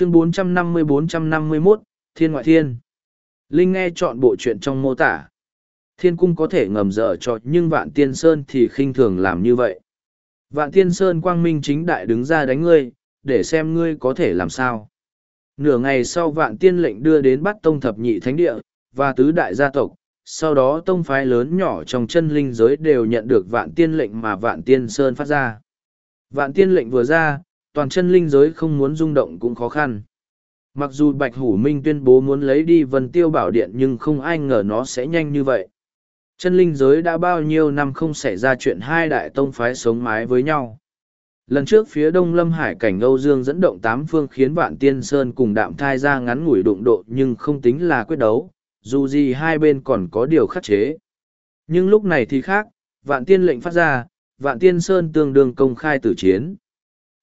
chương 450-451, Thiên Ngoại Thiên. Linh nghe chọn bộ chuyện trong mô tả. Thiên cung có thể ngầm dở cho nhưng Vạn Tiên Sơn thì khinh thường làm như vậy. Vạn Tiên Sơn quang minh chính đại đứng ra đánh ngươi, để xem ngươi có thể làm sao. Nửa ngày sau Vạn Tiên lệnh đưa đến bắt tông thập nhị thánh địa, và tứ đại gia tộc, sau đó tông phái lớn nhỏ trong chân linh giới đều nhận được Vạn Tiên lệnh mà Vạn Tiên Sơn phát ra. Vạn Tiên lệnh vừa ra, toàn chân linh giới không muốn rung động cũng khó khăn. Mặc dù Bạch Hủ Minh tuyên bố muốn lấy đi Vân Tiêu Bảo Điện nhưng không ai ngờ nó sẽ nhanh như vậy. Chân linh giới đã bao nhiêu năm không xảy ra chuyện hai đại tông phái sống mái với nhau. Lần trước phía đông lâm hải cảnh Âu Dương dẫn động tám phương khiến vạn tiên sơn cùng đạm thai ra ngắn ngủi đụng độ nhưng không tính là quyết đấu, dù gì hai bên còn có điều khắc chế. Nhưng lúc này thì khác, vạn tiên lệnh phát ra, vạn tiên sơn tương đương công khai tử chiến.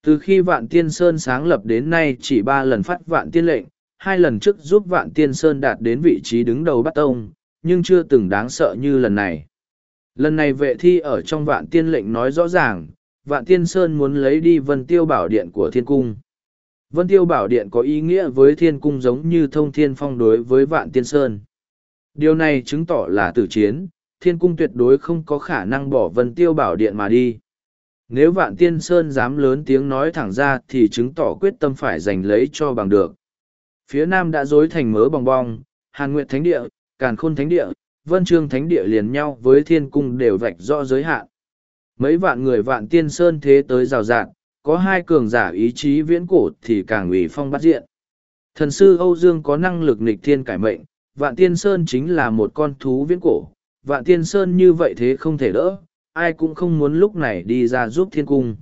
Từ khi vạn tiên sơn sáng lập đến nay chỉ ba lần phát vạn tiên lệnh, hai lần trước giúp vạn tiên sơn đạt đến vị trí đứng đầu bắt tông, nhưng chưa từng đáng sợ như lần này. Lần này vệ thi ở trong vạn tiên lệnh nói rõ ràng, vạn tiên sơn muốn lấy đi vân tiêu bảo điện của thiên cung. Vân tiêu bảo điện có ý nghĩa với thiên cung giống như thông thiên phong đối với vạn tiên sơn. Điều này chứng tỏ là tử chiến, thiên cung tuyệt đối không có khả năng bỏ vân tiêu bảo điện mà đi. Nếu vạn tiên sơn dám lớn tiếng nói thẳng ra thì chứng tỏ quyết tâm phải giành lấy cho bằng được. Phía nam đã dối thành mớ bong bong, hàn nguyệt thánh địa, càn khôn thánh địa, vân trương thánh địa liền nhau với thiên cung đều vạch rõ giới hạn. Mấy vạn người vạn tiên sơn thế tới rào rạt, có hai cường giả ý chí viễn cổ thì càng ủy phong bắt diện. Thần sư Âu Dương có năng lực nịch thiên cải mệnh, vạn tiên sơn chính là một con thú viễn cổ, vạn tiên sơn như vậy thế không thể đỡ, ai cũng không muốn lúc này đi ra giúp thiên cung.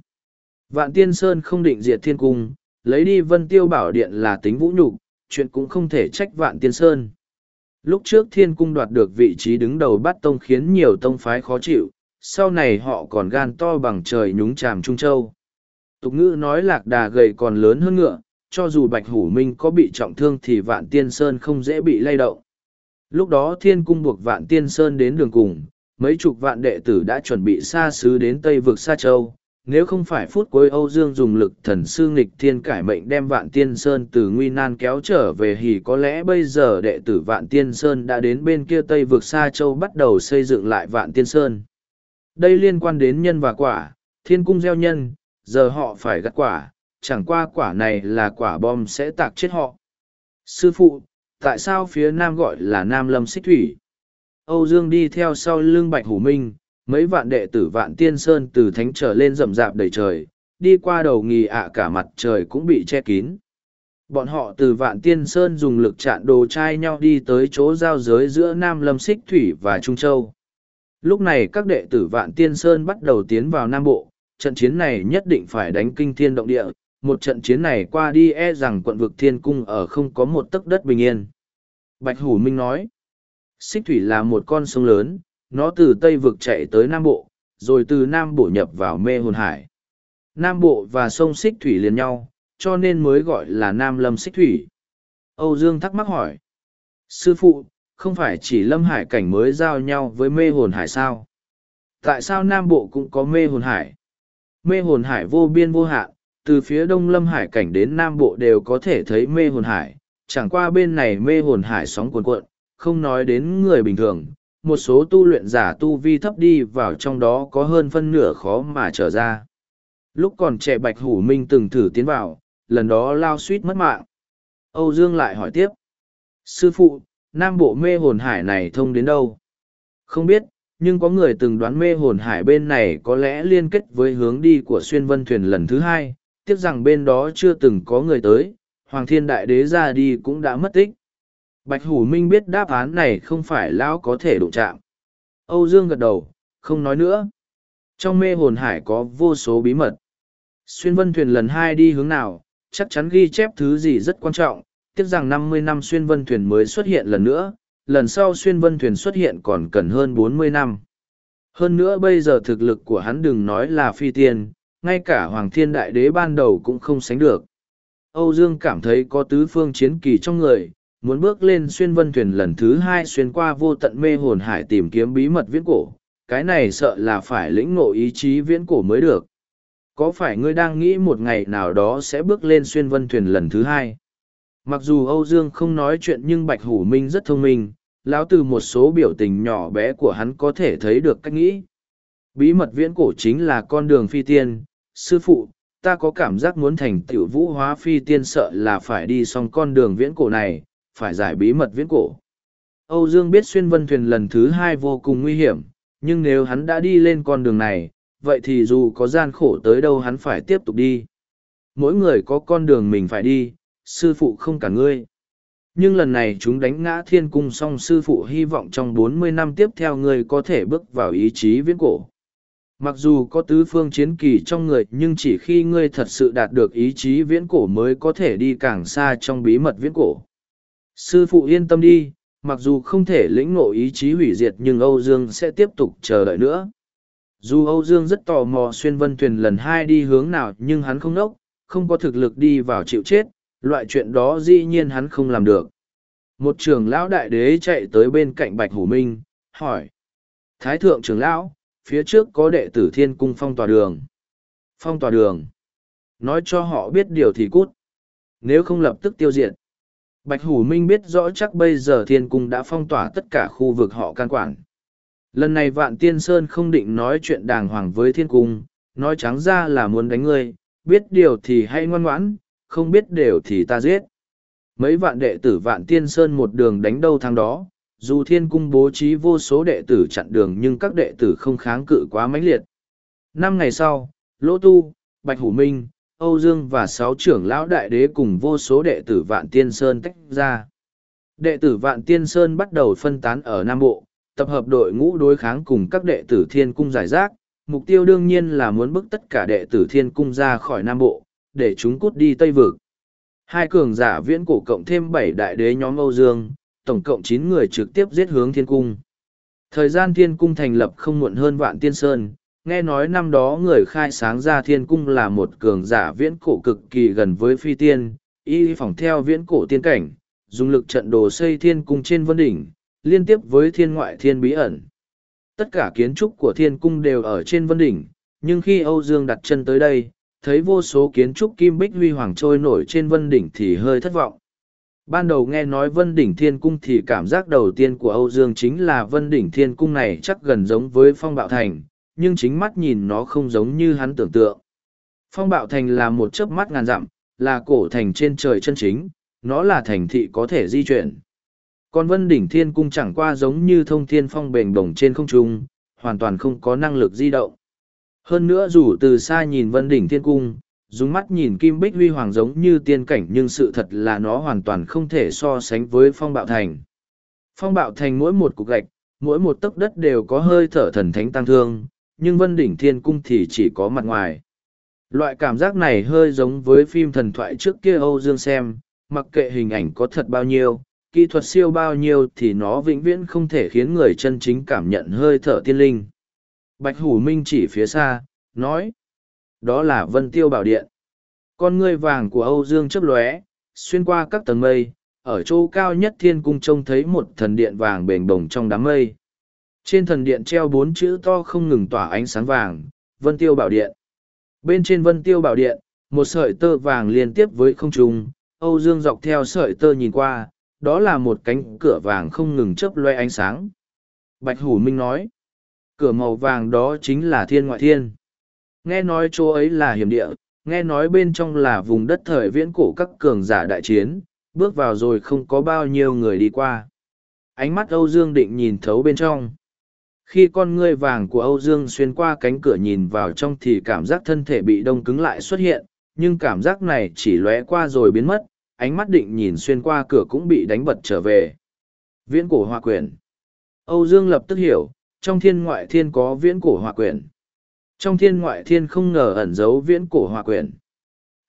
Vạn tiên sơn không định diệt thiên cung, lấy đi vân tiêu bảo điện là tính vũ nhục, chuyện cũng không thể trách vạn tiên sơn. Lúc trước thiên cung đoạt được vị trí đứng đầu bắt tông khiến nhiều tông phái khó chịu, sau này họ còn gan to bằng trời nhúng chàm Trung Châu. Tục ngữ nói lạc đà gầy còn lớn hơn ngựa, cho dù Bạch Hủ Minh có bị trọng thương thì Vạn Tiên Sơn không dễ bị lay động. Lúc đó thiên cung buộc Vạn Tiên Sơn đến đường cùng, mấy chục vạn đệ tử đã chuẩn bị xa xứ đến Tây vực Sa Châu, nếu không phải phút cuối Âu Dương dùng lực thần sư nghịch thiên cải mệnh đem vạn tiên sơn từ nguy nan kéo trở về thì có lẽ bây giờ đệ tử vạn tiên sơn đã đến bên kia Tây vực Sa Châu bắt đầu xây dựng lại vạn tiên sơn. Đây liên quan đến nhân và quả, thiên cung gieo nhân, giờ họ phải gặt quả, chẳng qua quả này là quả bom sẽ tạc chết họ. Sư phụ, tại sao phía nam gọi là Nam Lâm Xích Thủy? Âu Dương đi theo sau lưng Bạch Hủ Minh, mấy vạn đệ tử vạn tiên sơn từ thánh trở lên rậm rạp đầy trời, đi qua đầu nghỉ ạ cả mặt trời cũng bị che kín. Bọn họ từ vạn tiên sơn dùng lực chạn đồ chai nhau đi tới chỗ giao giới giữa Nam Lâm Xích Thủy và Trung Châu. Lúc này các đệ tử vạn tiên sơn bắt đầu tiến vào Nam Bộ, trận chiến này nhất định phải đánh kinh thiên động địa, một trận chiến này qua đi e rằng quận vực thiên cung ở không có một tấc đất bình yên. Bạch Hủ Minh nói, Xích Thủy là một con sông lớn, nó từ Tây vực chạy tới Nam Bộ, rồi từ Nam Bộ nhập vào mê hồn hải. Nam Bộ và sông Xích Thủy liền nhau, cho nên mới gọi là Nam Lâm Xích Thủy. Âu Dương thắc mắc hỏi. Sư phụ, không phải chỉ Lâm Hải cảnh mới giao nhau với mê hồn hải sao? Tại sao Nam Bộ cũng có mê hồn hải? Mê hồn hải vô biên vô hạn, từ phía đông Lâm Hải cảnh đến Nam Bộ đều có thể thấy mê hồn hải. Chẳng qua bên này mê hồn hải sóng cuồn cuộn, không nói đến người bình thường, một số tu luyện giả tu vi thấp đi vào trong đó có hơn phân nửa khó mà trở ra. Lúc còn trẻ Bạch Hủ Minh từng thử tiến vào, lần đó lao suýt mất mạng. Âu Dương lại hỏi tiếp. Sư phụ, Nam Bộ mê hồn hải này thông đến đâu? Không biết, nhưng có người từng đoán mê hồn hải bên này có lẽ liên kết với hướng đi của xuyên vân thuyền lần thứ hai, tiếc rằng bên đó chưa từng có người tới, Hoàng Thiên Đại Đế ra đi cũng đã mất tích. Bạch Hủ Minh biết đáp án này không phải lão có thể đụng chạm. Âu Dương gật đầu, không nói nữa. Trong mê hồn hải có vô số bí mật. Xuyên vân thuyền lần hai đi hướng nào, chắc chắn ghi chép thứ gì rất quan trọng. Tiếc rằng năm mươi năm xuyên vân thuyền mới xuất hiện lần nữa, lần sau xuyên vân thuyền xuất hiện còn cần hơn bốn mươi năm. Hơn nữa bây giờ thực lực của hắn đừng nói là phi tiên, ngay cả Hoàng Thiên Đại Đế ban đầu cũng không sánh được. Âu Dương cảm thấy có tứ phương chiến kỳ trong người, muốn bước lên xuyên vân thuyền lần thứ hai xuyên qua vô tận mê hồn hải tìm kiếm bí mật viễn cổ cái này sợ là phải lĩnh ngộ ý chí viễn cổ mới được. Có phải ngươi đang nghĩ một ngày nào đó sẽ bước lên xuyên vân thuyền lần thứ hai? Mặc dù Âu Dương không nói chuyện nhưng Bạch Hủ Minh rất thông minh, lão từ một số biểu tình nhỏ bé của hắn có thể thấy được cách nghĩ. Bí mật viễn cổ chính là con đường phi tiên, sư phụ, ta có cảm giác muốn thành tiểu vũ hóa phi tiên sợ là phải đi xong con đường viễn cổ này, phải giải bí mật viễn cổ. Âu Dương biết xuyên vân thuyền lần thứ hai vô cùng nguy hiểm, nhưng nếu hắn đã đi lên con đường này, vậy thì dù có gian khổ tới đâu hắn phải tiếp tục đi. Mỗi người có con đường mình phải đi, sư phụ không cả ngươi. Nhưng lần này chúng đánh ngã thiên cung xong sư phụ hy vọng trong bốn mươi năm tiếp theo ngươi có thể bước vào ý chí viễn cổ. Mặc dù có tứ phương chiến kỳ trong người nhưng chỉ khi ngươi thật sự đạt được ý chí viễn cổ mới có thể đi càng xa trong bí mật viễn cổ. Sư phụ yên tâm đi, mặc dù không thể lĩnh ngộ ý chí hủy diệt nhưng Âu Dương sẽ tiếp tục chờ đợi nữa. Dù Âu Dương rất tò mò xuyên vân thuyền lần hai đi hướng nào nhưng hắn không nốc, không có thực lực đi vào chịu chết, loại chuyện đó dĩ nhiên hắn không làm được. Một trưởng lão đại đế chạy tới bên cạnh Bạch Hủ Minh, hỏi. Thái thượng trưởng lão, phía trước có đệ tử thiên cung phong tòa đường. Phong tòa đường. Nói cho họ biết điều thì cút. Nếu không lập tức tiêu diệt. Bạch Hủ Minh biết rõ chắc bây giờ thiên cung đã phong tỏa tất cả khu vực họ can quản. Lần này Vạn Tiên Sơn không định nói chuyện đàng hoàng với thiên cung, nói trắng ra là muốn đánh ngươi, biết điều thì hay ngoan ngoãn, không biết đều thì ta giết. Mấy vạn đệ tử Vạn Tiên Sơn một đường đánh đâu thang đó, dù thiên cung bố trí vô số đệ tử chặn đường nhưng các đệ tử không kháng cự quá mãnh liệt. Năm ngày sau, Lỗ Tu, Bạch Hủ Minh, Âu Dương và sáu trưởng lão đại đế cùng vô số đệ tử Vạn Tiên Sơn tách ra. Đệ tử Vạn Tiên Sơn bắt đầu phân tán ở Nam Bộ, tập hợp đội ngũ đối kháng cùng các đệ tử Thiên Cung giải rác. Mục tiêu đương nhiên là muốn bức tất cả đệ tử Thiên Cung ra khỏi Nam Bộ, để chúng cút đi Tây Vực. Hai cường giả viễn cổ cộng thêm bảy đại đế nhóm Âu Dương, tổng cộng chín người trực tiếp giết hướng Thiên Cung. Thời gian Thiên Cung thành lập không muộn hơn Vạn Tiên Sơn, nghe nói năm đó người khai sáng ra thiên cung là một cường giả viễn cổ cực kỳ gần với phi tiên, y phỏng theo viễn cổ tiên cảnh, dùng lực trận đồ xây thiên cung trên vân đỉnh, liên tiếp với thiên ngoại thiên bí ẩn. Tất cả kiến trúc của thiên cung đều ở trên vân đỉnh, nhưng khi Âu Dương đặt chân tới đây, thấy vô số kiến trúc kim bích huy hoàng trôi nổi trên vân đỉnh thì hơi thất vọng. Ban đầu nghe nói vân đỉnh thiên cung thì cảm giác đầu tiên của Âu Dương chính là vân đỉnh thiên cung này chắc gần giống với phong bạo thành, nhưng chính mắt nhìn nó không giống như hắn tưởng tượng. Phong bạo thành là một chớp mắt ngàn dặm, là cổ thành trên trời chân chính, nó là thành thị có thể di chuyển. Còn vân đỉnh thiên cung chẳng qua giống như thông thiên phong bềnh bồng trên không trung, hoàn toàn không có năng lực di động. Hơn nữa dù từ xa nhìn vân đỉnh thiên cung, dùng mắt nhìn kim bích huy hoàng giống như tiên cảnh nhưng sự thật là nó hoàn toàn không thể so sánh với phong bạo thành. Phong bạo thành mỗi một cục gạch, mỗi một tấc đất đều có hơi thở thần thánh tăng thương, nhưng vân đỉnh thiên cung thì chỉ có mặt ngoài. Loại cảm giác này hơi giống với phim thần thoại trước kia Âu Dương xem, mặc kệ hình ảnh có thật bao nhiêu, kỹ thuật siêu bao nhiêu thì nó vĩnh viễn không thể khiến người chân chính cảm nhận hơi thở tiên linh. Bạch Hủ Minh chỉ phía xa, nói, đó là Vân Tiêu Bảo Điện. Con ngươi vàng của Âu Dương chấp lóe, xuyên qua các tầng mây, ở chỗ cao nhất thiên cung trông thấy một thần điện vàng bềnh bồng trong đám mây. Trên thần điện treo bốn chữ to không ngừng tỏa ánh sáng vàng, Vân Tiêu Bảo Điện. Bên trên Vân Tiêu Bảo Điện, một sợi tơ vàng liên tiếp với không trung, Âu Dương dọc theo sợi tơ nhìn qua, đó là một cánh cửa vàng không ngừng chớp loe ánh sáng. Bạch Hủ Minh nói, cửa màu vàng đó chính là thiên ngoại thiên. Nghe nói chỗ ấy là hiểm địa, nghe nói bên trong là vùng đất thời viễn cổ các cường giả đại chiến, bước vào rồi không có bao nhiêu người đi qua. Ánh mắt Âu Dương định nhìn thấu bên trong khi con ngươi vàng của âu dương xuyên qua cánh cửa nhìn vào trong thì cảm giác thân thể bị đông cứng lại xuất hiện, nhưng cảm giác này chỉ lóe qua rồi biến mất, ánh mắt định nhìn xuyên qua cửa cũng bị đánh bật trở về. Viễn cổ hòa quyển. Âu dương lập tức hiểu, trong thiên ngoại thiên có viễn cổ hòa quyển. Trong thiên ngoại thiên không ngờ ẩn giấu viễn cổ hòa quyển.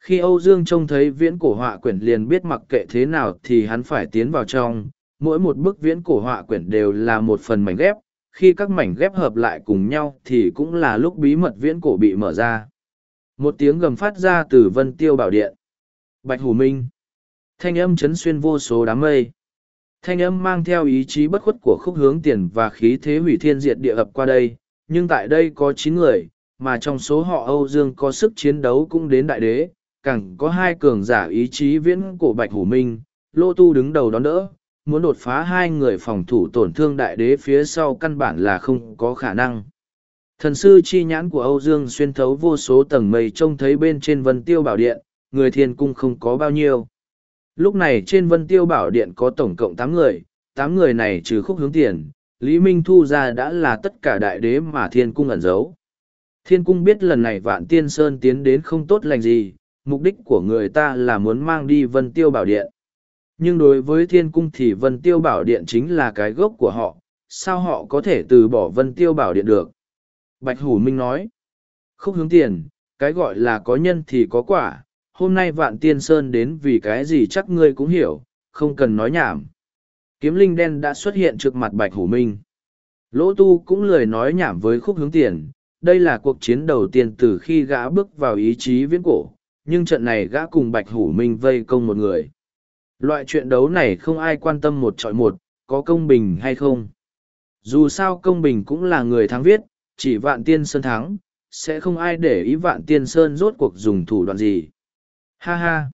Khi âu dương trông thấy viễn cổ họa quyển liền biết mặc kệ thế nào thì hắn phải tiến vào trong, mỗi một bức viễn cổ họa quyển đều là một phần mảnh ghép khi các mảnh ghép hợp lại cùng nhau thì cũng là lúc bí mật viễn cổ bị mở ra. Một tiếng gầm phát ra từ vân tiêu bảo điện. Bạch hủ minh. Thanh âm chấn xuyên vô số đám mây. Thanh âm mang theo ý chí bất khuất của khúc hướng tiền và khí thế hủy thiên diệt địa ập qua đây nhưng tại đây có chín người mà trong số họ âu dương có sức chiến đấu cũng đến đại đế càng có hai cường giả ý chí viễn cổ Bạch Hủ Minh, Lô Tu đứng đầu đón đỡ, muốn đột phá hai người phòng thủ tổn thương đại đế phía sau căn bản là không có khả năng. Thần sư chi nhãn của Âu Dương xuyên thấu vô số tầng mây trông thấy bên trên vân tiêu bảo điện, người thiên cung không có bao nhiêu. Lúc này trên vân tiêu bảo điện có tổng cộng tám người, tám người này trừ khúc hướng tiền, Lý Minh Thu ra đã là tất cả đại đế mà thiên cung ẩn giấu. Thiên cung biết lần này vạn tiên sơn tiến đến không tốt lành gì, mục đích của người ta là muốn mang đi vân tiêu bảo điện. Nhưng đối với thiên cung thì vân tiêu bảo điện chính là cái gốc của họ, sao họ có thể từ bỏ vân tiêu bảo điện được? Bạch Hủ Minh nói, không hướng tiền, cái gọi là có nhân thì có quả, hôm nay vạn tiên sơn đến vì cái gì chắc ngươi cũng hiểu, không cần nói nhảm. Kiếm linh đen đã xuất hiện trước mặt Bạch Hủ Minh. Lỗ tu cũng lười nói nhảm với khúc hướng tiền, đây là cuộc chiến đầu tiên từ khi gã bước vào ý chí viễn cổ, nhưng trận này gã cùng Bạch Hủ Minh vây công một người. Loại chuyện đấu này không ai quan tâm một trọi một, có công bình hay không. Dù sao công bình cũng là người thắng viết, chỉ vạn tiên sơn thắng, sẽ không ai để ý vạn tiên sơn rốt cuộc dùng thủ đoạn gì. Ha ha!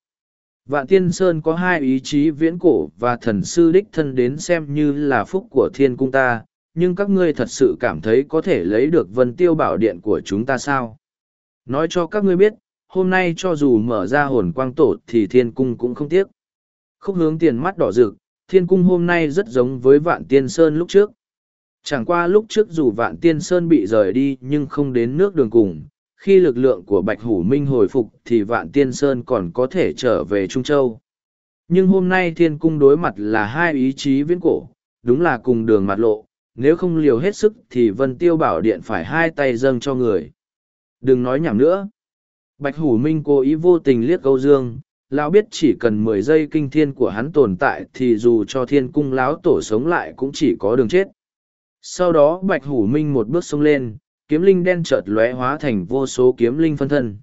Vạn tiên sơn có hai ý chí viễn cổ và thần sư đích thân đến xem như là phúc của thiên cung ta, nhưng các ngươi thật sự cảm thấy có thể lấy được vân tiêu bảo điện của chúng ta sao? Nói cho các ngươi biết, hôm nay cho dù mở ra hồn quang tổ thì thiên cung cũng không tiếc. Khúc hướng tiền mắt đỏ rực, thiên cung hôm nay rất giống với vạn tiên sơn lúc trước. Chẳng qua lúc trước dù vạn tiên sơn bị rời đi nhưng không đến nước đường cùng, khi lực lượng của Bạch Hủ Minh hồi phục thì vạn tiên sơn còn có thể trở về Trung Châu. Nhưng hôm nay thiên cung đối mặt là hai ý chí viễn cổ, đúng là cùng đường mặt lộ, nếu không liều hết sức thì Vân Tiêu Bảo Điện phải hai tay dâng cho người. Đừng nói nhảm nữa. Bạch Hủ Minh cố ý vô tình liếc câu dương, lão biết chỉ cần mười giây kinh thiên của hắn tồn tại thì dù cho thiên cung lão tổ sống lại cũng chỉ có đường chết. Sau đó bạch hủ minh một bước xông lên, kiếm linh đen chợt lóe hóa thành vô số kiếm linh phân thân.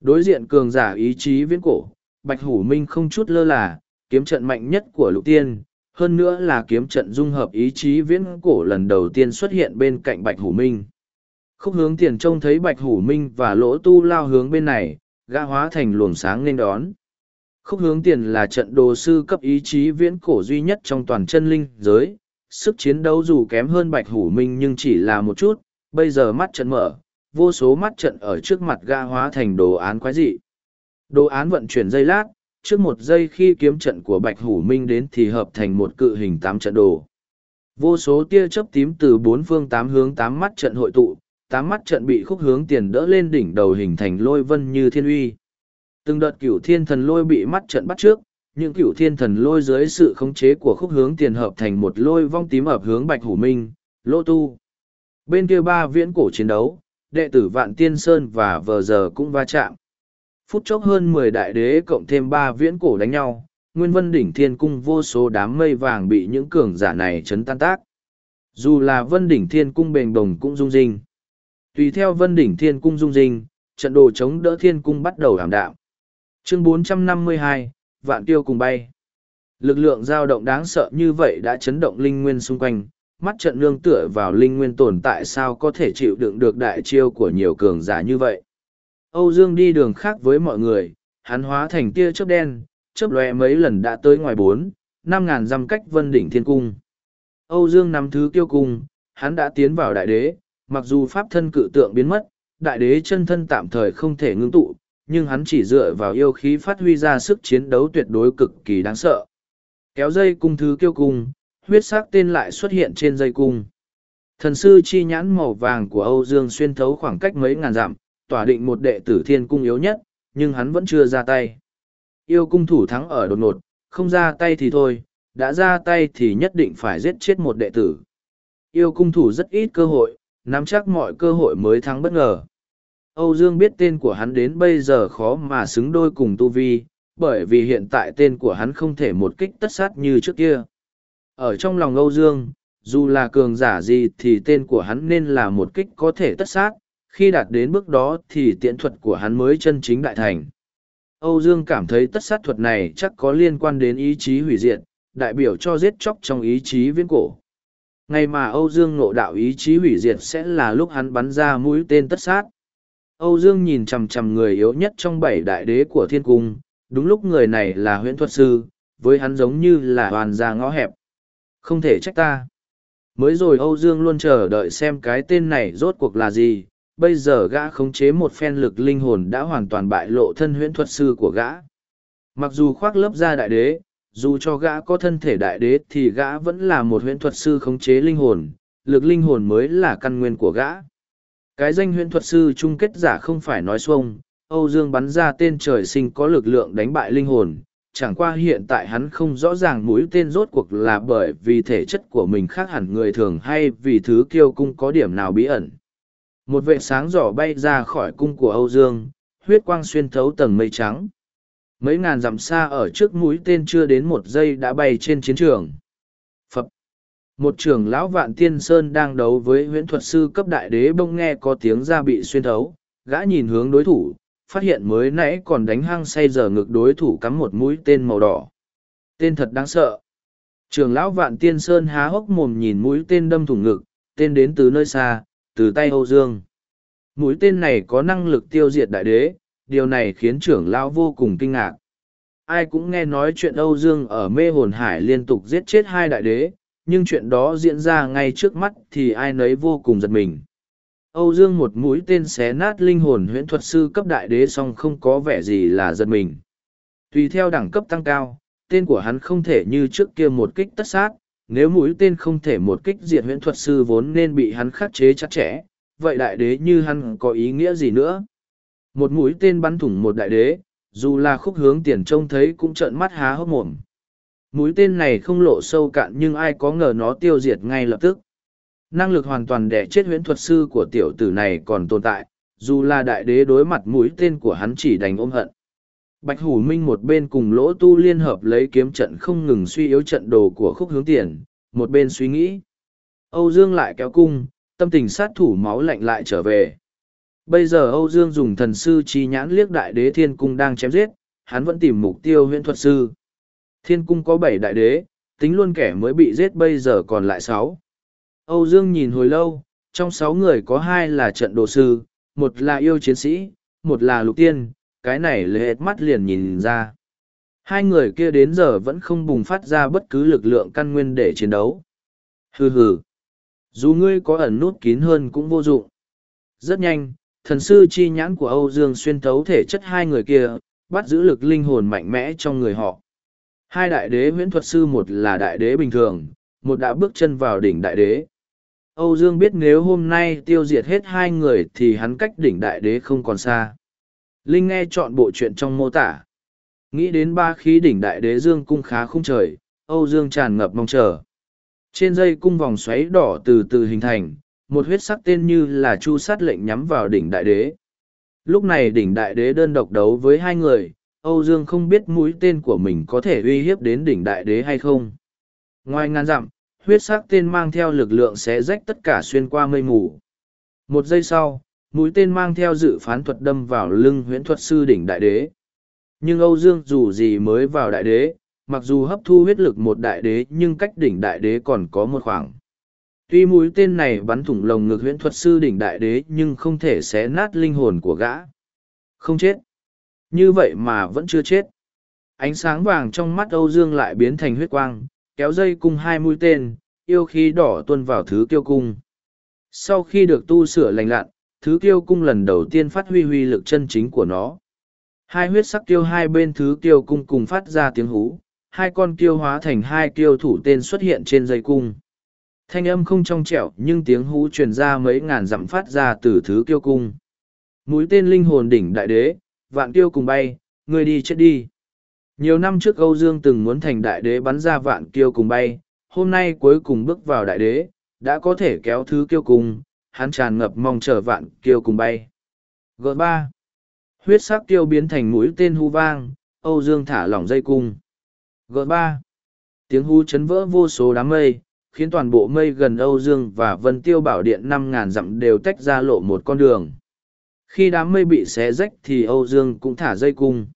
Đối diện cường giả ý chí viễn cổ, bạch hủ minh không chút lơ là, kiếm trận mạnh nhất của lục tiên, hơn nữa là kiếm trận dung hợp ý chí viễn cổ lần đầu tiên xuất hiện bên cạnh bạch hủ minh. Khúc hướng tiền trông thấy bạch hủ minh và lỗ tu lao hướng bên này, gã hóa thành luồng sáng nên đón. Khúc hướng tiền là trận đồ sư cấp ý chí viễn cổ duy nhất trong toàn chân linh giới. Sức chiến đấu dù kém hơn bạch hủ minh nhưng chỉ là một chút, bây giờ mắt trận mở, vô số mắt trận ở trước mặt ga hóa thành đồ án quái dị. Đồ án vận chuyển dây lát, trước một giây khi kiếm trận của bạch hủ minh đến thì hợp thành một cự hình tám trận đồ. Vô số tia chớp tím từ bốn phương tám hướng tám mắt trận hội tụ, tám mắt trận bị khúc hướng tiền đỡ lên đỉnh đầu hình thành lôi vân như thiên uy. Từng đợt cửu thiên thần lôi bị mắt trận bắt trước, những cửu thiên thần lôi dưới sự khống chế của khúc hướng tiền hợp thành một lôi vong tím ập hướng Bạch Hủ Minh, Lô Tu. Bên kia ba viễn cổ chiến đấu, đệ tử Vạn Tiên Sơn và vờ giờ cũng va chạm. Phút chốc hơn mười đại đế cộng thêm ba viễn cổ đánh nhau, Nguyên Vân Đỉnh Thiên Cung vô số đám mây vàng bị những cường giả này chấn tan tác. Dù là Vân Đỉnh Thiên Cung bền đồng cũng rung rinh. Tùy theo Vân Đỉnh Thiên Cung rung rinh, trận đồ chống đỡ Thiên Cung bắt đầu ảm đạm chương 452, vạn tiêu cùng bay. Lực lượng dao động đáng sợ như vậy đã chấn động linh nguyên xung quanh mắt trận nương tựa vào linh nguyên tồn tại sao có thể chịu đựng được đại chiêu của nhiều cường giả như vậy? Âu dương đi đường khác với mọi người hắn hóa thành tia chớp đen chớp lóe mấy lần đã tới ngoài bốn năm ngàn dặm cách vân đỉnh thiên cung. Âu dương nắm thứ kiêu cung hắn đã tiến vào đại đế mặc dù pháp thân cự tượng biến mất đại đế chân thân tạm thời không thể ngưng tụ nhưng hắn chỉ dựa vào yêu khí phát huy ra sức chiến đấu tuyệt đối cực kỳ đáng sợ. Kéo dây cung thứ kiêu cung, huyết sắc tên lại xuất hiện trên dây cung. Thần sư chi nhãn màu vàng của Âu Dương xuyên thấu khoảng cách mấy ngàn dặm, tỏa định một đệ tử thiên cung yếu nhất, nhưng hắn vẫn chưa ra tay. Yêu cung thủ thắng ở đột ngột, không ra tay thì thôi, đã ra tay thì nhất định phải giết chết một đệ tử. Yêu cung thủ rất ít cơ hội, nắm chắc mọi cơ hội mới thắng bất ngờ. Âu Dương biết tên của hắn đến bây giờ khó mà xứng đôi cùng Tu Vi, bởi vì hiện tại tên của hắn không thể một kích tất sát như trước kia. Ở trong lòng Âu Dương, dù là cường giả gì thì tên của hắn nên là một kích có thể tất sát, khi đạt đến bước đó thì tiện thuật của hắn mới chân chính đại thành. Âu Dương cảm thấy tất sát thuật này chắc có liên quan đến ý chí hủy diệt, đại biểu cho giết chóc trong ý chí viễn cổ. Ngày mà Âu Dương ngộ đạo ý chí hủy diệt sẽ là lúc hắn bắn ra mũi tên tất sát. Âu Dương nhìn chằm chằm người yếu nhất trong bảy đại đế của thiên cung, đúng lúc người này là huyễn thuật sư, với hắn giống như là hoàn gia ngõ hẹp. Không thể trách ta. Mới rồi Âu Dương luôn chờ đợi xem cái tên này rốt cuộc là gì, bây giờ gã khống chế một phen lực linh hồn đã hoàn toàn bại lộ thân huyễn thuật sư của gã. Mặc dù khoác lớp ra đại đế, dù cho gã có thân thể đại đế thì gã vẫn là một huyễn thuật sư khống chế linh hồn, lực linh hồn mới là căn nguyên của gã. Cái danh huyễn thuật sư chung kết giả không phải nói xuông, Âu Dương bắn ra tên trời sinh có lực lượng đánh bại linh hồn, chẳng qua hiện tại hắn không rõ ràng mũi tên rốt cuộc là bởi vì thể chất của mình khác hẳn người thường hay vì thứ kiêu cung có điểm nào bí ẩn. Một vệ sáng giỏ bay ra khỏi cung của Âu Dương, huyết quang xuyên thấu tầng mây trắng. Mấy ngàn dặm xa ở trước mũi tên chưa đến một giây đã bay trên chiến trường. Một trưởng lão vạn tiên sơn đang đấu với huyễn thuật sư cấp đại đế bông nghe có tiếng ra bị xuyên thấu, gã nhìn hướng đối thủ, phát hiện mới nãy còn đánh hăng say giờ ngực đối thủ cắm một mũi tên màu đỏ. Tên thật đáng sợ. Trường lão vạn tiên sơn há hốc mồm nhìn mũi tên đâm thủng ngực, tên đến từ nơi xa, từ tay Âu Dương. Mũi tên này có năng lực tiêu diệt đại đế, điều này khiến trưởng lão vô cùng kinh ngạc. Ai cũng nghe nói chuyện Âu Dương ở mê hồn hải liên tục giết chết hai đại đế, nhưng chuyện đó diễn ra ngay trước mắt thì ai nấy vô cùng giật mình. Âu Dương một mũi tên xé nát linh hồn huyễn thuật sư cấp đại đế song không có vẻ gì là giật mình. Tùy theo đẳng cấp tăng cao, tên của hắn không thể như trước kia một kích tất sát, nếu mũi tên không thể một kích diệt huyễn thuật sư vốn nên bị hắn khắc chế chặt chẽ, vậy đại đế như hắn có ý nghĩa gì nữa? Một mũi tên bắn thủng một đại đế, dù là khúc hướng tiền trông thấy cũng trợn mắt há hốc mồm. Mũi tên này không lộ sâu cạn nhưng ai có ngờ nó tiêu diệt ngay lập tức năng lực hoàn toàn đẻ chết huyễn thuật sư của tiểu tử này còn tồn tại, dù là đại đế đối mặt mũi tên của hắn chỉ đành ôm hận. Bạch Hủ Minh một bên cùng lỗ tu liên hợp lấy kiếm trận không ngừng suy yếu trận đồ của khúc hướng tiền, một bên suy nghĩ. Âu Dương lại kéo cung, tâm tình sát thủ máu lạnh lại trở về. Bây giờ Âu Dương dùng thần sư chi nhãn liếc đại đế thiên cung đang chém giết, hắn vẫn tìm mục tiêu huyễn thuật sư. Thiên cung có bảy đại đế, tính luôn kẻ mới bị giết bây giờ còn lại sáu. Âu Dương nhìn hồi lâu, trong sáu người có hai là trận đồ sư, một là yêu chiến sĩ, một là lục tiên, cái này lệ hết mắt liền nhìn ra. Hai người kia đến giờ vẫn không bùng phát ra bất cứ lực lượng căn nguyên để chiến đấu. Hừ hừ. Dù ngươi có ẩn nút kín hơn cũng vô dụng. Rất nhanh, thần sư chi nhãn của Âu Dương xuyên thấu thể chất hai người kia, bắt giữ lực linh hồn mạnh mẽ trong người họ. Hai đại đế huyễn thuật sư một là đại đế bình thường, một đã bước chân vào đỉnh đại đế. Âu Dương biết nếu hôm nay tiêu diệt hết hai người thì hắn cách đỉnh đại đế không còn xa. Linh nghe chọn bộ chuyện trong mô tả. Nghĩ đến ba khí đỉnh đại đế dương cung khá khung trời, Âu Dương tràn ngập mong chờ. Trên dây cung vòng xoáy đỏ từ từ hình thành, một huyết sắc tên như là chu sát lệnh nhắm vào đỉnh đại đế. Lúc này đỉnh đại đế đơn độc đấu với hai người, Âu Dương không biết mũi tên của mình có thể uy hiếp đến đỉnh đại đế hay không. Ngoài ngàn dặm, huyết sắc tên mang theo lực lượng sẽ rách tất cả xuyên qua mây mù. Một giây sau, mũi tên mang theo dự phán thuật đâm vào lưng huyễn thuật sư đỉnh đại đế. Nhưng Âu Dương dù gì mới vào đại đế, mặc dù hấp thu huyết lực một đại đế nhưng cách đỉnh đại đế còn có một khoảng. Tuy mũi tên này bắn thủng lồng ngực huyễn thuật sư đỉnh đại đế nhưng không thể xé nát linh hồn của gã. Không chết. Như vậy mà vẫn chưa chết. Ánh sáng vàng trong mắt Âu Dương lại biến thành huyết quang, kéo dây cung hai mũi tên, yêu khí đỏ tuôn vào thứ kiêu cung. Sau khi được tu sửa lành lặn, thứ kiêu cung lần đầu tiên phát huy huy lực chân chính của nó. Hai huyết sắc kiêu hai bên thứ kiêu cung cùng phát ra tiếng hú, hai con kiêu hóa thành hai kiêu thủ tên xuất hiện trên dây cung. Thanh âm không trong trẻo nhưng tiếng hú truyền ra mấy ngàn dặm phát ra từ thứ kiêu cung. Mũi tên linh hồn đỉnh đại đế, vạn kiêu cùng bay, ngươi đi chết đi. Nhiều năm trước Âu Dương từng muốn thành đại đế bắn ra vạn kiêu cùng bay, hôm nay cuối cùng bước vào đại đế, đã có thể kéo thứ kiêu cùng, hắn tràn ngập mong chờ vạn kiêu cùng bay. g ba Huyết sắc kiêu biến thành mũi tên hu vang, Âu Dương thả lỏng dây cung. g ba Tiếng hu chấn vỡ vô số đám mây, khiến toàn bộ mây gần Âu Dương và Vân Tiêu Bảo Điện năm ngàn dặm đều tách ra lộ một con đường. Khi đám mây bị xé rách thì Âu Dương cũng thả dây cung.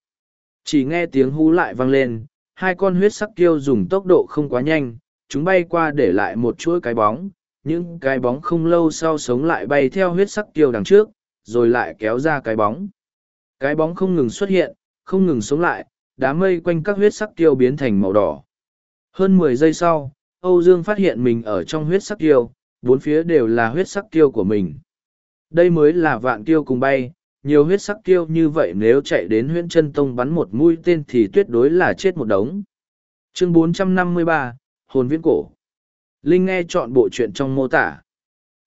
Chỉ nghe tiếng hú lại vang lên, hai con huyết sắc kiêu dùng tốc độ không quá nhanh, chúng bay qua để lại một chuỗi cái bóng, những cái bóng không lâu sau sống lại bay theo huyết sắc kiêu đằng trước, rồi lại kéo ra cái bóng. Cái bóng không ngừng xuất hiện, không ngừng sống lại, đám mây quanh các huyết sắc kiêu biến thành màu đỏ. Hơn mười giây sau, Âu Dương phát hiện mình ở trong huyết sắc kiêu, bốn phía đều là huyết sắc kiêu của mình. Đây mới là vạn tiêu cùng bay, nhiều huyết sắc tiêu như vậy nếu chạy đến Huyễn chân tông bắn một mũi tên thì tuyệt đối là chết một đống. Chương 453, Hồn viễn cổ Linh nghe chọn bộ chuyện trong mô tả.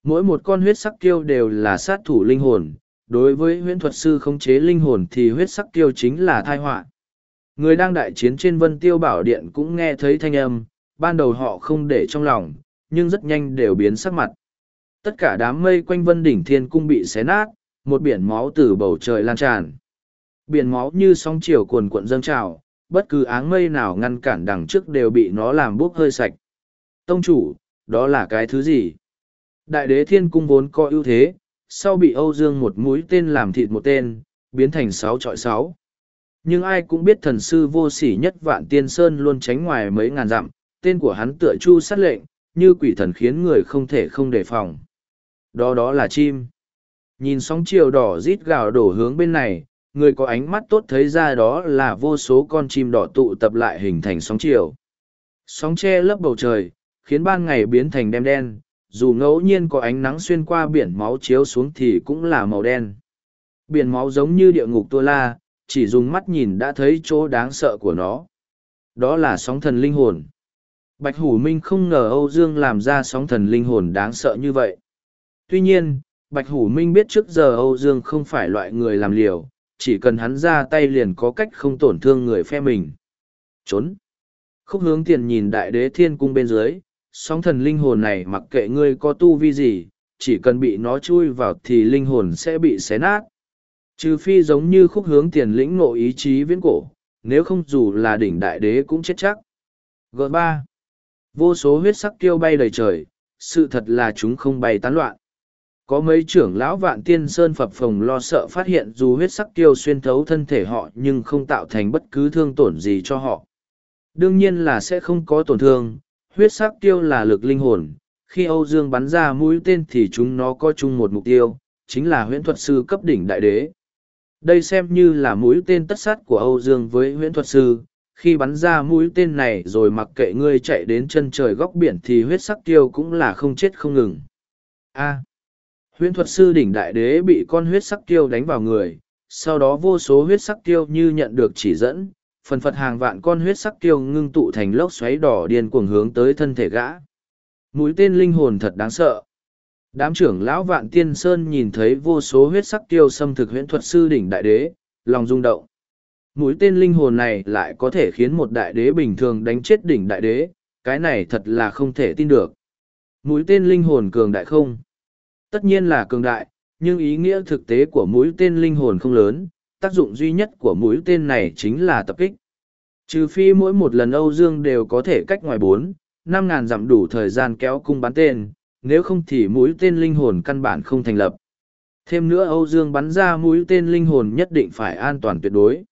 Mỗi một con huyết sắc tiêu đều là sát thủ linh hồn, đối với huyễn thuật sư khống chế linh hồn thì huyết sắc tiêu chính là thai họa người đang đại chiến trên vân tiêu bảo điện cũng nghe thấy thanh âm ban đầu họ không để trong lòng nhưng rất nhanh đều biến sắc mặt tất cả đám mây quanh vân đỉnh thiên cung bị xé nát, một biển máu từ bầu trời lan tràn. Biển máu như sóng chiều cuồn cuộn dâng trào, bất cứ áng mây nào ngăn cản đằng trước đều bị nó làm bốc hơi sạch. Tông chủ, đó là cái thứ gì? Đại đế thiên cung vốn có ưu thế, sau bị âu dương một mũi tên làm thịt một tên, biến thành sáu trọi sáu. Nhưng ai cũng biết thần sư vô sỉ nhất vạn tiên sơn luôn tránh ngoài mấy ngàn dặm, tên của hắn tựa chu sát lệnh, như quỷ thần khiến người không thể không đề phòng đó đó là chim nhìn sóng chiều đỏ rít gào đổ hướng bên này, người có ánh mắt tốt thấy ra đó là vô số con chim đỏ tụ tập lại hình thành sóng chiều sóng che lấp bầu trời, khiến ban ngày biến thành đêm đen, dù ngẫu nhiên có ánh nắng xuyên qua biển máu chiếu xuống thì cũng là màu đen biển máu giống như địa ngục tua la, chỉ dùng mắt nhìn đã thấy chỗ đáng sợ của nó. Đó là sóng thần linh hồn. Bạch Hủ Minh không ngờ Âu Dương làm ra sóng thần linh hồn đáng sợ như vậy. Tuy nhiên, Bạch Hủ Minh biết trước giờ Âu Dương không phải loại người làm liều, chỉ cần hắn ra tay liền có cách không tổn thương người phe mình. Trốn. Khúc hướng tiền nhìn đại đế thiên cung bên dưới, sóng thần linh hồn này mặc kệ ngươi có tu vi gì, chỉ cần bị nó chui vào thì linh hồn sẽ bị xé nát, Trừ phi giống như khúc hướng tiền lĩnh ngộ ý chí viễn cổ, nếu không dù là đỉnh đại đế cũng chết chắc. g ba Vô số huyết sắc kêu bay đầy trời, sự thật là chúng không bay tán loạn. Có mấy trưởng lão vạn tiên sơn phập phồng lo sợ phát hiện dù huyết sắc tiêu xuyên thấu thân thể họ nhưng không tạo thành bất cứ thương tổn gì cho họ. Đương nhiên là sẽ không có tổn thương, huyết sắc tiêu là lực linh hồn, khi Âu Dương bắn ra mũi tên thì chúng nó có chung một mục tiêu, chính là huyễn thuật sư cấp đỉnh đại đế. Đây xem như là mũi tên tất sát của Âu Dương với huyễn thuật sư. Khi bắn ra mũi tên này rồi mặc kệ ngươi chạy đến chân trời góc biển thì huyết sắc tiêu cũng là không chết không ngừng. A huyễn thuật sư đỉnh đại đế bị con huyết sắc tiêu đánh vào người, sau đó vô số huyết sắc tiêu như nhận được chỉ dẫn, phần phật hàng vạn con huyết sắc tiêu ngưng tụ thành lốc xoáy đỏ điên cuồng hướng tới thân thể gã. Mũi tên linh hồn thật đáng sợ. Đám trưởng lão vạn tiên sơn nhìn thấy vô số huyết sắc tiêu xâm thực huyễn thuật sư đỉnh đại đế, lòng rung động. Mũi tên linh hồn này lại có thể khiến một đại đế bình thường đánh chết đỉnh đại đế, cái này thật là không thể tin được. Mũi tên linh hồn cường đại không? Tất nhiên là cường đại, nhưng ý nghĩa thực tế của mũi tên linh hồn không lớn, tác dụng duy nhất của mũi tên này chính là tập kích. Trừ phi mỗi một lần Âu Dương đều có thể cách ngoài bốn, năm ngàn dặm đủ thời gian kéo cung bắn tên, nếu không thì mũi tên linh hồn căn bản không thành lập. Thêm nữa Âu Dương bắn ra mũi tên linh hồn nhất định phải an toàn tuyệt đối.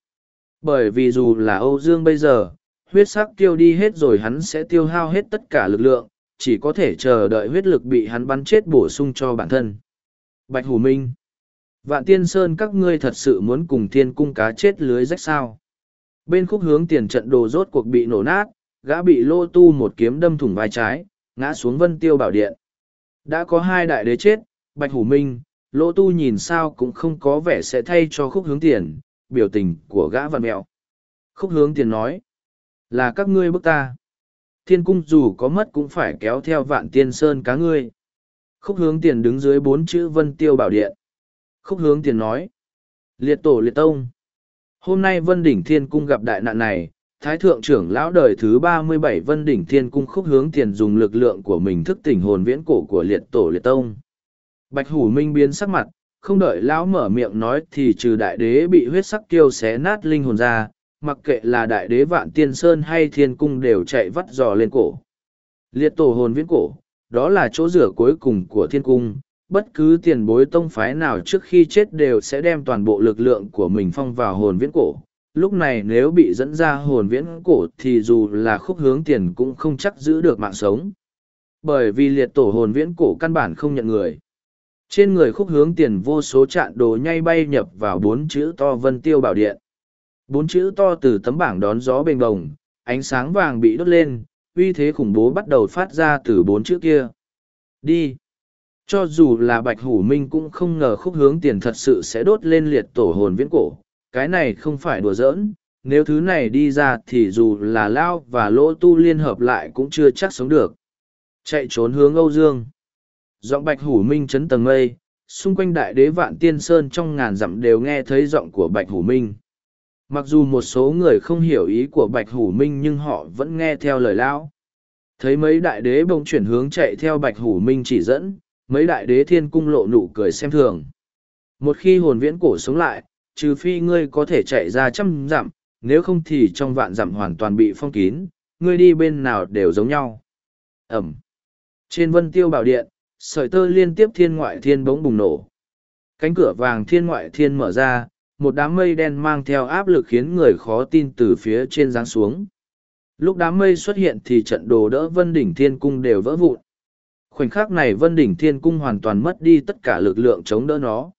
Bởi vì dù là Âu Dương bây giờ, huyết sắc tiêu đi hết rồi hắn sẽ tiêu hao hết tất cả lực lượng, chỉ có thể chờ đợi huyết lực bị hắn bắn chết bổ sung cho bản thân. Bạch Hủ Minh Vạn Tiên Sơn các ngươi thật sự muốn cùng thiên cung cá chết lưới rách sao. Bên khúc hướng tiền trận đồ rốt cuộc bị nổ nát, gã bị lô tu một kiếm đâm thủng vai trái, ngã xuống vân tiêu bảo điện. Đã có hai đại đế chết, Bạch Hủ Minh, Lô Tu nhìn sao cũng không có vẻ sẽ thay cho khúc hướng tiền, biểu tình của gã vặn mẹo. Khúc hướng tiền nói, là các ngươi bức ta. Thiên cung dù có mất cũng phải kéo theo vạn tiên sơn cá ngươi. Khúc hướng tiền đứng dưới bốn chữ vân tiêu bảo điện. Khúc hướng tiền nói, liệt tổ liệt tông. Hôm nay vân đỉnh thiên cung gặp đại nạn này, Thái thượng trưởng lão đời thứ ba mươi bảy Vân Đỉnh Thiên Cung khúc hướng tiền dùng lực lượng của mình thức tỉnh hồn viễn cổ của liệt tổ liệt tông. Bạch Hủ Minh biến sắc mặt, không đợi lão mở miệng nói thì trừ đại đế bị huyết sắc tiêu xé nát linh hồn ra, mặc kệ là đại đế vạn tiên sơn hay thiên cung đều chạy vắt dò lên cổ. Liệt tổ hồn viễn cổ, đó là chỗ rửa cuối cùng của thiên cung, bất cứ tiền bối tông phái nào trước khi chết đều sẽ đem toàn bộ lực lượng của mình phong vào hồn viễn cổ, lúc này nếu bị dẫn ra hồn viễn cổ thì dù là khúc hướng tiền cũng không chắc giữ được mạng sống bởi vì liệt tổ hồn viễn cổ căn bản không nhận người Trên người khúc hướng tiền vô số trạn đồ nhay bay nhập vào bốn chữ to vân tiêu bảo điện. Bốn chữ to từ tấm bảng đón gió bềnh bồng, ánh sáng vàng bị đốt lên, uy thế khủng bố bắt đầu phát ra từ bốn chữ kia. Đi! Cho dù là Bạch Hủ Minh cũng không ngờ khúc hướng tiền thật sự sẽ đốt lên liệt tổ hồn viễn cổ. Cái này không phải đùa giỡn, nếu thứ này đi ra thì dù là Lao và Lỗ Tu liên hợp lại cũng chưa chắc sống được. Chạy trốn hướng Âu Dương. Giọng Bạch Hủ Minh chấn tầng mây, xung quanh đại đế vạn tiên sơn trong ngàn dặm đều nghe thấy giọng của Bạch Hủ Minh. Mặc dù một số người không hiểu ý của Bạch Hủ Minh nhưng họ vẫn nghe theo lời Lão. Thấy mấy đại đế bỗng chuyển hướng chạy theo Bạch Hủ Minh chỉ dẫn, mấy đại đế thiên cung lộ nụ cười xem thường. Một khi hồn viễn cổ sống lại, trừ phi ngươi có thể chạy ra trăm dặm, nếu không thì trong vạn dặm hoàn toàn bị phong kín, ngươi đi bên nào đều giống nhau. Ẩm. Trên vân tiêu bảo điện, sợi tơ liên tiếp thiên ngoại thiên bỗng bùng nổ. Cánh cửa vàng thiên ngoại thiên mở ra, một đám mây đen mang theo áp lực khiến người khó tin từ phía trên giáng xuống. Lúc đám mây xuất hiện thì trận đồ đỡ vân đỉnh thiên cung đều vỡ vụn. Khoảnh khắc này vân đỉnh thiên cung hoàn toàn mất đi tất cả lực lượng chống đỡ nó.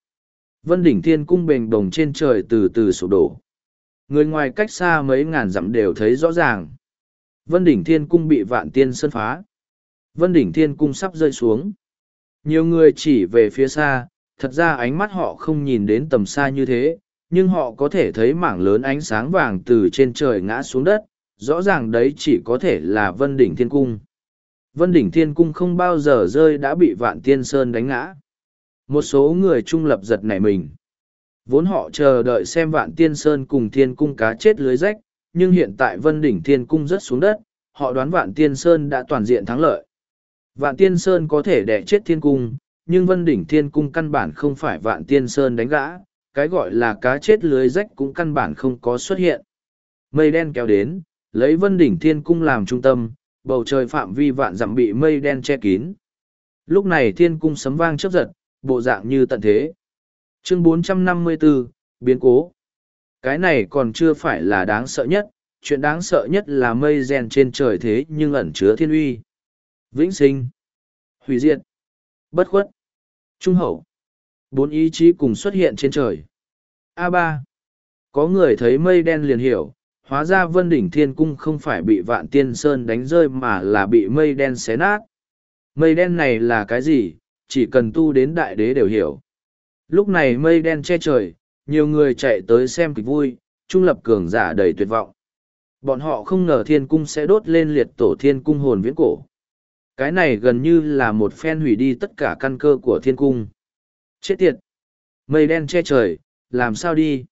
Vân đỉnh thiên cung bềnh đồng trên trời từ từ sụp đổ. Người ngoài cách xa mấy ngàn dặm đều thấy rõ ràng. Vân đỉnh thiên cung bị vạn tiên sơn phá. Vân đỉnh thiên cung sắp rơi xuống. Nhiều người chỉ về phía xa, thật ra ánh mắt họ không nhìn đến tầm xa như thế, nhưng họ có thể thấy mảng lớn ánh sáng vàng từ trên trời ngã xuống đất, rõ ràng đấy chỉ có thể là Vân Đỉnh Thiên Cung. Vân Đỉnh Thiên Cung không bao giờ rơi đã bị Vạn Tiên Sơn đánh ngã. Một số người trung lập giật nảy mình. Vốn họ chờ đợi xem Vạn Tiên Sơn cùng Thiên Cung cá chết lưới rách, nhưng hiện tại Vân Đỉnh Thiên Cung rất xuống đất, họ đoán Vạn Tiên Sơn đã toàn diện thắng lợi. Vạn Tiên Sơn có thể đẻ chết Thiên Cung, nhưng Vân Đỉnh Thiên Cung căn bản không phải Vạn Tiên Sơn đánh gã, cái gọi là cá chết lưới rách cũng căn bản không có xuất hiện. Mây đen kéo đến, lấy Vân Đỉnh Thiên Cung làm trung tâm, bầu trời phạm vi vạn dặm bị mây đen che kín. Lúc này Thiên Cung sấm vang chớp giật, bộ dạng như tận thế. Chương 454, Biến cố. Cái này còn chưa phải là đáng sợ nhất, chuyện đáng sợ nhất là mây rèn trên trời thế nhưng ẩn chứa thiên uy. Vĩnh sinh, hủy diệt, bất khuất, trung hậu. Bốn ý chí cùng xuất hiện trên trời. a ba Có người thấy mây đen liền hiểu, hóa ra vân đỉnh thiên cung không phải bị vạn tiên sơn đánh rơi mà là bị mây đen xé nát. Mây đen này là cái gì, chỉ cần tu đến đại đế đều hiểu. Lúc này mây đen che trời, nhiều người chạy tới xem kịch vui, trung lập cường giả đầy tuyệt vọng. Bọn họ không ngờ thiên cung sẽ đốt lên liệt tổ thiên cung hồn viễn cổ. Cái này gần như là một phen hủy đi tất cả căn cơ của thiên cung. Chết tiệt! Mây đen che trời, làm sao đi?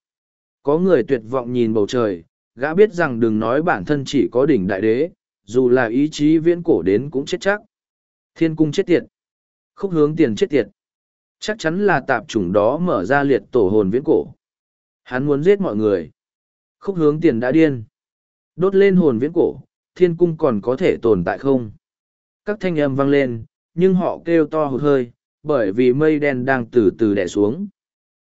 Có người tuyệt vọng nhìn bầu trời, gã biết rằng đừng nói bản thân chỉ có đỉnh đại đế, dù là ý chí viễn cổ đến cũng chết chắc. Thiên cung chết tiệt. Khúc hướng tiền chết tiệt. Chắc chắn là tạp chủng đó mở ra liệt tổ hồn viễn cổ. Hắn muốn giết mọi người. Khúc hướng tiền đã điên. Đốt lên hồn viễn cổ, thiên cung còn có thể tồn tại không? Các thanh âm vang lên, nhưng họ kêu to hụt hơi, bởi vì mây đen đang từ từ đẻ xuống.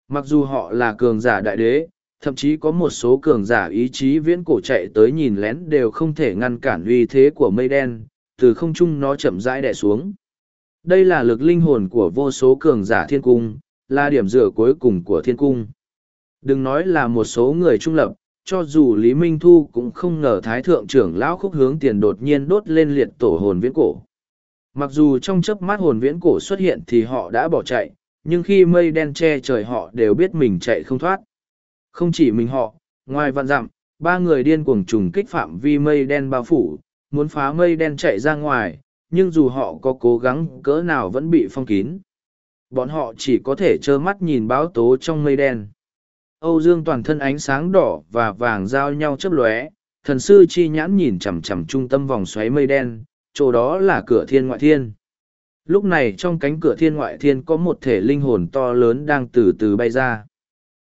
Mặc dù họ là cường giả đại đế, thậm chí có một số cường giả ý chí viễn cổ chạy tới nhìn lén đều không thể ngăn cản uy thế của mây đen, từ không trung nó chậm rãi đẻ xuống. Đây là lực linh hồn của vô số cường giả thiên cung, là điểm dựa cuối cùng của thiên cung. Đừng nói là một số người trung lập, cho dù Lý Minh Thu cũng không ngờ Thái Thượng trưởng lão khúc hướng tiền đột nhiên đốt lên liệt tổ hồn viễn cổ. Mặc dù trong chớp mắt hồn viễn cổ xuất hiện thì họ đã bỏ chạy, nhưng khi mây đen che trời họ đều biết mình chạy không thoát. Không chỉ mình họ, ngoài vạn dặm, ba người điên cuồng trùng kích phạm vi mây đen bao phủ, muốn phá mây đen chạy ra ngoài, nhưng dù họ có cố gắng cỡ nào vẫn bị phong kín. Bọn họ chỉ có thể trơ mắt nhìn báo tố trong mây đen. Âu Dương toàn thân ánh sáng đỏ và vàng giao nhau chớp lóe, thần sư chi nhãn nhìn chằm chằm trung tâm vòng xoáy mây đen, chỗ đó là cửa thiên ngoại thiên. Lúc này trong cánh cửa thiên ngoại thiên có một thể linh hồn to lớn đang từ từ bay ra.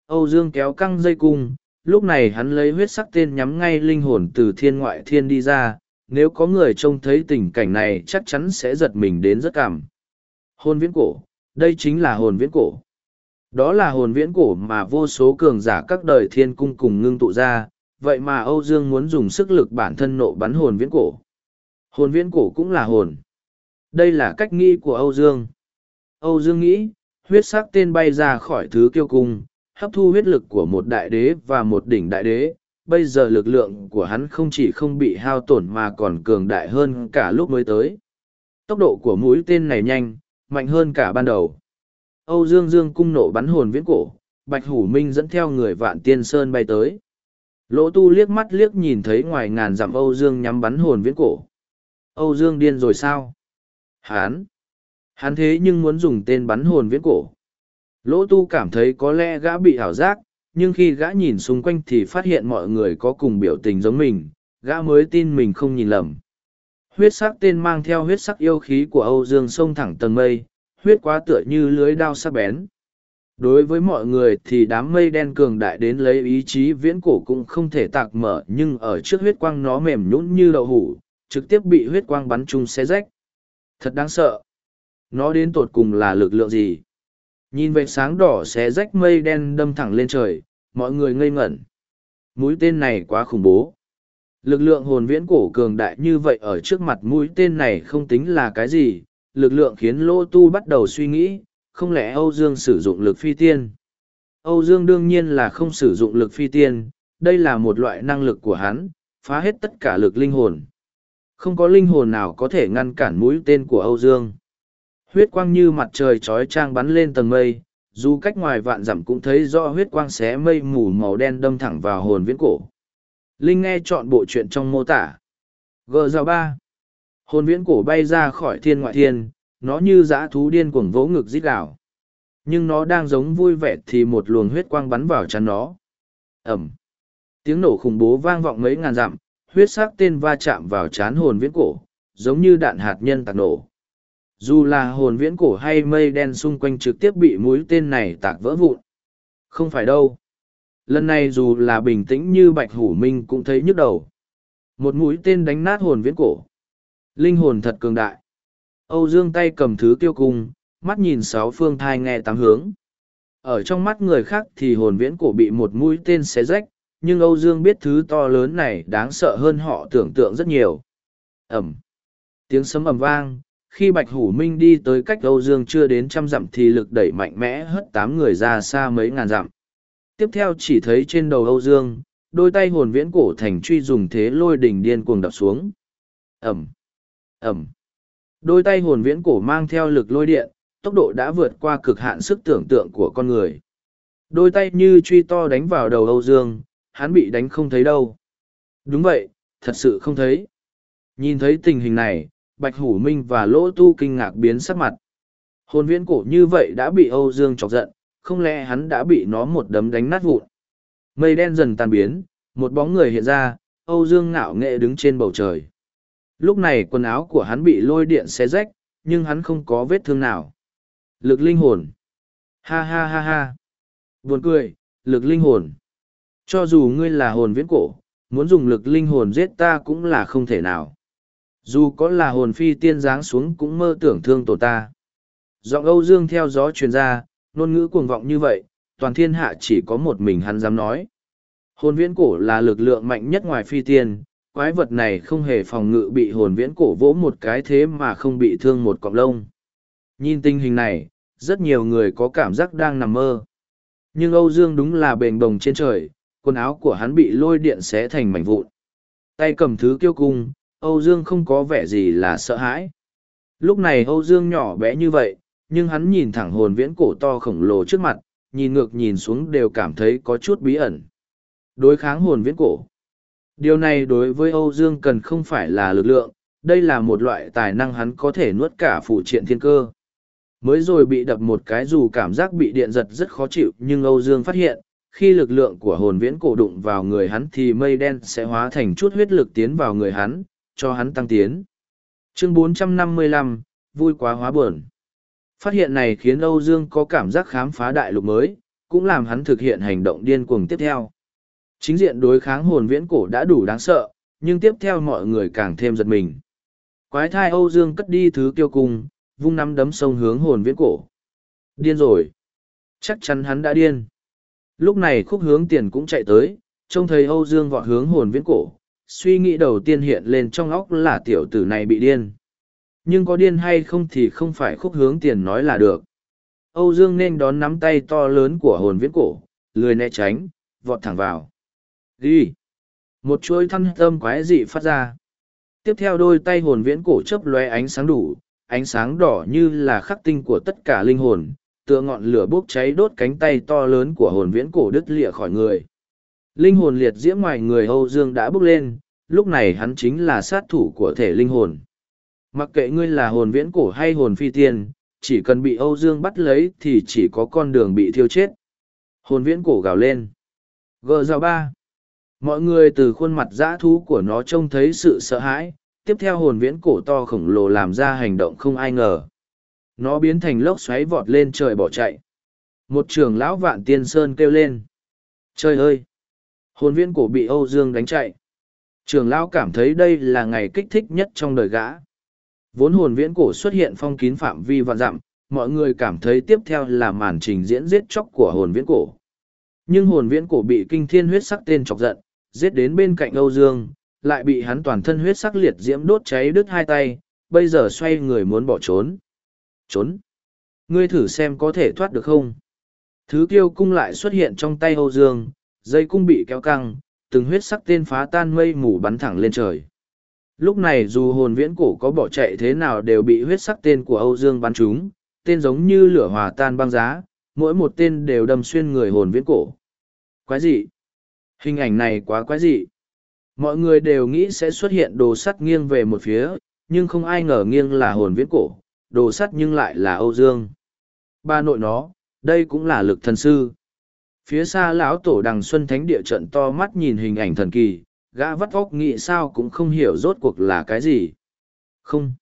Âu Dương kéo căng dây cung, lúc này hắn lấy huyết sắc tên nhắm ngay linh hồn từ thiên ngoại thiên đi ra, nếu có người trông thấy tình cảnh này chắc chắn sẽ giật mình đến rất cảm. Hồn viễn cổ, đây chính là hồn viễn cổ. Đó là hồn viễn cổ mà vô số cường giả các đời thiên cung cùng ngưng tụ ra, vậy mà Âu Dương muốn dùng sức lực bản thân nộ bắn hồn viễn cổ. Hồn viễn cổ cũng là hồn. Đây là cách nghĩ của Âu Dương. Âu Dương nghĩ, huyết sắc tên bay ra khỏi thứ kiêu cung, hấp thu huyết lực của một đại đế và một đỉnh đại đế. Bây giờ lực lượng của hắn không chỉ không bị hao tổn mà còn cường đại hơn cả lúc mới tới. Tốc độ của mũi tên này nhanh, mạnh hơn cả ban đầu. Âu Dương Dương cung nổ bắn hồn viễn cổ, Bạch Hủ Minh dẫn theo người vạn tiên sơn bay tới. Lỗ tu liếc mắt liếc nhìn thấy ngoài ngàn dặm Âu Dương nhắm bắn hồn viễn cổ. Âu Dương điên rồi sao? Hán! Hán thế nhưng muốn dùng tên bắn hồn viễn cổ. Lỗ tu cảm thấy có lẽ gã bị ảo giác, nhưng khi gã nhìn xung quanh thì phát hiện mọi người có cùng biểu tình giống mình, gã mới tin mình không nhìn lầm. Huyết sắc tên mang theo huyết sắc yêu khí của Âu Dương sông thẳng tầng mây, huyết quá tựa như lưới đao sắc bén. Đối với mọi người thì đám mây đen cường đại đến lấy ý chí viễn cổ cũng không thể tạc mở nhưng ở trước huyết quang nó mềm nhũn như đậu hủ, trực tiếp bị huyết quang bắn chung xé rách. Thật đáng sợ. Nó đến tột cùng là lực lượng gì? Nhìn về sáng đỏ xé rách mây đen đâm thẳng lên trời, mọi người ngây ngẩn. Mũi tên này quá khủng bố. Lực lượng hồn viễn cổ cường đại như vậy ở trước mặt mũi tên này không tính là cái gì, lực lượng khiến Lô Tu bắt đầu suy nghĩ, không lẽ Âu Dương sử dụng lực phi tiên? Âu Dương đương nhiên là không sử dụng lực phi tiên, đây là một loại năng lực của hắn, phá hết tất cả lực linh hồn. Không có linh hồn nào có thể ngăn cản mũi tên của Âu Dương. Huyết quang như mặt trời trói trang bắn lên tầng mây, dù cách ngoài vạn dặm cũng thấy rõ huyết quang xé mây mù màu đen đâm thẳng vào hồn viễn cổ. Linh nghe chọn bộ chuyện trong mô tả. Gờ rào ba. Hồn viễn cổ bay ra khỏi thiên ngoại thiên, nó như dã thú điên cuồng vỗ ngực rít đảo. Nhưng nó đang giống vui vẻ thì một luồng huyết quang bắn vào chắn nó. Ẩm. Tiếng nổ khủng bố vang vọng mấy ngàn dặm, huyết sắc tên va chạm vào chán hồn viễn cổ, giống như đạn hạt nhân tạc nổ. Dù là hồn viễn cổ hay mây đen xung quanh trực tiếp bị mũi tên này tạc vỡ vụn. Không phải đâu. Lần này dù là bình tĩnh như bạch hủ minh cũng thấy nhức đầu. Một mũi tên đánh nát hồn viễn cổ. Linh hồn thật cường đại. Âu Dương tay cầm thứ tiêu cung, mắt nhìn sáu phương thai nghe tám hướng. Ở trong mắt người khác thì hồn viễn cổ bị một mũi tên xé rách, nhưng Âu Dương biết thứ to lớn này đáng sợ hơn họ tưởng tượng rất nhiều. Ẩm. Tiếng sấm ầm vang, khi Bạch Hủ Minh đi tới cách Âu Dương chưa đến trăm dặm thì lực đẩy mạnh mẽ hất tám người ra xa mấy ngàn dặm. Tiếp theo chỉ thấy trên đầu Âu Dương, đôi tay hồn viễn cổ thành truy dùng thế lôi đỉnh điên cuồng đập xuống. Ẩm. Ẩm. Đôi tay hồn viễn cổ mang theo lực lôi điện, tốc độ đã vượt qua cực hạn sức tưởng tượng của con người. Đôi tay như truy to đánh vào đầu Âu Dương, hắn bị đánh không thấy đâu. Đúng vậy, thật sự không thấy. Nhìn thấy tình hình này, Bạch Hủ Minh và Lỗ Tu kinh ngạc biến sắc mặt. Hồn viễn cổ như vậy đã bị Âu Dương chọc giận, không lẽ hắn đã bị nó một đấm đánh nát vụn. Mây đen dần tan biến, một bóng người hiện ra, Âu Dương ngạo nghệ đứng trên bầu trời. Lúc này quần áo của hắn bị lôi điện xé rách, nhưng hắn không có vết thương nào. Lực linh hồn. Ha ha ha ha. Buồn cười, lực linh hồn. Cho dù ngươi là hồn viễn cổ, muốn dùng lực linh hồn giết ta cũng là không thể nào. Dù có là hồn phi tiên giáng xuống cũng mơ tưởng thương tổ ta. Giọng Âu Dương theo gió truyền ra, ngôn ngữ cuồng vọng như vậy, toàn thiên hạ chỉ có một mình hắn dám nói. Hồn viễn cổ là lực lượng mạnh nhất ngoài phi tiên, quái vật này không hề phòng ngự bị hồn viễn cổ vỗ một cái thế mà không bị thương một cọng lông. Nhìn tình hình này, rất nhiều người có cảm giác đang nằm mơ. Nhưng Âu Dương đúng là bền bồng trên trời, quần áo của hắn bị lôi điện xé thành mảnh vụn. Tay cầm thứ kiêu cung, Âu Dương không có vẻ gì là sợ hãi. Lúc này Âu Dương nhỏ bé như vậy, nhưng hắn nhìn thẳng hồn viễn cổ to khổng lồ trước mặt, nhìn ngược nhìn xuống đều cảm thấy có chút bí ẩn. Đối kháng hồn viễn cổ. Điều này đối với Âu Dương cần không phải là lực lượng, đây là một loại tài năng hắn có thể nuốt cả phụ triện thiên cơ. Mới rồi bị đập một cái dù cảm giác bị điện giật rất khó chịu nhưng Âu Dương phát hiện, khi lực lượng của hồn viễn cổ đụng vào người hắn thì mây đen sẽ hóa thành chút huyết lực tiến vào người hắn, cho hắn tăng tiến. Chương 455, vui quá hóa buồn. Phát hiện này khiến Âu Dương có cảm giác khám phá đại lục mới, cũng làm hắn thực hiện hành động điên cuồng tiếp theo. Chính diện đối kháng hồn viễn cổ đã đủ đáng sợ, nhưng tiếp theo mọi người càng thêm giật mình. Quái thai Âu Dương cất đi thứ kiêu cung, vung nắm đấm sông hướng hồn viễn cổ. Điên rồi. Chắc chắn hắn đã điên. Lúc này khúc hướng tiền cũng chạy tới, trông thấy Âu Dương vọt hướng hồn viễn cổ. Suy nghĩ đầu tiên hiện lên trong óc là tiểu tử này bị điên. Nhưng có điên hay không thì không phải khúc hướng tiền nói là được. Âu Dương nên đón nắm tay to lớn của hồn viễn cổ, lười né tránh, vọt thẳng vào. Đi! Một chuỗi thăn tâm quái dị phát ra. Tiếp theo đôi tay hồn viễn cổ chớp lóe ánh sáng đủ, ánh sáng đỏ như là khắc tinh của tất cả linh hồn, tựa ngọn lửa bốc cháy đốt cánh tay to lớn của hồn viễn cổ đứt lịa khỏi người. Linh hồn liệt diễm ngoài người Âu Dương đã bốc lên, lúc này hắn chính là sát thủ của thể linh hồn. Mặc kệ ngươi là hồn viễn cổ hay hồn phi tiên, chỉ cần bị Âu Dương bắt lấy thì chỉ có con đường bị thiêu chết. Hồn viễn cổ gào lên. Gờ rào ba. Mọi người từ khuôn mặt dã thú của nó trông thấy sự sợ hãi, tiếp theo hồn viễn cổ to khổng lồ làm ra hành động không ai ngờ. Nó biến thành lốc xoáy vọt lên trời bỏ chạy. Một trưởng lão vạn tiên sơn kêu lên. Trời ơi! Hồn viễn cổ bị Âu Dương đánh chạy. Trường lão cảm thấy đây là ngày kích thích nhất trong đời gã. Vốn hồn viễn cổ xuất hiện phong kín phạm vi vạn dặm, mọi người cảm thấy tiếp theo là màn trình diễn giết chóc của hồn viễn cổ. Nhưng hồn viễn cổ bị kinh thiên huyết sắc tên chọc giận, giết đến bên cạnh Âu Dương, lại bị hắn toàn thân huyết sắc liệt diễm đốt cháy đứt hai tay, bây giờ xoay người muốn bỏ trốn. Trốn! Ngươi thử xem có thể thoát được không? Thứ kiêu cung lại xuất hiện trong tay Âu Dương, dây cung bị kéo căng, từng huyết sắc tên phá tan mây mù bắn thẳng lên trời. Lúc này dù hồn viễn cổ có bỏ chạy thế nào đều bị huyết sắc tên của Âu Dương bắn trúng, tên giống như lửa hòa tan băng giá, mỗi một tên đều đâm xuyên người hồn viễn cổ. Quái dị, Hình ảnh này quá quái dị. Mọi người đều nghĩ sẽ xuất hiện đồ sắt nghiêng về một phía, nhưng không ai ngờ nghiêng là hồn viễn cổ, đồ sắt nhưng lại là Âu Dương. Ba nội nó, đây cũng là lực thần sư. Phía xa lão tổ đằng xuân thánh địa trận to mắt nhìn hình ảnh thần kỳ, gã vắt óc nghĩ sao cũng không hiểu rốt cuộc là cái gì. Không.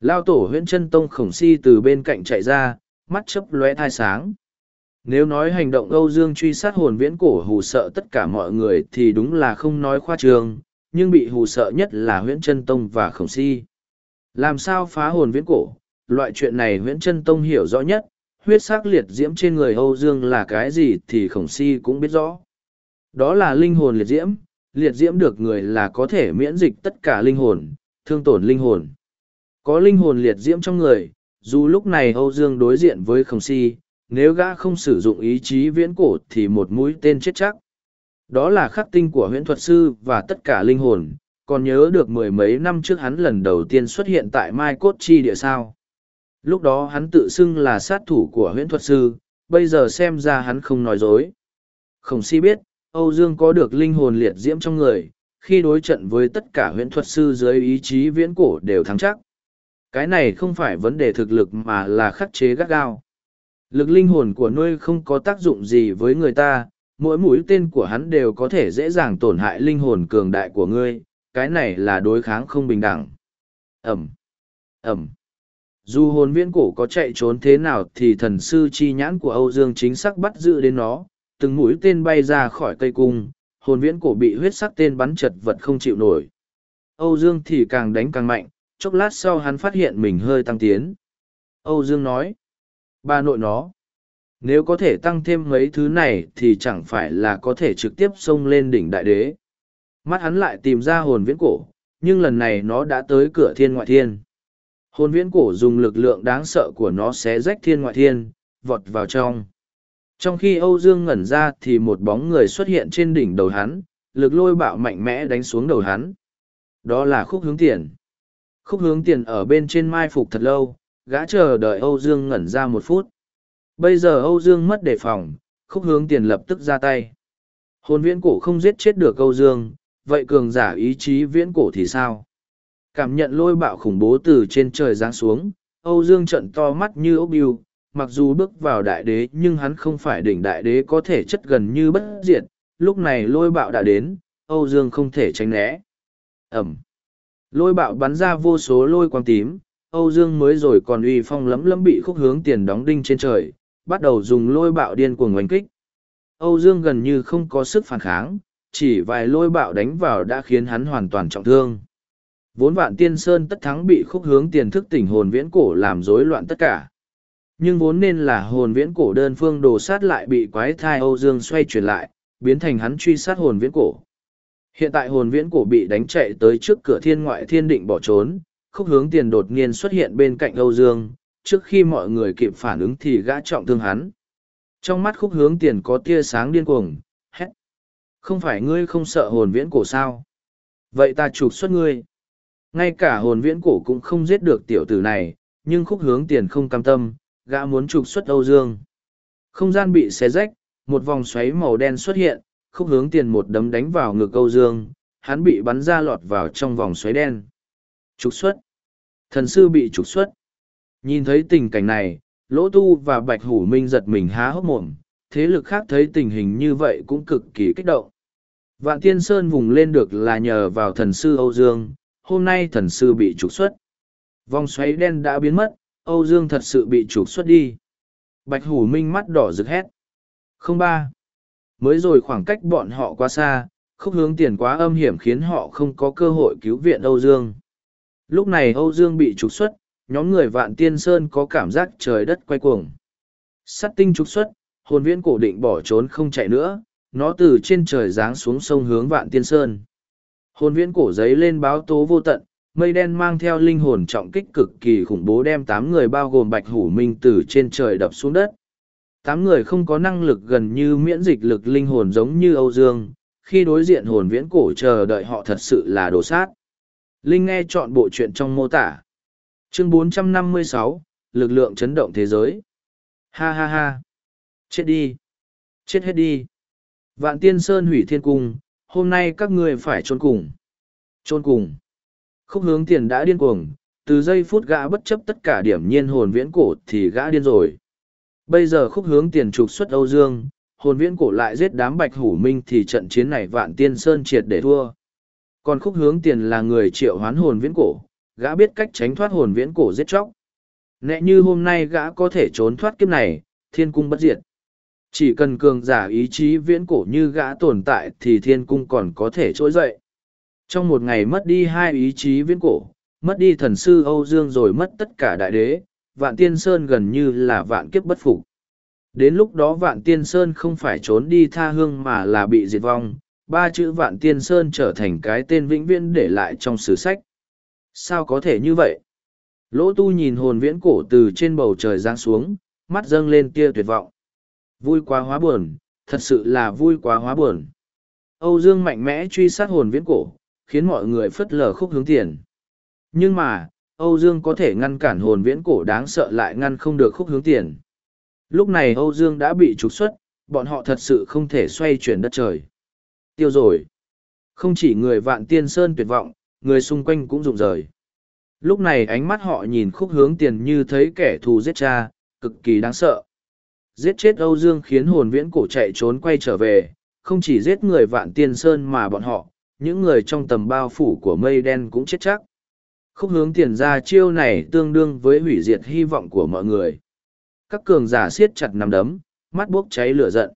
Lao tổ huyễn chân tông khổng si từ bên cạnh chạy ra, mắt chấp lóe thai sáng. Nếu nói hành động Âu Dương truy sát hồn viễn cổ hù sợ tất cả mọi người thì đúng là không nói khoa trương, nhưng bị hù sợ nhất là huyễn chân tông và khổng si. Làm sao phá hồn viễn cổ? Loại chuyện này Nguyễn Trân tông hiểu rõ nhất, huyết sắc liệt diễm trên người Âu Dương là cái gì thì khổng si cũng biết rõ. Đó là linh hồn liệt diễm, liệt diễm được người là có thể miễn dịch tất cả linh hồn, thương tổn linh hồn. Có linh hồn liệt diễm trong người, dù lúc này Âu Dương đối diện với khổng si, nếu gã không sử dụng ý chí viễn cổ thì một mũi tên chết chắc. Đó là khắc tinh của huyễn thuật sư và tất cả linh hồn, còn nhớ được mười mấy năm trước hắn lần đầu tiên xuất hiện tại Mai Cốt Chi địa sao. Lúc đó hắn tự xưng là sát thủ của huyễn thuật sư, bây giờ xem ra hắn không nói dối. Khổng si biết, Âu Dương có được linh hồn liệt diễm trong người, khi đối trận với tất cả huyễn thuật sư dưới ý chí viễn cổ đều thắng chắc. Cái này không phải vấn đề thực lực mà là khắc chế gắt gao. Lực linh hồn của nuôi không có tác dụng gì với người ta, mỗi mũi tên của hắn đều có thể dễ dàng tổn hại linh hồn cường đại của ngươi, cái này là đối kháng không bình đẳng. Ẩm, Ẩm. Dù hồn viễn cổ có chạy trốn thế nào thì thần sư chi nhãn của Âu Dương chính xác bắt giữ đến nó, từng mũi tên bay ra khỏi cây cung, hồn viễn cổ bị huyết sắc tên bắn chật vật không chịu nổi. Âu Dương thì càng đánh càng mạnh, chốc lát sau hắn phát hiện mình hơi tăng tiến. Âu Dương nói, ba nội nó, nếu có thể tăng thêm mấy thứ này thì chẳng phải là có thể trực tiếp xông lên đỉnh đại đế. Mắt hắn lại tìm ra hồn viễn cổ, nhưng lần này nó đã tới cửa thiên ngoại thiên. Hồn viễn cổ dùng lực lượng đáng sợ của nó xé rách thiên ngoại thiên, vọt vào trong. Trong khi Âu Dương ngẩn ra thì một bóng người xuất hiện trên đỉnh đầu hắn, lực lôi bạo mạnh mẽ đánh xuống đầu hắn. Đó là khúc hướng tiền. Khúc hướng tiền ở bên trên mai phục thật lâu, gã chờ đợi Âu Dương ngẩn ra một phút. Bây giờ Âu Dương mất đề phòng, khúc hướng tiền lập tức ra tay. Hồn viễn cổ không giết chết được Âu Dương, vậy cường giả ý chí viễn cổ thì sao? Cảm nhận lôi bạo khủng bố từ trên trời giáng xuống, Âu Dương trận to mắt như ốc biu, mặc dù bước vào đại đế nhưng hắn không phải đỉnh đại đế có thể chất gần như bất diệt, lúc này lôi bạo đã đến, Âu Dương không thể tránh né. Ẩm. Lôi bạo bắn ra vô số lôi quang tím, Âu Dương mới rồi còn uy phong lấm lấm bị khúc hướng tiền đóng đinh trên trời, bắt đầu dùng lôi bạo điên cuồng oanh kích. Âu Dương gần như không có sức phản kháng, chỉ vài lôi bạo đánh vào đã khiến hắn hoàn toàn trọng thương. Vốn vạn tiên sơn tất thắng bị khúc hướng tiền thức tỉnh hồn viễn cổ làm rối loạn tất cả. Nhưng vốn nên là hồn viễn cổ đơn phương đồ sát lại bị quái thai Âu Dương xoay chuyển lại, biến thành hắn truy sát hồn viễn cổ. Hiện tại hồn viễn cổ bị đánh chạy tới trước cửa thiên ngoại thiên định bỏ trốn, khúc hướng tiền đột nhiên xuất hiện bên cạnh Âu Dương, trước khi mọi người kịp phản ứng thì gã trọng thương hắn. Trong mắt khúc hướng tiền có tia sáng điên cuồng, hét. Không phải ngươi không sợ hồn viễn cổ sao? Vậy ta trục xuất ngươi. Ngay cả hồn viễn cổ cũng không giết được tiểu tử này, nhưng khúc hướng tiền không cam tâm, gã muốn trục xuất Âu Dương. Không gian bị xé rách, một vòng xoáy màu đen xuất hiện, khúc hướng tiền một đấm đánh vào ngực Âu Dương, hắn bị bắn ra lọt vào trong vòng xoáy đen. Trục xuất. Thần sư bị trục xuất. Nhìn thấy tình cảnh này, Lỗ Tu và Bạch Hủ Minh giật mình há hốc mồm, thế lực khác thấy tình hình như vậy cũng cực kỳ kích động. Vạn Tiên Sơn vùng lên được là nhờ vào thần sư Âu Dương, hôm nay thần sư bị trục xuất. Vòng xoáy đen đã biến mất, Âu Dương thật sự bị trục xuất đi. Bạch Hủ Minh mắt đỏ rực hét. Không ba. Mới rồi khoảng cách bọn họ quá xa, khúc hướng tiền quá âm hiểm khiến họ không có cơ hội cứu viện Âu Dương. Lúc này Âu Dương bị trục xuất, nhóm người vạn tiên sơn có cảm giác trời đất quay cuồng. Sắt tinh trục xuất, hồn viễn cổ định bỏ trốn không chạy nữa, nó từ trên trời giáng xuống sông hướng vạn tiên sơn. Hồn viễn cổ giấy lên báo tố vô tận, mây đen mang theo linh hồn trọng kích cực kỳ khủng bố đem tám người bao gồm bạch hủ minh từ trên trời đập xuống đất. Tám người không có năng lực gần như miễn dịch lực linh hồn giống như Âu Dương, khi đối diện hồn viễn cổ chờ đợi họ thật sự là đồ sát. Linh nghe chọn bộ chuyện trong mô tả. Chương 456, lực lượng chấn động thế giới. Ha ha ha. Chết đi. Chết hết đi. Vạn tiên sơn hủy thiên cung, hôm nay các ngươi phải trôn cùng. Trôn cùng. Khúc hướng tiền đã điên cuồng, từ giây phút gã bất chấp tất cả điểm nhiên hồn viễn cổ thì gã điên rồi. Bây giờ khúc hướng tiền trục xuất Âu Dương, hồn viễn cổ lại giết đám bạch hủ minh thì trận chiến này vạn tiên sơn triệt để thua. Còn khúc hướng tiền là người triệu hoán hồn viễn cổ, gã biết cách tránh thoát hồn viễn cổ giết chóc. Nẹ như hôm nay gã có thể trốn thoát kiếp này, thiên cung bất diệt. Chỉ cần cường giả ý chí viễn cổ như gã tồn tại thì thiên cung còn có thể trỗi dậy. Trong một ngày mất đi hai ý chí viễn cổ, mất đi thần sư Âu Dương rồi mất tất cả đại đế, vạn tiên sơn gần như là vạn kiếp bất phục. Đến lúc đó vạn tiên sơn không phải trốn đi tha hương mà là bị diệt vong, ba chữ vạn tiên sơn trở thành cái tên vĩnh viễn để lại trong sử sách. Sao có thể như vậy? Lỗ tu nhìn hồn viễn cổ từ trên bầu trời giáng xuống, mắt dâng lên tia tuyệt vọng. Vui quá hóa buồn, thật sự là vui quá hóa buồn. Âu Dương mạnh mẽ truy sát hồn viễn cổ, khiến mọi người phất lờ khúc hướng tiền. Nhưng mà, Âu Dương có thể ngăn cản hồn viễn cổ đáng sợ lại ngăn không được khúc hướng tiền. Lúc này Âu Dương đã bị trục xuất, bọn họ thật sự không thể xoay chuyển đất trời. Tiêu rồi. Không chỉ người vạn tiên sơn tuyệt vọng, người xung quanh cũng rụng rời. Lúc này ánh mắt họ nhìn khúc hướng tiền như thấy kẻ thù giết cha, cực kỳ đáng sợ. Giết chết Âu Dương khiến hồn viễn cổ chạy trốn quay trở về, không chỉ giết người vạn tiên sơn mà bọn họ, những người trong tầm bao phủ của mây đen cũng chết chắc. Khúc hướng tiền ra chiêu này tương đương với hủy diệt hy vọng của mọi người. Các cường giả siết chặt nằm đấm, mắt bốc cháy lửa giận.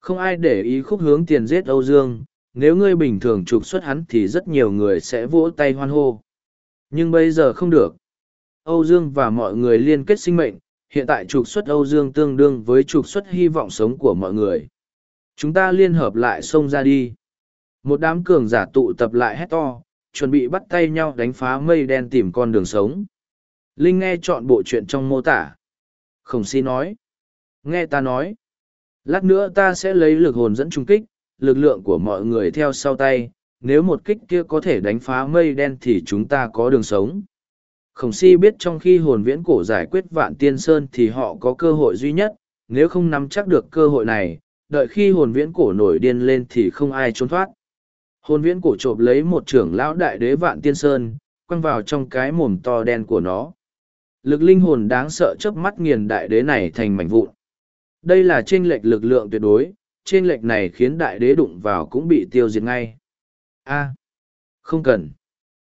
Không ai để ý khúc hướng tiền giết Âu Dương, nếu ngươi bình thường trục xuất hắn thì rất nhiều người sẽ vỗ tay hoan hô. Nhưng bây giờ không được. Âu Dương và mọi người liên kết sinh mệnh, hiện tại trục xuất Âu Dương tương đương với trục xuất hy vọng sống của mọi người. Chúng ta liên hợp lại xông ra đi. Một đám cường giả tụ tập lại hét to, chuẩn bị bắt tay nhau đánh phá mây đen tìm con đường sống. Linh nghe chọn bộ chuyện trong mô tả. Khổng si nói. Nghe ta nói. Lát nữa ta sẽ lấy lực hồn dẫn trung kích, lực lượng của mọi người theo sau tay. Nếu một kích kia có thể đánh phá mây đen thì chúng ta có đường sống. Khổng si biết trong khi hồn viễn cổ giải quyết vạn tiên sơn thì họ có cơ hội duy nhất, nếu không nắm chắc được cơ hội này, đợi khi hồn viễn cổ nổi điên lên thì không ai trốn thoát. Hồn viễn cổ trộm lấy một trưởng lão đại đế vạn tiên sơn, quăng vào trong cái mồm to đen của nó. Lực linh hồn đáng sợ chớp mắt nghiền đại đế này thành mảnh vụn. Đây là chênh lệch lực lượng tuyệt đối, chênh lệch này khiến đại đế đụng vào cũng bị tiêu diệt ngay. A, không cần.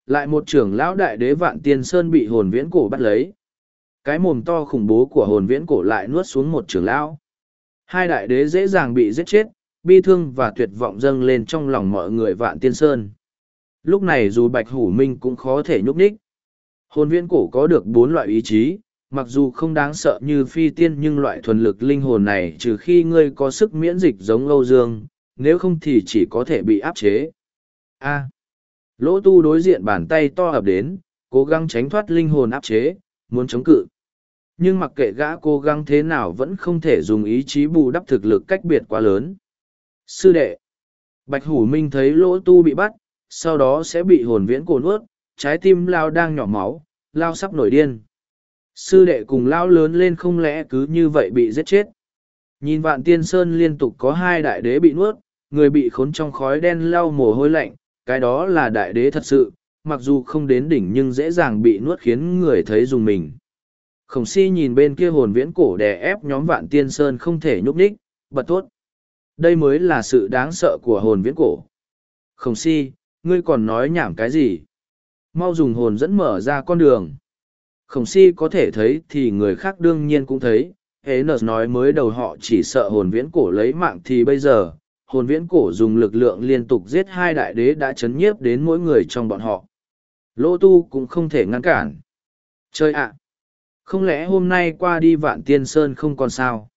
Lại một trưởng lão đại đế vạn tiên sơn bị hồn viễn cổ bắt lấy. Cái mồm to khủng bố của hồn viễn cổ lại nuốt xuống một trưởng lão. Hai đại đế dễ dàng bị giết chết, bi thương và tuyệt vọng dâng lên trong lòng mọi người vạn tiên sơn. Lúc này dù bạch hủ minh cũng khó thể nhúc nhích. Hồn viễn cổ có được bốn loại ý chí, mặc dù không đáng sợ như phi tiên nhưng loại thuần lực linh hồn này trừ khi ngươi có sức miễn dịch giống Âu Dương, nếu không thì chỉ có thể bị áp chế. A lỗ tu đối diện bàn tay to ập đến, cố gắng tránh thoát linh hồn áp chế, muốn chống cự. Nhưng mặc kệ gã cố gắng thế nào vẫn không thể dùng ý chí bù đắp thực lực cách biệt quá lớn. Sư đệ. Bạch Hủ Minh thấy lỗ tu bị bắt, sau đó sẽ bị hồn viễn cổ nuốt, trái tim lao đang nhỏ máu, lao sắp nổi điên. Sư đệ cùng lao lớn lên không lẽ cứ như vậy bị giết chết. Nhìn vạn tiên sơn liên tục có hai đại đế bị nuốt, người bị khốn trong khói đen lao mồ hôi lạnh, cái đó là đại đế thật sự, mặc dù không đến đỉnh nhưng dễ dàng bị nuốt khiến người thấy dùng mình. Khổng si nhìn bên kia hồn viễn cổ đè ép nhóm vạn tiên sơn không thể nhúc nhích, bật tốt. Đây mới là sự đáng sợ của hồn viễn cổ. Khổng si, ngươi còn nói nhảm cái gì? Mau dùng hồn dẫn mở ra con đường. Khổng si có thể thấy thì người khác đương nhiên cũng thấy. Hế nợ nói mới đầu họ chỉ sợ hồn viễn cổ lấy mạng thì bây giờ, hồn viễn cổ dùng lực lượng liên tục giết hai đại đế đã chấn nhiếp đến mỗi người trong bọn họ. Lô tu cũng không thể ngăn cản. Chơi ạ! Không lẽ hôm nay qua đi vạn tiên sơn không còn sao?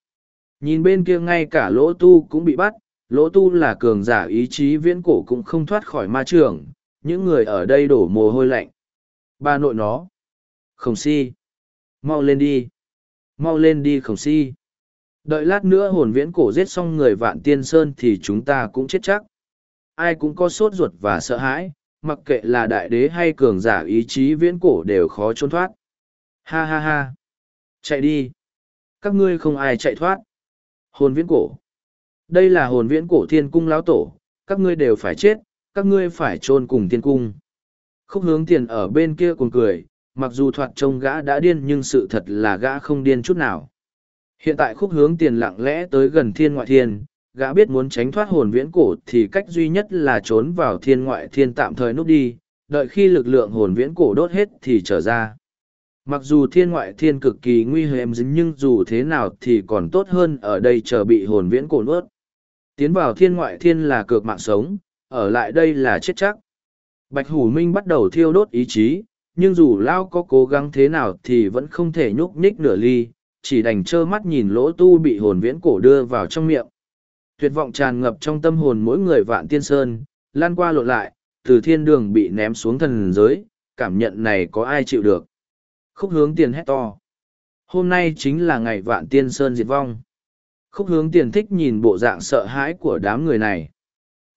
Nhìn bên kia ngay cả lỗ tu cũng bị bắt, lỗ tu là cường giả ý chí viễn cổ cũng không thoát khỏi ma trường, những người ở đây đổ mồ hôi lạnh. Ba nội nó. Khổng si. Mau lên đi. Mau lên đi khổng si. Đợi lát nữa hồn viễn cổ giết xong người vạn tiên sơn thì chúng ta cũng chết chắc. Ai cũng có sốt ruột và sợ hãi, mặc kệ là đại đế hay cường giả ý chí viễn cổ đều khó trốn thoát. Ha ha ha. Chạy đi. Các ngươi không ai chạy thoát. Hồn viễn cổ. Đây là hồn viễn cổ thiên cung lão tổ, các ngươi đều phải chết, các ngươi phải chôn cùng thiên cung. Khúc hướng tiền ở bên kia cùng cười, mặc dù thoạt trông gã đã điên nhưng sự thật là gã không điên chút nào. Hiện tại khúc hướng tiền lặng lẽ tới gần thiên ngoại thiên, gã biết muốn tránh thoát hồn viễn cổ thì cách duy nhất là trốn vào thiên ngoại thiên tạm thời núp đi, đợi khi lực lượng hồn viễn cổ đốt hết thì trở ra. Mặc dù thiên ngoại thiên cực kỳ nguy hiểm nhưng dù thế nào thì còn tốt hơn ở đây chờ bị hồn viễn cổ nuốt. Tiến vào thiên ngoại thiên là cược mạng sống, ở lại đây là chết chắc. Bạch Hủ Minh bắt đầu thiêu đốt ý chí, nhưng dù Lao có cố gắng thế nào thì vẫn không thể nhúc nhích nửa ly, chỉ đành trơ mắt nhìn lỗ tu bị hồn viễn cổ đưa vào trong miệng. Tuyệt vọng tràn ngập trong tâm hồn mỗi người vạn tiên sơn, lan qua lộ lại, từ thiên đường bị ném xuống thần giới, cảm nhận này có ai chịu được. Khúc hướng tiền hét to. Hôm nay chính là ngày vạn tiên sơn diệt vong. Khúc hướng tiền thích nhìn bộ dạng sợ hãi của đám người này.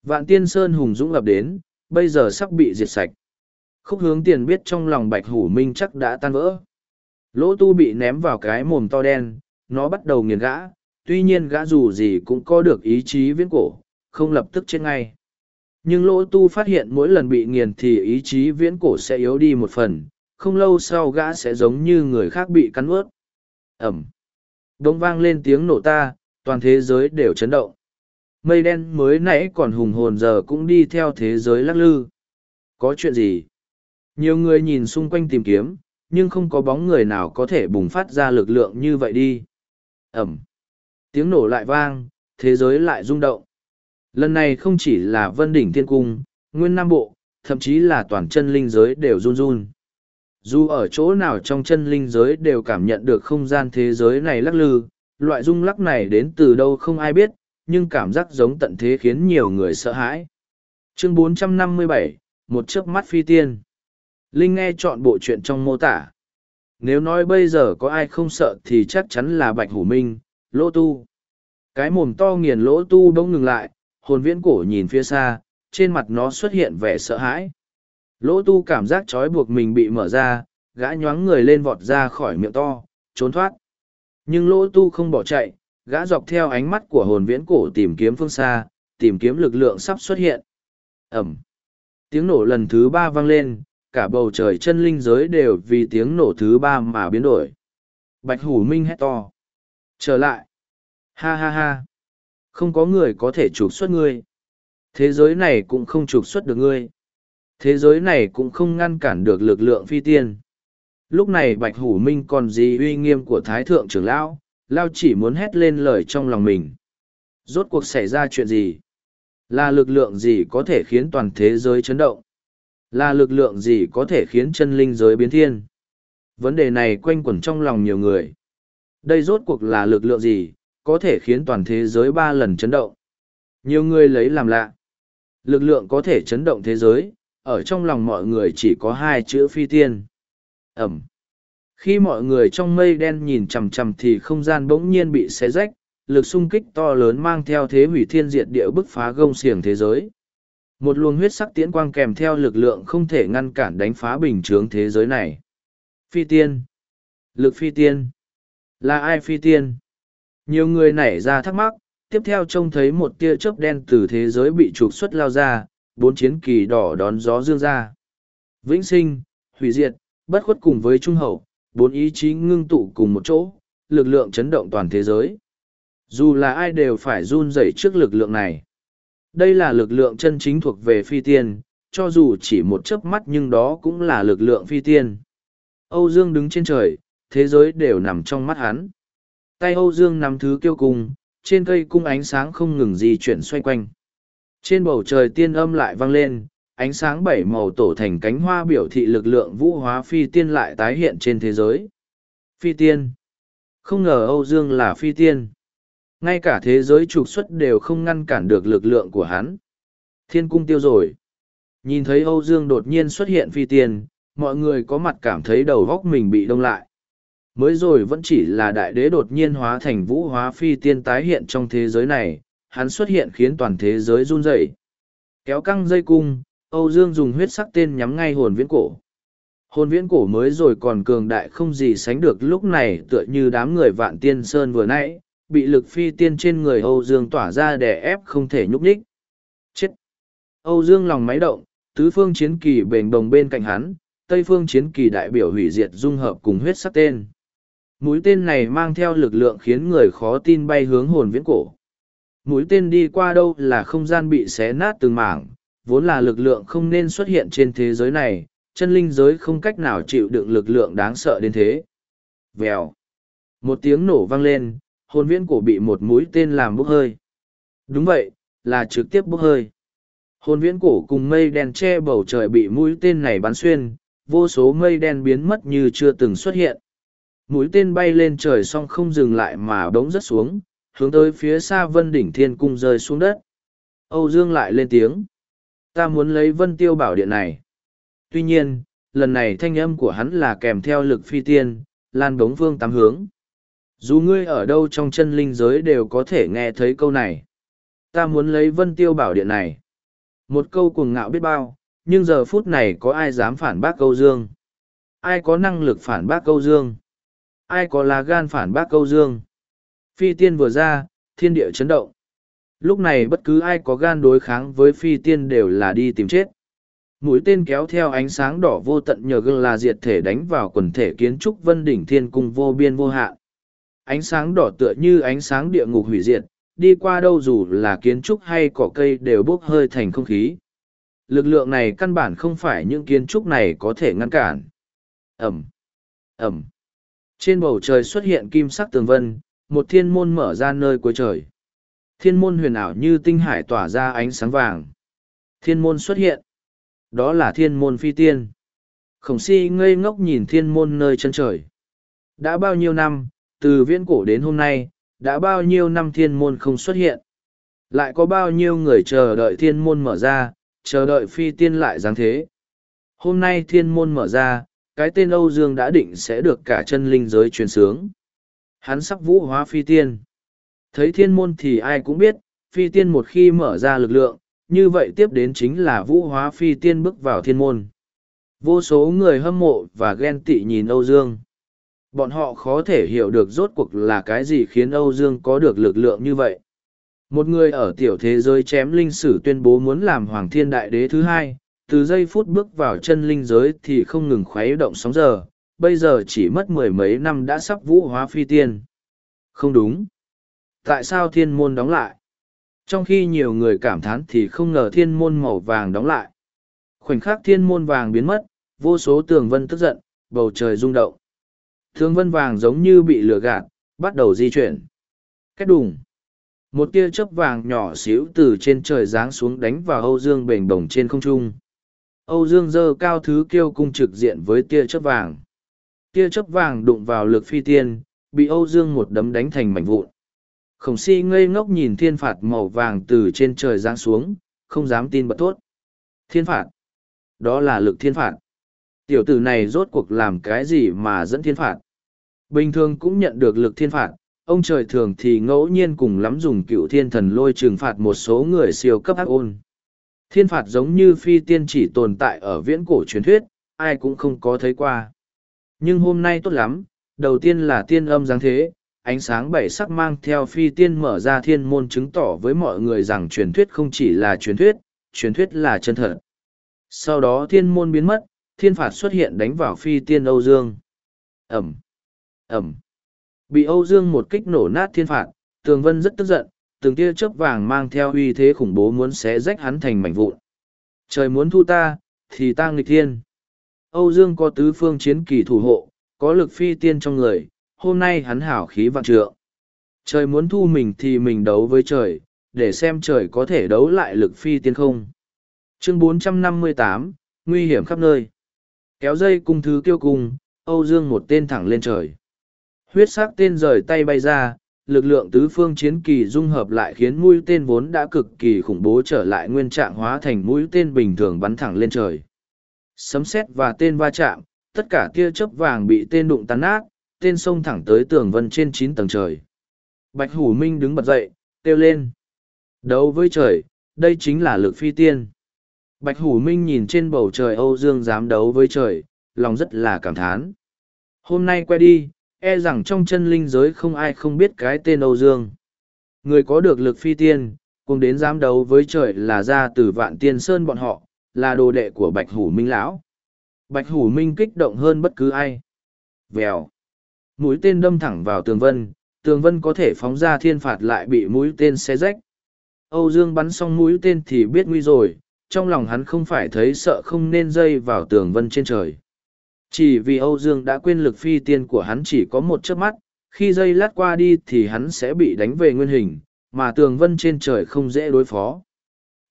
Vạn tiên sơn hùng dũng lập đến, bây giờ sắp bị diệt sạch. Khúc hướng tiền biết trong lòng bạch hủ minh chắc đã tan vỡ. Lỗ tu bị ném vào cái mồm to đen, nó bắt đầu nghiền gã, tuy nhiên gã dù gì cũng có được ý chí viễn cổ, không lập tức chết ngay. Nhưng lỗ tu phát hiện mỗi lần bị nghiền thì ý chí viễn cổ sẽ yếu đi một phần, không lâu sau gã sẽ giống như người khác bị cắn ướt. Ẩm. Đông vang lên tiếng nổ ta, toàn thế giới đều chấn động. Mây đen mới nãy còn hùng hồn giờ cũng đi theo thế giới lắc lư. Có chuyện gì? Nhiều người nhìn xung quanh tìm kiếm, nhưng không có bóng người nào có thể bùng phát ra lực lượng như vậy đi. Ẩm. Tiếng nổ lại vang, thế giới lại rung động. Lần này không chỉ là vân đỉnh thiên cung, nguyên nam bộ, thậm chí là toàn chân linh giới đều run run. Dù ở chỗ nào trong chân linh giới đều cảm nhận được không gian thế giới này lắc lư, loại rung lắc này đến từ đâu không ai biết, nhưng cảm giác giống tận thế khiến nhiều người sợ hãi. Chương 457, một chớp mắt phi tiên. Linh nghe chọn bộ chuyện trong mô tả. Nếu nói bây giờ có ai không sợ thì chắc chắn là Bạch Hủ Minh, Lỗ Tu. Cái mồm to nghiền Lỗ Tu bỗng ngừng lại, hồn viễn cổ nhìn phía xa, trên mặt nó xuất hiện vẻ sợ hãi. Lỗ Tu cảm giác trói buộc mình bị mở ra, gã nhoáng người lên vọt ra khỏi miệng to, trốn thoát. Nhưng Lỗ Tu không bỏ chạy, gã dọc theo ánh mắt của hồn viễn cổ tìm kiếm phương xa, tìm kiếm lực lượng sắp xuất hiện. Ẩm. Tiếng nổ lần thứ ba vang lên, cả bầu trời chân linh giới đều vì tiếng nổ thứ ba mà biến đổi. Bạch Hủ Minh hét to. Trở lại. Ha ha ha. Không có người có thể trục xuất ngươi. Thế giới này cũng không trục xuất được ngươi. Thế giới này cũng không ngăn cản được lực lượng phi tiên. Lúc này Bạch Hủ Minh còn gì uy nghiêm của Thái Thượng trưởng Lão, Lao chỉ muốn hét lên lời trong lòng mình. Rốt cuộc xảy ra chuyện gì? Là lực lượng gì có thể khiến toàn thế giới chấn động? Là lực lượng gì có thể khiến chân linh giới biến thiên? Vấn đề này quanh quẩn trong lòng nhiều người. Đây rốt cuộc là lực lượng gì, có thể khiến toàn thế giới ba lần chấn động? Nhiều người lấy làm lạ. Lực lượng có thể chấn động thế giới, ở trong lòng mọi người chỉ có hai chữ phi tiên. Ẩm. khi mọi người trong mây đen nhìn chằm chằm thì không gian bỗng nhiên bị xé rách lực xung kích to lớn mang theo thế hủy thiên diệt địa bức phá gông xiềng thế giới một luồng huyết sắc tiễn quang kèm theo lực lượng không thể ngăn cản đánh phá bình chướng thế giới này. Phi tiên. Lực phi tiên. Là ai phi tiên? Nhiều người nảy ra thắc mắc, tiếp theo trông thấy một tia chớp đen từ thế giới bị trục xuất lao ra, bốn chiến kỳ đỏ đón gió dương ra. Vĩnh sinh, hủy diệt, bất khuất cùng với trung hậu, bốn ý chí ngưng tụ cùng một chỗ, lực lượng chấn động toàn thế giới. Dù là ai đều phải run rẩy trước lực lượng này đây là lực lượng chân chính thuộc về phi tiên, cho dù chỉ một chớp mắt nhưng đó cũng là lực lượng phi tiên. Âu dương đứng trên trời, thế giới đều nằm trong mắt hắn. Tay âu dương nắm thứ kiêu cung, trên cây cung ánh sáng không ngừng di chuyển xoay quanh. Trên bầu trời tiên âm lại vang lên, ánh sáng bảy màu tổ thành cánh hoa biểu thị lực lượng vũ hóa phi tiên lại tái hiện trên thế giới. Phi tiên. Không ngờ âu dương là phi tiên ngay cả thế giới trục xuất đều không ngăn cản được lực lượng của hắn. Thiên cung tiêu rồi. Nhìn thấy âu dương đột nhiên xuất hiện phi tiên, mọi người có mặt cảm thấy đầu góc mình bị đông lại. Mới rồi vẫn chỉ là đại đế đột nhiên hóa thành vũ hóa phi tiên tái hiện trong thế giới này, hắn xuất hiện khiến toàn thế giới run rẩy. Kéo căng dây cung, âu dương dùng huyết sắc tên nhắm ngay hồn viễn cổ. Hồn viễn cổ mới rồi còn cường đại không gì sánh được lúc này tựa như đám người vạn tiên sơn vừa nãy bị lực phi tiên trên người âu dương tỏa ra đè ép không thể nhúc nhích. Chết! Âu dương lòng máy động, tứ phương chiến kỳ bền bồng bên cạnh hắn, tây phương chiến kỳ đại biểu hủy diệt dung hợp cùng huyết sắc tên. Mũi tên này mang theo lực lượng khiến người khó tin bay hướng hồn viễn cổ. Mũi tên đi qua đâu là không gian bị xé nát từng mảng, vốn là lực lượng không nên xuất hiện trên thế giới này, chân linh giới không cách nào chịu đựng lực lượng đáng sợ đến thế. Vèo! Một tiếng nổ vang lên hồn viễn cổ bị một mũi tên làm bốc hơi. Đúng vậy, là trực tiếp bốc hơi. Hồn viễn cổ cùng mây đen che bầu trời bị mũi tên này bắn xuyên, vô số mây đen biến mất như chưa từng xuất hiện. Mũi tên bay lên trời xong không dừng lại mà bỗng rất xuống, hướng tới phía xa vân đỉnh thiên cung rơi xuống đất. Âu dương lại lên tiếng. Ta muốn lấy vân tiêu bảo điện này. Tuy nhiên, lần này thanh âm của hắn là kèm theo lực phi tiên, lan đống vương tám hướng dù ngươi ở đâu trong chân linh giới đều có thể nghe thấy câu này. Ta muốn lấy vân tiêu bảo điện này. Một câu cuồng ngạo biết bao, nhưng giờ phút này có ai dám phản bác câu dương? Ai có năng lực phản bác câu dương? Ai có lá gan phản bác câu dương? Phi tiên vừa ra, thiên địa chấn động. Lúc này bất cứ ai có gan đối kháng với phi tiên đều là đi tìm chết. Mũi tên kéo theo ánh sáng đỏ vô tận nhờ gương là diệt thể đánh vào quần thể kiến trúc vân đỉnh thiên cung vô biên vô hạn ánh sáng đỏ tựa như ánh sáng địa ngục hủy diệt, đi qua đâu dù là kiến trúc hay cỏ cây đều bốc hơi thành không khí. Lực lượng này căn bản không phải những kiến trúc này có thể ngăn cản. Ẩm ẩm. Trên bầu trời xuất hiện kim sắc tường vân, một thiên môn mở ra nơi cuối trời. Thiên môn huyền ảo như tinh hải tỏa ra ánh sáng vàng. Thiên môn xuất hiện. Đó là thiên môn phi tiên. Khổng si ngây ngốc nhìn thiên môn nơi chân trời. Đã bao nhiêu năm từ viễn cổ đến hôm nay, đã bao nhiêu năm thiên môn không xuất hiện. Lại có bao nhiêu người chờ đợi thiên môn mở ra, chờ đợi phi tiên lại giáng thế. Hôm nay thiên môn mở ra, cái tên âu dương đã định sẽ được cả chân linh giới truyền sướng. Hắn sắp vũ hóa phi tiên. Thấy thiên môn thì ai cũng biết, phi tiên một khi mở ra lực lượng, như vậy tiếp đến chính là vũ hóa phi tiên bước vào thiên môn. Vô số người hâm mộ và ghen tị nhìn âu dương. Bọn họ khó thể hiểu được rốt cuộc là cái gì khiến Âu Dương có được lực lượng như vậy. Một người ở tiểu thế giới chém linh sử tuyên bố muốn làm Hoàng Thiên Đại Đế thứ hai, từ giây phút bước vào chân linh giới thì không ngừng khuấy động sóng giờ, bây giờ chỉ mất mười mấy năm đã sắp vũ hóa phi tiên. Không đúng. Tại sao thiên môn đóng lại? Trong khi nhiều người cảm thán thì không ngờ thiên môn màu vàng đóng lại. Khoảnh khắc thiên môn vàng biến mất, vô số tường vân tức giận, bầu trời rung động. Thương vân vàng giống như bị lửa gạt, bắt đầu di chuyển. Kết đùng. Một tia chớp vàng nhỏ xíu từ trên trời giáng xuống đánh vào Âu Dương bềnh bồng trên không trung. Âu Dương dơ cao thứ kiêu cung trực diện với tia chớp vàng. Tia chớp vàng đụng vào lực phi tiên, bị Âu Dương một đấm đánh thành mảnh vụn. Khổng si ngây ngốc nhìn thiên phạt màu vàng từ trên trời giáng xuống, không dám tin bật thốt. Thiên phạt. Đó là lực thiên phạt. Tiểu tử này rốt cuộc làm cái gì mà dẫn thiên phạt. Bình thường cũng nhận được lực thiên phạt, ông trời thường thì ngẫu nhiên cùng lắm dùng cựu thiên thần lôi trừng phạt một số người siêu cấp ác ôn. Thiên phạt giống như phi tiên chỉ tồn tại ở viễn cổ truyền thuyết, ai cũng không có thấy qua. Nhưng hôm nay tốt lắm, đầu tiên là tiên âm giáng thế, ánh sáng bảy sắc mang theo phi tiên mở ra thiên môn chứng tỏ với mọi người rằng truyền thuyết không chỉ là truyền thuyết, truyền thuyết là chân thật. Sau đó thiên môn biến mất, thiên phạt xuất hiện đánh vào phi tiên Âu Dương. Ẩm, Ẩm. Bị Âu Dương một kích nổ nát thiên phạt, tường vân rất tức giận, từng tia chớp vàng mang theo uy thế khủng bố muốn xé rách hắn thành mảnh vụn. Trời muốn thu ta, thì ta nghịch thiên. Âu Dương có tứ phương chiến kỳ thủ hộ, có lực phi tiên trong người, hôm nay hắn hảo khí vạn trượng. Trời muốn thu mình thì mình đấu với trời, để xem trời có thể đấu lại lực phi tiên không. Chương 458, Nguy hiểm khắp nơi. Kéo dây cung thứ kiêu cung, Âu Dương một tên thẳng lên trời. Huyết sắc tên rời tay bay ra, lực lượng tứ phương chiến kỳ dung hợp lại khiến mũi tên vốn đã cực kỳ khủng bố trở lại nguyên trạng hóa thành mũi tên bình thường bắn thẳng lên trời. Sấm sét và tên va chạm, tất cả tia chớp vàng bị tên đụng tán nát, tên xông thẳng tới tường vân trên chín tầng trời. Bạch Hủ Minh đứng bật dậy, kêu lên. Đấu với trời, đây chính là lực phi tiên. Bạch Hủ Minh nhìn trên bầu trời Âu Dương dám đấu với trời, lòng rất là cảm thán. Hôm nay quay đi, e rằng trong chân linh giới không ai không biết cái tên Âu Dương. Người có được lực phi tiên, cùng đến dám đấu với trời là ra từ vạn tiên sơn bọn họ, là đồ đệ của Bạch Hủ Minh Lão. Bạch Hủ Minh kích động hơn bất cứ ai. Vèo. Mũi tên đâm thẳng vào tường vân, tường vân có thể phóng ra thiên phạt lại bị mũi tên xé rách. Âu Dương bắn xong mũi tên thì biết nguy rồi, trong lòng hắn không phải thấy sợ không nên dây vào tường vân trên trời. Chỉ vì Âu Dương đã quên lực phi tiên của hắn chỉ có một chớp mắt, khi dây lát qua đi thì hắn sẽ bị đánh về nguyên hình, mà tường vân trên trời không dễ đối phó.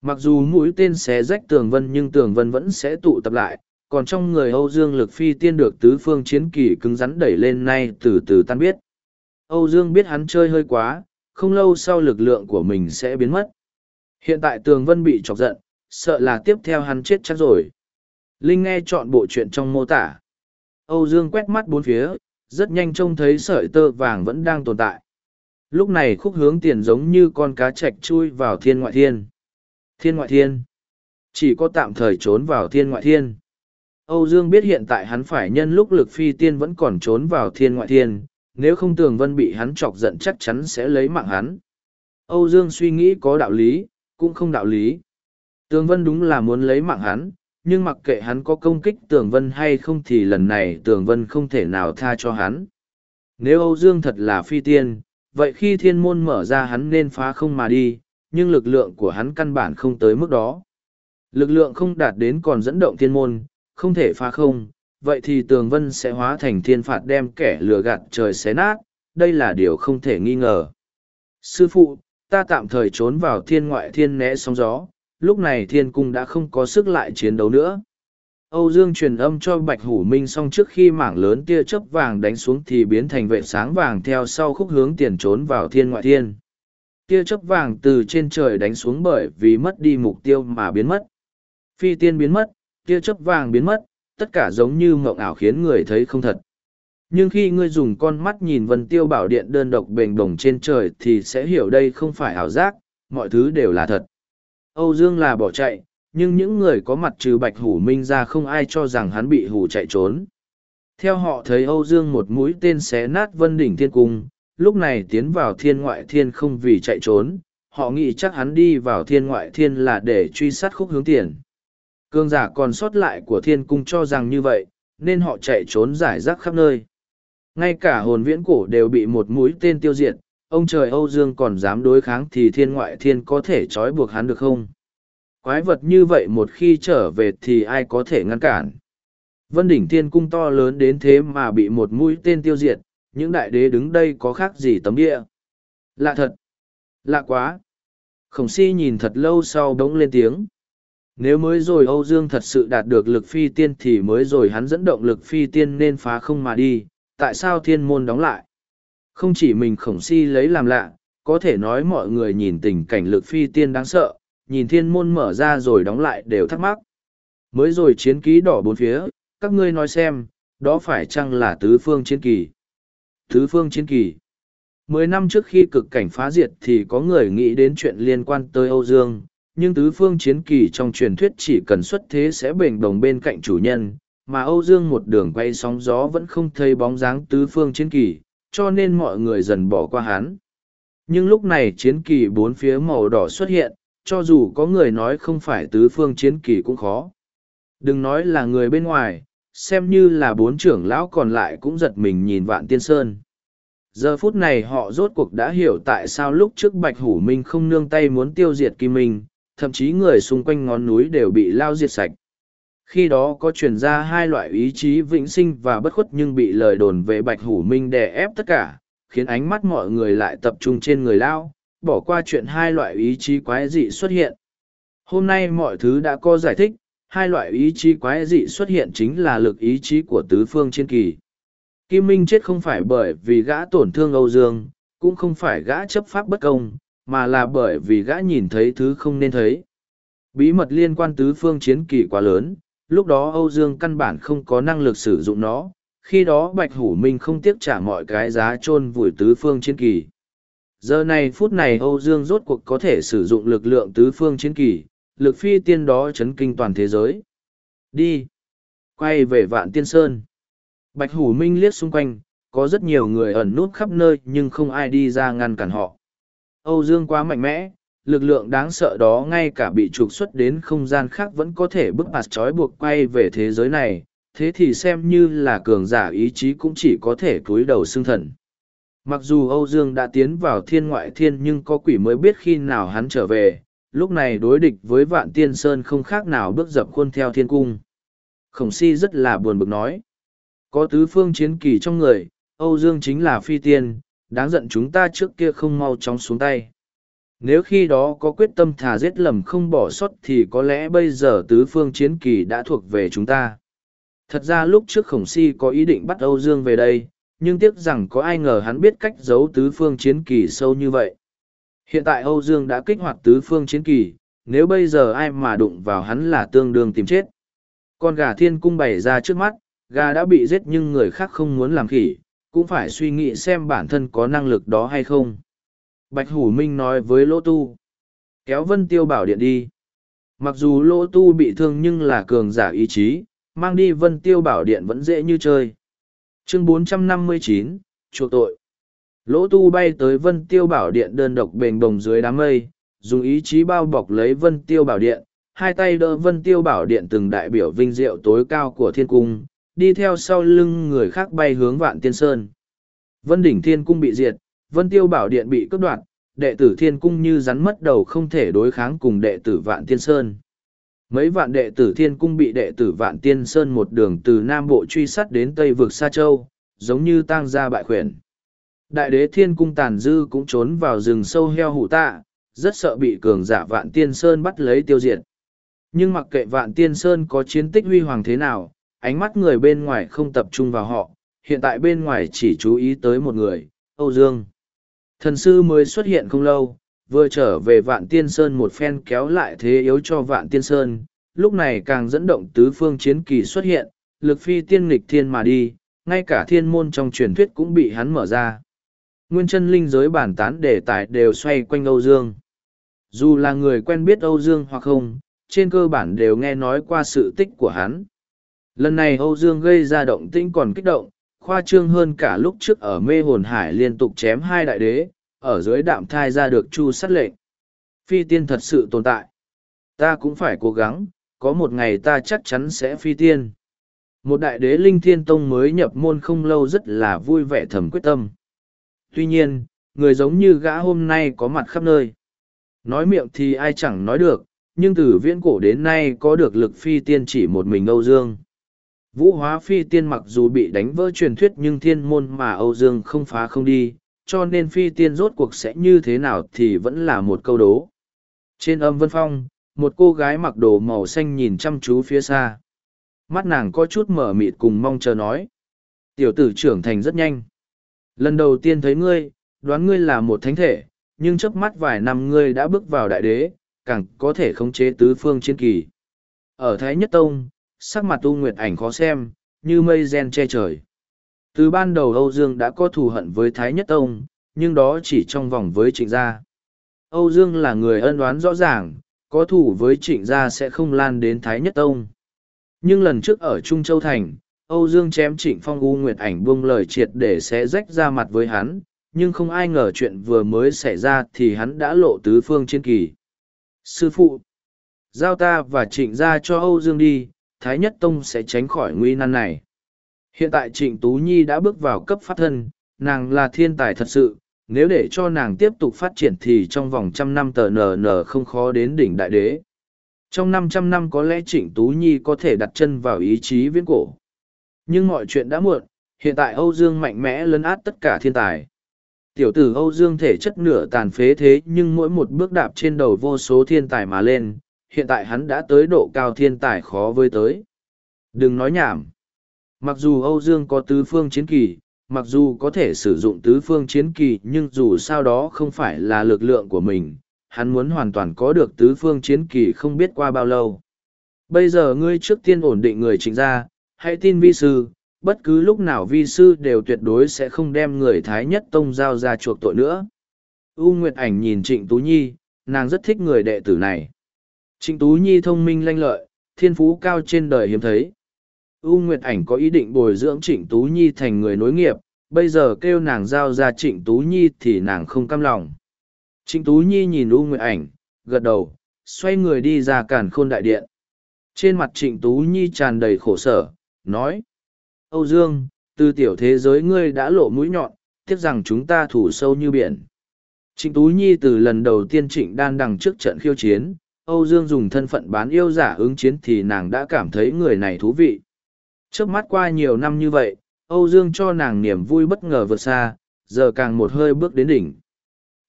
Mặc dù mũi tên xé rách tường vân nhưng tường vân vẫn sẽ tụ tập lại, còn trong người Âu Dương lực phi tiên được tứ phương chiến kỳ cứng rắn đẩy lên nay từ từ tan biết. Âu Dương biết hắn chơi hơi quá, không lâu sau lực lượng của mình sẽ biến mất. Hiện tại tường vân bị chọc giận, sợ là tiếp theo hắn chết chắc rồi. Linh nghe chọn bộ chuyện trong mô tả. Âu Dương quét mắt bốn phía, rất nhanh trông thấy sợi tơ vàng vẫn đang tồn tại. Lúc này khúc hướng tiền giống như con cá chạch chui vào thiên ngoại thiên. Thiên ngoại thiên. Chỉ có tạm thời trốn vào thiên ngoại thiên. Âu Dương biết hiện tại hắn phải nhân lúc lực phi tiên vẫn còn trốn vào thiên ngoại thiên, nếu không tường vân bị hắn chọc giận chắc chắn sẽ lấy mạng hắn. Âu Dương suy nghĩ có đạo lý, cũng không đạo lý. Tường vân đúng là muốn lấy mạng hắn, nhưng mặc kệ hắn có công kích tường vân hay không thì lần này tường vân không thể nào tha cho hắn. Nếu Âu Dương thật là phi tiên, vậy khi thiên môn mở ra hắn nên phá không mà đi, nhưng lực lượng của hắn căn bản không tới mức đó. Lực lượng không đạt đến còn dẫn động thiên môn, không thể phá không, vậy thì tường vân sẽ hóa thành thiên phạt đem kẻ lừa gạt trời xé nát, đây là điều không thể nghi ngờ. Sư phụ, ta tạm thời trốn vào thiên ngoại thiên né sóng gió, lúc này thiên cung đã không có sức lại chiến đấu nữa. Âu Dương truyền âm cho Bạch Hủ Minh xong trước khi mảng lớn tia chớp vàng đánh xuống thì biến thành vệ sáng vàng theo sau khúc hướng tiền trốn vào thiên ngoại thiên. Tia chớp vàng từ trên trời đánh xuống bởi vì mất đi mục tiêu mà biến mất. Phi tiên biến mất, tia chớp vàng biến mất, tất cả giống như mộng ảo khiến người thấy không thật. Nhưng khi ngươi dùng con mắt nhìn vân tiêu bảo điện đơn độc bềnh đồng trên trời thì sẽ hiểu đây không phải ảo giác, mọi thứ đều là thật. Âu Dương là bỏ chạy, nhưng những người có mặt trừ Bạch Hủ Minh ra không ai cho rằng hắn bị hủ chạy trốn. Theo họ thấy Âu Dương một mũi tên xé nát vân đỉnh thiên cung, lúc này tiến vào thiên ngoại thiên không vì chạy trốn, họ nghĩ chắc hắn đi vào thiên ngoại thiên là để truy sát khúc hướng tiền. Cương giả còn sót lại của thiên cung cho rằng như vậy, nên họ chạy trốn giải rác khắp nơi. Ngay cả hồn viễn cổ đều bị một mũi tên tiêu diệt, ông trời Âu Dương còn dám đối kháng thì thiên ngoại thiên có thể trói buộc hắn được không? Quái vật như vậy một khi trở về thì ai có thể ngăn cản? Vân đỉnh thiên cung to lớn đến thế mà bị một mũi tên tiêu diệt, những đại đế đứng đây có khác gì tấm địa? Lạ thật! Lạ quá! Khổng si nhìn thật lâu sau đống lên tiếng. Nếu mới rồi Âu Dương thật sự đạt được lực phi tiên thì mới rồi hắn dẫn động lực phi tiên nên phá không mà đi, tại sao thiên môn đóng lại? Không chỉ mình khổng si lấy làm lạ, có thể nói mọi người nhìn tình cảnh lực phi tiên đáng sợ, nhìn thiên môn mở ra rồi đóng lại đều thắc mắc. Mới rồi chiến ký đỏ bốn phía, các ngươi nói xem, đó phải chăng là tứ phương chiến kỳ? Tứ phương chiến kỳ. Mười năm trước khi cực cảnh phá diệt thì có người nghĩ đến chuyện liên quan tới Âu Dương, nhưng tứ phương chiến kỳ trong truyền thuyết chỉ cần xuất thế sẽ bềnh đồng bên cạnh chủ nhân, mà Âu Dương một đường quay sóng gió vẫn không thấy bóng dáng tứ phương chiến kỳ, cho nên mọi người dần bỏ qua hắn. Nhưng lúc này chiến kỳ bốn phía màu đỏ xuất hiện, cho dù có người nói không phải tứ phương chiến kỳ cũng khó. Đừng nói là người bên ngoài, xem như là bốn trưởng lão còn lại cũng giật mình nhìn vạn tiên sơn. Giờ phút này họ rốt cuộc đã hiểu tại sao lúc trước Bạch Hủ Minh không nương tay muốn tiêu diệt Kim Minh, thậm chí người xung quanh ngón núi đều bị lao diệt sạch. Khi đó có truyền ra hai loại ý chí vĩnh sinh và bất khuất nhưng bị lời đồn về Bạch Hủ Minh đè ép tất cả, khiến ánh mắt mọi người lại tập trung trên người lao, bỏ qua chuyện hai loại ý chí quái dị xuất hiện. Hôm nay mọi thứ đã có giải thích, hai loại ý chí quái dị xuất hiện chính là lực ý chí của tứ phương chiến kỳ. Kim Minh chết không phải bởi vì gã tổn thương Âu Dương, cũng không phải gã chấp pháp bất công, mà là bởi vì gã nhìn thấy thứ không nên thấy. Bí mật liên quan tứ phương chiến kỳ quá lớn, lúc đó Âu Dương căn bản không có năng lực sử dụng nó, khi đó Bạch Hủ Minh không tiếc trả mọi cái giá chôn vùi tứ phương chiến kỳ. Giờ này phút này Âu Dương rốt cuộc có thể sử dụng lực lượng tứ phương chiến kỳ, lực phi tiên đó chấn kinh toàn thế giới. Đi! Quay về vạn tiên sơn. Bạch Hủ Minh liếc xung quanh, có rất nhiều người ẩn nút khắp nơi nhưng không ai đi ra ngăn cản họ. Âu Dương quá mạnh mẽ, lực lượng đáng sợ đó ngay cả bị trục xuất đến không gian khác vẫn có thể bức bạt trói buộc quay về thế giới này, thế thì xem như là cường giả ý chí cũng chỉ có thể cúi đầu xưng thần. Mặc dù Âu Dương đã tiến vào thiên ngoại thiên nhưng có quỷ mới biết khi nào hắn trở về, lúc này đối địch với vạn tiên sơn không khác nào bước dập khuôn theo thiên cung. Khổng si rất là buồn bực nói. Có tứ phương chiến kỳ trong người, Âu Dương chính là phi tiên, đáng giận chúng ta trước kia không mau chóng xuống tay. Nếu khi đó có quyết tâm thà giết lầm không bỏ sót thì có lẽ bây giờ tứ phương chiến kỳ đã thuộc về chúng ta. Thật ra lúc trước khổng si có ý định bắt Âu Dương về đây, nhưng tiếc rằng có ai ngờ hắn biết cách giấu tứ phương chiến kỳ sâu như vậy. Hiện tại Âu Dương đã kích hoạt tứ phương chiến kỳ, nếu bây giờ ai mà đụng vào hắn là tương đương tìm chết. Con gà thiên cung bày ra trước mắt, gà đã bị giết nhưng người khác không muốn làm khỉ, cũng phải suy nghĩ xem bản thân có năng lực đó hay không. Bạch Hủ Minh nói với Lỗ Tu. Kéo Vân Tiêu Bảo Điện đi. Mặc dù Lỗ Tu bị thương nhưng là cường giả ý chí, mang đi Vân Tiêu Bảo Điện vẫn dễ như chơi. Chương 459, chuộc tội. Lỗ Tu bay tới Vân Tiêu Bảo Điện đơn độc bềnh bồng dưới đám mây, dùng ý chí bao bọc lấy Vân Tiêu Bảo Điện, hai tay đỡ Vân Tiêu Bảo Điện từng đại biểu vinh diệu tối cao của thiên cung, đi theo sau lưng người khác bay hướng Vạn Tiên Sơn. Vân Đỉnh Thiên Cung bị diệt, Vân Tiêu Bảo Điện bị cướp đoạt, đệ tử Thiên Cung như rắn mất đầu không thể đối kháng cùng đệ tử Vạn Tiên Sơn. Mấy vạn đệ tử Thiên Cung bị đệ tử Vạn Tiên Sơn một đường từ Nam Bộ truy sát đến Tây vực Sa Châu, giống như tang gia bại khuyển. Đại đế Thiên Cung tàn dư cũng trốn vào rừng sâu heo hủ tạ, rất sợ bị cường giả Vạn Tiên Sơn bắt lấy tiêu diệt. Nhưng mặc kệ Vạn Tiên Sơn có chiến tích huy hoàng thế nào, ánh mắt người bên ngoài không tập trung vào họ, hiện tại bên ngoài chỉ chú ý tới một người, Âu Dương. Thần sư mới xuất hiện không lâu, vừa trở về vạn tiên sơn một phen kéo lại thế yếu cho vạn tiên sơn, lúc này càng dẫn động tứ phương chiến kỳ xuất hiện, lực phi tiên nghịch thiên mà đi, ngay cả thiên môn trong truyền thuyết cũng bị hắn mở ra. Nguyên chân linh giới bản tán đề tài đều xoay quanh Âu Dương. Dù là người quen biết Âu Dương hoặc không, trên cơ bản đều nghe nói qua sự tích của hắn. Lần này Âu Dương gây ra động tĩnh còn kích động, khoa trương hơn cả lúc trước ở mê hồn hải liên tục chém hai đại đế, ở dưới đạm thai ra được chu sát lệnh. Phi tiên thật sự tồn tại. Ta cũng phải cố gắng, có một ngày ta chắc chắn sẽ phi tiên. Một đại đế linh thiên tông mới nhập môn không lâu rất là vui vẻ thầm quyết tâm. Tuy nhiên, người giống như gã hôm nay có mặt khắp nơi. Nói miệng thì ai chẳng nói được, nhưng từ viễn cổ đến nay có được lực phi tiên chỉ một mình Âu Dương. Vũ hóa phi tiên mặc dù bị đánh vỡ truyền thuyết nhưng thiên môn mà Âu Dương không phá không đi, cho nên phi tiên rốt cuộc sẽ như thế nào thì vẫn là một câu đố. Trên âm vân phong, một cô gái mặc đồ màu xanh nhìn chăm chú phía xa. Mắt nàng có chút mở mịt cùng mong chờ nói. Tiểu tử trưởng thành rất nhanh. Lần đầu tiên thấy ngươi, đoán ngươi là một thánh thể, nhưng chớp mắt vài năm ngươi đã bước vào đại đế, càng có thể khống chế tứ phương chiến kỳ. Ở Thái Nhất Tông, sắc mặt U Nguyệt ảnh khó xem, như mây gen che trời. Từ ban đầu Âu Dương đã có thù hận với Thái Nhất Tông, nhưng đó chỉ trong vòng với trịnh gia. Âu Dương là người ân oán rõ ràng, có thù với trịnh gia sẽ không lan đến Thái Nhất Tông. Nhưng lần trước ở Trung Châu Thành, Âu Dương chém trịnh phong U Nguyệt ảnh buông lời triệt để sẽ rách ra mặt với hắn, nhưng không ai ngờ chuyện vừa mới xảy ra thì hắn đã lộ tứ phương chiến kỳ. Sư phụ, giao ta và trịnh Gia cho Âu Dương đi, Thái Nhất Tông sẽ tránh khỏi nguy nan này. Hiện tại trịnh Tú Nhi đã bước vào cấp phát thân, nàng là thiên tài thật sự, nếu để cho nàng tiếp tục phát triển thì trong vòng trăm năm tờ nờ nờ không khó đến đỉnh đại đế. Trong năm trăm năm có lẽ Trịnh Tú Nhi có thể đặt chân vào ý chí viễn cổ. Nhưng mọi chuyện đã muộn, hiện tại Âu Dương mạnh mẽ lấn át tất cả thiên tài. Tiểu tử Âu Dương thể chất nửa tàn phế thế nhưng mỗi một bước đạp trên đầu vô số thiên tài mà lên, hiện tại hắn đã tới độ cao thiên tài khó với tới. Đừng nói nhảm. Mặc dù Âu Dương có tứ phương chiến kỳ, mặc dù có thể sử dụng tứ phương chiến kỳ nhưng dù sao đó không phải là lực lượng của mình, hắn muốn hoàn toàn có được tứ phương chiến kỳ không biết qua bao lâu. Bây giờ ngươi trước tiên ổn định người chính ra, hãy tin vi sư, bất cứ lúc nào vi sư đều tuyệt đối sẽ không đem người Thái Nhất Tông giao ra chuộc tội nữa. U Nguyệt Ảnh nhìn Trịnh Tú Nhi, nàng rất thích người đệ tử này. Trịnh Tú Nhi thông minh lanh lợi, thiên phú cao trên đời hiếm thấy. U Nguyệt Ảnh có ý định bồi dưỡng Trịnh Tú Nhi thành người nối nghiệp, bây giờ kêu nàng giao ra Trịnh Tú Nhi thì nàng không cam lòng. Trịnh Tú Nhi nhìn U Nguyệt Ảnh, gật đầu, xoay người đi ra cản khôn đại điện. Trên mặt Trịnh Tú Nhi tràn đầy khổ sở, nói. Âu Dương, từ tiểu thế giới ngươi đã lộ mũi nhọn, tiếc rằng chúng ta thủ sâu như biển. Trịnh Tú Nhi từ lần đầu tiên Trịnh đan đằng trước trận khiêu chiến, Âu Dương dùng thân phận bán yêu giả ứng chiến thì nàng đã cảm thấy người này thú vị. Trước mắt qua nhiều năm như vậy, Âu Dương cho nàng niềm vui bất ngờ vượt xa, giờ càng một hơi bước đến đỉnh.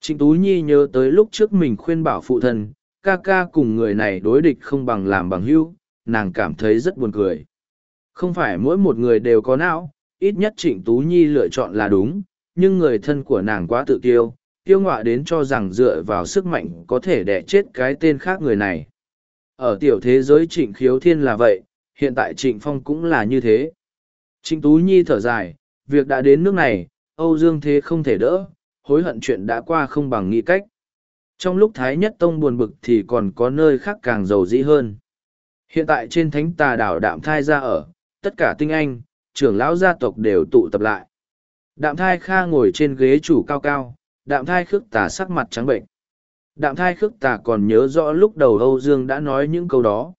Trịnh Tú Nhi nhớ tới lúc trước mình khuyên bảo phụ thân, ca ca cùng người này đối địch không bằng làm bằng hữu, nàng cảm thấy rất buồn cười. Không phải mỗi một người đều có não, ít nhất Trịnh Tú Nhi lựa chọn là đúng, nhưng người thân của nàng quá tự kiêu, tiêu ngọa đến cho rằng dựa vào sức mạnh có thể đẻ chết cái tên khác người này. Ở tiểu thế giới Trịnh Khiếu Thiên là vậy, hiện tại Trịnh Phong cũng là như thế. Trịnh Tú Nhi thở dài, việc đã đến nước này, Âu Dương Thế không thể đỡ, hối hận chuyện đã qua không bằng nghĩ cách. Trong lúc Thái Nhất Tông buồn bực thì còn có nơi khác càng giàu dĩ hơn. Hiện tại trên thánh tà đảo Đạm Thai ra ở, tất cả tinh anh, trưởng lão gia tộc đều tụ tập lại. Đạm Thai Kha ngồi trên ghế chủ cao cao, Đạm Thai khước tà sắc mặt trắng bệnh. Đạm Thai khước tà còn nhớ rõ lúc đầu Âu Dương đã nói những câu đó.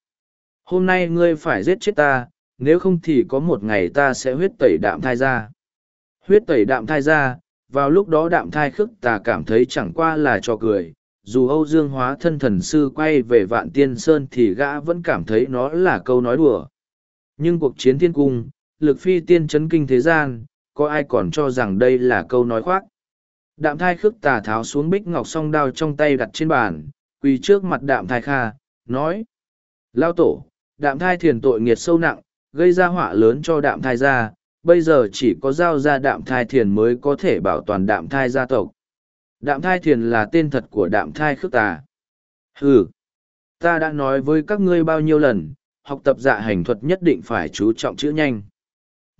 Hôm nay ngươi phải giết chết ta, nếu không thì có một ngày ta sẽ huyết tẩy đạm thai ra. Huyết tẩy đạm thai ra, vào lúc đó đạm thai khước tà cảm thấy chẳng qua là trò cười dù âu dương hóa thân thần sư quay về vạn tiên sơn thì gã vẫn cảm thấy nó là câu nói đùa nhưng cuộc chiến thiên cung lực phi tiên chấn kinh thế gian có ai còn cho rằng đây là câu nói khoác đạm thai khước tà tháo xuống bích ngọc song đao trong tay đặt trên bàn quỳ trước mặt đạm thai kha nói lao tổ đạm thai thiền tội nghiệt sâu nặng gây ra họa lớn cho đạm thai gia. bây giờ chỉ có giao ra đạm thai thiền mới có thể bảo toàn đạm thai gia tộc. Đạm thai thiền là tên thật của đạm thai khước tà. Ừ, ta đã nói với các ngươi bao nhiêu lần, học tập dạ hành thuật nhất định phải chú trọng chữ nhanh.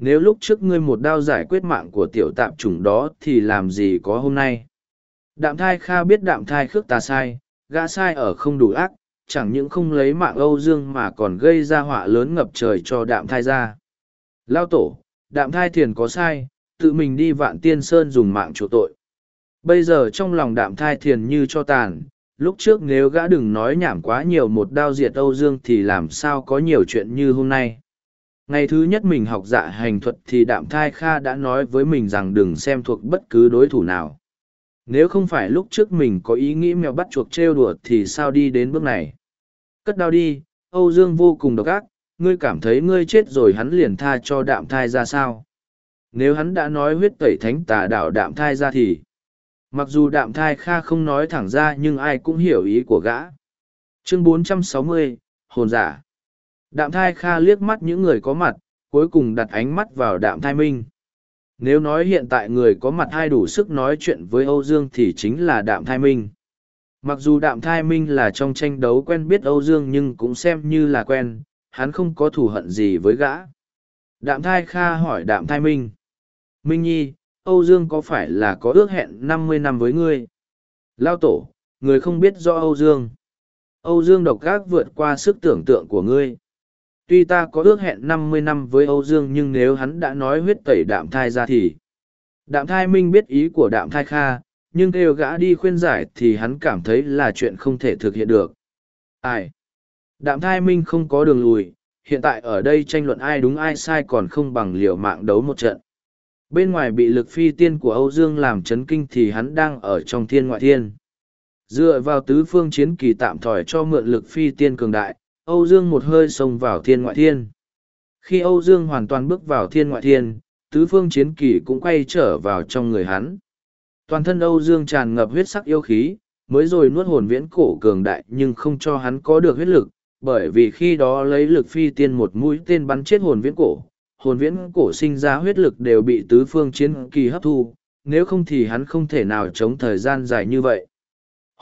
Nếu lúc trước ngươi một đao giải quyết mạng của tiểu tạm chủng đó thì làm gì có hôm nay? Đạm thai kha biết đạm thai khước ta sai, gã sai ở không đủ ác, chẳng những không lấy mạng Âu Dương mà còn gây ra họa lớn ngập trời cho đạm thai ra. Lao tổ, đạm thai thiền có sai, tự mình đi vạn tiên sơn dùng mạng chỗ tội. Bây giờ trong lòng đạm thai thiền như cho tàn, lúc trước nếu gã đừng nói nhảm quá nhiều một đao diệt Âu Dương thì làm sao có nhiều chuyện như hôm nay. Ngày thứ nhất mình học dạ hành thuật thì đạm thai kha đã nói với mình rằng đừng xem thuộc bất cứ đối thủ nào. Nếu không phải lúc trước mình có ý nghĩ mèo bắt chuộc trêu đùa thì sao đi đến bước này. Cất đao đi, Âu Dương vô cùng độc ác, ngươi cảm thấy ngươi chết rồi hắn liền tha cho đạm thai ra sao nếu hắn đã nói huyết tẩy thánh tà đạo đạm thai ra thì mặc dù đạm thai kha không nói thẳng ra nhưng ai cũng hiểu ý của gã chương 460, hồn giả đạm thai kha liếc mắt những người có mặt cuối cùng đặt ánh mắt vào đạm thai minh nếu nói hiện tại người có mặt hai đủ sức nói chuyện với âu dương thì chính là đạm thai minh mặc dù đạm thai minh là trong tranh đấu quen biết âu dương nhưng cũng xem như là quen hắn không có thù hận gì với gã. Đạm thai kha hỏi đạm thai minh. Minh nhi, Âu Dương có phải là có ước hẹn năm mươi năm với ngươi? Lao tổ, người không biết do Âu Dương. Âu Dương độc gác vượt qua sức tưởng tượng của ngươi. Tuy ta có ước hẹn năm mươi năm với Âu Dương nhưng nếu hắn đã nói huyết tẩy đạm thai ra thì... Đạm thai minh biết ý của đạm thai kha, nhưng kêu gã đi khuyên giải thì hắn cảm thấy là chuyện không thể thực hiện được. Ai? Đạm thai minh không có đường lùi, hiện tại ở đây tranh luận ai đúng ai sai còn không bằng liều mạng đấu một trận. Bên ngoài bị lực phi tiên của Âu Dương làm chấn kinh thì hắn đang ở trong thiên ngoại thiên. Dựa vào tứ phương chiến kỳ tạm thỏi cho mượn lực phi tiên cường đại, Âu Dương một hơi xông vào thiên ngoại thiên. Khi Âu Dương hoàn toàn bước vào thiên ngoại thiên, tứ phương chiến kỳ cũng quay trở vào trong người hắn. Toàn thân Âu Dương tràn ngập huyết sắc yêu khí, mới rồi nuốt hồn viễn cổ cường đại nhưng không cho hắn có được huyết lực, bởi vì khi đó lấy lực phi tiên một mũi tên bắn chết hồn viễn cổ, hồn viễn cổ sinh ra huyết lực đều bị tứ phương chiến kỳ hấp thu, nếu không thì hắn không thể nào chống thời gian dài như vậy.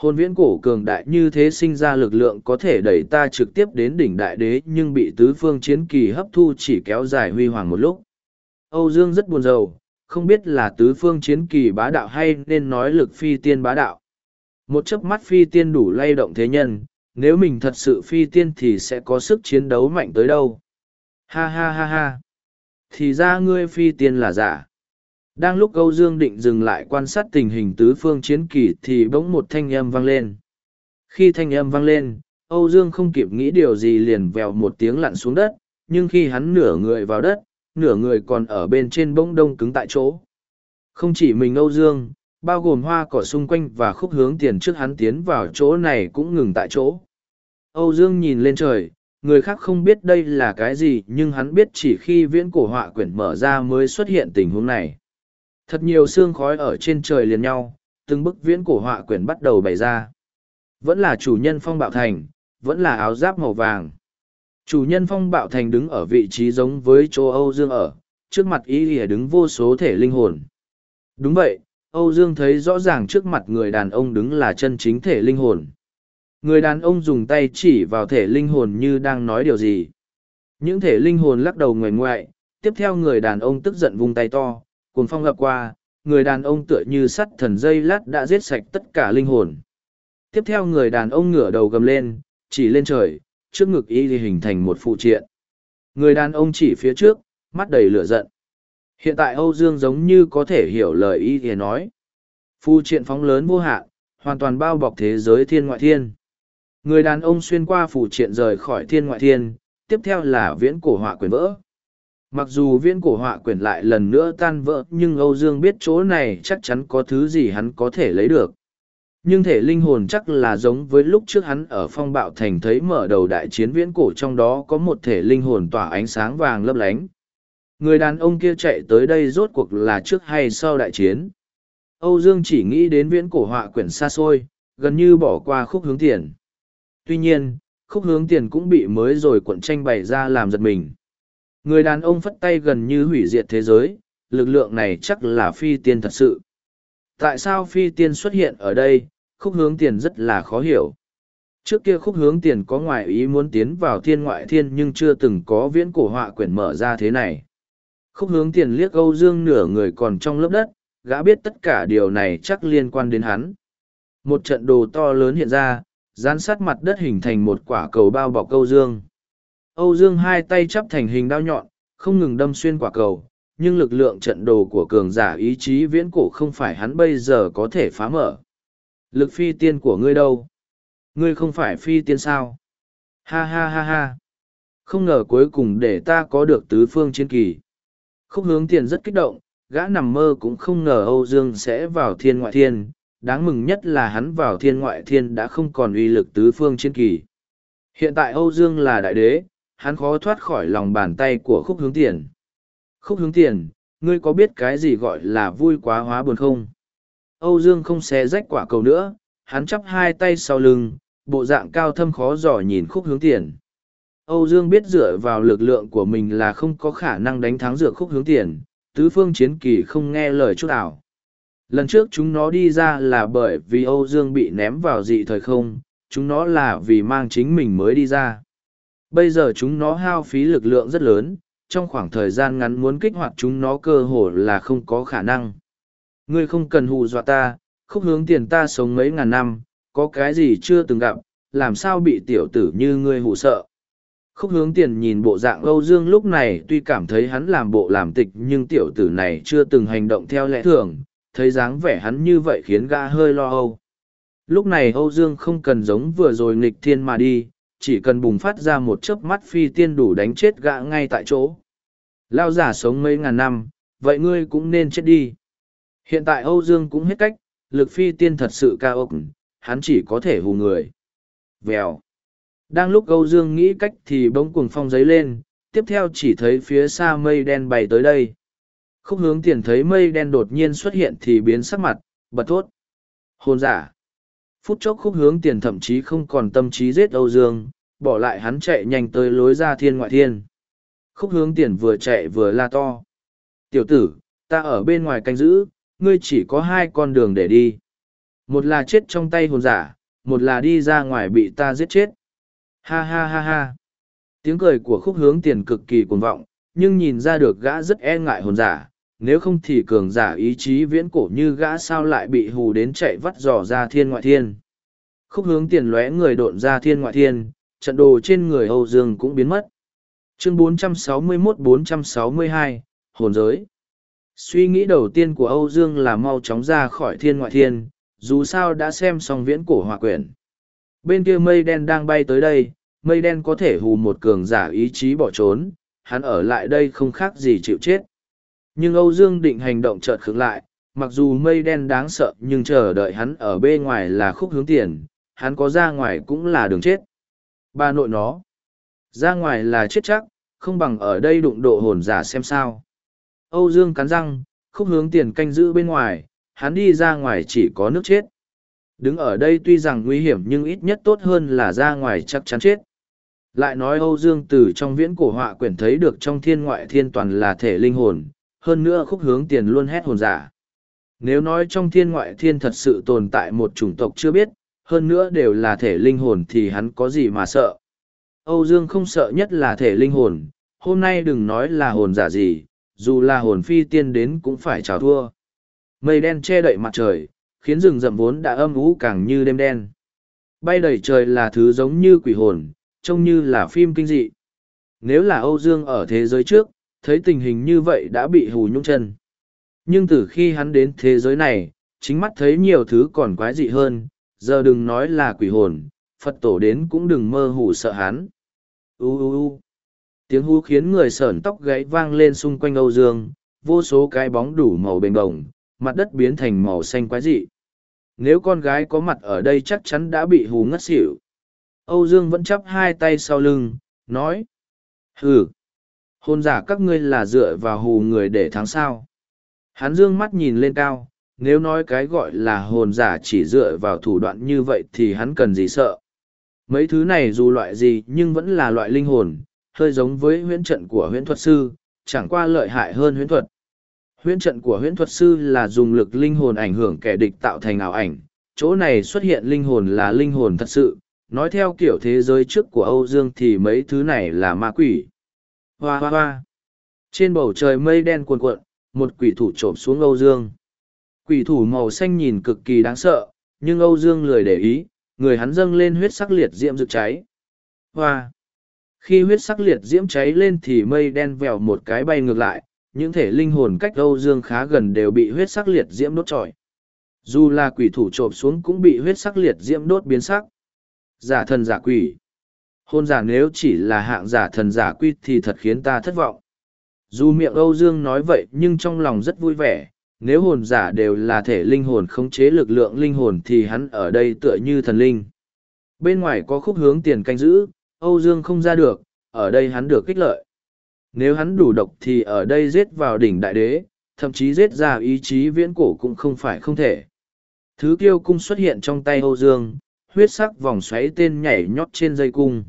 Hồn viễn cổ cường đại như thế sinh ra lực lượng có thể đẩy ta trực tiếp đến đỉnh đại đế nhưng bị tứ phương chiến kỳ hấp thu chỉ kéo dài huy hoàng một lúc. Âu Dương rất buồn rầu, không biết là tứ phương chiến kỳ bá đạo hay nên nói lực phi tiên bá đạo. Một chớp mắt phi tiên đủ lay động thế nhân, nếu mình thật sự phi tiên thì sẽ có sức chiến đấu mạnh tới đâu. Ha ha ha ha. Thì ra ngươi phi tiên là giả. Đang lúc Âu Dương định dừng lại quan sát tình hình tứ phương chiến kỳ thì bỗng một thanh âm vang lên. Khi thanh âm vang lên, Âu Dương không kịp nghĩ điều gì liền vèo một tiếng lặn xuống đất, nhưng khi hắn nửa người vào đất, nửa người còn ở bên trên bỗng đông cứng tại chỗ. Không chỉ mình Âu Dương, bao gồm hoa cỏ xung quanh và khúc hướng tiền trước hắn tiến vào chỗ này cũng ngừng tại chỗ. Âu Dương nhìn lên trời, người khác không biết đây là cái gì nhưng hắn biết chỉ khi viễn cổ họa quyển mở ra mới xuất hiện tình huống này. Thật nhiều xương khói ở trên trời liền nhau, từng bức viễn cổ họa quyển bắt đầu bày ra. Vẫn là chủ nhân phong bạo thành, vẫn là áo giáp màu vàng. Chủ nhân phong bạo thành đứng ở vị trí giống với chỗ Âu Dương ở, trước mặt ý lìa đứng vô số thể linh hồn. Đúng vậy, Âu Dương thấy rõ ràng trước mặt người đàn ông đứng là chân chính thể linh hồn. Người đàn ông dùng tay chỉ vào thể linh hồn như đang nói điều gì. Những thể linh hồn lắc đầu ngoài ngoại, tiếp theo người đàn ông tức giận vung tay to, cuồng phong gặp qua, người đàn ông tựa như sắt thần dây lát đã giết sạch tất cả linh hồn. Tiếp theo người đàn ông ngửa đầu gầm lên, chỉ lên trời, trước ngực y thì hình thành một phụ triện. Người đàn ông chỉ phía trước, mắt đầy lửa giận. Hiện tại Âu Dương giống như có thể hiểu lời y thì nói. Phụ triện phóng lớn vô hạn, hoàn toàn bao bọc thế giới thiên ngoại thiên. Người đàn ông xuyên qua phụ triện rời khỏi thiên ngoại thiên, tiếp theo là viễn cổ họa quyền vỡ. Mặc dù viễn cổ họa quyển lại lần nữa tan vỡ nhưng Âu Dương biết chỗ này chắc chắn có thứ gì hắn có thể lấy được. Nhưng thể linh hồn chắc là giống với lúc trước hắn ở phong bạo thành thấy mở đầu đại chiến viễn cổ trong đó có một thể linh hồn tỏa ánh sáng vàng lấp lánh. Người đàn ông kia chạy tới đây rốt cuộc là trước hay sau đại chiến. Âu Dương chỉ nghĩ đến viễn cổ họa quyển xa xôi, gần như bỏ qua khúc hướng tiền. Tuy nhiên, khúc hướng tiền cũng bị mới rồi cuộn tranh bày ra làm giật mình. Người đàn ông phất tay gần như hủy diệt thế giới, lực lượng này chắc là phi tiên thật sự. Tại sao phi tiên xuất hiện ở đây, khúc hướng tiền rất là khó hiểu. Trước kia khúc hướng tiền có ngoại ý muốn tiến vào thiên ngoại thiên nhưng chưa từng có viễn cổ họa quyển mở ra thế này. Khúc hướng tiền liếc Âu Dương nửa người còn trong lớp đất, gã biết tất cả điều này chắc liên quan đến hắn. Một trận đồ to lớn hiện ra, dán sát mặt đất hình thành một quả cầu bao bọc Âu Dương. Âu Dương hai tay chắp thành hình đao nhọn, không ngừng đâm xuyên quả cầu, nhưng lực lượng trận đồ của cường giả ý chí viễn cổ không phải hắn bây giờ có thể phá mở. Lực phi tiên của ngươi đâu? Ngươi không phải phi tiên sao? Ha ha ha ha! Không ngờ cuối cùng để ta có được tứ phương chiến kỳ. Khúc hướng tiền rất kích động, gã nằm mơ cũng không ngờ Âu Dương sẽ vào thiên ngoại thiên. Đáng mừng nhất là hắn vào thiên ngoại thiên đã không còn uy lực tứ phương chiến kỳ. Hiện tại Âu Dương là đại đế, hắn khó thoát khỏi lòng bàn tay của khúc hướng tiền. Khúc hướng tiền, ngươi có biết cái gì gọi là vui quá hóa buồn không? Âu Dương không xé rách quả cầu nữa, hắn chắp hai tay sau lưng, bộ dạng cao thâm khó dò nhìn khúc hướng tiền. Âu Dương biết dựa vào lực lượng của mình là không có khả năng đánh thắng dựa khúc hướng tiền, tứ phương chiến kỳ không nghe lời chút ảo. Lần trước chúng nó đi ra là bởi vì Âu Dương bị ném vào dị thời không, chúng nó là vì mang chính mình mới đi ra. Bây giờ chúng nó hao phí lực lượng rất lớn, trong khoảng thời gian ngắn muốn kích hoạt chúng nó cơ hồ là không có khả năng. Ngươi không cần hù dọa ta, khúc hướng tiền ta sống mấy ngàn năm, có cái gì chưa từng gặp, làm sao bị tiểu tử như ngươi hù sợ. Khúc hướng tiền nhìn bộ dạng Âu Dương lúc này tuy cảm thấy hắn làm bộ làm tịch nhưng tiểu tử này chưa từng hành động theo lẽ thường, thấy dáng vẻ hắn như vậy khiến gã hơi lo âu. Lúc này Âu Dương không cần giống vừa rồi nghịch thiên mà đi, chỉ cần bùng phát ra một chớp mắt phi tiên đủ đánh chết gã ngay tại chỗ. Lao giả sống mấy ngàn năm, vậy ngươi cũng nên chết đi. Hiện tại Âu Dương cũng hết cách, lực phi tiên thật sự cao ốc, hắn chỉ có thể hù người. Vèo. Đang lúc Âu Dương nghĩ cách thì bỗng cuồng phong giấy lên, tiếp theo chỉ thấy phía xa mây đen bay tới đây. Khúc hướng tiền thấy mây đen đột nhiên xuất hiện thì biến sắc mặt, bật thốt. Hồn giả. Phút chốc khúc hướng tiền thậm chí không còn tâm trí giết Âu Dương, bỏ lại hắn chạy nhanh tới lối ra thiên ngoại thiên. Khúc hướng tiền vừa chạy vừa la to. Tiểu tử, ta ở bên ngoài canh giữ, ngươi chỉ có hai con đường để đi. Một là chết trong tay hồn giả, một là đi ra ngoài bị ta giết chết. Ha ha ha ha. Tiếng cười của khúc hướng tiền cực kỳ cuồng vọng, nhưng nhìn ra được gã rất e ngại hồn giả, nếu không thì cường giả ý chí viễn cổ như gã sao lại bị hù đến chạy vắt dò ra thiên ngoại thiên. Khúc hướng tiền lóe người độn ra thiên ngoại thiên, trận đồ trên người Âu Dương cũng biến mất. Chương 461-462, Hồn giới Suy nghĩ đầu tiên của Âu Dương là mau chóng ra khỏi thiên ngoại thiên, dù sao đã xem xong viễn cổ hòa quyển. Bên kia mây đen đang bay tới đây, mây đen có thể hù một cường giả ý chí bỏ trốn, hắn ở lại đây không khác gì chịu chết. Nhưng Âu Dương định hành động chợt khựng lại, mặc dù mây đen đáng sợ nhưng chờ đợi hắn ở bên ngoài là khúc hướng tiền, hắn có ra ngoài cũng là đường chết. Ba nội nó, ra ngoài là chết chắc, không bằng ở đây đụng độ hồn giả xem sao. Âu Dương cắn răng, khúc hướng tiền canh giữ bên ngoài, hắn đi ra ngoài chỉ có nước chết. Đứng ở đây tuy rằng nguy hiểm nhưng ít nhất tốt hơn là ra ngoài chắc chắn chết. Lại nói Âu Dương từ trong viễn cổ họa quyển thấy được trong thiên ngoại thiên toàn là thể linh hồn, hơn nữa khúc hướng tiền luôn hét hồn giả. Nếu nói trong thiên ngoại thiên thật sự tồn tại một chủng tộc chưa biết, hơn nữa đều là thể linh hồn thì hắn có gì mà sợ. Âu Dương không sợ nhất là thể linh hồn, hôm nay đừng nói là hồn giả gì, dù là hồn phi tiên đến cũng phải chào thua. Mây đen che đậy mặt trời, khiến rừng rậm vốn đã âm ú càng như đêm đen. Bay đầy trời là thứ giống như quỷ hồn, trông như là phim kinh dị. Nếu là Âu Dương ở thế giới trước, thấy tình hình như vậy đã bị hù nhung chân. Nhưng từ khi hắn đến thế giới này, chính mắt thấy nhiều thứ còn quái dị hơn, giờ đừng nói là quỷ hồn, Phật tổ đến cũng đừng mơ hù sợ hắn. U u u. Tiếng hú khiến người sởn tóc gáy vang lên xung quanh Âu Dương, vô số cái bóng đủ màu bền bồng, mặt đất biến thành màu xanh quái dị. Nếu con gái có mặt ở đây chắc chắn đã bị hù ngất xỉu. Âu Dương vẫn chắp hai tay sau lưng, nói. Hừ, hôn giả các ngươi là dựa vào hù người để thắng sao. Hắn dương mắt nhìn lên cao, nếu nói cái gọi là hồn giả chỉ dựa vào thủ đoạn như vậy thì hắn cần gì sợ. Mấy thứ này dù loại gì nhưng vẫn là loại linh hồn, hơi giống với huyễn trận của huyễn thuật sư, chẳng qua lợi hại hơn huyễn thuật. Huyễn trận của huyễn thuật sư là dùng lực linh hồn ảnh hưởng kẻ địch tạo thành ảo ảnh, chỗ này xuất hiện linh hồn là linh hồn thật sự, nói theo kiểu thế giới trước của Âu Dương thì mấy thứ này là ma quỷ. Hoa hoa hoa. Trên bầu trời mây đen cuồn cuộn, một quỷ thủ trộm xuống Âu Dương. Quỷ thủ màu xanh nhìn cực kỳ đáng sợ, nhưng Âu Dương lười để ý, người hắn dâng lên huyết sắc liệt diễm rực cháy. Hoa! Khi huyết sắc liệt diễm cháy lên thì mây đen vèo một cái bay ngược lại, những thể linh hồn cách Âu Dương khá gần đều bị huyết sắc liệt diễm đốt trọi. Dù là quỷ thủ trộm xuống cũng bị huyết sắc liệt diễm đốt biến sắc. Giả thần giả quỷ. Hôn giả nếu chỉ là hạng giả thần giả quy thì thật khiến ta thất vọng. Dù miệng Âu Dương nói vậy nhưng trong lòng rất vui vẻ, nếu hồn giả đều là thể linh hồn khống chế lực lượng linh hồn thì hắn ở đây tựa như thần linh. Bên ngoài có khúc hướng tiền canh giữ, Âu Dương không ra được, ở đây hắn được kích lợi. Nếu hắn đủ độc thì ở đây giết vào đỉnh đại đế, thậm chí giết ra ý chí viễn cổ cũng không phải không thể. Thứ kiêu cung xuất hiện trong tay Âu Dương, huyết sắc vòng xoáy tên nhảy nhót trên dây cung.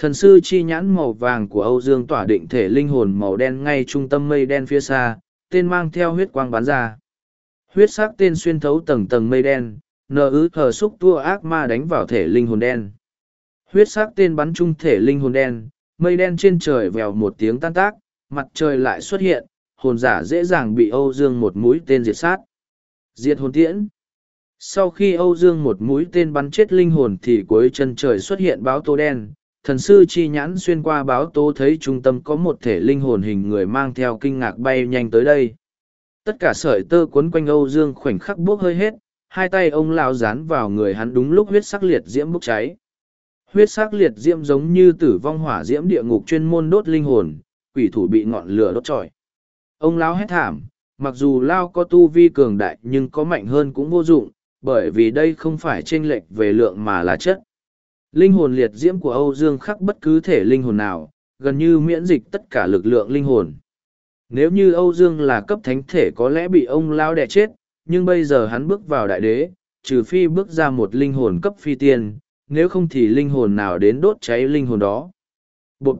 Thần sư chi nhãn màu vàng của Âu Dương tỏa định thể linh hồn màu đen ngay trung tâm mây đen phía xa, tên mang theo huyết quang bắn ra. Huyết sắc tên xuyên thấu tầng tầng mây đen, nờ ứ thờ xúc tua ác ma đánh vào thể linh hồn đen. Huyết sắc tên bắn trung thể linh hồn đen, mây đen trên trời vèo một tiếng tan tác, mặt trời lại xuất hiện, hồn giả dễ dàng bị Âu Dương một mũi tên diệt sát. Diệt hồn tiễn. Sau khi Âu Dương một mũi tên bắn chết linh hồn thì cuối chân trời xuất hiện báo tố đen, thần sư chi nhãn xuyên qua báo tố thấy trung tâm có một thể linh hồn hình người mang theo kinh ngạc bay nhanh tới đây. Tất cả sợi tơ cuốn quanh Âu Dương khoảnh khắc buốc hơi hết, hai tay ông lao dán vào người hắn đúng lúc huyết sắc liệt diễm bốc cháy. Huyết sắc liệt diễm giống như tử vong hỏa diễm địa ngục chuyên môn đốt linh hồn, quỷ thủ bị ngọn lửa đốt trọi. Ông lao hét thảm, mặc dù lao có tu vi cường đại nhưng có mạnh hơn cũng vô dụng, bởi vì đây không phải chênh lệch về lượng mà là chất. Linh hồn liệt diễm của Âu Dương khắc bất cứ thể linh hồn nào, gần như miễn dịch tất cả lực lượng linh hồn. Nếu như Âu Dương là cấp thánh thể có lẽ bị ông lao đẻ chết, nhưng bây giờ hắn bước vào đại đế, trừ phi bước ra một linh hồn cấp phi tiên, nếu không thì linh hồn nào đến đốt cháy linh hồn đó. Bụt!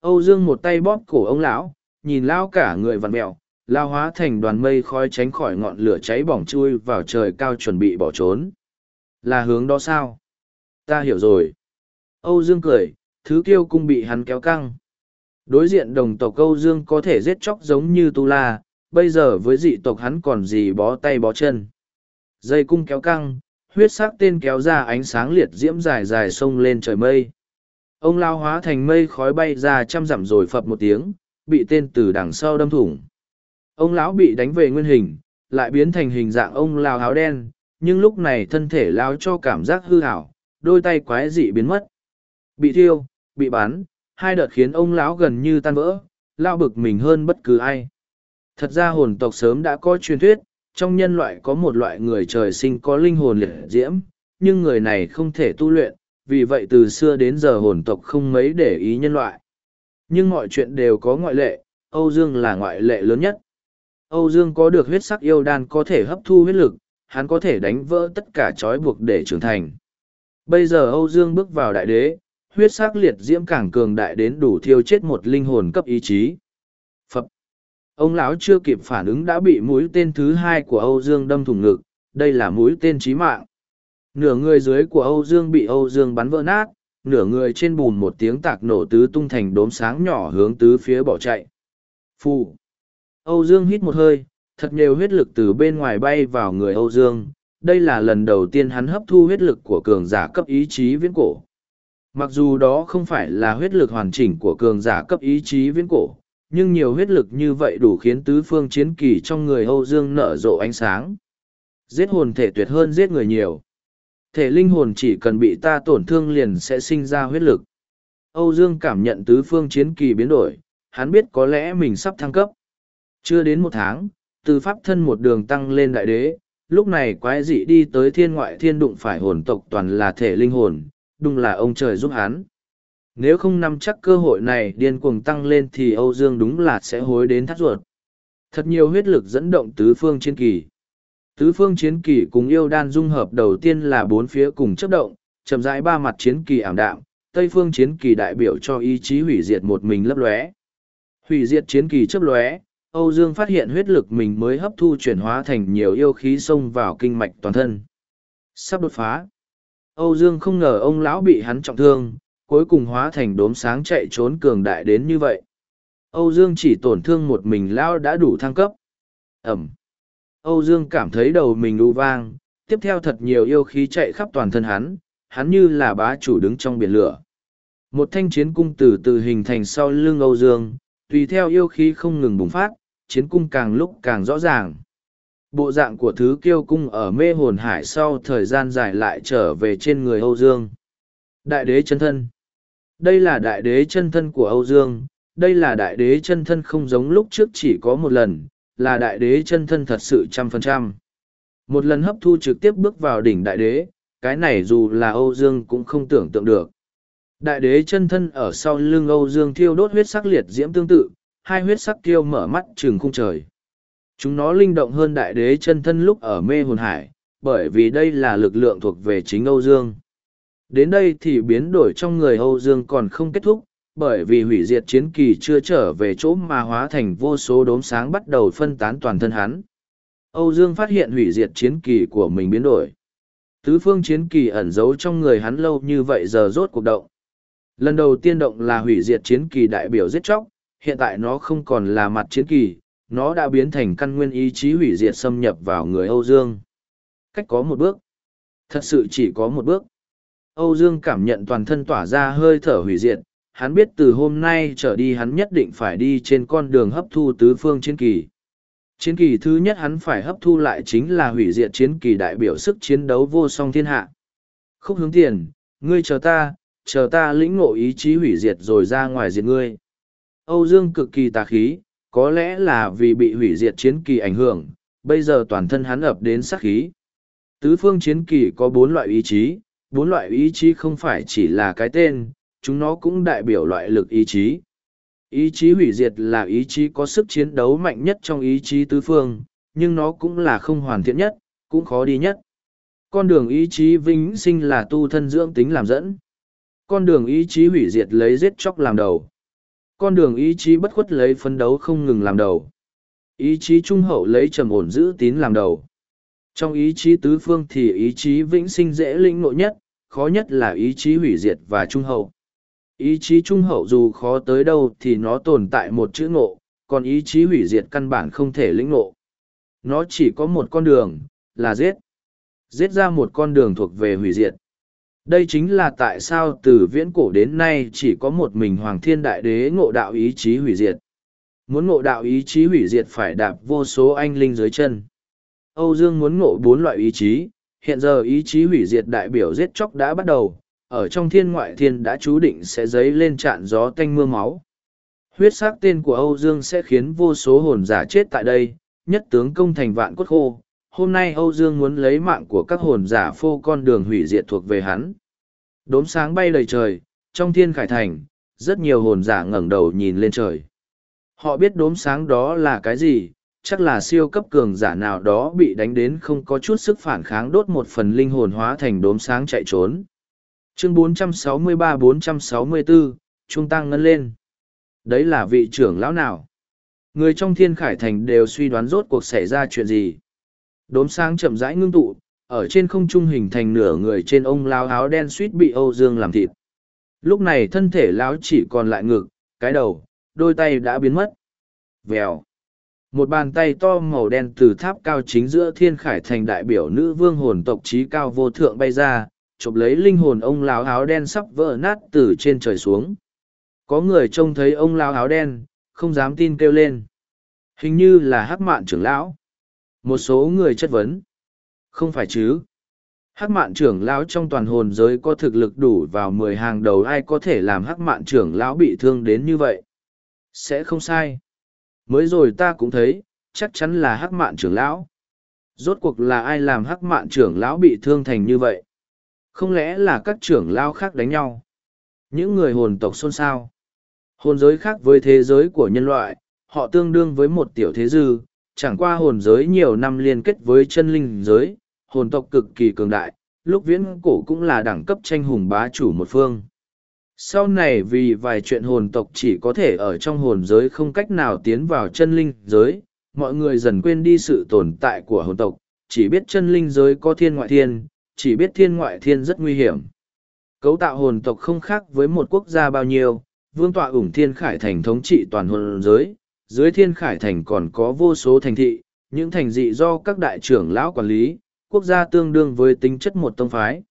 Âu Dương một tay bóp cổ ông lão, nhìn lao cả người vặn mẹo, lao hóa thành đoàn mây khói tránh khỏi ngọn lửa cháy bỏng chui vào trời cao chuẩn bị bỏ trốn. Là hướng đó sao? Ta hiểu rồi. Âu Dương cười, thứ kiêu cung bị hắn kéo căng. Đối diện đồng tộc Âu Dương có thể giết chóc giống như Tu La, bây giờ với dị tộc hắn còn gì bó tay bó chân. Dây cung kéo căng, huyết sắc tên kéo ra ánh sáng liệt diễm dài dài sông lên trời mây. Ông lao hóa thành mây khói bay ra trăm dặm rồi phập một tiếng, bị tên từ đằng sau đâm thủng. Ông lão bị đánh về nguyên hình, lại biến thành hình dạng ông lao áo đen, nhưng lúc này thân thể lao cho cảm giác hư hảo, đôi tay quái dị biến mất. Bị thiêu, bị bắn, hai đợt khiến ông lão gần như tan vỡ, lao bực mình hơn bất cứ ai. Thật ra hồn tộc sớm đã có truyền thuyết, trong nhân loại có một loại người trời sinh có linh hồn liệt diễm, nhưng người này không thể tu luyện, vì vậy từ xưa đến giờ hồn tộc không mấy để ý nhân loại. Nhưng mọi chuyện đều có ngoại lệ, Âu Dương là ngoại lệ lớn nhất. Âu Dương có được huyết sắc yêu đan có thể hấp thu huyết lực, hắn có thể đánh vỡ tất cả trói buộc để trưởng thành. Bây giờ Âu Dương bước vào đại đế, huyết sắc liệt diễm càng cường đại đến đủ thiêu chết một linh hồn cấp ý chí. Phập. Ông lão chưa kịp phản ứng đã bị mũi tên thứ hai của Âu Dương đâm thủng ngực, đây là mũi tên chí mạng. Nửa người dưới của Âu Dương bị Âu Dương bắn vỡ nát, nửa người trên bùn một tiếng tạc nổ tứ tung thành đốm sáng nhỏ hướng tứ phía bỏ chạy. Phù. Âu Dương hít một hơi, thật nhiều huyết lực từ bên ngoài bay vào người Âu Dương. Đây là lần đầu tiên hắn hấp thu huyết lực của cường giả cấp ý chí viễn cổ. Mặc dù đó không phải là huyết lực hoàn chỉnh của cường giả cấp ý chí viễn cổ, nhưng nhiều huyết lực như vậy đủ khiến tứ phương chiến kỳ trong người Âu Dương nở rộ ánh sáng. Giết hồn thể tuyệt hơn giết người nhiều. Thể linh hồn chỉ cần bị ta tổn thương liền sẽ sinh ra huyết lực. Âu Dương cảm nhận tứ phương chiến kỳ biến đổi, hắn biết có lẽ mình sắp thăng cấp. Chưa đến một tháng, từ pháp thân một đường tăng lên đại đế, lúc này quái dị đi tới thiên ngoại thiên đụng phải hồn tộc toàn là thể linh hồn, đúng là ông trời giúp hắn. Nếu không nắm chắc cơ hội này điên cuồng tăng lên thì Âu Dương đúng là sẽ hối đến thắt ruột. Thật nhiều huyết lực dẫn động tứ phương chiến kỳ. Tứ phương chiến kỳ cùng yêu đan dung hợp đầu tiên là bốn phía cùng chấp động, chậm rãi ba mặt chiến kỳ ảm đạm, Tây phương chiến kỳ đại biểu cho ý chí hủy diệt một mình lấp lóe. Hủy diệt chiến kỳ chấp lóe, Âu Dương phát hiện huyết lực mình mới hấp thu chuyển hóa thành nhiều yêu khí xông vào kinh mạch toàn thân. Sắp đột phá. Âu Dương không ngờ ông lão bị hắn trọng thương, cuối cùng hóa thành đốm sáng chạy trốn cường đại đến như vậy. Âu Dương chỉ tổn thương một mình lão đã đủ thăng cấp. Ẩm. Âu Dương cảm thấy đầu mình u vang, tiếp theo thật nhiều yêu khí chạy khắp toàn thân hắn, hắn như là bá chủ đứng trong biển lửa. Một thanh chiến cung từ từ hình thành sau lưng Âu Dương, tùy theo yêu khí không ngừng bùng phát, chiến cung càng lúc càng rõ ràng. Bộ dạng của thứ kiêu cung ở mê hồn hải sau thời gian dài lại trở về trên người Âu Dương. Đại đế chân thân Đây là đại đế chân thân của Âu Dương, đây là đại đế chân thân không giống lúc trước chỉ có một lần, là đại đế chân thân thật sự trăm phần trăm. Một lần hấp thu trực tiếp bước vào đỉnh đại đế, cái này dù là Âu Dương cũng không tưởng tượng được. Đại đế chân thân ở sau lưng Âu Dương thiêu đốt huyết sắc liệt diễm tương tự, hai huyết sắc kiêu mở mắt trừng khung trời. Chúng nó linh động hơn đại đế chân thân lúc ở mê hồn hải, bởi vì đây là lực lượng thuộc về chính Âu Dương. Đến đây thì biến đổi trong người Âu Dương còn không kết thúc, bởi vì hủy diệt chiến kỳ chưa trở về chỗ mà hóa thành vô số đốm sáng bắt đầu phân tán toàn thân hắn. Âu Dương phát hiện hủy diệt chiến kỳ của mình biến đổi. Tứ phương chiến kỳ ẩn giấu trong người hắn lâu như vậy giờ rốt cuộc động. Lần đầu tiên động là hủy diệt chiến kỳ đại biểu giết chóc, hiện tại nó không còn là mặt chiến kỳ, nó đã biến thành căn nguyên ý chí hủy diệt xâm nhập vào người Âu Dương. Cách có một bước. Thật sự chỉ có một bước. Âu Dương cảm nhận toàn thân tỏa ra hơi thở hủy diệt, hắn biết từ hôm nay trở đi hắn nhất định phải đi trên con đường hấp thu tứ phương chiến kỳ. Chiến kỳ thứ nhất hắn phải hấp thu lại chính là hủy diệt chiến kỳ đại biểu sức chiến đấu vô song thiên hạ. Khúc hướng tiền, ngươi chờ ta, chờ ta lĩnh ngộ ý chí hủy diệt rồi ra ngoài diệt ngươi. Âu Dương cực kỳ tà khí, có lẽ là vì bị hủy diệt chiến kỳ ảnh hưởng, bây giờ toàn thân hắn ập đến sát khí. Tứ phương chiến kỳ có bốn loại ý chí, bốn loại ý chí không phải chỉ là cái tên, chúng nó cũng đại biểu loại lực ý chí. Ý chí hủy diệt là ý chí có sức chiến đấu mạnh nhất trong ý chí tứ phương, nhưng nó cũng là không hoàn thiện nhất, cũng khó đi nhất. Con đường ý chí vĩnh sinh là tu thân dưỡng tính làm dẫn. Con đường ý chí hủy diệt lấy giết chóc làm đầu. Con đường ý chí bất khuất lấy phấn đấu không ngừng làm đầu. Ý chí trung hậu lấy trầm ổn giữ tín làm đầu. Trong ý chí tứ phương thì ý chí vĩnh sinh dễ lĩnh nội nhất, khó nhất là ý chí hủy diệt và trung hậu. Ý chí trung hậu dù khó tới đâu thì nó tồn tại một chữ ngộ, còn ý chí hủy diệt căn bản không thể lĩnh ngộ. Nó chỉ có một con đường, là giết. Giết ra một con đường thuộc về hủy diệt. Đây chính là tại sao từ viễn cổ đến nay chỉ có một mình Hoàng Thiên Đại Đế ngộ đạo ý chí hủy diệt. Muốn ngộ đạo ý chí hủy diệt phải đạp vô số anh linh dưới chân. Âu Dương muốn ngộ bốn loại ý chí, hiện giờ ý chí hủy diệt đại biểu giết chóc đã bắt đầu, ở trong thiên ngoại thiên đã chú định sẽ dấy lên trạn gió tanh mưa máu. Huyết sắc tên của Âu Dương sẽ khiến vô số hồn giả chết tại đây, nhất tướng công thành vạn cốt khô. Hôm nay Âu Dương muốn lấy mạng của các hồn giả phô con đường hủy diệt thuộc về hắn. Đốm sáng bay lời trời, trong thiên khải thành, rất nhiều hồn giả ngẩng đầu nhìn lên trời. Họ biết đốm sáng đó là cái gì, chắc là siêu cấp cường giả nào đó bị đánh đến không có chút sức phản kháng đốt một phần linh hồn hóa thành đốm sáng chạy trốn. Chương 463-464, Trung Tăng ngân lên. Đấy là vị trưởng lão nào? Người trong thiên khải thành đều suy đoán rốt cuộc xảy ra chuyện gì. Đốm sáng chậm rãi ngưng tụ, ở trên không trung hình thành nửa người trên ông lao áo đen suýt bị Âu Dương làm thịt. Lúc này thân thể lão chỉ còn lại ngực, cái đầu, đôi tay đã biến mất. Vèo. Một bàn tay to màu đen từ tháp cao chính giữa thiên khải thành đại biểu nữ vương hồn tộc trí cao vô thượng bay ra, chụp lấy linh hồn ông lão áo đen sắp vỡ nát từ trên trời xuống. Có người trông thấy ông lão áo đen, không dám tin kêu lên. Hình như là hắc mạn trưởng lão. Một số người chất vấn. Không phải chứ. Hắc mạn trưởng lão trong toàn hồn giới có thực lực đủ vào mười hàng đầu ai có thể làm hắc mạn trưởng lão bị thương đến như vậy. Sẽ không sai. Mới rồi ta cũng thấy, chắc chắn là hắc mạn trưởng lão. Rốt cuộc là ai làm hắc mạn trưởng lão bị thương thành như vậy? Không lẽ là các trưởng lão khác đánh nhau? Những người hồn tộc xôn xao. Hồn giới khác với thế giới của nhân loại, họ tương đương với một tiểu thế dư, chẳng qua hồn giới nhiều năm liên kết với chân linh giới, hồn tộc cực kỳ cường đại, lúc viễn cổ cũng là đẳng cấp tranh hùng bá chủ một phương. Sau này vì vài chuyện hồn tộc chỉ có thể ở trong hồn giới không cách nào tiến vào chân linh giới, mọi người dần quên đi sự tồn tại của hồn tộc, chỉ biết chân linh giới có thiên ngoại thiên, chỉ biết thiên ngoại thiên rất nguy hiểm. Cấu tạo hồn tộc không khác với một quốc gia bao nhiêu, vương tọa ủng thiên khải thành thống trị toàn hồn giới, dưới thiên khải thành còn có vô số thành thị, những thành dị do các đại trưởng lão quản lý, quốc gia tương đương với tính chất một tông phái.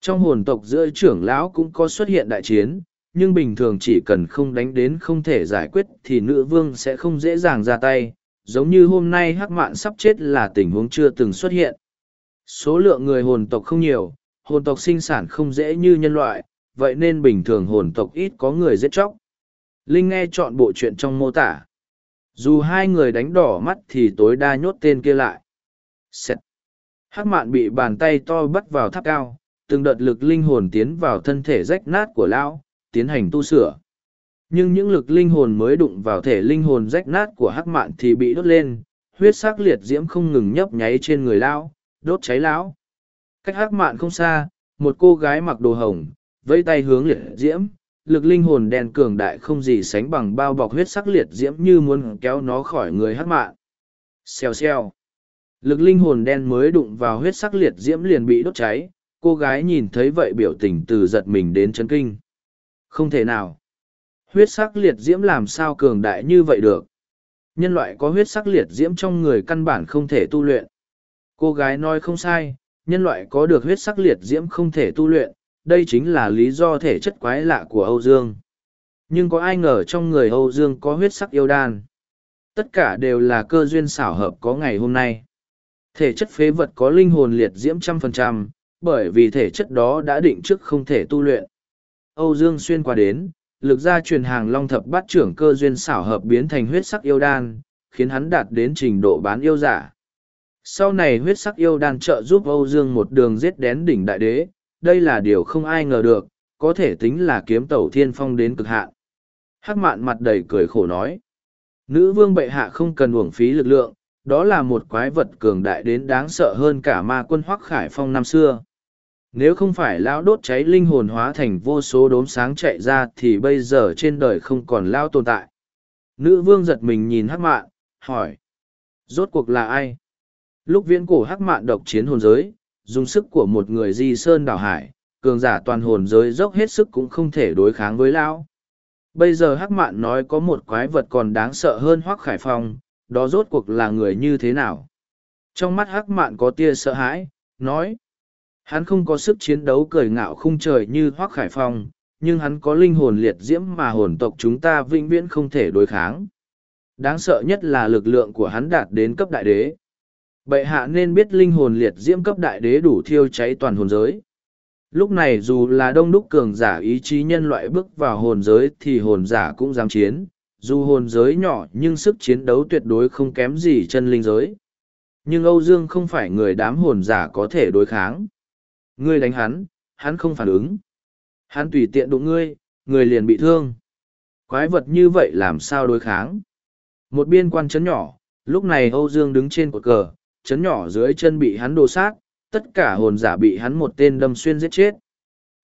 Trong hồn tộc giữa trưởng lão cũng có xuất hiện đại chiến, nhưng bình thường chỉ cần không đánh đến không thể giải quyết thì nữ vương sẽ không dễ dàng ra tay, giống như hôm nay hắc mạn sắp chết là tình huống chưa từng xuất hiện. Số lượng người hồn tộc không nhiều, hồn tộc sinh sản không dễ như nhân loại, vậy nên bình thường hồn tộc ít có người giết chóc. Linh nghe chọn bộ chuyện trong mô tả. Dù hai người đánh đỏ mắt thì tối đa nhốt tên kia lại. Xẹt. Hắc mạn bị bàn tay to bắt vào tháp cao, từng đợt lực linh hồn tiến vào thân thể rách nát của lão, tiến hành tu sửa. Nhưng những lực linh hồn mới đụng vào thể linh hồn rách nát của hắc mạn thì bị đốt lên, huyết sắc liệt diễm không ngừng nhấp nháy trên người lão, đốt cháy lão. Cách hắc mạn không xa, một cô gái mặc đồ hồng, vẫy tay hướng liệt diễm, lực linh hồn đen cường đại không gì sánh bằng bao bọc huyết sắc liệt diễm như muốn kéo nó khỏi người hát mạng Xèo xèo. Lực linh hồn đen mới đụng vào huyết sắc liệt diễm liền bị đốt cháy, cô gái nhìn thấy vậy biểu tình từ giật mình đến chấn kinh. Không thể nào. Huyết sắc liệt diễm làm sao cường đại như vậy được. Nhân loại có huyết sắc liệt diễm trong người căn bản không thể tu luyện. Cô gái nói không sai, nhân loại có được huyết sắc liệt diễm không thể tu luyện, đây chính là lý do thể chất quái lạ của Âu Dương. Nhưng có ai ngờ trong người Âu Dương có huyết sắc yêu đan. Tất cả đều là cơ duyên xảo hợp có ngày hôm nay. Thể chất phế vật có linh hồn liệt diễm trăm phần trăm, bởi vì thể chất đó đã định trước không thể tu luyện. Âu Dương xuyên qua đến, lực gia truyền hàng long thập bát trưởng cơ duyên xảo hợp biến thành huyết sắc yêu đan, khiến hắn đạt đến trình độ bán yêu giả. Sau này huyết sắc yêu đan trợ giúp Âu Dương một đường giết đến đỉnh đại đế, đây là điều không ai ngờ được, có thể tính là kiếm tẩu thiên phong đến cực hạn. Hắc mạn mặt đầy cười khổ nói. Nữ vương bệ hạ không cần uổng phí lực lượng, đó là một quái vật cường đại đến đáng sợ hơn cả ma quân hoắc khải phong năm xưa. Nếu không phải lão đốt cháy linh hồn hóa thành vô số đốm sáng chạy ra thì bây giờ trên đời không còn lão tồn tại. Nữ vương giật mình nhìn hắc mạn, hỏi. Rốt cuộc là ai? Lúc viễn cổ hắc mạn độc chiến hồn giới, dùng sức của một người di sơn đảo hải, cường giả toàn hồn giới dốc hết sức cũng không thể đối kháng với lão. Bây giờ hắc mạn nói có một quái vật còn đáng sợ hơn hoắc khải phong, đó rốt cuộc là người như thế nào? Trong mắt hắc mạn có tia sợ hãi, nói. Hắn không có sức chiến đấu cười ngạo khung trời như hoắc khải phong, nhưng hắn có linh hồn liệt diễm mà hồn tộc chúng ta vĩnh viễn không thể đối kháng. Đáng sợ nhất là lực lượng của hắn đạt đến cấp đại đế. Bệ hạ nên biết linh hồn liệt diễm cấp đại đế đủ thiêu cháy toàn hồn giới. Lúc này dù là đông đúc cường giả ý chí nhân loại bước vào hồn giới thì hồn giả cũng dám chiến, dù hồn giới nhỏ nhưng sức chiến đấu tuyệt đối không kém gì chân linh giới. Nhưng Âu Dương không phải người đám hồn giả có thể đối kháng. Ngươi đánh hắn, hắn không phản ứng. Hắn tùy tiện đụng ngươi, người liền bị thương. Quái vật như vậy làm sao đối kháng? Một biên quan chấn nhỏ, lúc này Âu Dương đứng trên cột cờ, chấn nhỏ dưới chân bị hắn đồ sát, tất cả hồn giả bị hắn một tên đâm xuyên giết chết.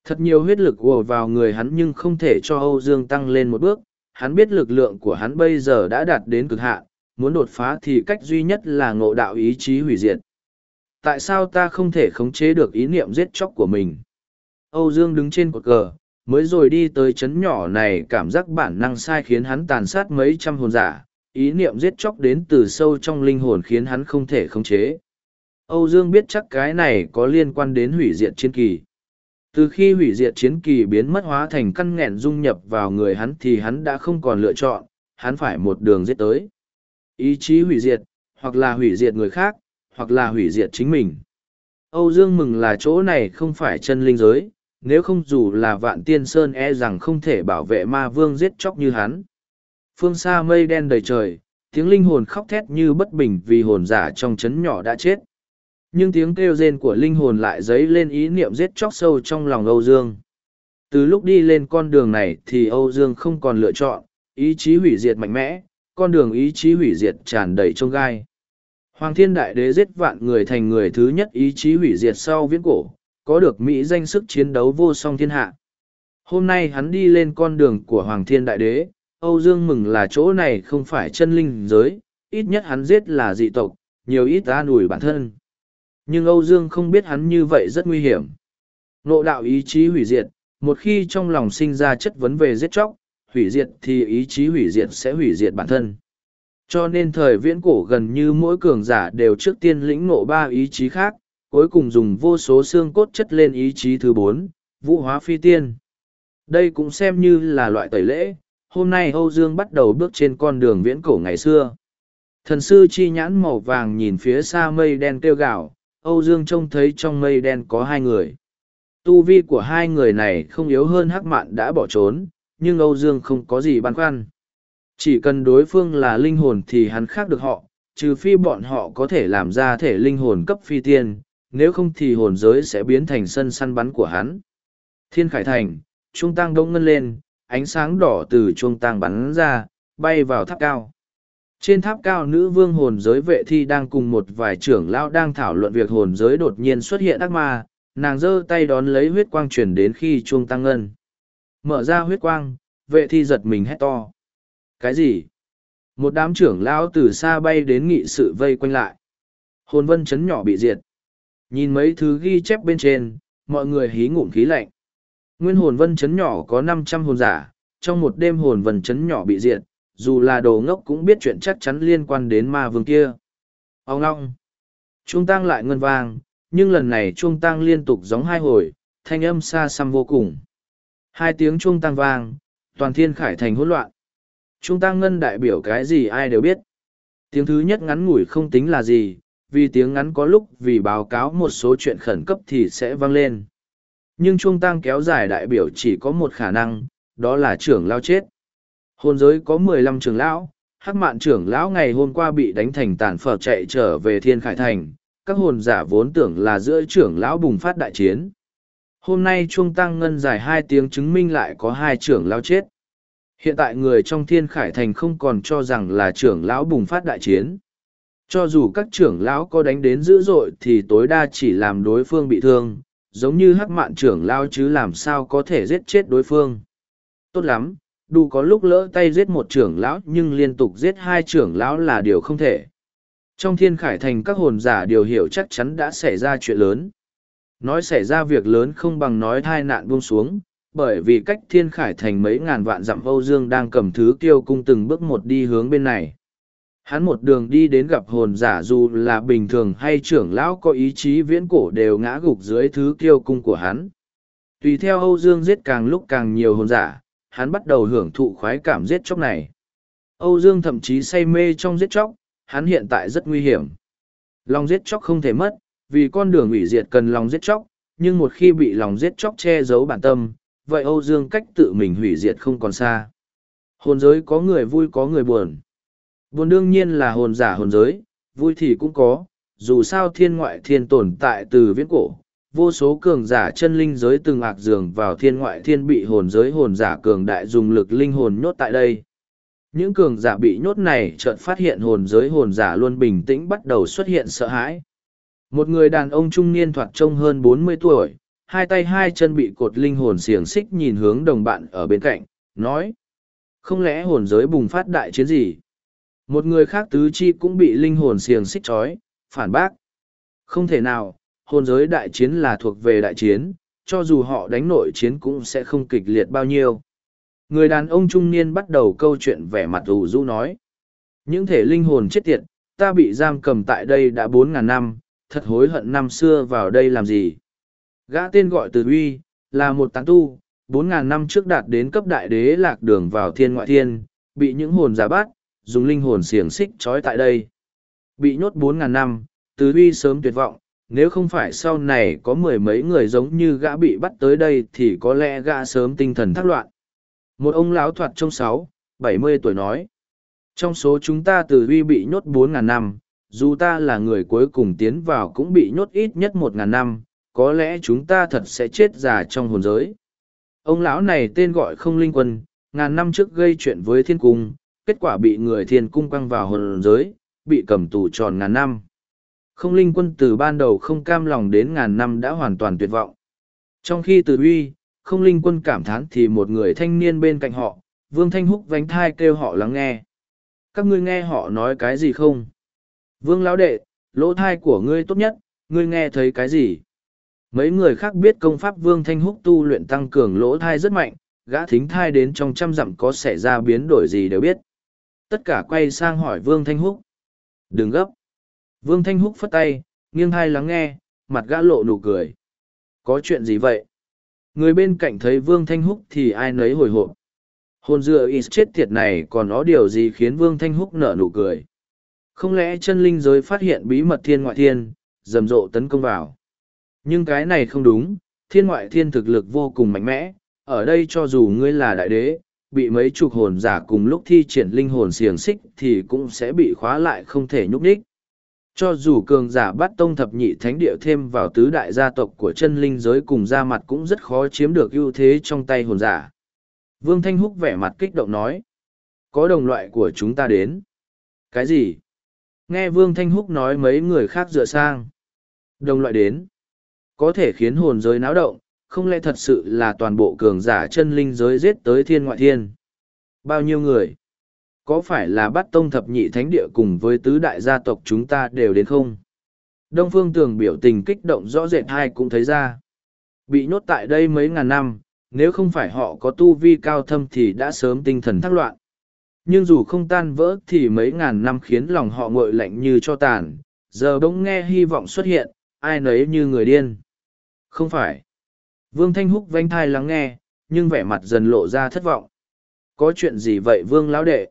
Thật nhiều huyết lực ùa vào người hắn nhưng không thể cho Âu Dương tăng lên một bước, hắn biết lực lượng của hắn bây giờ đã đạt đến cực hạn, muốn đột phá thì cách duy nhất là ngộ đạo ý chí hủy diệt. Tại sao ta không thể khống chế được ý niệm giết chóc của mình? Âu Dương đứng trên cột cờ, mới rồi đi tới chấn nhỏ này cảm giác bản năng sai khiến hắn tàn sát mấy trăm hồn giả, ý niệm giết chóc đến từ sâu trong linh hồn khiến hắn không thể khống chế. Âu Dương biết chắc cái này có liên quan đến hủy diệt chiến kỳ. Từ khi hủy diệt chiến kỳ biến mất hóa thành căn nghẹn dung nhập vào người hắn thì hắn đã không còn lựa chọn, hắn phải một đường giết tới. Ý chí hủy diệt, hoặc là hủy diệt người khác, hoặc là hủy diệt chính mình. Âu Dương mừng là chỗ này không phải chân linh giới, nếu không dù là vạn tiên sơn e rằng không thể bảo vệ ma vương giết chóc như hắn. Phương xa mây đen đầy trời, tiếng linh hồn khóc thét như bất bình vì hồn giả trong chấn nhỏ đã chết. Nhưng tiếng kêu rên của linh hồn lại dấy lên ý niệm giết chóc sâu trong lòng Âu Dương. Từ lúc đi lên con đường này thì Âu Dương không còn lựa chọn, ý chí hủy diệt mạnh mẽ, con đường ý chí hủy diệt tràn đầy trông gai. Hoàng thiên đại đế giết vạn người thành người thứ nhất ý chí hủy diệt sau viễn cổ, có được Mỹ danh sức chiến đấu vô song thiên hạ. Hôm nay hắn đi lên con đường của Hoàng thiên đại đế, Âu Dương mừng là chỗ này không phải chân linh giới, ít nhất hắn giết là dị tộc, nhiều ít ta nủi bản thân. Nhưng Âu Dương không biết hắn như vậy rất nguy hiểm. Nộ đạo ý chí hủy diệt, một khi trong lòng sinh ra chất vấn về giết chóc, hủy diệt thì ý chí hủy diệt sẽ hủy diệt bản thân. Cho nên thời viễn cổ gần như mỗi cường giả đều trước tiên lĩnh ngộ ba ý chí khác, cuối cùng dùng vô số xương cốt chất lên ý chí thứ bốn, vũ hóa phi tiên. Đây cũng xem như là loại tẩy lễ, hôm nay Âu Dương bắt đầu bước trên con đường viễn cổ ngày xưa. Thần sư chi nhãn màu vàng nhìn phía xa mây đen kêu gạo, Âu Dương trông thấy trong mây đen có hai người. Tu vi của hai người này không yếu hơn hắc mạn đã bỏ trốn, nhưng Âu Dương không có gì băn khoăn. Chỉ cần đối phương là linh hồn thì hắn khác được họ, trừ phi bọn họ có thể làm ra thể linh hồn cấp phi tiên, nếu không thì hồn giới sẽ biến thành sân săn bắn của hắn. Thiên Khải Thành, trung tăng đông ngân lên, ánh sáng đỏ từ chuông tăng bắn ra, bay vào tháp cao. Trên tháp cao nữ vương hồn giới vệ thi đang cùng một vài trưởng lao đang thảo luận việc hồn giới đột nhiên xuất hiện ác ma, nàng giơ tay đón lấy huyết quang chuyển đến khi chuông tăng ngân. Mở ra huyết quang, vệ thi giật mình hét to. Cái gì? Một đám trưởng lão từ xa bay đến nghị sự vây quanh lại. Hồn vân chấn nhỏ bị diệt. Nhìn mấy thứ ghi chép bên trên, mọi người hí ngụm khí lạnh. Nguyên hồn vân chấn nhỏ có năm trăm hồn giả, trong một đêm hồn vân chấn nhỏ bị diệt, dù là đồ ngốc cũng biết chuyện chắc chắn liên quan đến ma vương kia. Ông long. Trung tăng lại ngân vang, nhưng lần này trung tăng liên tục gióng hai hồi, thanh âm xa xăm vô cùng. Hai tiếng trung tăng vang, toàn thiên khải thành hỗn loạn. Trung tăng ngân đại biểu cái gì ai đều biết. Tiếng thứ nhất ngắn ngủi không tính là gì, vì tiếng ngắn có lúc vì báo cáo một số chuyện khẩn cấp thì sẽ vang lên. Nhưng chuông tăng kéo dài đại biểu chỉ có một khả năng, đó là trưởng lao chết. Hồn giới có mười lăm trưởng lão, hắc mạn trưởng lão ngày hôm qua bị đánh thành tàn phở chạy trở về thiên khải thành, các hồn giả vốn tưởng là giữa trưởng lão bùng phát đại chiến. Hôm nay chuông Tăng Ngân dài hai tiếng chứng minh lại có hai trưởng lão chết. Hiện tại người trong thiên khải thành không còn cho rằng là trưởng lão bùng phát đại chiến. Cho dù các trưởng lão có đánh đến dữ dội thì tối đa chỉ làm đối phương bị thương, giống như hắc mạn trưởng lão chứ làm sao có thể giết chết đối phương. Tốt lắm, đủ có lúc lỡ tay giết một trưởng lão nhưng liên tục giết hai trưởng lão là điều không thể. Trong thiên khải thành các hồn giả điều hiểu chắc chắn đã xảy ra chuyện lớn. Nói xảy ra việc lớn không bằng nói thai nạn buông xuống, bởi vì cách thiên khải thành mấy ngàn vạn dặm Âu Dương đang cầm thứ kiêu cung từng bước một đi hướng bên này. Hắn một đường đi đến gặp hồn giả dù là bình thường hay trưởng lão có ý chí viễn cổ đều ngã gục dưới thứ kiêu cung của hắn. Tùy theo Âu Dương giết càng lúc càng nhiều hồn giả, hắn bắt đầu hưởng thụ khoái cảm giết chóc này. Âu Dương thậm chí say mê trong giết chóc, hắn hiện tại rất nguy hiểm. Lòng giết chóc không thể mất, vì con đường ủy diệt cần lòng giết chóc, nhưng một khi bị lòng giết chóc che giấu bản tâm, vậy Âu Dương cách tự mình hủy diệt không còn xa. Hồn giới có người vui có người buồn. Buồn đương nhiên là hồn giả hồn giới, vui thì cũng có, dù sao thiên ngoại thiên tồn tại từ viễn cổ. Vô số cường giả chân linh giới từng ạc dường vào thiên ngoại thiên bị hồn giới hồn giả cường đại dùng lực linh hồn nhốt tại đây. Những cường giả bị nhốt này chợt phát hiện hồn giới hồn giả luôn bình tĩnh bắt đầu xuất hiện sợ hãi. Một người đàn ông trung niên thoạt trông hơn bốn mươi tuổi, hai tay hai chân bị cột linh hồn xiềng xích nhìn hướng đồng bạn ở bên cạnh, nói. Không lẽ hồn giới bùng phát đại chiến gì? Một người khác tứ chi cũng bị linh hồn xiềng xích trói, phản bác. Không thể nào, hồn giới đại chiến là thuộc về đại chiến, cho dù họ đánh nội chiến cũng sẽ không kịch liệt bao nhiêu. Người đàn ông trung niên bắt đầu câu chuyện vẻ mặt ủ rũ nói. Những thể linh hồn chết tiệt, ta bị giam cầm tại đây đã bốn ngàn năm, thật hối hận năm xưa vào đây làm gì. Gã tên gọi từ uy, là một tán tu, bốn ngàn năm trước đạt đến cấp đại đế lạc đường vào thiên ngoại thiên, bị những hồn giả bắt, dùng linh hồn xiềng xích trói tại đây. Bị nhốt bốn ngàn năm, Tứ Huy sớm tuyệt vọng, nếu không phải sau này có mười mấy người giống như gã bị bắt tới đây thì có lẽ gã sớm tinh thần thác loạn. Một ông lão thoạt trong sáu, bảy mươi tuổi nói. Trong số chúng ta Tứ Huy bị nhốt bốn ngàn năm, dù ta là người cuối cùng tiến vào cũng bị nhốt ít nhất một ngàn năm, có lẽ chúng ta thật sẽ chết già trong hồn giới. Ông lão này tên gọi không linh quân, ngàn năm trước gây chuyện với thiên cung, kết quả bị người thiên cung quăng vào hồn giới, bị cầm tù tròn ngàn năm. Không linh quân từ ban đầu không cam lòng đến ngàn năm đã hoàn toàn tuyệt vọng. Trong khi từ uy, không linh quân cảm thán thì một người thanh niên bên cạnh họ, Vương Thanh Húc vánh thai kêu họ lắng nghe. Các ngươi nghe họ nói cái gì không? Vương lão đệ, lỗ thai của ngươi tốt nhất, ngươi nghe thấy cái gì? Mấy người khác biết công pháp Vương Thanh Húc tu luyện tăng cường lỗ thai rất mạnh, gã thính thai đến trong trăm dặm có xảy ra biến đổi gì đều biết. Tất cả quay sang hỏi Vương Thanh Húc. Đừng gấp. Vương Thanh Húc phất tay, nghiêng thai lắng nghe, mặt gã lộ nụ cười. Có chuyện gì vậy? Người bên cạnh thấy Vương Thanh Húc thì ai nấy hồi hộp. Hồn dựa ít chết tiệt này còn có điều gì khiến Vương Thanh Húc nở nụ cười. Không lẽ chân linh giới phát hiện bí mật thiên ngoại thiên, rầm rộ tấn công vào. Nhưng cái này không đúng, thiên ngoại thiên thực lực vô cùng mạnh mẽ, ở đây cho dù ngươi là đại đế, bị mấy chục hồn giả cùng lúc thi triển linh hồn xiềng xích thì cũng sẽ bị khóa lại không thể nhúc nhích. Cho dù cường giả bắt tông thập nhị thánh địa thêm vào tứ đại gia tộc của chân linh giới cùng ra mặt cũng rất khó chiếm được ưu thế trong tay hồn giả. Vương Thanh Húc vẻ mặt kích động nói. Có đồng loại của chúng ta đến. Cái gì? Nghe Vương Thanh Húc nói mấy người khác dựa sang. Đồng loại đến. Có thể khiến hồn giới náo động, không lẽ thật sự là toàn bộ cường giả chân linh giới giết tới thiên ngoại thiên? Bao nhiêu người? Có phải là bắt tông thập nhị thánh địa cùng với tứ đại gia tộc chúng ta đều đến không? Đông Phương Tường biểu tình kích động rõ rệt hai cũng thấy ra. Bị nhốt tại đây mấy ngàn năm, nếu không phải họ có tu vi cao thâm thì đã sớm tinh thần thắc loạn. Nhưng dù không tan vỡ thì mấy ngàn năm khiến lòng họ nguội lạnh như cho tàn, giờ bỗng nghe hy vọng xuất hiện, ai nấy như người điên. Không phải. Vương Thanh Húc vánh thai lắng nghe, nhưng vẻ mặt dần lộ ra thất vọng. Có chuyện gì vậy Vương Lão Đệ?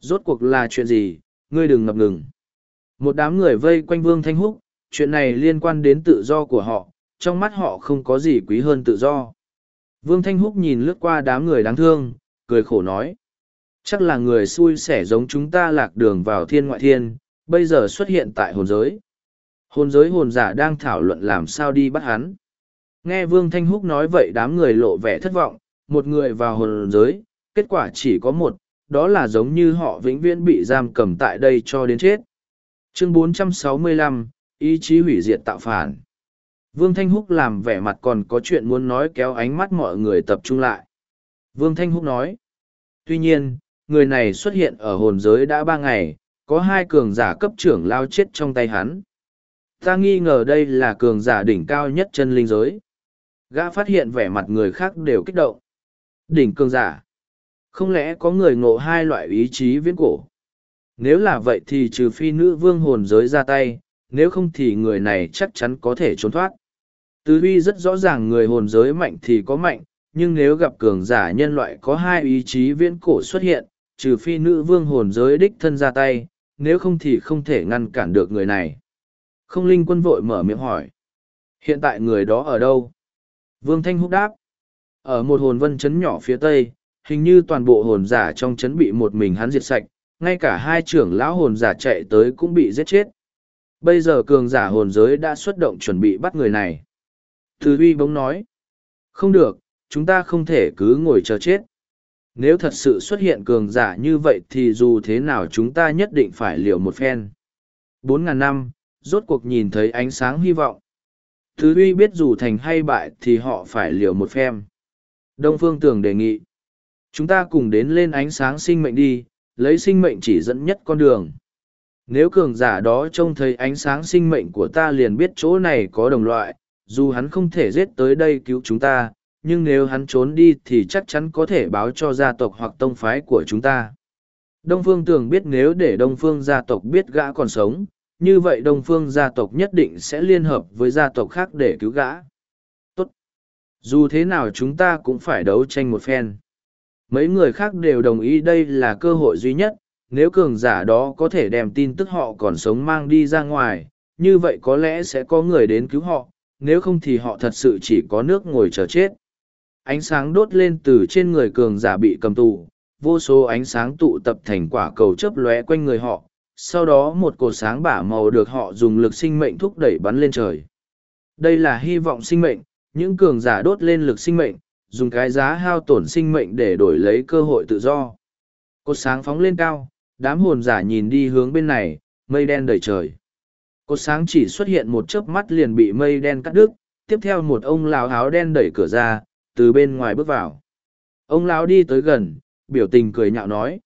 Rốt cuộc là chuyện gì, ngươi đừng ngập ngừng. Một đám người vây quanh Vương Thanh Húc, chuyện này liên quan đến tự do của họ, trong mắt họ không có gì quý hơn tự do. Vương Thanh Húc nhìn lướt qua đám người đáng thương, cười khổ nói. Chắc là người xui xẻ giống chúng ta lạc đường vào thiên ngoại thiên, bây giờ xuất hiện tại hồn giới. Hồn giới hồn giả đang thảo luận làm sao đi bắt hắn. Nghe Vương Thanh Húc nói vậy đám người lộ vẻ thất vọng, một người vào hồn giới, kết quả chỉ có một, đó là giống như họ vĩnh viễn bị giam cầm tại đây cho đến chết. Chương 465, Ý chí hủy diệt tạo phản. Vương Thanh Húc làm vẻ mặt còn có chuyện muốn nói kéo ánh mắt mọi người tập trung lại. Vương Thanh Húc nói, tuy nhiên, người này xuất hiện ở hồn giới đã ba ngày, có hai cường giả cấp trưởng lao chết trong tay hắn. Ta nghi ngờ đây là cường giả đỉnh cao nhất chân linh giới. Gã phát hiện vẻ mặt người khác đều kích động. Đỉnh cường giả. Không lẽ có người ngộ hai loại ý chí viễn cổ? Nếu là vậy thì trừ phi nữ vương hồn giới ra tay, nếu không thì người này chắc chắn có thể trốn thoát. Tứ huy rất rõ ràng người hồn giới mạnh thì có mạnh, nhưng nếu gặp cường giả nhân loại có hai ý chí viễn cổ xuất hiện, trừ phi nữ vương hồn giới đích thân ra tay, nếu không thì không thể ngăn cản được người này. Không linh quân vội mở miệng hỏi. Hiện tại người đó ở đâu? Vương Thanh Húc đáp. Ở một hồn vân chấn nhỏ phía tây, hình như toàn bộ hồn giả trong chấn bị một mình hắn diệt sạch, ngay cả hai trưởng lão hồn giả chạy tới cũng bị giết chết. Bây giờ cường giả hồn giới đã xuất động chuẩn bị bắt người này. Thứ uy bỗng nói. Không được, chúng ta không thể cứ ngồi chờ chết. Nếu thật sự xuất hiện cường giả như vậy thì dù thế nào chúng ta nhất định phải liều một phen. Bốn ngàn năm, rốt cuộc nhìn thấy ánh sáng hy vọng. Thứ uy biết dù thành hay bại thì họ phải liều một phen. Đông Phương Tường đề nghị. Chúng ta cùng đến lên ánh sáng sinh mệnh đi, lấy sinh mệnh chỉ dẫn nhất con đường. Nếu cường giả đó trông thấy ánh sáng sinh mệnh của ta liền biết chỗ này có đồng loại, dù hắn không thể giết tới đây cứu chúng ta, nhưng nếu hắn trốn đi thì chắc chắn có thể báo cho gia tộc hoặc tông phái của chúng ta. Đông Phương Tường biết nếu để Đông Phương gia tộc biết gã còn sống, như vậy Đông Phương gia tộc nhất định sẽ liên hợp với gia tộc khác để cứu gã. Tốt. Dù thế nào chúng ta cũng phải đấu tranh một phen. Mấy người khác đều đồng ý đây là cơ hội duy nhất, nếu cường giả đó có thể đem tin tức họ còn sống mang đi ra ngoài, như vậy có lẽ sẽ có người đến cứu họ, nếu không thì họ thật sự chỉ có nước ngồi chờ chết. Ánh sáng đốt lên từ trên người cường giả bị cầm tù, vô số ánh sáng tụ tập thành quả cầu chớp lóe quanh người họ, sau đó một cột sáng bả màu được họ dùng lực sinh mệnh thúc đẩy bắn lên trời. Đây là hy vọng sinh mệnh, những cường giả đốt lên lực sinh mệnh, dùng cái giá hao tổn sinh mệnh để đổi lấy cơ hội tự do. Cột sáng phóng lên cao, đám hồn giả nhìn đi hướng bên này, mây đen đầy trời. Cột sáng chỉ xuất hiện một chớp mắt liền bị mây đen cắt đứt, tiếp theo một ông lão áo đen đẩy cửa ra, từ bên ngoài bước vào. Ông lão đi tới gần, biểu tình cười nhạo nói.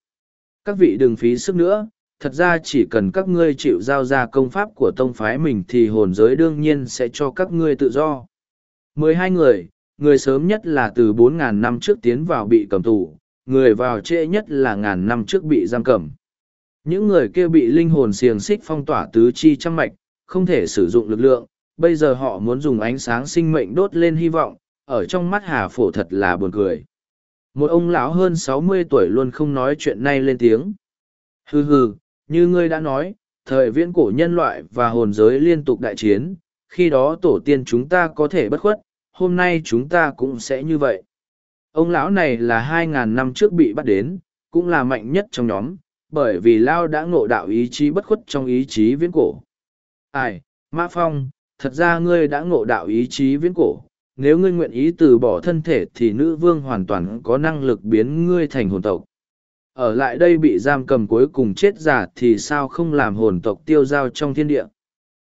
Các vị đừng phí sức nữa, thật ra chỉ cần các ngươi chịu giao ra công pháp của tông phái mình thì hồn giới đương nhiên sẽ cho các ngươi tự do. mười hai người, người sớm nhất là từ bốn ngàn năm trước tiến vào bị cầm tù, người vào trễ nhất là ngàn năm trước bị giam cầm. Những người kia bị linh hồn xiềng xích phong tỏa tứ chi trăm mạch, không thể sử dụng lực lượng, bây giờ họ muốn dùng ánh sáng sinh mệnh đốt lên hy vọng, ở trong mắt Hà Phổ thật là buồn cười. Một ông lão hơn sáu mươi tuổi luôn không nói chuyện nay lên tiếng. Hừ hừ, như ngươi đã nói, thời viễn cổ nhân loại và hồn giới liên tục đại chiến, khi đó tổ tiên chúng ta có thể bất khuất, hôm nay chúng ta cũng sẽ như vậy. Ông lão này là hai ngàn năm trước bị bắt đến, cũng là mạnh nhất trong nhóm, bởi vì Lao đã ngộ đạo ý chí bất khuất trong ý chí viễn cổ. Ai, Mã Phong, thật ra ngươi đã ngộ đạo ý chí viễn cổ, nếu ngươi nguyện ý từ bỏ thân thể thì nữ vương hoàn toàn có năng lực biến ngươi thành hồn tộc. Ở lại đây bị giam cầm cuối cùng chết giả thì sao không làm hồn tộc tiêu giao trong thiên địa.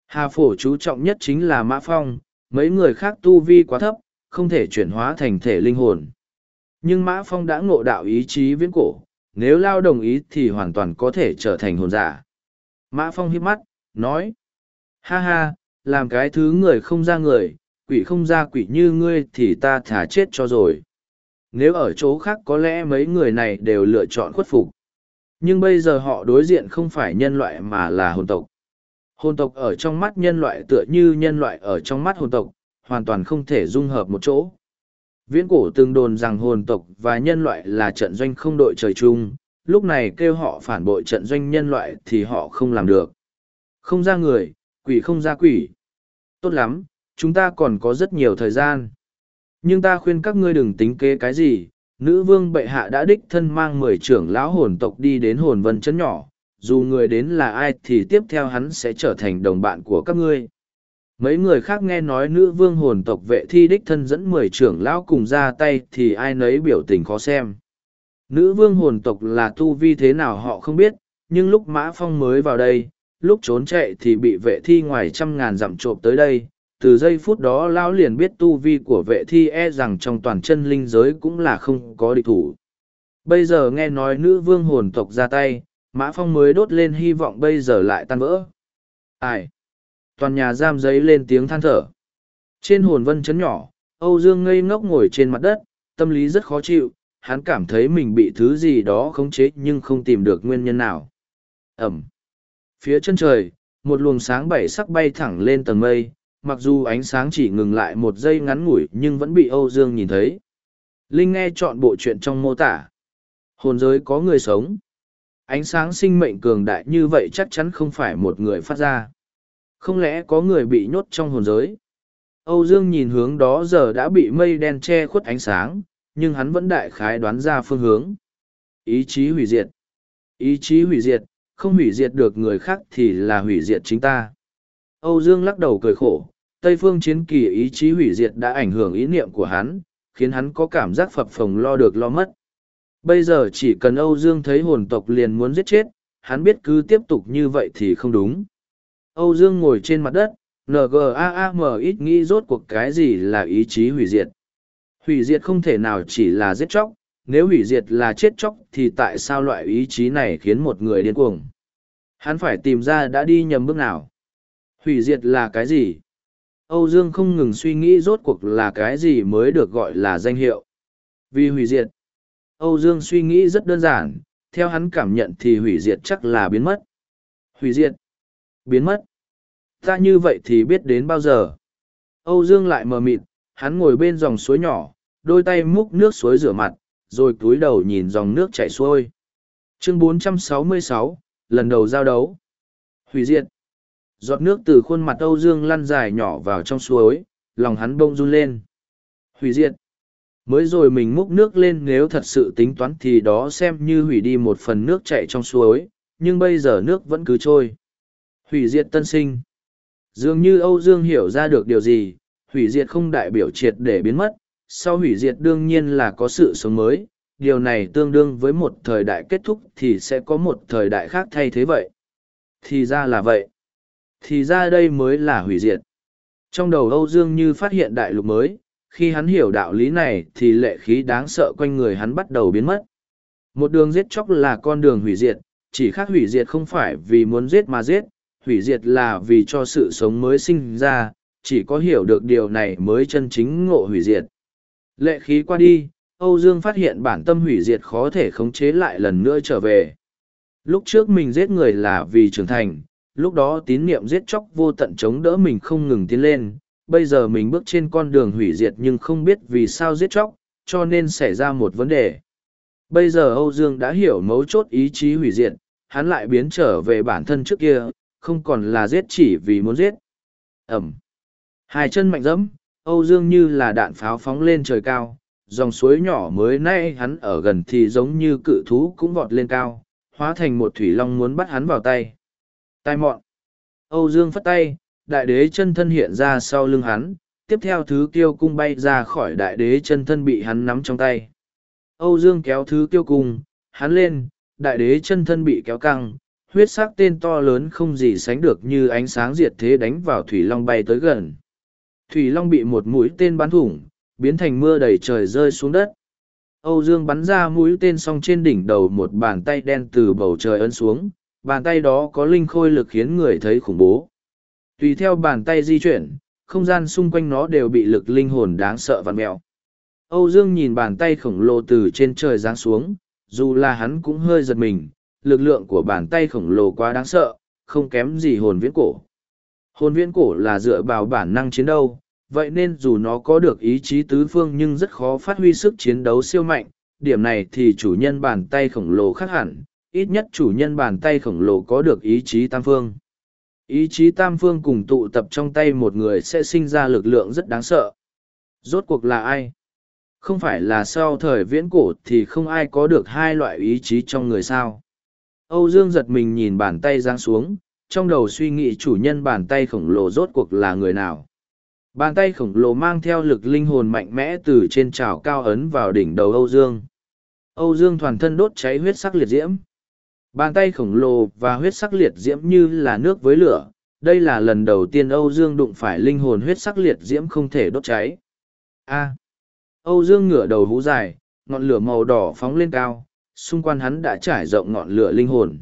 Hà phổ chú trọng nhất chính là Mã Phong, mấy người khác tu vi quá thấp, không thể chuyển hóa thành thể linh hồn. Nhưng Mã Phong đã ngộ đạo ý chí viễn cổ, nếu Lao đồng ý thì hoàn toàn có thể trở thành hồn giả. Mã Phong hiếp mắt, nói. Ha ha, làm cái thứ người không ra người, quỷ không ra quỷ như ngươi thì ta thả chết cho rồi. Nếu ở chỗ khác có lẽ mấy người này đều lựa chọn khuất phục. Nhưng bây giờ họ đối diện không phải nhân loại mà là hồn tộc. Hồn tộc ở trong mắt nhân loại tựa như nhân loại ở trong mắt hồn tộc, hoàn toàn không thể dung hợp một chỗ. Viễn cổ từng đồn rằng hồn tộc và nhân loại là trận doanh không đội trời chung, lúc này kêu họ phản bội trận doanh nhân loại thì họ không làm được. Không ra người, quỷ không ra quỷ. Tốt lắm, chúng ta còn có rất nhiều thời gian. Nhưng ta khuyên các ngươi đừng tính kế cái gì, nữ vương bệ hạ đã đích thân mang mười trưởng lão hồn tộc đi đến hồn vân chấn nhỏ, dù người đến là ai thì tiếp theo hắn sẽ trở thành đồng bạn của các ngươi. Mấy người khác nghe nói nữ vương hồn tộc vệ thi đích thân dẫn mười trưởng lão cùng ra tay thì ai nấy biểu tình khó xem. Nữ vương hồn tộc là tu vi thế nào họ không biết, nhưng lúc Mã Phong mới vào đây, lúc trốn chạy thì bị vệ thi ngoài trăm ngàn dặm trộm tới đây. Từ giây phút đó lão liền biết tu vi của vệ thi e rằng trong toàn chân linh giới cũng là không có địch thủ. Bây giờ nghe nói nữ vương hồn tộc ra tay, Mã Phong mới đốt lên hy vọng bây giờ lại tan vỡ. Ai? Toàn nhà giam giấy lên tiếng than thở. Trên hồn vân chấn nhỏ, Âu Dương ngây ngốc ngồi trên mặt đất, tâm lý rất khó chịu, hắn cảm thấy mình bị thứ gì đó khống chế nhưng không tìm được nguyên nhân nào. Ẩm. Phía chân trời, một luồng sáng bảy sắc bay thẳng lên tầng mây, mặc dù ánh sáng chỉ ngừng lại một giây ngắn ngủi nhưng vẫn bị Âu Dương nhìn thấy. Linh nghe chọn bộ chuyện trong mô tả. Hồn giới có người sống. Ánh sáng sinh mệnh cường đại như vậy chắc chắn không phải một người phát ra. Không lẽ có người bị nhốt trong hồn giới? Âu Dương nhìn hướng đó giờ đã bị mây đen che khuất ánh sáng, nhưng hắn vẫn đại khái đoán ra phương hướng. Ý chí hủy diệt. Ý chí hủy diệt, không hủy diệt được người khác thì là hủy diệt chính ta. Âu Dương lắc đầu cười khổ, Tây phương chiến kỳ ý chí hủy diệt đã ảnh hưởng ý niệm của hắn, khiến hắn có cảm giác phập phồng lo được lo mất. Bây giờ chỉ cần Âu Dương thấy hồn tộc liền muốn giết chết, hắn biết cứ tiếp tục như vậy thì không đúng. Âu Dương ngồi trên mặt đất, NGAAM ít nghĩ rốt cuộc cái gì là ý chí hủy diệt. Hủy diệt không thể nào chỉ là giết chóc, nếu hủy diệt là chết chóc thì tại sao loại ý chí này khiến một người điên cuồng? Hắn phải tìm ra đã đi nhầm bước nào. Hủy diệt là cái gì? Âu Dương không ngừng suy nghĩ rốt cuộc là cái gì mới được gọi là danh hiệu. Vì hủy diệt. Âu Dương suy nghĩ rất đơn giản, theo hắn cảm nhận thì hủy diệt chắc là biến mất. Hủy diệt. Biến mất. Ta như vậy thì biết đến bao giờ. Âu Dương lại mờ mịt, hắn ngồi bên dòng suối nhỏ, đôi tay múc nước suối rửa mặt, rồi cúi đầu nhìn dòng nước chảy xuôi. Chương 466, lần đầu giao đấu. Hủy diệt. Giọt nước từ khuôn mặt Âu Dương lăn dài nhỏ vào trong suối, lòng hắn bông run lên. Hủy diệt. Mới rồi mình múc nước lên nếu thật sự tính toán thì đó xem như hủy đi một phần nước chảy trong suối, nhưng bây giờ nước vẫn cứ trôi. Hủy diệt tân sinh. Dường như Âu Dương hiểu ra được điều gì, hủy diệt không đại biểu triệt để biến mất, sau hủy diệt đương nhiên là có sự sống mới, điều này tương đương với một thời đại kết thúc thì sẽ có một thời đại khác thay thế vậy. Thì ra là vậy. Thì ra đây mới là hủy diệt. Trong đầu Âu Dương như phát hiện đại lục mới, khi hắn hiểu đạo lý này thì lệ khí đáng sợ quanh người hắn bắt đầu biến mất. Một đường giết chóc là con đường hủy diệt, chỉ khác hủy diệt không phải vì muốn giết mà giết, hủy diệt là vì cho sự sống mới sinh ra, chỉ có hiểu được điều này mới chân chính ngộ hủy diệt. Lệ khí qua đi, Âu Dương phát hiện bản tâm hủy diệt khó thể khống chế lại lần nữa trở về. Lúc trước mình giết người là vì trưởng thành, lúc đó tín niệm giết chóc vô tận chống đỡ mình không ngừng tiến lên, bây giờ mình bước trên con đường hủy diệt nhưng không biết vì sao giết chóc, cho nên xảy ra một vấn đề. Bây giờ Âu Dương đã hiểu mấu chốt ý chí hủy diệt, hắn lại biến trở về bản thân trước kia, không còn là giết chỉ vì muốn giết. Ẩm. Hai chân mạnh dẫm, Âu Dương như là đạn pháo phóng lên trời cao, dòng suối nhỏ mới nay hắn ở gần thì giống như cự thú cũng vọt lên cao, hóa thành một thủy long muốn bắt hắn vào tay. Tai mọn. Âu Dương phất tay, đại đế chân thân hiện ra sau lưng hắn, tiếp theo thứ kiêu cung bay ra khỏi đại đế chân thân bị hắn nắm trong tay. Âu Dương kéo thứ kiêu cung, hắn lên, đại đế chân thân bị kéo căng, huyết sắc tên to lớn không gì sánh được như ánh sáng diệt thế đánh vào thủy long bay tới gần. Thủy long bị một mũi tên bắn thủng, biến thành mưa đầy trời rơi xuống đất. Âu Dương bắn ra mũi tên xong trên đỉnh đầu một bàn tay đen từ bầu trời ấn xuống, bàn tay đó có linh khôi lực khiến người thấy khủng bố. Tùy theo bàn tay di chuyển, không gian xung quanh nó đều bị lực linh hồn đáng sợ vặn mẹo. Âu Dương nhìn bàn tay khổng lồ từ trên trời giáng xuống, dù là hắn cũng hơi giật mình, lực lượng của bàn tay khổng lồ quá đáng sợ, không kém gì hồn viễn cổ. Hồn viễn cổ là dựa vào bản năng chiến đấu, vậy nên dù nó có được ý chí tứ phương nhưng rất khó phát huy sức chiến đấu siêu mạnh, điểm này thì chủ nhân bàn tay khổng lồ khác hẳn, ít nhất chủ nhân bàn tay khổng lồ có được ý chí tam phương. Ý chí tam phương cùng tụ tập trong tay một người sẽ sinh ra lực lượng rất đáng sợ. Rốt cuộc là ai? Không phải là sau thời viễn cổ thì không ai có được hai loại ý chí trong người sao. Âu Dương giật mình nhìn bàn tay giáng xuống, trong đầu suy nghĩ chủ nhân bàn tay khổng lồ rốt cuộc là người nào. Bàn tay khổng lồ mang theo lực linh hồn mạnh mẽ từ trên trào cao ấn vào đỉnh đầu Âu Dương. Âu Dương toàn thân đốt cháy huyết sắc liệt diễm. Bàn tay khổng lồ và huyết sắc liệt diễm như là nước với lửa. Đây là lần đầu tiên Âu Dương đụng phải linh hồn huyết sắc liệt diễm không thể đốt cháy. A. Âu Dương ngửa đầu hú dài, ngọn lửa màu đỏ phóng lên cao, xung quanh hắn đã trải rộng ngọn lửa linh hồn.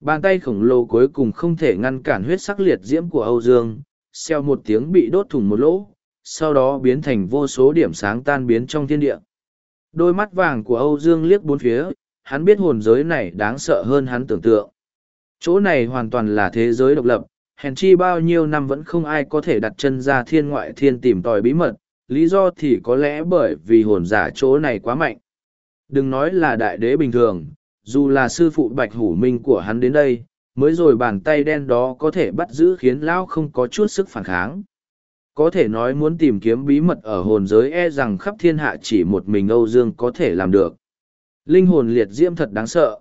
Bàn tay khổng lồ cuối cùng không thể ngăn cản huyết sắc liệt diễm của Âu Dương, xeo một tiếng bị đốt thủng một lỗ, sau đó biến thành vô số điểm sáng tan biến trong thiên địa. Đôi mắt vàng của Âu Dương liếc bốn phía, hắn biết hồn giới này đáng sợ hơn hắn tưởng tượng. Chỗ này hoàn toàn là thế giới độc lập, hèn chi bao nhiêu năm vẫn không ai có thể đặt chân ra thiên ngoại thiên tìm tòi bí mật, lý do thì có lẽ bởi vì hồn giả chỗ này quá mạnh. Đừng nói là đại đế bình thường, dù là sư phụ bạch hủ minh của hắn đến đây, mới rồi bàn tay đen đó có thể bắt giữ khiến lão không có chút sức phản kháng. Có thể nói muốn tìm kiếm bí mật ở hồn giới e rằng khắp thiên hạ chỉ một mình Âu Dương có thể làm được. Linh hồn liệt diễm thật đáng sợ.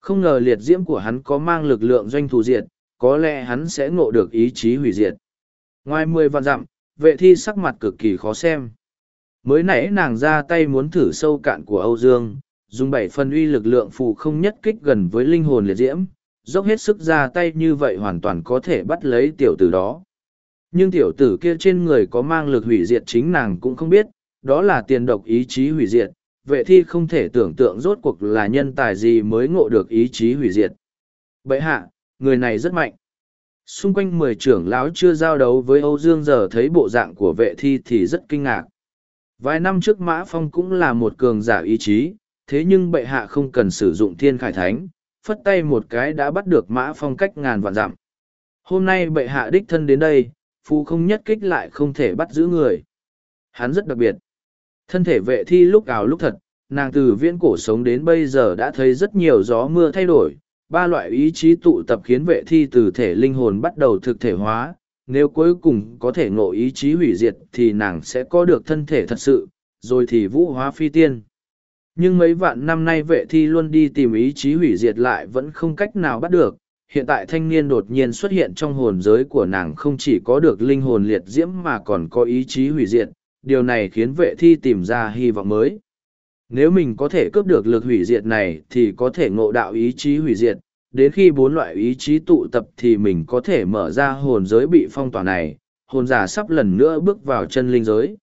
Không ngờ liệt diễm của hắn có mang lực lượng doanh thù diệt, có lẽ hắn sẽ ngộ được ý chí hủy diệt. Ngoài mười vạn dặm, vệ thi sắc mặt cực kỳ khó xem. Mới nãy nàng ra tay muốn thử sâu cạn của Âu Dương, dùng bảy phần uy lực lượng phù không nhất kích gần với linh hồn liệt diễm, dốc hết sức ra tay như vậy hoàn toàn có thể bắt lấy tiểu tử đó. Nhưng tiểu tử kia trên người có mang lực hủy diệt chính nàng cũng không biết, đó là tiền độc ý chí hủy diệt, vệ thi không thể tưởng tượng rốt cuộc là nhân tài gì mới ngộ được ý chí hủy diệt. Bệ hạ, người này rất mạnh. Xung quanh mười trưởng lão chưa giao đấu với Âu Dương giờ thấy bộ dạng của vệ thi thì rất kinh ngạc. Vài năm trước Mã Phong cũng là một cường giả ý chí, thế nhưng bệ hạ không cần sử dụng thiên khải thánh, phất tay một cái đã bắt được Mã Phong cách ngàn vạn dặm. Hôm nay bệ hạ đích thân đến đây, phu không nhất kích lại không thể bắt giữ người. Hắn rất đặc biệt. Thân thể vệ thi lúc ảo lúc thật, nàng từ viễn cổ sống đến bây giờ đã thấy rất nhiều gió mưa thay đổi. Ba loại ý chí tụ tập khiến vệ thi từ thể linh hồn bắt đầu thực thể hóa. Nếu cuối cùng có thể ngộ ý chí hủy diệt thì nàng sẽ có được thân thể thật sự, rồi thì vũ hóa phi tiên. Nhưng mấy vạn năm nay vệ thi luôn đi tìm ý chí hủy diệt lại vẫn không cách nào bắt được, hiện tại thanh niên đột nhiên xuất hiện trong hồn giới của nàng không chỉ có được linh hồn liệt diễm mà còn có ý chí hủy diệt, điều này khiến vệ thi tìm ra hy vọng mới. Nếu mình có thể cướp được lực hủy diệt này thì có thể ngộ đạo ý chí hủy diệt, đến khi bốn loại ý chí tụ tập thì mình có thể mở ra hồn giới bị phong tỏa này, hồn giả sắp lần nữa bước vào chân linh giới.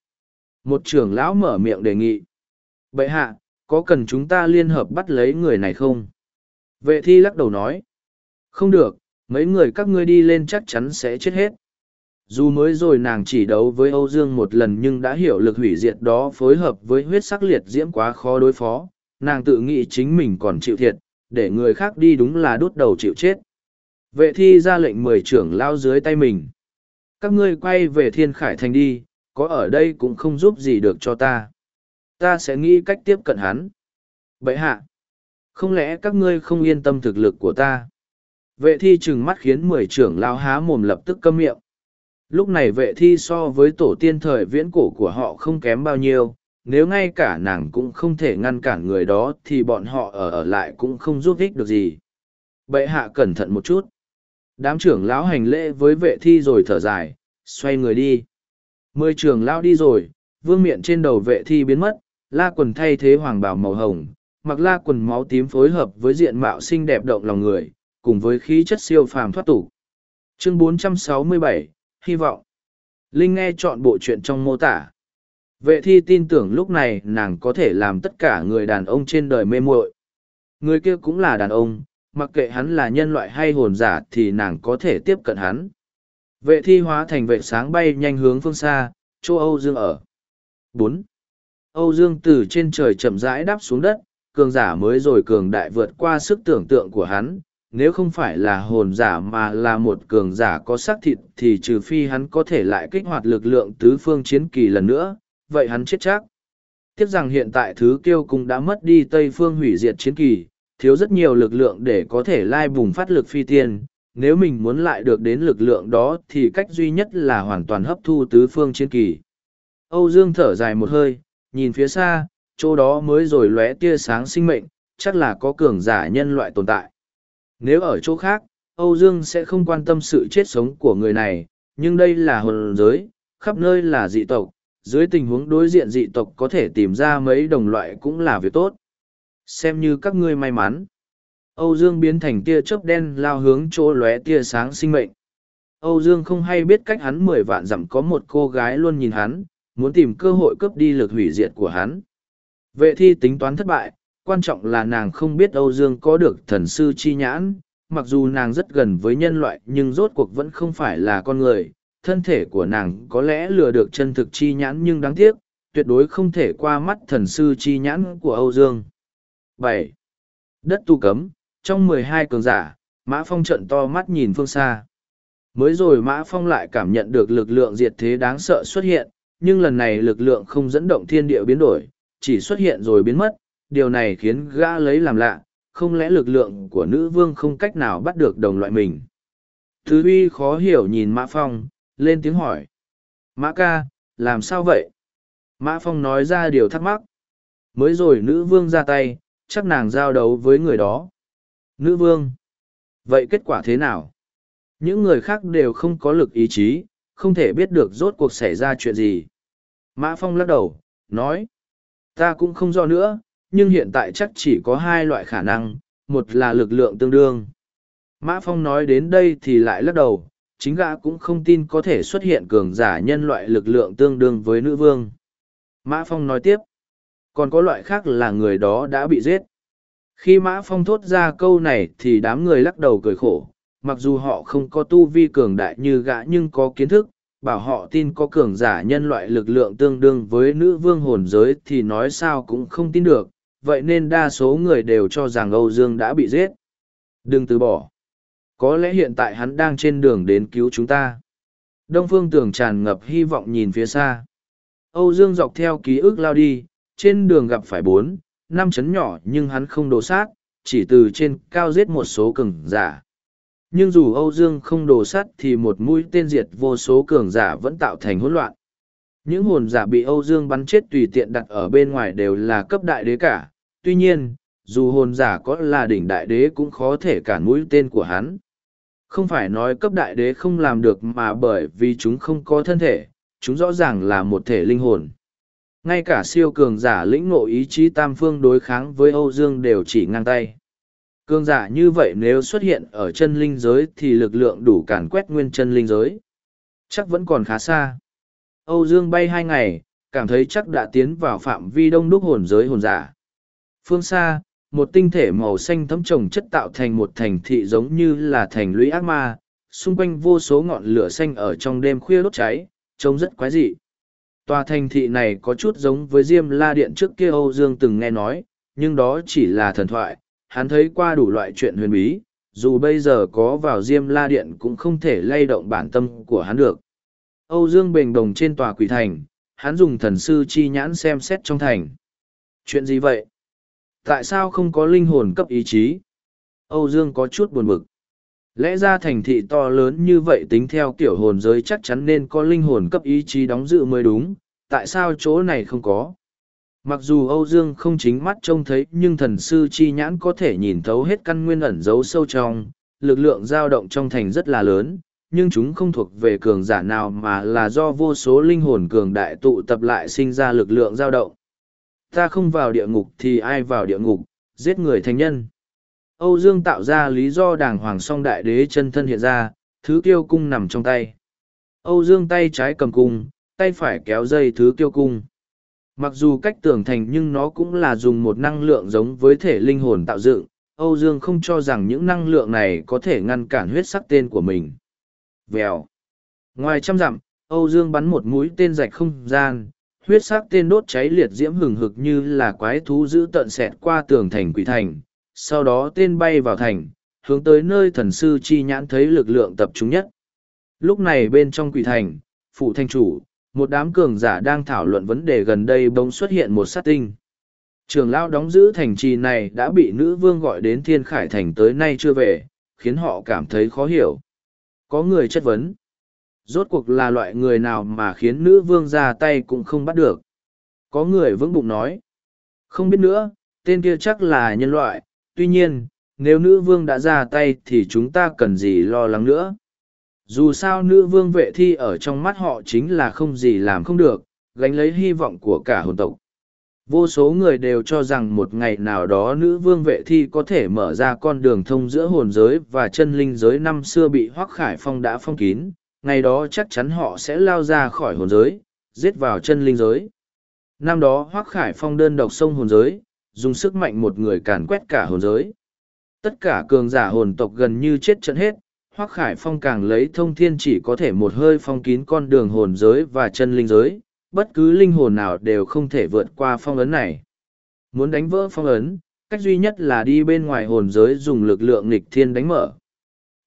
Một trưởng lão mở miệng đề nghị. Bệ hạ, có cần chúng ta liên hợp bắt lấy người này không? Vệ thi lắc đầu nói. Không được, mấy người các ngươi đi lên chắc chắn sẽ chết hết. Dù mới rồi nàng chỉ đấu với Âu Dương một lần nhưng đã hiểu lực hủy diệt đó phối hợp với huyết sắc liệt diễm quá khó đối phó, nàng tự nghĩ chính mình còn chịu thiệt, để người khác đi đúng là đốt đầu chịu chết. Vệ thi ra lệnh mười trưởng lao dưới tay mình. Các ngươi quay về thiên khải thành đi, có ở đây cũng không giúp gì được cho ta. Ta sẽ nghĩ cách tiếp cận hắn. Bậy hạ, không lẽ các ngươi không yên tâm thực lực của ta? Vệ thi trừng mắt khiến mười trưởng lao há mồm lập tức câm miệng. Lúc này vệ thi so với tổ tiên thời viễn cổ của họ không kém bao nhiêu, nếu ngay cả nàng cũng không thể ngăn cản người đó thì bọn họ ở ở lại cũng không giúp ích được gì. Bệ hạ cẩn thận một chút. Đám trưởng lão hành lễ với vệ thi rồi thở dài, xoay người đi. Mười trưởng lão đi rồi, vương miện trên đầu vệ thi biến mất, la quần thay thế hoàng bào màu hồng, mặc la quần máu tím phối hợp với diện mạo xinh đẹp động lòng người, cùng với khí chất siêu phàm thoát tục. Chương 467, hy vọng. Linh nghe chọn bộ chuyện trong mô tả. Vệ thi tin tưởng lúc này nàng có thể làm tất cả người đàn ông trên đời mê muội. Người kia cũng là đàn ông, mặc kệ hắn là nhân loại hay hồn giả thì nàng có thể tiếp cận hắn. Vệ thi hóa thành vệ sáng bay nhanh hướng phương xa, chỗ Âu Dương ở. bốn Âu Dương từ trên trời chậm rãi đáp xuống đất, cường giả mới rồi cường đại vượt qua sức tưởng tượng của hắn. Nếu không phải là hồn giả mà là một cường giả có xác thịt thì trừ phi hắn có thể lại kích hoạt lực lượng tứ phương chiến kỳ lần nữa, vậy hắn chết chắc. Tiếc rằng hiện tại thứ kiêu cung đã mất đi Tây phương hủy diệt chiến kỳ, thiếu rất nhiều lực lượng để có thể lai bùng phát lực phi tiên. Nếu mình muốn lại được đến lực lượng đó thì cách duy nhất là hoàn toàn hấp thu tứ phương chiến kỳ. Âu Dương thở dài một hơi, nhìn phía xa, chỗ đó mới rồi lóe tia sáng sinh mệnh, chắc là có cường giả nhân loại tồn tại. Nếu ở chỗ khác, Âu Dương sẽ không quan tâm sự chết sống của người này, nhưng đây là hồn giới, khắp nơi là dị tộc, dưới tình huống đối diện dị tộc có thể tìm ra mấy đồng loại cũng là việc tốt. Xem như các ngươi may mắn. Âu Dương biến thành tia chớp đen lao hướng chỗ lóe tia sáng sinh mệnh. Âu Dương không hay biết cách hắn mười vạn dặm có một cô gái luôn nhìn hắn, muốn tìm cơ hội cướp đi lực hủy diệt của hắn. Vệ thi tính toán thất bại, quan trọng là nàng không biết Âu Dương có được thần sư chi nhãn, mặc dù nàng rất gần với nhân loại nhưng rốt cuộc vẫn không phải là con người. Thân thể của nàng có lẽ lừa được chân thực chi nhãn nhưng đáng tiếc, tuyệt đối không thể qua mắt thần sư chi nhãn của Âu Dương. bảy Đất tu cấm, trong mười hai cường giả, Mã Phong trận to mắt nhìn phương xa. Mới rồi Mã Phong lại cảm nhận được lực lượng diệt thế đáng sợ xuất hiện, nhưng lần này lực lượng không dẫn động thiên địa biến đổi, chỉ xuất hiện rồi biến mất, điều này khiến gã lấy làm lạ, không lẽ lực lượng của nữ vương không cách nào bắt được đồng loại mình. Thứ uy khó hiểu nhìn Mã Phong, lên tiếng hỏi. Mã ca, làm sao vậy? Mã Phong nói ra điều thắc mắc. Mới rồi nữ vương ra tay, chắc nàng giao đấu với người đó. Nữ vương. Vậy kết quả thế nào? Những người khác đều không có lực ý chí, không thể biết được rốt cuộc xảy ra chuyện gì. Mã Phong lắc đầu, nói. Ta cũng không do nữa, nhưng hiện tại chắc chỉ có hai loại khả năng, một là lực lượng tương đương. Mã Phong nói đến đây thì lại lắc đầu, chính gã cũng không tin có thể xuất hiện cường giả nhân loại lực lượng tương đương với nữ vương. Mã Phong nói tiếp, còn có loại khác là người đó đã bị giết. Khi Mã Phong thốt ra câu này thì đám người lắc đầu cười khổ, mặc dù họ không có tu vi cường đại như gã nhưng có kiến thức, bảo họ tin có cường giả nhân loại lực lượng tương đương với nữ vương hồn giới thì nói sao cũng không tin được, vậy nên đa số người đều cho rằng Âu Dương đã bị giết. Đừng từ bỏ. Có lẽ hiện tại hắn đang trên đường đến cứu chúng ta. Đông Phương Tường tràn ngập hy vọng nhìn phía xa. Âu Dương dọc theo ký ức lao đi, trên đường gặp phải bốn, năm chấn nhỏ nhưng hắn không đổ sát, chỉ từ trên cao giết một số cường giả. Nhưng dù Âu Dương không đổ sát thì một mũi tên diệt vô số cường giả vẫn tạo thành hỗn loạn. Những hồn giả bị Âu Dương bắn chết tùy tiện đặt ở bên ngoài đều là cấp đại đế cả. Tuy nhiên, dù hồn giả có là đỉnh đại đế cũng khó thể cản mũi tên của hắn. Không phải nói cấp đại đế không làm được mà bởi vì chúng không có thân thể, chúng rõ ràng là một thể linh hồn. Ngay cả siêu cường giả lĩnh ngộ ý chí tam phương đối kháng với Âu Dương đều chỉ ngang tay. Cương giả như vậy nếu xuất hiện ở chân linh giới thì lực lượng đủ càn quét nguyên chân linh giới. Chắc vẫn còn khá xa. Âu Dương bay hai ngày, cảm thấy chắc đã tiến vào phạm vi đông đúc hồn giới hồn giả. Phương xa, một tinh thể màu xanh thấm trồng chất tạo thành một thành thị giống như là thành lũy ác ma, xung quanh vô số ngọn lửa xanh ở trong đêm khuya đốt cháy, trông rất quái dị. Tòa thành thị này có chút giống với Diêm La Điện trước kia Âu Dương từng nghe nói, nhưng đó chỉ là thần thoại, hắn thấy qua đủ loại chuyện huyền bí, dù bây giờ có vào Diêm La Điện cũng không thể lay động bản tâm của hắn được. Âu Dương Bình Đồng trên tòa quỷ thành, hắn dùng thần sư chi nhãn xem xét trong thành. Chuyện gì vậy? Tại sao không có linh hồn cấp ý chí? Âu Dương có chút buồn bực. Lẽ ra thành thị to lớn như vậy tính theo kiểu hồn giới chắc chắn nên có linh hồn cấp ý chí đóng dự mới đúng, tại sao chỗ này không có? Mặc dù Âu Dương không chính mắt trông thấy nhưng thần sư chi nhãn có thể nhìn thấu hết căn nguyên ẩn giấu sâu trong, lực lượng dao động trong thành rất là lớn, nhưng chúng không thuộc về cường giả nào mà là do vô số linh hồn cường đại tụ tập lại sinh ra lực lượng dao động. Ta không vào địa ngục thì ai vào địa ngục, giết người thành nhân. Âu Dương tạo ra lý do đàng hoàng song đại đế chân thân hiện ra, thứ kiêu cung nằm trong tay. Âu Dương tay trái cầm cung, tay phải kéo dây thứ kiêu cung. Mặc dù cách tưởng thành nhưng nó cũng là dùng một năng lượng giống với thể linh hồn tạo dựng, Âu Dương không cho rằng những năng lượng này có thể ngăn cản huyết sắc tên của mình. Vèo. Ngoài trăm dặm, Âu Dương bắn một mũi tên rạch không gian, huyết sắc tên đốt cháy liệt diễm hừng hực như là quái thú giữ tận xẹt qua tường thành quỷ thành. Sau đó tên bay vào thành, hướng tới nơi thần sư chi nhãn thấy lực lượng tập trung nhất. Lúc này bên trong quỷ thành, phụ thanh chủ, một đám cường giả đang thảo luận vấn đề gần đây bỗng xuất hiện một sát tinh. Trường lao đóng giữ thành trì này đã bị nữ vương gọi đến thiên khải thành tới nay chưa về, khiến họ cảm thấy khó hiểu. Có người chất vấn. Rốt cuộc là loại người nào mà khiến nữ vương ra tay cũng không bắt được. Có người vững bụng nói. Không biết nữa, tên kia chắc là nhân loại, tuy nhiên, nếu nữ vương đã ra tay thì chúng ta cần gì lo lắng nữa. Dù sao nữ vương vệ thi ở trong mắt họ chính là không gì làm không được, gánh lấy hy vọng của cả hồn tộc. Vô số người đều cho rằng một ngày nào đó nữ vương vệ thi có thể mở ra con đường thông giữa hồn giới và chân linh giới năm xưa bị Hoác Khải Phong đã phong kín, ngày đó chắc chắn họ sẽ lao ra khỏi hồn giới, giết vào chân linh giới. Năm đó Hoác Khải Phong đơn độc sông hồn giới, dùng sức mạnh một người càn quét cả hồn giới. Tất cả cường giả hồn tộc gần như chết trận hết, Hoác Khải Phong càng lấy thông thiên chỉ có thể một hơi phong kín con đường hồn giới và chân linh giới, bất cứ linh hồn nào đều không thể vượt qua phong ấn này. Muốn đánh vỡ phong ấn, cách duy nhất là đi bên ngoài hồn giới dùng lực lượng nghịch thiên đánh mở.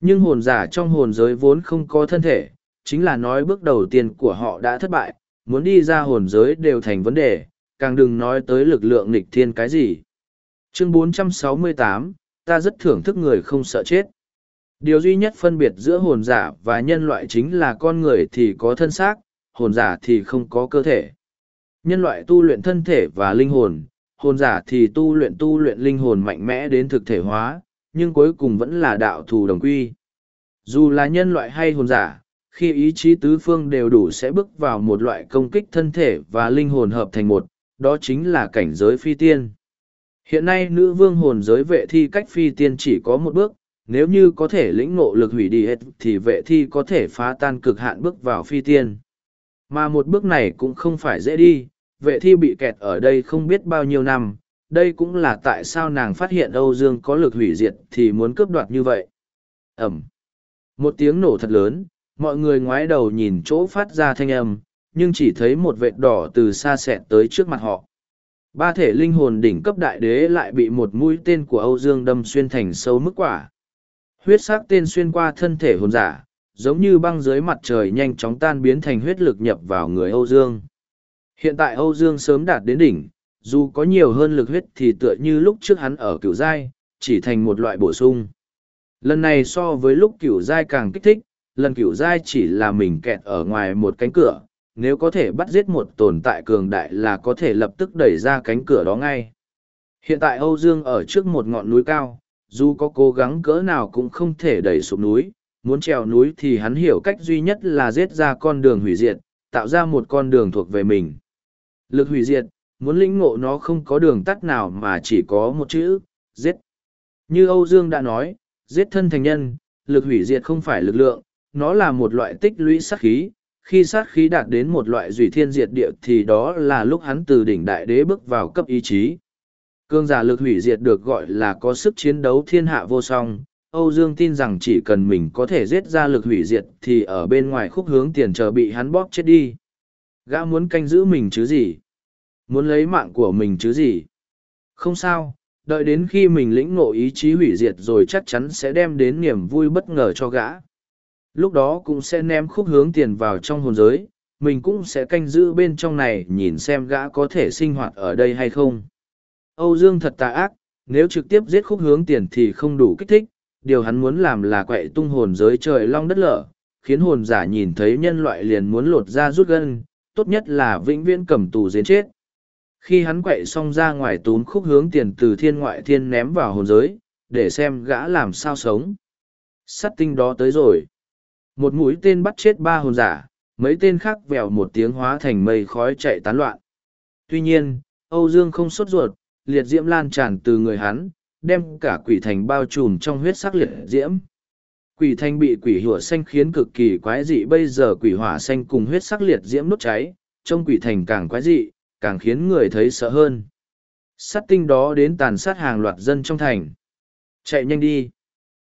Nhưng hồn giả trong hồn giới vốn không có thân thể, chính là nói bước đầu tiên của họ đã thất bại, muốn đi ra hồn giới đều thành vấn đề, càng đừng nói tới lực lượng nghịch thiên cái gì. Chương 468, ta rất thưởng thức người không sợ chết. Điều duy nhất phân biệt giữa hồn giả và nhân loại chính là con người thì có thân xác, hồn giả thì không có cơ thể. Nhân loại tu luyện thân thể và linh hồn, hồn giả thì tu luyện tu luyện linh hồn mạnh mẽ đến thực thể hóa, nhưng cuối cùng vẫn là đạo thù đồng quy. Dù là nhân loại hay hồn giả, khi ý chí tứ phương đều đủ sẽ bước vào một loại công kích thân thể và linh hồn hợp thành một, đó chính là cảnh giới phi tiên. Hiện nay nữ vương hồn giới vệ thi cách phi tiên chỉ có một bước, nếu như có thể lĩnh ngộ lực hủy đi hết thì vệ thi có thể phá tan cực hạn bước vào phi tiên. Mà một bước này cũng không phải dễ đi, vệ thi bị kẹt ở đây không biết bao nhiêu năm, đây cũng là tại sao nàng phát hiện Âu Dương có lực hủy diệt thì muốn cướp đoạt như vậy. Ẩm. Một tiếng nổ thật lớn, mọi người ngoái đầu nhìn chỗ phát ra thanh âm, nhưng chỉ thấy một vệt đỏ từ xa xẹt tới trước mặt họ. Ba thể linh hồn đỉnh cấp đại đế lại bị một mũi tên của Âu Dương đâm xuyên thành sâu mức quả. Huyết sắc tên xuyên qua thân thể hồn giả, giống như băng dưới mặt trời nhanh chóng tan biến thành huyết lực nhập vào người Âu Dương. Hiện tại Âu Dương sớm đạt đến đỉnh, dù có nhiều hơn lực huyết thì tựa như lúc trước hắn ở cửu giai, chỉ thành một loại bổ sung. Lần này so với lúc cửu giai càng kích thích, lần cửu giai chỉ là mình kẹt ở ngoài một cánh cửa, nếu có thể bắt giết một tồn tại cường đại là có thể lập tức đẩy ra cánh cửa đó ngay. Hiện tại Âu Dương ở trước một ngọn núi cao, dù có cố gắng cỡ nào cũng không thể đẩy sụp núi, muốn trèo núi thì hắn hiểu cách duy nhất là giết ra con đường hủy diệt, tạo ra một con đường thuộc về mình. Lực hủy diệt, muốn lĩnh ngộ nó không có đường tắt nào mà chỉ có một chữ, giết. Như Âu Dương đã nói, giết thân thành nhân, lực hủy diệt không phải lực lượng, nó là một loại tích lũy sát khí. Khi sát khí đạt đến một loại dùy thiên diệt địa thì đó là lúc hắn từ đỉnh đại đế bước vào cấp ý chí. Cương giả lực hủy diệt được gọi là có sức chiến đấu thiên hạ vô song. Âu Dương tin rằng chỉ cần mình có thể giết ra lực hủy diệt thì ở bên ngoài khúc hướng tiền chờ bị hắn bóp chết đi. Gã muốn canh giữ mình chứ gì? Muốn lấy mạng của mình chứ gì? Không sao, đợi đến khi mình lĩnh ngộ ý chí hủy diệt rồi chắc chắn sẽ đem đến niềm vui bất ngờ cho gã. Lúc đó cũng sẽ ném khúc hướng tiền vào trong hồn giới, mình cũng sẽ canh giữ bên trong này nhìn xem gã có thể sinh hoạt ở đây hay không. Âu Dương thật tà ác, nếu trực tiếp giết khúc hướng tiền thì không đủ kích thích, điều hắn muốn làm là quậy tung hồn giới trời long đất lở, khiến hồn giả nhìn thấy nhân loại liền muốn lột ra rút gân, tốt nhất là vĩnh viễn cầm tù giết chết. Khi hắn quậy xong ra ngoài túm khúc hướng tiền từ thiên ngoại thiên ném vào hồn giới, để xem gã làm sao sống. Sắt tinh đó tới rồi. Một mũi tên bắt chết ba hồn giả, mấy tên khác vèo một tiếng hóa thành mây khói chạy tán loạn. Tuy nhiên, Âu Dương không sốt ruột, liệt diễm lan tràn từ người hắn, đem cả quỷ thành bao trùm trong huyết sắc liệt diễm. Quỷ thành bị quỷ hủa xanh khiến cực kỳ quái dị bây giờ quỷ hỏa xanh cùng huyết sắc liệt diễm nốt cháy, trong quỷ thành càng quái dị, càng khiến người thấy sợ hơn. Sát tinh đó đến tàn sát hàng loạt dân trong thành. Chạy nhanh đi.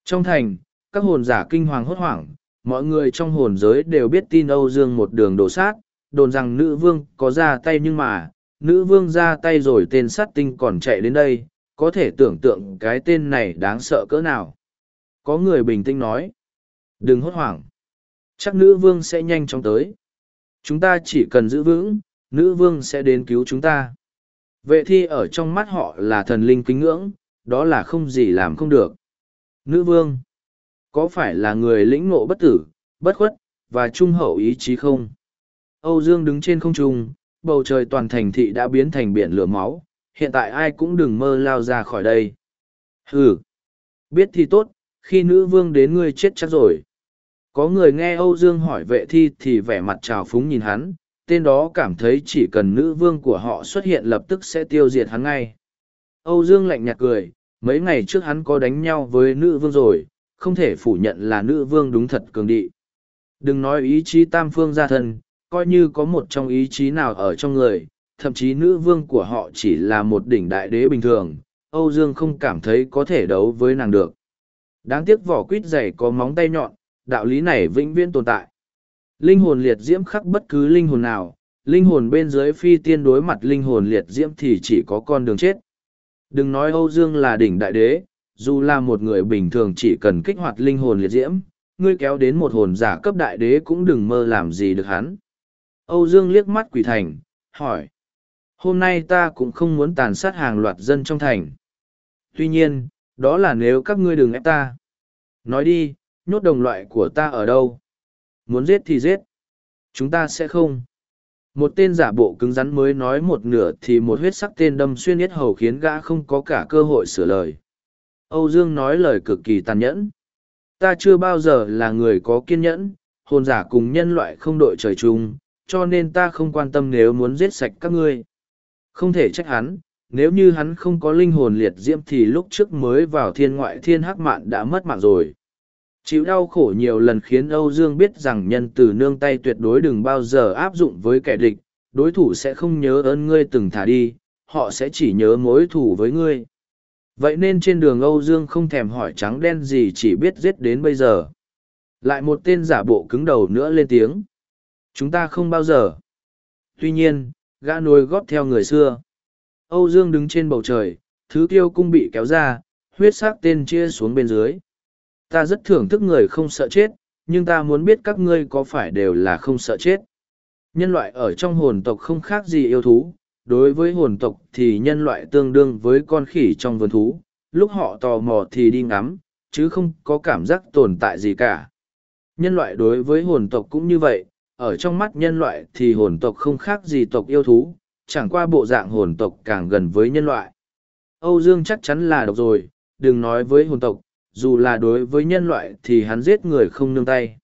Trong thành, các hồn giả kinh hoàng hốt hoảng, mọi người trong hồn giới đều biết tin âu dương một đường đổ sát đồn rằng nữ vương có ra tay nhưng mà nữ vương ra tay rồi tên sát tinh còn chạy đến đây có thể tưởng tượng cái tên này đáng sợ cỡ nào có người bình tĩnh nói đừng hốt hoảng chắc nữ vương sẽ nhanh chóng tới chúng ta chỉ cần giữ vững nữ vương sẽ đến cứu chúng ta. Vệ thi ở trong mắt họ là thần linh kính ngưỡng, đó là không gì làm không được. Nữ vương, có phải là người lĩnh ngộ bất tử, bất khuất và trung hậu ý chí không? Âu dương đứng trên không trung, bầu trời toàn thành thị đã biến thành biển lửa máu, hiện tại ai cũng đừng mơ lao ra khỏi đây. Ừ biết thì tốt, khi nữ vương đến ngươi chết chắc rồi. Có người nghe âu dương hỏi vệ thi thì vẻ mặt trào phúng nhìn hắn tên đó cảm thấy chỉ cần nữ vương của họ xuất hiện lập tức sẽ tiêu diệt hắn ngay. Âu dương lạnh nhạt cười, mấy ngày trước hắn có đánh nhau với nữ vương rồi, không thể phủ nhận là nữ vương đúng thật cường đị. Đừng nói ý chí tam phương gia thân, coi như có một trong ý chí nào ở trong người, thậm chí nữ vương của họ chỉ là một đỉnh đại đế bình thường, âu dương không cảm thấy có thể đấu với nàng được. Đáng tiếc vỏ quýt dày có móng tay nhọn, đạo lý này vĩnh viễn tồn tại linh hồn liệt diễm khắc bất cứ linh hồn nào, linh hồn bên dưới phi tiên đối mặt linh hồn liệt diễm thì chỉ có con đường chết. Đừng nói âu dương là đỉnh đại đế, dù là một người bình thường chỉ cần kích hoạt linh hồn liệt diễm, ngươi kéo đến một hồn giả cấp đại đế cũng đừng mơ làm gì được hắn. Âu dương liếc mắt quỷ thành, hỏi, hôm nay ta cũng không muốn tàn sát hàng loạt dân trong thành. Tuy nhiên, đó là nếu các ngươi đừng ép ta. Nói đi, nhốt đồng loại của ta ở đâu? Muốn giết thì giết. Chúng ta sẽ không. Một tên giả bộ cứng rắn mới nói một nửa thì một huyết sắc tên đâm xuyên yết hầu khiến gã không có cả cơ hội sửa lời. Âu dương nói lời cực kỳ tàn nhẫn. Ta chưa bao giờ là người có kiên nhẫn, hồn giả cùng nhân loại không đội trời chung, cho nên ta không quan tâm nếu muốn giết sạch các ngươi. Không thể trách hắn, nếu như hắn không có linh hồn liệt diễm thì lúc trước mới vào thiên ngoại thiên hắc mạn đã mất mạng rồi chịu đau khổ nhiều lần khiến âu dương biết rằng nhân từ nương tay tuyệt đối đừng bao giờ áp dụng với kẻ địch, đối thủ sẽ không nhớ ơn ngươi từng thả đi, họ sẽ chỉ nhớ mối thủ với ngươi. Vậy nên trên đường âu dương không thèm hỏi trắng đen gì chỉ biết giết đến bây giờ. Lại một tên giả bộ cứng đầu nữa lên tiếng. Chúng ta không bao giờ. Tuy nhiên, gã nuôi góp theo người xưa. Âu dương đứng trên bầu trời, thứ tiêu cung bị kéo ra, huyết sắc tên chia xuống bên dưới ta rất thưởng thức người không sợ chết, nhưng ta muốn biết các ngươi có phải đều là không sợ chết. Nhân loại ở trong hồn tộc không khác gì yêu thú, đối với hồn tộc thì nhân loại tương đương với con khỉ trong vườn thú. Lúc họ tò mò thì đi ngắm, chứ không có cảm giác tồn tại gì cả. Nhân loại đối với hồn tộc cũng như vậy, ở trong mắt nhân loại thì hồn tộc không khác gì tộc yêu thú, chẳng qua bộ dạng hồn tộc càng gần với nhân loại. Âu dương chắc chắn là độc rồi, đừng nói với hồn tộc dù là đối với nhân loại thì hắn giết người không nương tay.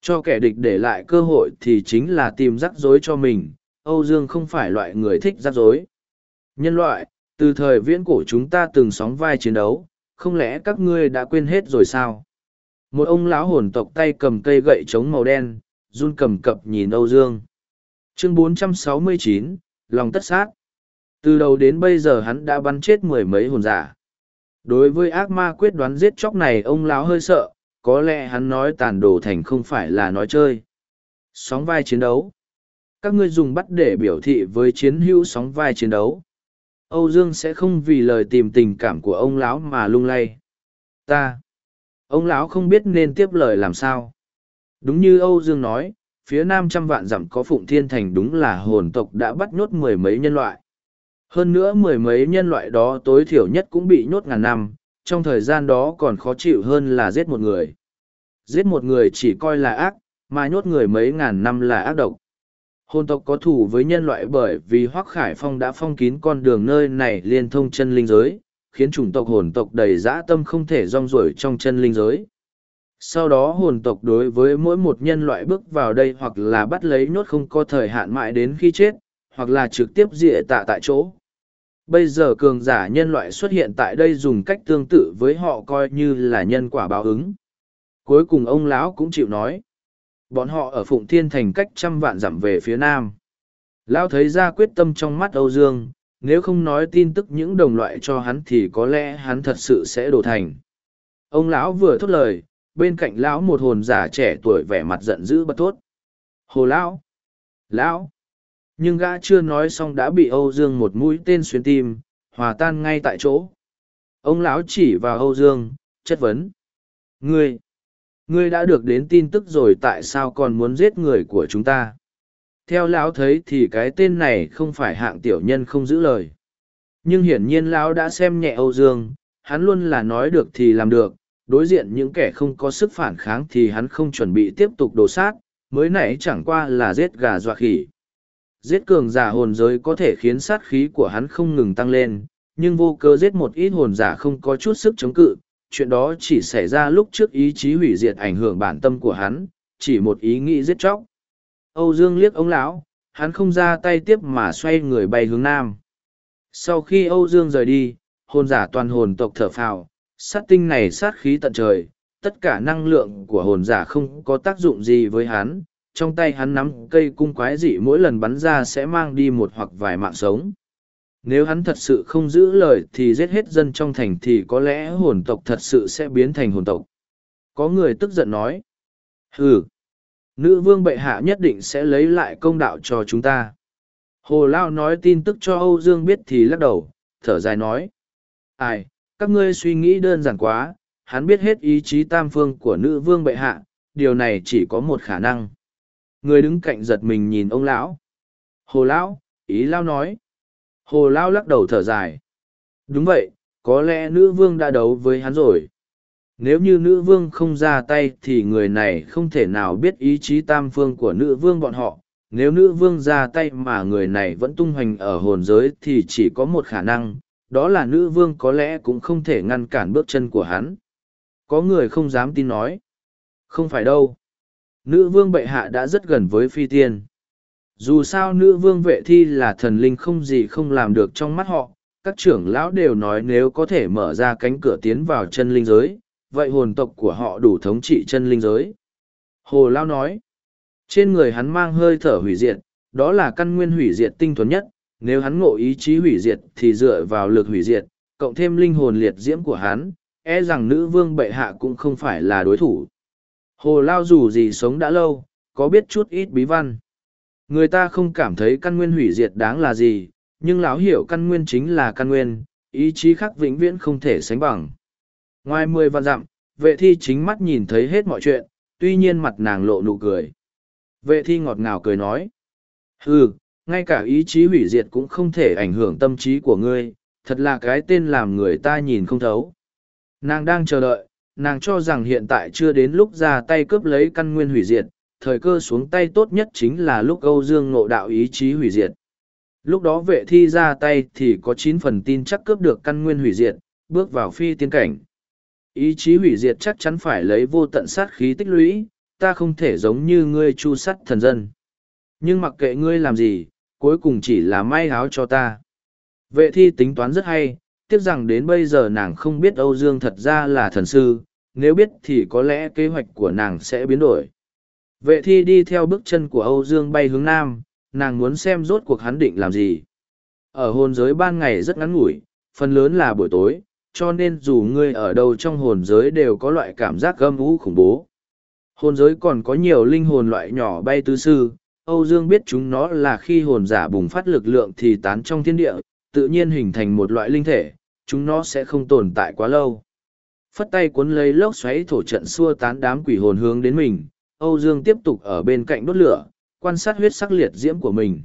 Cho kẻ địch để lại cơ hội thì chính là tìm rắc rối cho mình, Âu Dương không phải loại người thích rắc rối. Nhân loại, từ thời viễn cổ chúng ta từng sóng vai chiến đấu, không lẽ các ngươi đã quên hết rồi sao? Một ông lão hồn tộc tay cầm cây gậy trống màu đen, run cầm cập nhìn Âu Dương. Chương 469, lòng tất sát. Từ đầu đến bây giờ hắn đã bắn chết mười mấy hồn giả đối với ác ma quyết đoán giết chóc này, ông lão hơi sợ, có lẽ hắn nói tàn đồ thành không phải là nói chơi. Sóng vai chiến đấu. Các ngươi dùng bắt để biểu thị với chiến hữu sóng vai chiến đấu. Âu dương sẽ không vì lời tìm tình cảm của ông lão mà lung lay. Ta. Ông lão không biết nên tiếp lời làm sao. Đúng như âu dương nói, phía nam trăm vạn dặm có phụng thiên thành đúng là hồn tộc đã bắt nhốt mười mấy nhân loại hơn nữa mười mấy nhân loại đó tối thiểu nhất cũng bị nhốt ngàn năm, trong thời gian đó còn khó chịu hơn là giết một người. Giết một người chỉ coi là ác, mà nhốt người mấy ngàn năm là ác độc. Hồn tộc có thủ với nhân loại bởi vì Hoắc Khải Phong đã phong kín con đường nơi này liên thông chân linh giới, khiến chủng tộc hồn tộc đầy dã tâm không thể rong ruổi trong chân linh giới. Sau đó hồn tộc đối với mỗi một nhân loại bước vào đây hoặc là bắt lấy nhốt không có thời hạn mãi đến khi chết, hoặc là trực tiếp dịa tạ tại chỗ bây giờ cường giả nhân loại xuất hiện tại đây dùng cách tương tự với họ coi như là nhân quả báo ứng. Cuối cùng ông lão cũng chịu nói, bọn họ ở phụng thiên thành cách trăm vạn dặm về phía nam. Lão thấy ra quyết tâm trong mắt âu dương, nếu không nói tin tức những đồng loại cho hắn thì có lẽ hắn thật sự sẽ đổ thành. Ông lão vừa thốt lời, bên cạnh lão một hồn giả trẻ tuổi vẻ mặt giận dữ bất thốt. Hồ lão lão nhưng gã chưa nói xong đã bị âu dương một mũi tên xuyên tim, hòa tan ngay tại chỗ. Ông lão chỉ vào âu dương, chất vấn. Ngươi ngươi đã được đến tin tức rồi tại sao còn muốn giết người của chúng ta? Theo lão thấy thì cái tên này không phải hạng tiểu nhân không giữ lời. Nhưng hiển nhiên lão đã xem nhẹ âu dương, hắn luôn là nói được thì làm được, đối diện những kẻ không có sức phản kháng thì hắn không chuẩn bị tiếp tục đổ sát, mới nãy chẳng qua là giết gà dọa khỉ giết cường giả hồn giới có thể khiến sát khí của hắn không ngừng tăng lên, nhưng vô cơ giết một ít hồn giả không có chút sức chống cự, chuyện đó chỉ xảy ra lúc trước ý chí hủy diệt ảnh hưởng bản tâm của hắn, chỉ một ý nghĩ giết chóc. Âu dương liếc ông lão, hắn không ra tay tiếp mà xoay người bay hướng nam. Sau khi âu dương rời đi, hồn giả toàn hồn tộc thở phào, sát tinh này sát khí tận trời, tất cả năng lượng của hồn giả không có tác dụng gì với hắn trong tay hắn nắm cây cung quái dị mỗi lần bắn ra sẽ mang đi một hoặc vài mạng sống. Nếu hắn thật sự không giữ lời thì giết hết dân trong thành thì có lẽ hồn tộc thật sự sẽ biến thành hồn tộc. Có người tức giận nói ừ nữ vương bệ hạ nhất định sẽ lấy lại công đạo cho chúng ta. Hồ lao nói tin tức cho âu dương biết thì lắc đầu, thở dài nói, ai, các ngươi suy nghĩ đơn giản quá, hắn biết hết ý chí tam phương của nữ vương bệ hạ, điều này chỉ có một khả năng người đứng cạnh giật mình nhìn ông lão. Hồ lão, ý lão nói. Hồ lão lắc đầu thở dài. Đúng vậy, có lẽ nữ vương đã đấu với hắn rồi. Nếu như nữ vương không ra tay thì người này không thể nào biết ý chí tam phương của nữ vương bọn họ. Nếu nữ vương ra tay mà người này vẫn tung hoành ở hồn giới thì chỉ có một khả năng, đó là nữ vương có lẽ cũng không thể ngăn cản bước chân của hắn. Có người không dám tin nói. Không phải đâu nữ vương bệ hạ đã rất gần với phi tiên. Dù sao nữ vương vệ thi là thần linh không gì không làm được trong mắt họ, các trưởng lão đều nói nếu có thể mở ra cánh cửa tiến vào chân linh giới, vậy hồn tộc của họ đủ thống trị chân linh giới. Hồ lao nói, trên người hắn mang hơi thở hủy diệt, đó là căn nguyên hủy diệt tinh thuần nhất, nếu hắn ngộ ý chí hủy diệt thì dựa vào lực hủy diệt, cộng thêm linh hồn liệt diễm của hắn e rằng nữ vương bệ hạ cũng không phải là đối thủ hồ lao dù gì sống đã lâu, có biết chút ít bí văn. Người ta không cảm thấy căn nguyên hủy diệt đáng là gì, nhưng lão hiểu căn nguyên chính là căn nguyên, ý chí khắc vĩnh viễn không thể sánh bằng. Ngoài mười vạn dặm, vệ thi chính mắt nhìn thấy hết mọi chuyện, tuy nhiên mặt nàng lộ nụ cười. Vệ thi ngọt ngào cười nói ừ ngay cả ý chí hủy diệt cũng không thể ảnh hưởng tâm trí của ngươi, thật là cái tên làm người ta nhìn không thấu. Nàng đang chờ đợi nàng cho rằng hiện tại chưa đến lúc ra tay cướp lấy căn nguyên hủy diệt, thời cơ xuống tay tốt nhất chính là lúc âu dương ngộ đạo ý chí hủy diệt. Lúc đó vệ thi ra tay thì có chín phần tin chắc cướp được căn nguyên hủy diệt, bước vào phi tiên cảnh. Ý chí hủy diệt chắc chắn phải lấy vô tận sát khí tích lũy, ta không thể giống như ngươi chu sắt thần dân. Nhưng mặc kệ ngươi làm gì, cuối cùng chỉ là may áo cho ta. Vệ thi tính toán rất hay tiếc rằng đến bây giờ nàng không biết âu dương thật ra là thần sư, nếu biết thì có lẽ kế hoạch của nàng sẽ biến đổi. Vệ thi đi theo bước chân của âu dương bay hướng nam, nàng muốn xem rốt cuộc hắn định làm gì. Ở hồn giới ban ngày rất ngắn ngủi, phần lớn là buổi tối, cho nên dù ngươi ở đâu trong hồn giới đều có loại cảm giác gâm ú khủng bố. Hồn giới còn có nhiều linh hồn loại nhỏ bay tứ sư, âu dương biết chúng nó là khi hồn giả bùng phát lực lượng thì tán trong thiên địa, tự nhiên hình thành một loại linh thể chúng nó sẽ không tồn tại quá lâu. Phất tay cuốn lấy lốc xoáy thổ trận xua tán đám quỷ hồn hướng đến mình, âu dương tiếp tục ở bên cạnh đốt lửa, quan sát huyết sắc liệt diễm của mình.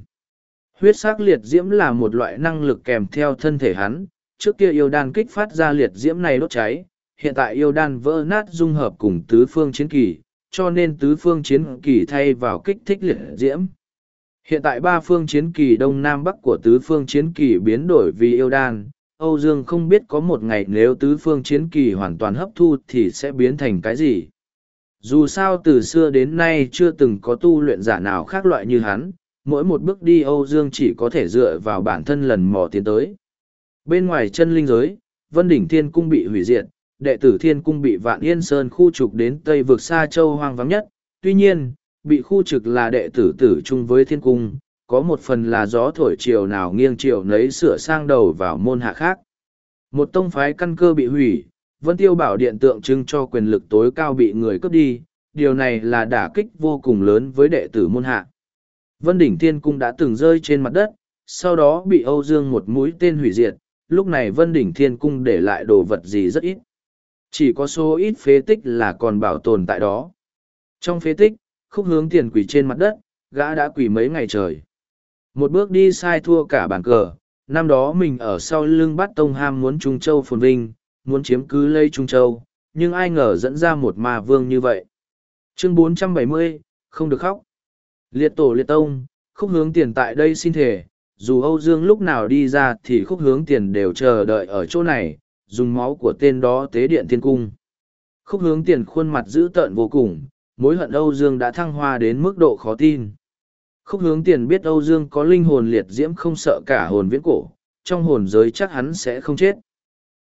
Huyết sắc liệt diễm là một loại năng lực kèm theo thân thể hắn, trước kia yêu đan kích phát ra liệt diễm này đốt cháy, hiện tại yêu đan vỡ nát dung hợp cùng tứ phương chiến kỳ, cho nên tứ phương chiến kỳ thay vào kích thích liệt diễm. Hiện tại ba phương chiến kỳ đông nam bắc của tứ phương chiến kỳ biến đổi vì yêu đan âu dương không biết có một ngày nếu tứ phương chiến kỳ hoàn toàn hấp thu thì sẽ biến thành cái gì. Dù sao từ xưa đến nay chưa từng có tu luyện giả nào khác loại như hắn, mỗi một bước đi âu dương chỉ có thể dựa vào bản thân lần mò tiến tới. Bên ngoài chân linh giới, vân đỉnh thiên cung bị hủy diệt, đệ tử thiên cung bị vạn yên sơn khu trục đến tây vực xa châu hoang vắng nhất. Tuy nhiên, bị khu trục là đệ tử tử chung với thiên cung có một phần là gió thổi chiều nào nghiêng chiều nấy sửa sang đầu vào môn hạ khác một tông phái căn cơ bị hủy Vân Tiêu Bảo Điện tượng trưng cho quyền lực tối cao bị người cướp đi, điều này là đả kích vô cùng lớn với đệ tử môn hạ. Vân Đỉnh Thiên Cung đã từng rơi trên mặt đất, sau đó bị Âu Dương một mũi tên hủy diệt, lúc này Vân Đỉnh Thiên Cung để lại đồ vật gì rất ít. Chỉ có số ít phế tích là còn bảo tồn tại đó. Trong phế tích, khúc hướng tiền quỷ trên mặt đất, gã đã quỷ mấy ngày trời. Một bước đi sai thua cả bàn cờ, năm đó mình ở sau lưng bắt tông ham muốn Trung Châu phồn vinh, muốn chiếm cứ lây Trung Châu, nhưng ai ngờ dẫn ra một ma vương như vậy. Chương 470, không được khóc. Liệt tổ liệt tông, khúc hướng tiền tại đây xin thể, dù Âu Dương lúc nào đi ra thì khúc hướng tiền đều chờ đợi ở chỗ này, dùng máu của tên đó tế điện thiên cung. Khúc hướng tiền khuôn mặt dữ tợn vô cùng, mối hận Âu Dương đã thăng hoa đến mức độ khó tin. Khúc hướng tiền biết Âu Dương có linh hồn liệt diễm không sợ cả hồn viễn cổ, trong hồn giới chắc hắn sẽ không chết.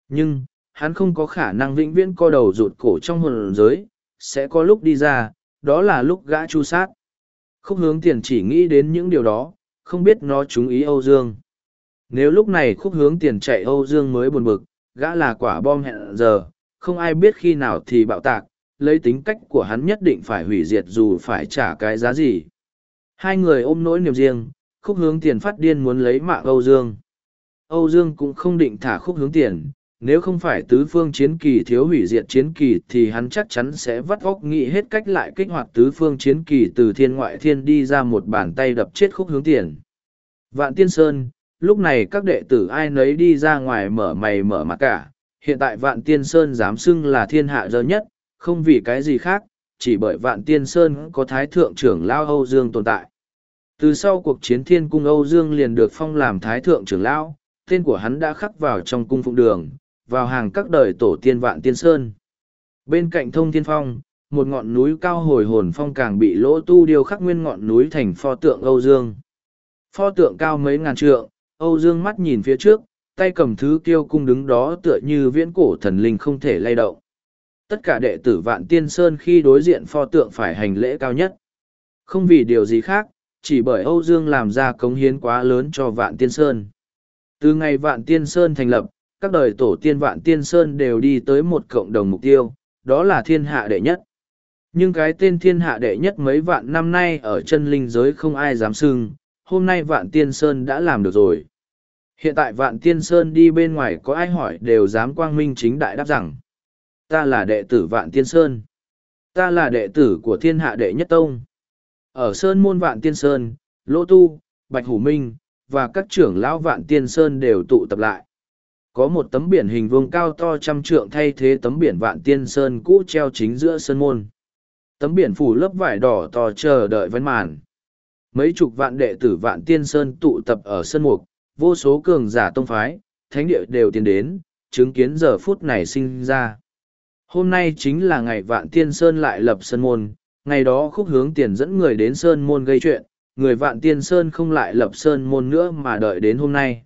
Nhưng, hắn không có khả năng vĩnh viễn co đầu rụt cổ trong hồn giới, sẽ có lúc đi ra, đó là lúc gã chu sát. Khúc hướng tiền chỉ nghĩ đến những điều đó, không biết nó trúng ý Âu Dương. Nếu lúc này khúc hướng tiền chạy Âu Dương mới buồn bực, gã là quả bom hẹn giờ, không ai biết khi nào thì bạo tạc, lấy tính cách của hắn nhất định phải hủy diệt dù phải trả cái giá gì. Hai người ôm nỗi niềm riêng, khúc hướng tiền phát điên muốn lấy mạng Âu Dương. Âu Dương cũng không định thả khúc hướng tiền, nếu không phải tứ phương chiến kỳ thiếu hủy diệt chiến kỳ thì hắn chắc chắn sẽ vắt óc nghĩ hết cách lại kích hoạt tứ phương chiến kỳ từ thiên ngoại thiên đi ra một bàn tay đập chết khúc hướng tiền. Vạn Tiên Sơn, lúc này các đệ tử ai nấy đi ra ngoài mở mày mở mặt cả, hiện tại Vạn Tiên Sơn dám xưng là thiên hạ dơ nhất, không vì cái gì khác, chỉ bởi Vạn Tiên Sơn có Thái Thượng trưởng Lao Âu Dương tồn tại. Từ sau cuộc chiến thiên cung Âu Dương liền được phong làm Thái Thượng trưởng Lão, tên của hắn đã khắc vào trong cung phụng đường, vào hàng các đời tổ tiên vạn tiên sơn. Bên cạnh thông thiên phong, một ngọn núi cao hồi hồn phong càng bị lỗ tu điêu khắc nguyên ngọn núi thành pho tượng Âu Dương. Pho tượng cao mấy ngàn trượng, Âu Dương mắt nhìn phía trước, tay cầm thứ kiêu cung đứng đó tựa như viễn cổ thần linh không thể lay động. Tất cả đệ tử vạn tiên sơn khi đối diện pho tượng phải hành lễ cao nhất. Không vì điều gì khác, chỉ bởi Âu Dương làm ra cống hiến quá lớn cho vạn tiên sơn. Từ ngày vạn tiên sơn thành lập, các đời tổ tiên vạn tiên sơn đều đi tới một cộng đồng mục tiêu, đó là thiên hạ đệ nhất. Nhưng cái tên thiên hạ đệ nhất mấy vạn năm nay ở chân linh giới không ai dám xưng, hôm nay vạn tiên sơn đã làm được rồi. Hiện tại vạn tiên sơn đi bên ngoài có ai hỏi đều dám quang minh chính đại đáp rằng, ta là đệ tử vạn tiên sơn. Ta là đệ tử của thiên hạ đệ nhất tông. Ở sơn môn vạn tiên sơn, lỗ tu, bạch hủ minh, và các trưởng lão vạn tiên sơn đều tụ tập lại có một tấm biển hình vuông cao to trăm trượng thay thế tấm biển vạn tiên sơn cũ treo chính giữa Sơn môn tấm biển phủ lớp vải đỏ to chờ đợi vấn màn mấy chục vạn đệ tử vạn tiên sơn tụ tập ở Sơn mục vô số cường giả tông phái thánh địa đều tiến đến chứng kiến giờ phút này sinh ra hôm nay chính là ngày vạn tiên sơn lại lập sơn môn ngày đó khúc hướng tiền dẫn người đến sơn môn gây chuyện người vạn tiên sơn không lại lập sơn môn nữa mà đợi đến hôm nay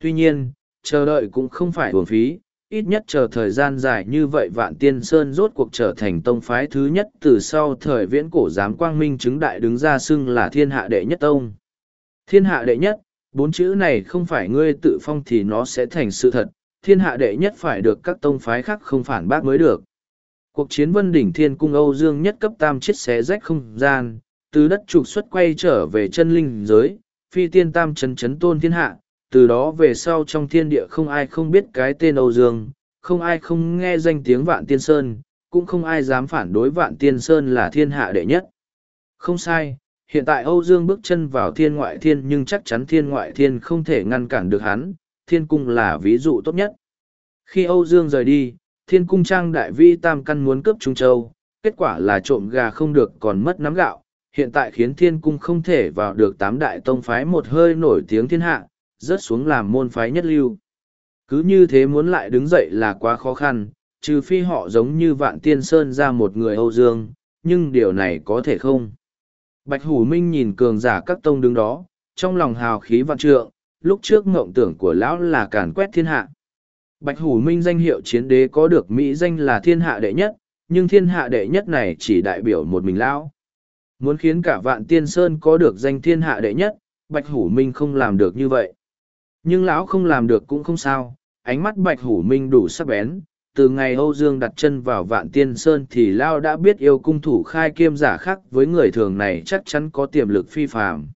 tuy nhiên chờ đợi cũng không phải uổng phí, ít nhất chờ thời gian dài như vậy vạn tiên sơn rốt cuộc trở thành tông phái thứ nhất từ sau thời viễn cổ giám quang minh chứng đại đứng ra xưng là thiên hạ đệ nhất tông. Thiên hạ đệ nhất, bốn chữ này không phải ngươi tự phong thì nó sẽ thành sự thật, thiên hạ đệ nhất phải được các tông phái khác không phản bác mới được. Cuộc chiến vân đỉnh thiên cung Âu Dương nhất cấp tam chết xé rách không gian, từ đất trục xuất quay trở về chân linh giới, phi tiên tam chấn chấn tôn thiên hạ, từ đó về sau trong thiên địa không ai không biết cái tên Âu Dương, không ai không nghe danh tiếng Vạn Tiên Sơn, cũng không ai dám phản đối Vạn Tiên Sơn là thiên hạ đệ nhất. Không sai, hiện tại Âu Dương bước chân vào thiên ngoại thiên nhưng chắc chắn thiên ngoại thiên không thể ngăn cản được hắn, thiên cung là ví dụ tốt nhất. Khi Âu Dương rời đi, thiên cung trang đại vi tam căn muốn cướp Trung Châu, kết quả là trộm gà không được còn mất nắm gạo, hiện tại khiến thiên cung không thể vào được tám đại tông phái một hơi nổi tiếng thiên hạ, rớt xuống làm môn phái nhất lưu. Cứ như thế muốn lại đứng dậy là quá khó khăn, trừ phi họ giống như vạn tiên sơn ra một người Âu Dương, nhưng điều này có thể không. Bạch Hủ Minh nhìn cường giả các tông đứng đó, trong lòng hào khí vạn trượng, lúc trước ngộng tưởng của lão là càn quét thiên hạ. Bạch Hủ Minh danh hiệu chiến đế có được Mỹ danh là thiên hạ đệ nhất, nhưng thiên hạ đệ nhất này chỉ đại biểu một mình lão. Muốn khiến cả vạn tiên sơn có được danh thiên hạ đệ nhất, Bạch Hủ Minh không làm được như vậy nhưng lão không làm được cũng không sao ánh mắt bạch hủ minh đủ sắc bén từ ngày Âu Dương đặt chân vào Vạn Tiên Sơn thì Lao đã biết yêu cung thủ khai kiêm giả khác với người thường này chắc chắn có tiềm lực phi phạm.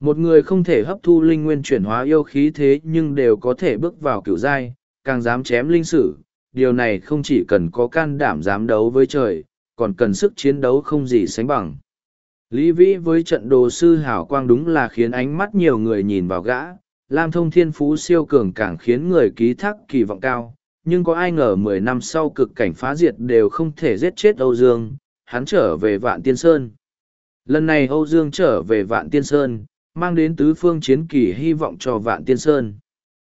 Một người không thể hấp thu linh nguyên chuyển hóa yêu khí thế nhưng đều có thể bước vào cửu giai, càng dám chém linh sử. Điều này không chỉ cần có can đảm dám đấu với trời, còn cần sức chiến đấu không gì sánh bằng. Lý Vĩ với trận đồ sư hảo quang đúng là khiến ánh mắt nhiều người nhìn vào gã, Lam thông thiên phú siêu cường càng khiến người ký thác kỳ vọng cao, nhưng có ai ngờ mười năm sau cực cảnh phá diệt đều không thể giết chết Âu Dương, hắn trở về Vạn Tiên Sơn. Lần này Âu Dương trở về Vạn Tiên Sơn, mang đến tứ phương chiến kỳ hy vọng cho Vạn Tiên Sơn.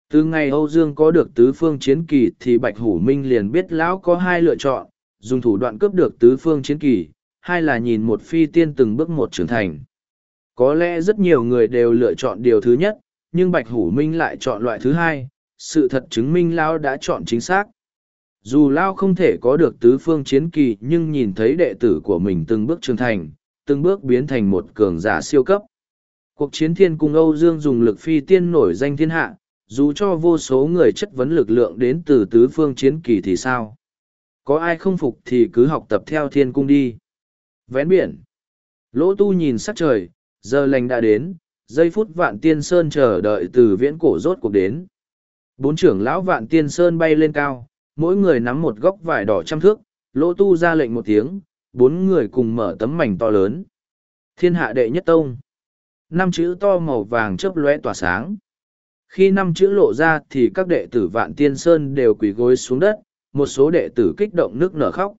Từ ngày Âu Dương có được tứ phương chiến kỳ thì Bạch Hủ Minh liền biết lão có hai lựa chọn, dùng thủ đoạn cướp được tứ phương chiến kỳ, hay là nhìn một phi tiên từng bước một trưởng thành. Có lẽ rất nhiều người đều lựa chọn điều thứ nhất, nhưng Bạch Hủ Minh lại chọn loại thứ hai, sự thật chứng minh Lao đã chọn chính xác. Dù Lao không thể có được tứ phương chiến kỳ nhưng nhìn thấy đệ tử của mình từng bước trưởng thành, từng bước biến thành một cường giả siêu cấp. Cuộc chiến thiên cung Âu Dương dùng lực phi tiên nổi danh thiên hạ, dù cho vô số người chất vấn lực lượng đến từ tứ phương chiến kỳ thì sao? Có ai không phục thì cứ học tập theo thiên cung đi. Vén biển. Lỗ tu nhìn sắc trời, giờ lành đã đến, giây phút vạn tiên sơn chờ đợi từ viễn cổ rốt cuộc đến. Bốn trưởng lão vạn tiên sơn bay lên cao, mỗi người nắm một góc vải đỏ trăm thước, lỗ tu ra lệnh một tiếng, bốn người cùng mở tấm mảnh to lớn. Thiên hạ đệ nhất tông. Năm chữ to màu vàng chớp lóe tỏa sáng. Khi năm chữ lộ ra thì các đệ tử vạn tiên sơn đều quỳ gối xuống đất, một số đệ tử kích động nước nở khóc.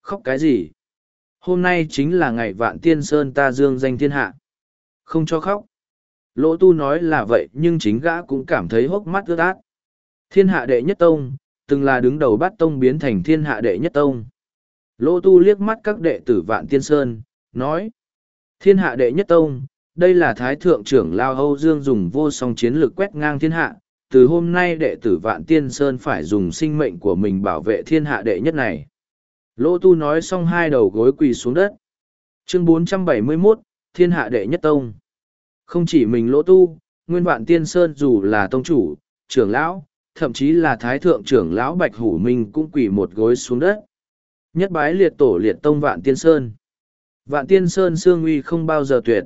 Khóc cái gì? Hôm nay chính là ngày vạn tiên sơn ta dương danh thiên hạ. Không cho khóc. Lỗ tu nói là vậy nhưng chính gã cũng cảm thấy hốc mắt ướt át. Thiên hạ đệ nhất tông, từng là đứng đầu bát tông biến thành thiên hạ đệ nhất tông. Lỗ tu liếc mắt các đệ tử vạn tiên sơn, nói. Thiên hạ đệ nhất tông, đây là thái thượng trưởng Lao Âu Dương dùng vô song chiến lược quét ngang thiên hạ. Từ hôm nay đệ tử vạn tiên sơn phải dùng sinh mệnh của mình bảo vệ thiên hạ đệ nhất này. Lỗ tu nói xong hai đầu gối quỳ xuống đất. Chương 471, Thiên hạ đệ nhất tông. Không chỉ mình lỗ tu, nguyên vạn tiên sơn dù là tông chủ, trưởng lão, thậm chí là thái thượng trưởng lão Bạch Hủ Minh cũng quỳ một gối xuống đất. Nhất bái liệt tổ liệt tông vạn tiên sơn. Vạn tiên sơn sương uy không bao giờ tuyệt.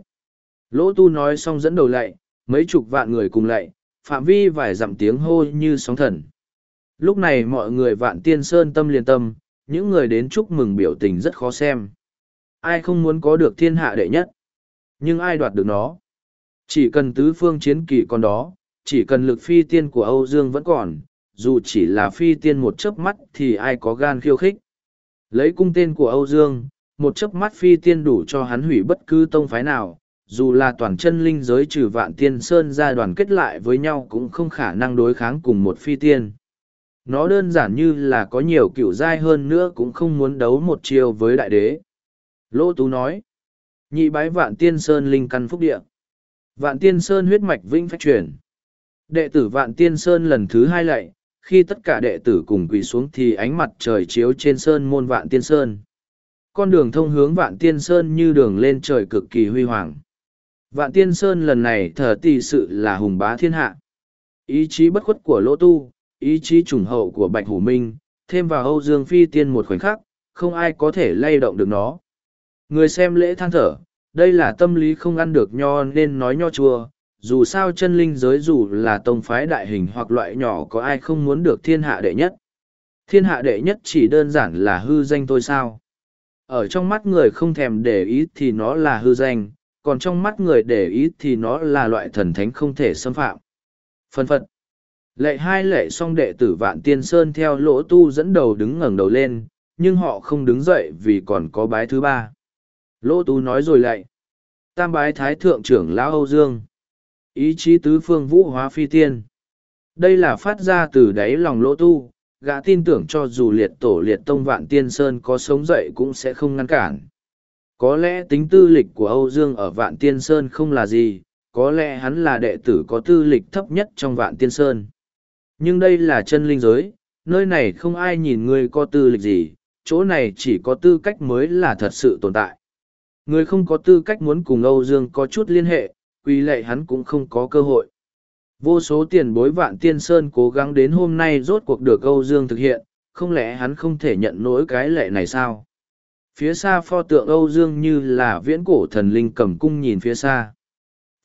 Lỗ tu nói xong dẫn đầu lạy, mấy chục vạn người cùng lạy, phạm vi vài dặm tiếng hô như sóng thần. Lúc này mọi người vạn tiên sơn tâm liền tâm, những người đến chúc mừng biểu tình rất khó xem. Ai không muốn có được thiên hạ đệ nhất? Nhưng ai đoạt được nó? Chỉ cần tứ phương chiến kỳ còn đó, chỉ cần lực phi tiên của Âu Dương vẫn còn, dù chỉ là phi tiên một chớp mắt thì ai có gan khiêu khích. Lấy cung tên của Âu Dương, một chớp mắt phi tiên đủ cho hắn hủy bất cứ tông phái nào, dù là toàn chân linh giới trừ vạn tiên sơn ra đoàn kết lại với nhau cũng không khả năng đối kháng cùng một phi tiên. Nó đơn giản như là có nhiều kiểu dai hơn nữa cũng không muốn đấu một chiều với đại đế. Lô Tú nói, nhị bái vạn tiên sơn linh căn phúc địa. Vạn tiên sơn huyết mạch vinh phách truyền. Đệ tử vạn tiên sơn lần thứ hai lạy, khi tất cả đệ tử cùng quỳ xuống thì ánh mặt trời chiếu trên sơn môn vạn tiên sơn. Con đường thông hướng vạn tiên sơn như đường lên trời cực kỳ huy hoàng. Vạn tiên sơn lần này thờ tỷ sự là hùng bá thiên hạ. Ý chí bất khuất của lỗ tu, ý chí trùng hậu của Bạch Hủ Minh, thêm vào Âu Dương Phi Tiên một khoảnh khắc, không ai có thể lay động được nó. Người xem lễ than thở, đây là tâm lý không ăn được nho nên nói nho chua, dù sao chân linh giới dù là tông phái đại hình hoặc loại nhỏ có ai không muốn được thiên hạ đệ nhất. Thiên hạ đệ nhất chỉ đơn giản là hư danh thôi sao. Ở trong mắt người không thèm để ý thì nó là hư danh, còn trong mắt người để ý thì nó là loại thần thánh không thể xâm phạm. Phân phật. Lệ hai lệ song đệ tử vạn tiên sơn theo lỗ tu dẫn đầu đứng ngẩng đầu lên, nhưng họ không đứng dậy vì còn có bái thứ ba. Lỗ tu nói rồi lạy Tam bái thái thượng trưởng lão Âu Dương. Ý chí tứ phương vũ hóa phi tiên. Đây là phát ra từ đáy lòng lỗ tu, gã tin tưởng cho dù liệt tổ liệt tông vạn tiên sơn có sống dậy cũng sẽ không ngăn cản. Có lẽ tính tư lịch của Âu Dương ở vạn tiên sơn không là gì, có lẽ hắn là đệ tử có tư lịch thấp nhất trong vạn tiên sơn. Nhưng đây là chân linh giới, nơi này không ai nhìn ngươi có tư lịch gì, chỗ này chỉ có tư cách mới là thật sự tồn tại. Người không có tư cách muốn cùng Âu Dương có chút liên hệ, quy lệ hắn cũng không có cơ hội. Vô số tiền bối vạn tiên sơn cố gắng đến hôm nay rốt cuộc được Âu Dương thực hiện, không lẽ hắn không thể nhận nỗi cái lệ này sao? Phía xa pho tượng Âu Dương như là viễn cổ thần linh cầm cung nhìn phía xa.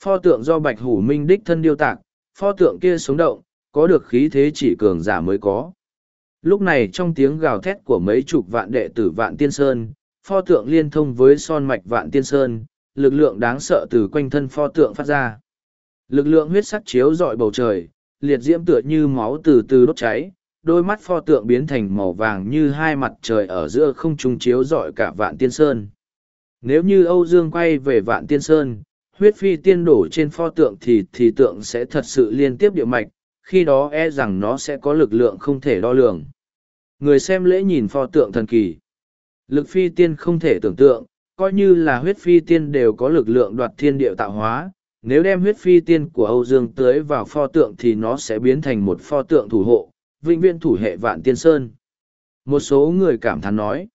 Pho tượng do Bạch Hủ Minh đích thân điêu tạc, pho tượng kia sống động, có được khí thế chỉ cường giả mới có. Lúc này trong tiếng gào thét của mấy chục vạn đệ tử Vạn Tiên Sơn, pho tượng liên thông với son mạch Vạn Tiên Sơn, lực lượng đáng sợ từ quanh thân pho tượng phát ra. Lực lượng huyết sắc chiếu rọi bầu trời, liệt diễm tựa như máu từ từ đốt cháy, đôi mắt pho tượng biến thành màu vàng như hai mặt trời ở giữa không trung chiếu rọi cả Vạn Tiên Sơn. Nếu như Âu Dương quay về Vạn Tiên Sơn, huyết phi tiên đổ trên pho tượng thì thì tượng sẽ thật sự liên tiếp địa mạch, khi đó e rằng nó sẽ có lực lượng không thể đo lường. Người xem lễ nhìn pho tượng thần kỳ. Lực phi tiên không thể tưởng tượng, coi như là huyết phi tiên đều có lực lượng đoạt thiên địa tạo hóa. Nếu đem huyết phi tiên của Âu Dương tới vào pho tượng thì nó sẽ biến thành một pho tượng thủ hộ, vĩnh viễn thủ hệ vạn tiên sơn. Một số người cảm thán nói,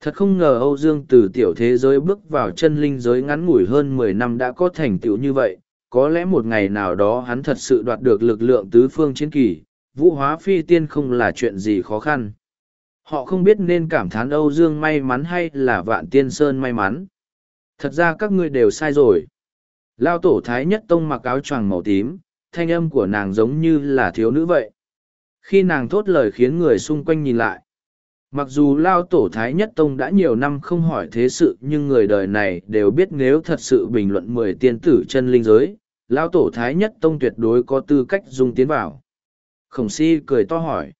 thật không ngờ Âu Dương từ tiểu thế giới bước vào chân linh giới ngắn ngủi hơn mười năm đã có thành tựu như vậy, có lẽ một ngày nào đó hắn thật sự đoạt được lực lượng tứ phương chiến kỳ, vũ hóa phi tiên không là chuyện gì khó khăn. Họ không biết nên cảm thán Âu Dương may mắn hay là vạn tiên sơn may mắn. Thật ra các ngươi đều sai rồi. Lao tổ thái nhất tông mặc áo choàng màu tím, thanh âm của nàng giống như là thiếu nữ vậy. Khi nàng thốt lời khiến người xung quanh nhìn lại. Mặc dù Lao Tổ Thái Nhất Tông đã nhiều năm không hỏi thế sự nhưng người đời này đều biết nếu thật sự bình luận mười tiên tử chân linh giới, Lao Tổ Thái Nhất Tông tuyệt đối có tư cách dung tiến vào. Khổng si cười to hỏi.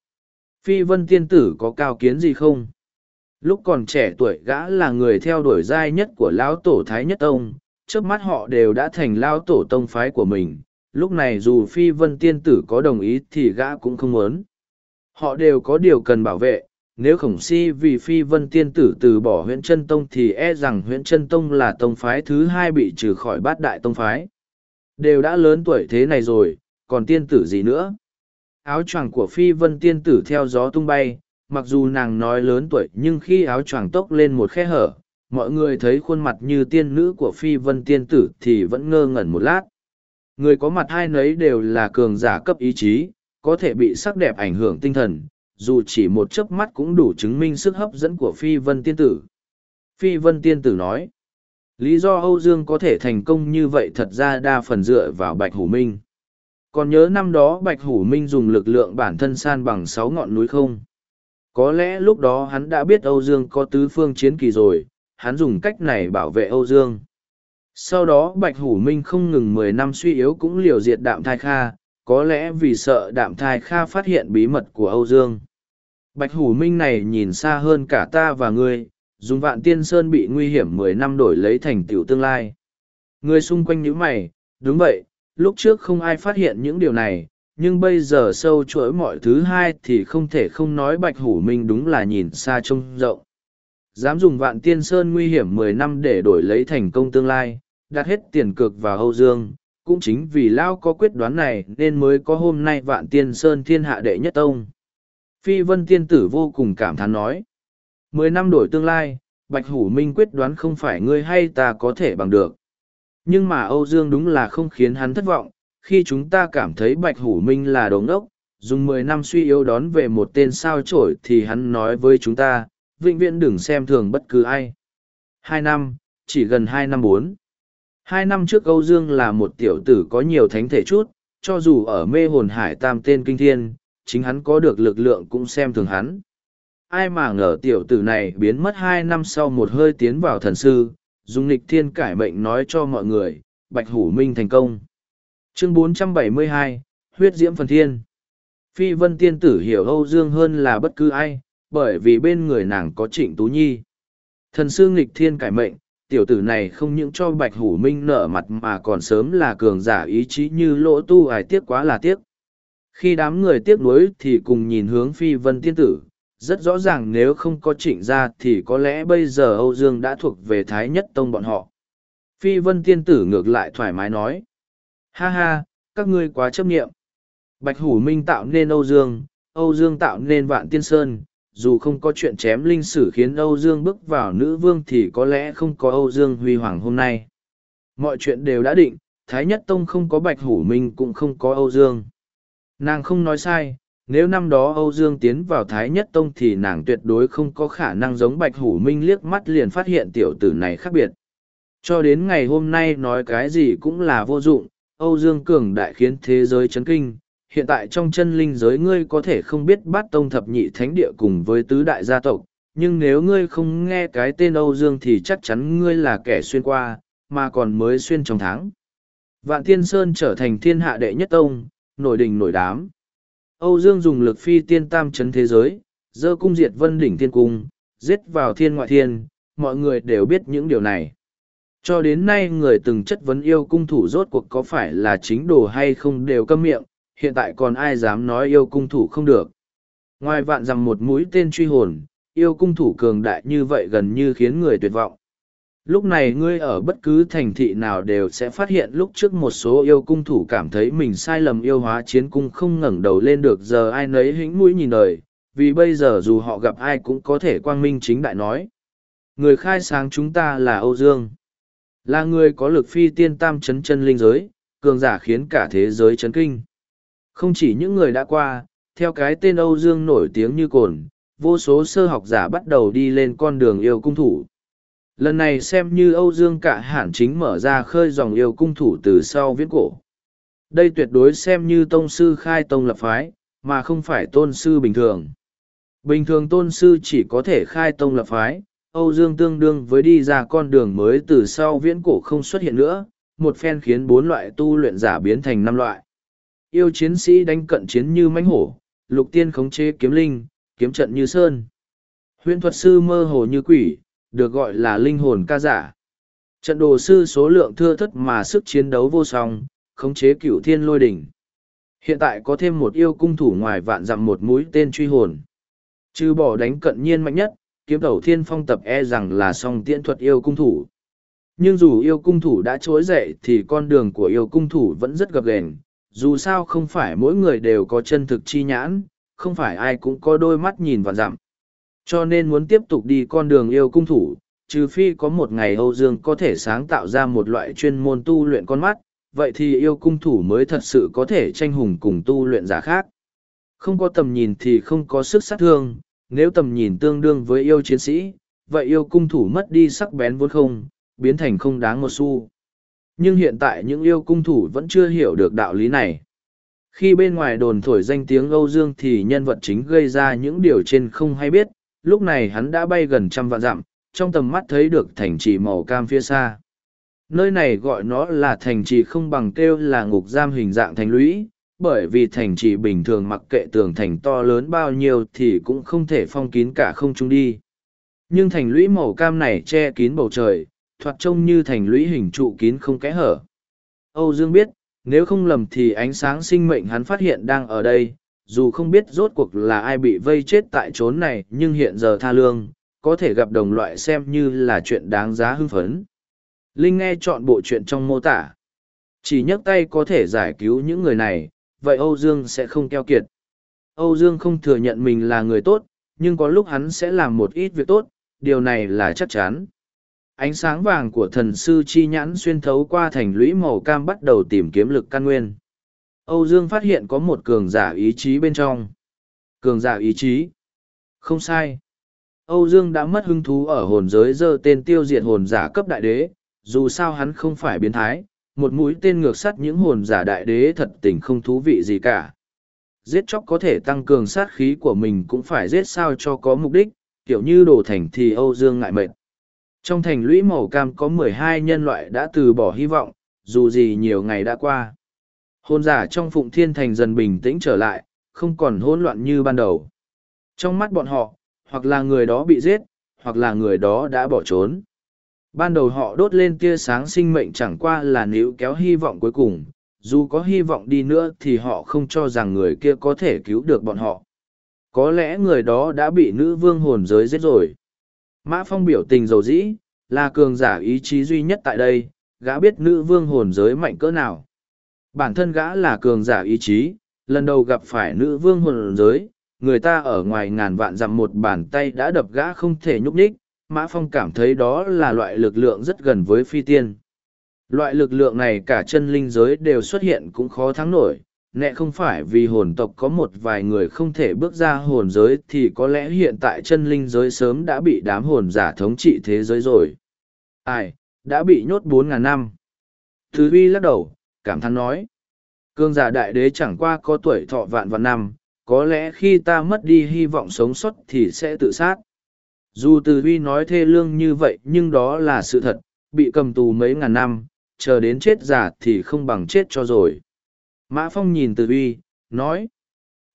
Phi vân tiên tử có cao kiến gì không? Lúc còn trẻ tuổi gã là người theo đuổi giai nhất của Lão Tổ Thái Nhất Tông, trước mắt họ đều đã thành Lão Tổ Tông phái của mình. Lúc này dù Phi vân tiên tử có đồng ý thì gã cũng không muốn. Họ đều có điều cần bảo vệ, nếu khổng si vì phi vân tiên tử từ bỏ huyện chân tông thì e rằng huyện chân tông là tông phái thứ hai bị trừ khỏi bát đại tông phái. Đều đã lớn tuổi thế này rồi còn tiên tử gì nữa? Áo choàng của phi vân tiên tử theo gió tung bay mặc dù nàng nói lớn tuổi nhưng khi áo choàng tốc lên một khe hở mọi người thấy khuôn mặt như tiên nữ của phi vân tiên tử thì vẫn ngơ ngẩn một lát người có mặt hai nấy đều là cường giả cấp ý chí, có thể bị sắc đẹp ảnh hưởng tinh thần, dù chỉ một chớp mắt cũng đủ chứng minh sức hấp dẫn của phi vân tiên tử. Phi vân tiên tử nói, lý do âu dương có thể thành công như vậy thật ra đa phần dựa vào bạch hủ minh. Còn nhớ năm đó bạch hủ minh dùng lực lượng bản thân san bằng sáu ngọn núi không? Có lẽ lúc đó hắn đã biết âu dương có tứ phương chiến kỳ rồi, hắn dùng cách này bảo vệ âu dương sau đó bạch hủ minh không ngừng mười năm suy yếu cũng liều diệt đạm thai kha có lẽ vì sợ đạm thai kha phát hiện bí mật của âu dương Bạch Hủ Minh này nhìn xa hơn cả ta và ngươi, dùng vạn tiên sơn bị nguy hiểm mười năm đổi lấy thành tựu tương lai. Người xung quanh những mày, đúng vậy, lúc trước không ai phát hiện những điều này, nhưng bây giờ sâu chuỗi mọi thứ hai thì không thể không nói Bạch Hủ Minh đúng là nhìn xa trông rộng. Dám dùng vạn tiên sơn nguy hiểm mười năm để đổi lấy thành công tương lai, đặt hết tiền cược vào Âu Dương, cũng chính vì Lao có quyết đoán này nên mới có hôm nay vạn tiên sơn thiên hạ đệ nhất tông. Phi vân tiên tử vô cùng cảm thán nói. Mười năm đổi tương lai, Bạch Hủ Minh quyết đoán không phải ngươi hay ta có thể bằng được. Nhưng mà Âu Dương đúng là không khiến hắn thất vọng, khi chúng ta cảm thấy Bạch Hủ Minh là đống đốc, dùng mười năm suy yếu đón về một tên sao trổi thì hắn nói với chúng ta, vĩnh viễn đừng xem thường bất cứ ai. Hai năm, chỉ gần hai năm bốn. Hai năm trước Âu Dương là một tiểu tử có nhiều thánh thể chút, cho dù ở mê hồn hải tam tên kinh thiên, chính hắn có được lực lượng cũng xem thường hắn. Ai mà ngờ tiểu tử này biến mất hai năm sau một hơi tiến vào thần sư, dùng lịch thiên cải mệnh nói cho mọi người, Bạch Hủ Minh thành công. Chương 472, Huyết Diễm Phần Thiên Phi Vân Tiên Tử hiểu Âu Dương hơn là bất cứ ai, bởi vì bên người nàng có Trịnh Tú Nhi. Thần sư nghịch thiên cải mệnh, tiểu tử này không những cho Bạch Hủ Minh nở mặt mà còn sớm là cường giả ý chí như lỗ tu ải tiếc quá là tiếc. Khi đám người tiếc nuối thì cùng nhìn hướng phi vân tiên tử, rất rõ ràng nếu không có trịnh gia thì có lẽ bây giờ Âu Dương đã thuộc về Thái Nhất Tông bọn họ. Phi vân tiên tử ngược lại thoải mái nói. Ha ha, các ngươi quá chấp nghiệm. Bạch Hủ Minh tạo nên Âu Dương, Âu Dương tạo nên Vạn Tiên Sơn. Dù không có chuyện chém linh sử khiến Âu Dương bước vào nữ vương thì có lẽ không có Âu Dương huy hoàng hôm nay. Mọi chuyện đều đã định, Thái Nhất Tông không có Bạch Hủ Minh cũng không có Âu Dương. Nàng không nói sai, nếu năm đó Âu Dương tiến vào Thái Nhất Tông thì nàng tuyệt đối không có khả năng giống Bạch Hủ Minh liếc mắt liền phát hiện tiểu tử này khác biệt. Cho đến ngày hôm nay nói cái gì cũng là vô dụng, Âu Dương cường đại khiến thế giới chấn kinh. Hiện tại trong chân linh giới ngươi có thể không biết bát tông thập nhị thánh địa cùng với tứ đại gia tộc, nhưng nếu ngươi không nghe cái tên Âu Dương thì chắc chắn ngươi là kẻ xuyên qua, mà còn mới xuyên trong tháng. Vạn Thiên Sơn trở thành thiên hạ đệ nhất tông, nổi đình nổi đám. Âu Dương dùng lực phi tiên tam chấn thế giới, dơ cung diệt vân đỉnh thiên cung, giết vào thiên ngoại thiên, mọi người đều biết những điều này. Cho đến nay người từng chất vấn yêu cung thủ rốt cuộc có phải là chính đồ hay không đều câm miệng, hiện tại còn ai dám nói yêu cung thủ không được. Ngoài vạn rằng một mũi tên truy hồn, yêu cung thủ cường đại như vậy gần như khiến người tuyệt vọng. Lúc này ngươi ở bất cứ thành thị nào đều sẽ phát hiện lúc trước một số yêu cung thủ cảm thấy mình sai lầm yêu hóa chiến cung không ngẩng đầu lên được giờ ai nấy hĩnh mũi nhìn đời, vì bây giờ dù họ gặp ai cũng có thể quang minh chính đại nói. Người khai sáng chúng ta là Âu Dương. Là người có lực phi tiên tam chấn chân linh giới, cường giả khiến cả thế giới chấn kinh. Không chỉ những người đã qua, theo cái tên Âu Dương nổi tiếng như cồn, vô số sơ học giả bắt đầu đi lên con đường yêu cung thủ. Lần này xem như Âu Dương cả hẳn chính mở ra khơi dòng yêu cung thủ từ sau viễn cổ. Đây tuyệt đối xem như tông sư khai tông lập phái, mà không phải tôn sư bình thường. Bình thường tôn sư chỉ có thể khai tông lập phái, Âu Dương tương đương với đi ra con đường mới từ sau viễn cổ không xuất hiện nữa, một phen khiến bốn loại tu luyện giả biến thành năm loại. Yêu chiến sĩ đánh cận chiến như mãnh hổ, lục tiên khống chế kiếm linh, kiếm trận như sơn. Huyễn thuật sư mơ hồ như quỷ, được gọi là linh hồn ca giả. Trận đồ sư số lượng thưa thất mà sức chiến đấu vô song, khống chế cửu thiên lôi đỉnh. Hiện tại có thêm một yêu cung thủ ngoài vạn dặm một mũi tên truy hồn. Trừ bỏ đánh cận nhiên mạnh nhất, kiếm đầu thiên phong tập e rằng là song tiễn thuật yêu cung thủ. Nhưng dù yêu cung thủ đã trỗi dậy thì con đường của yêu cung thủ vẫn rất gập ghềnh. Dù sao không phải mỗi người đều có chân thực chi nhãn, không phải ai cũng có đôi mắt nhìn và dặm. Cho nên muốn tiếp tục đi con đường yêu cung thủ, trừ phi có một ngày Âu Dương có thể sáng tạo ra một loại chuyên môn tu luyện con mắt, vậy thì yêu cung thủ mới thật sự có thể tranh hùng cùng tu luyện giả khác. Không có tầm nhìn thì không có sức sát thương, nếu tầm nhìn tương đương với yêu chiến sĩ, vậy yêu cung thủ mất đi sắc bén vốn không, biến thành không đáng một xu. Nhưng hiện tại những yêu cung thủ vẫn chưa hiểu được đạo lý này. Khi bên ngoài đồn thổi danh tiếng Âu Dương thì nhân vật chính gây ra những điều trên không hay biết, lúc này hắn đã bay gần trăm vạn dặm, trong tầm mắt thấy được thành trì màu cam phía xa. Nơi này gọi nó là thành trì không bằng kêu là ngục giam hình dạng thành lũy, bởi vì thành trì bình thường mặc kệ tường thành to lớn bao nhiêu thì cũng không thể phong kín cả không trung đi. Nhưng thành lũy màu cam này che kín bầu trời, thoạt trông như thành lũy hình trụ kín không kẽ hở. Âu Dương biết, nếu không lầm thì ánh sáng sinh mệnh hắn phát hiện đang ở đây, dù không biết rốt cuộc là ai bị vây chết tại chốn này nhưng hiện giờ tha lương, có thể gặp đồng loại xem như là chuyện đáng giá hưng phấn. Linh nghe chọn bộ chuyện trong mô tả. Chỉ nhấc tay có thể giải cứu những người này, vậy Âu Dương sẽ không keo kiệt. Âu Dương không thừa nhận mình là người tốt, nhưng có lúc hắn sẽ làm một ít việc tốt, điều này là chắc chắn. Ánh sáng vàng của thần sư chi nhãn xuyên thấu qua thành lũy màu cam bắt đầu tìm kiếm lực căn nguyên. Âu Dương phát hiện có một cường giả ý chí bên trong. Cường giả ý chí. Không sai. Âu Dương đã mất hứng thú ở hồn giới dơ tên tiêu diệt hồn giả cấp đại đế, dù sao hắn không phải biến thái, một mũi tên ngược sắt những hồn giả đại đế thật tình không thú vị gì cả. Giết chóc có thể tăng cường sát khí của mình cũng phải giết sao cho có mục đích, kiểu như đồ thành thì Âu Dương ngại mệt. Trong thành lũy màu cam có mười hai nhân loại đã từ bỏ hy vọng, dù gì nhiều ngày đã qua. Hôn giả trong phụng thiên thành dần bình tĩnh trở lại, không còn hỗn loạn như ban đầu. Trong mắt bọn họ, hoặc là người đó bị giết, hoặc là người đó đã bỏ trốn. Ban đầu họ đốt lên tia sáng sinh mệnh chẳng qua là níu kéo hy vọng cuối cùng, dù có hy vọng đi nữa thì họ không cho rằng người kia có thể cứu được bọn họ. Có lẽ người đó đã bị nữ vương hồn giới giết rồi. Mã Phong biểu tình dầu dĩ, là cường giả ý chí duy nhất tại đây, gã biết nữ vương hồn giới mạnh cỡ nào. Bản thân gã là cường giả ý chí, lần đầu gặp phải nữ vương hồn giới, người ta ở ngoài ngàn vạn dặm một bàn tay đã đập gã không thể nhúc nhích, Mã Phong cảm thấy đó là loại lực lượng rất gần với phi tiên. Loại lực lượng này cả chân linh giới đều xuất hiện cũng khó thắng nổi, nẹ không phải vì hồn tộc có một vài người không thể bước ra hồn giới thì có lẽ hiện tại chân linh giới sớm đã bị đám hồn giả thống trị thế giới rồi. Ai, đã bị nhốt bốn ngàn năm. Thứ uy lắc đầu, cảm thán nói. Cương giả đại đế chẳng qua có tuổi thọ vạn vạn năm, có lẽ khi ta mất đi hy vọng sống sót thì sẽ tự sát. Dù từ uy nói thê lương như vậy nhưng đó là sự thật, bị cầm tù mấy ngàn năm, chờ đến chết giả thì không bằng chết cho rồi. Mã Phong nhìn từ uy, nói.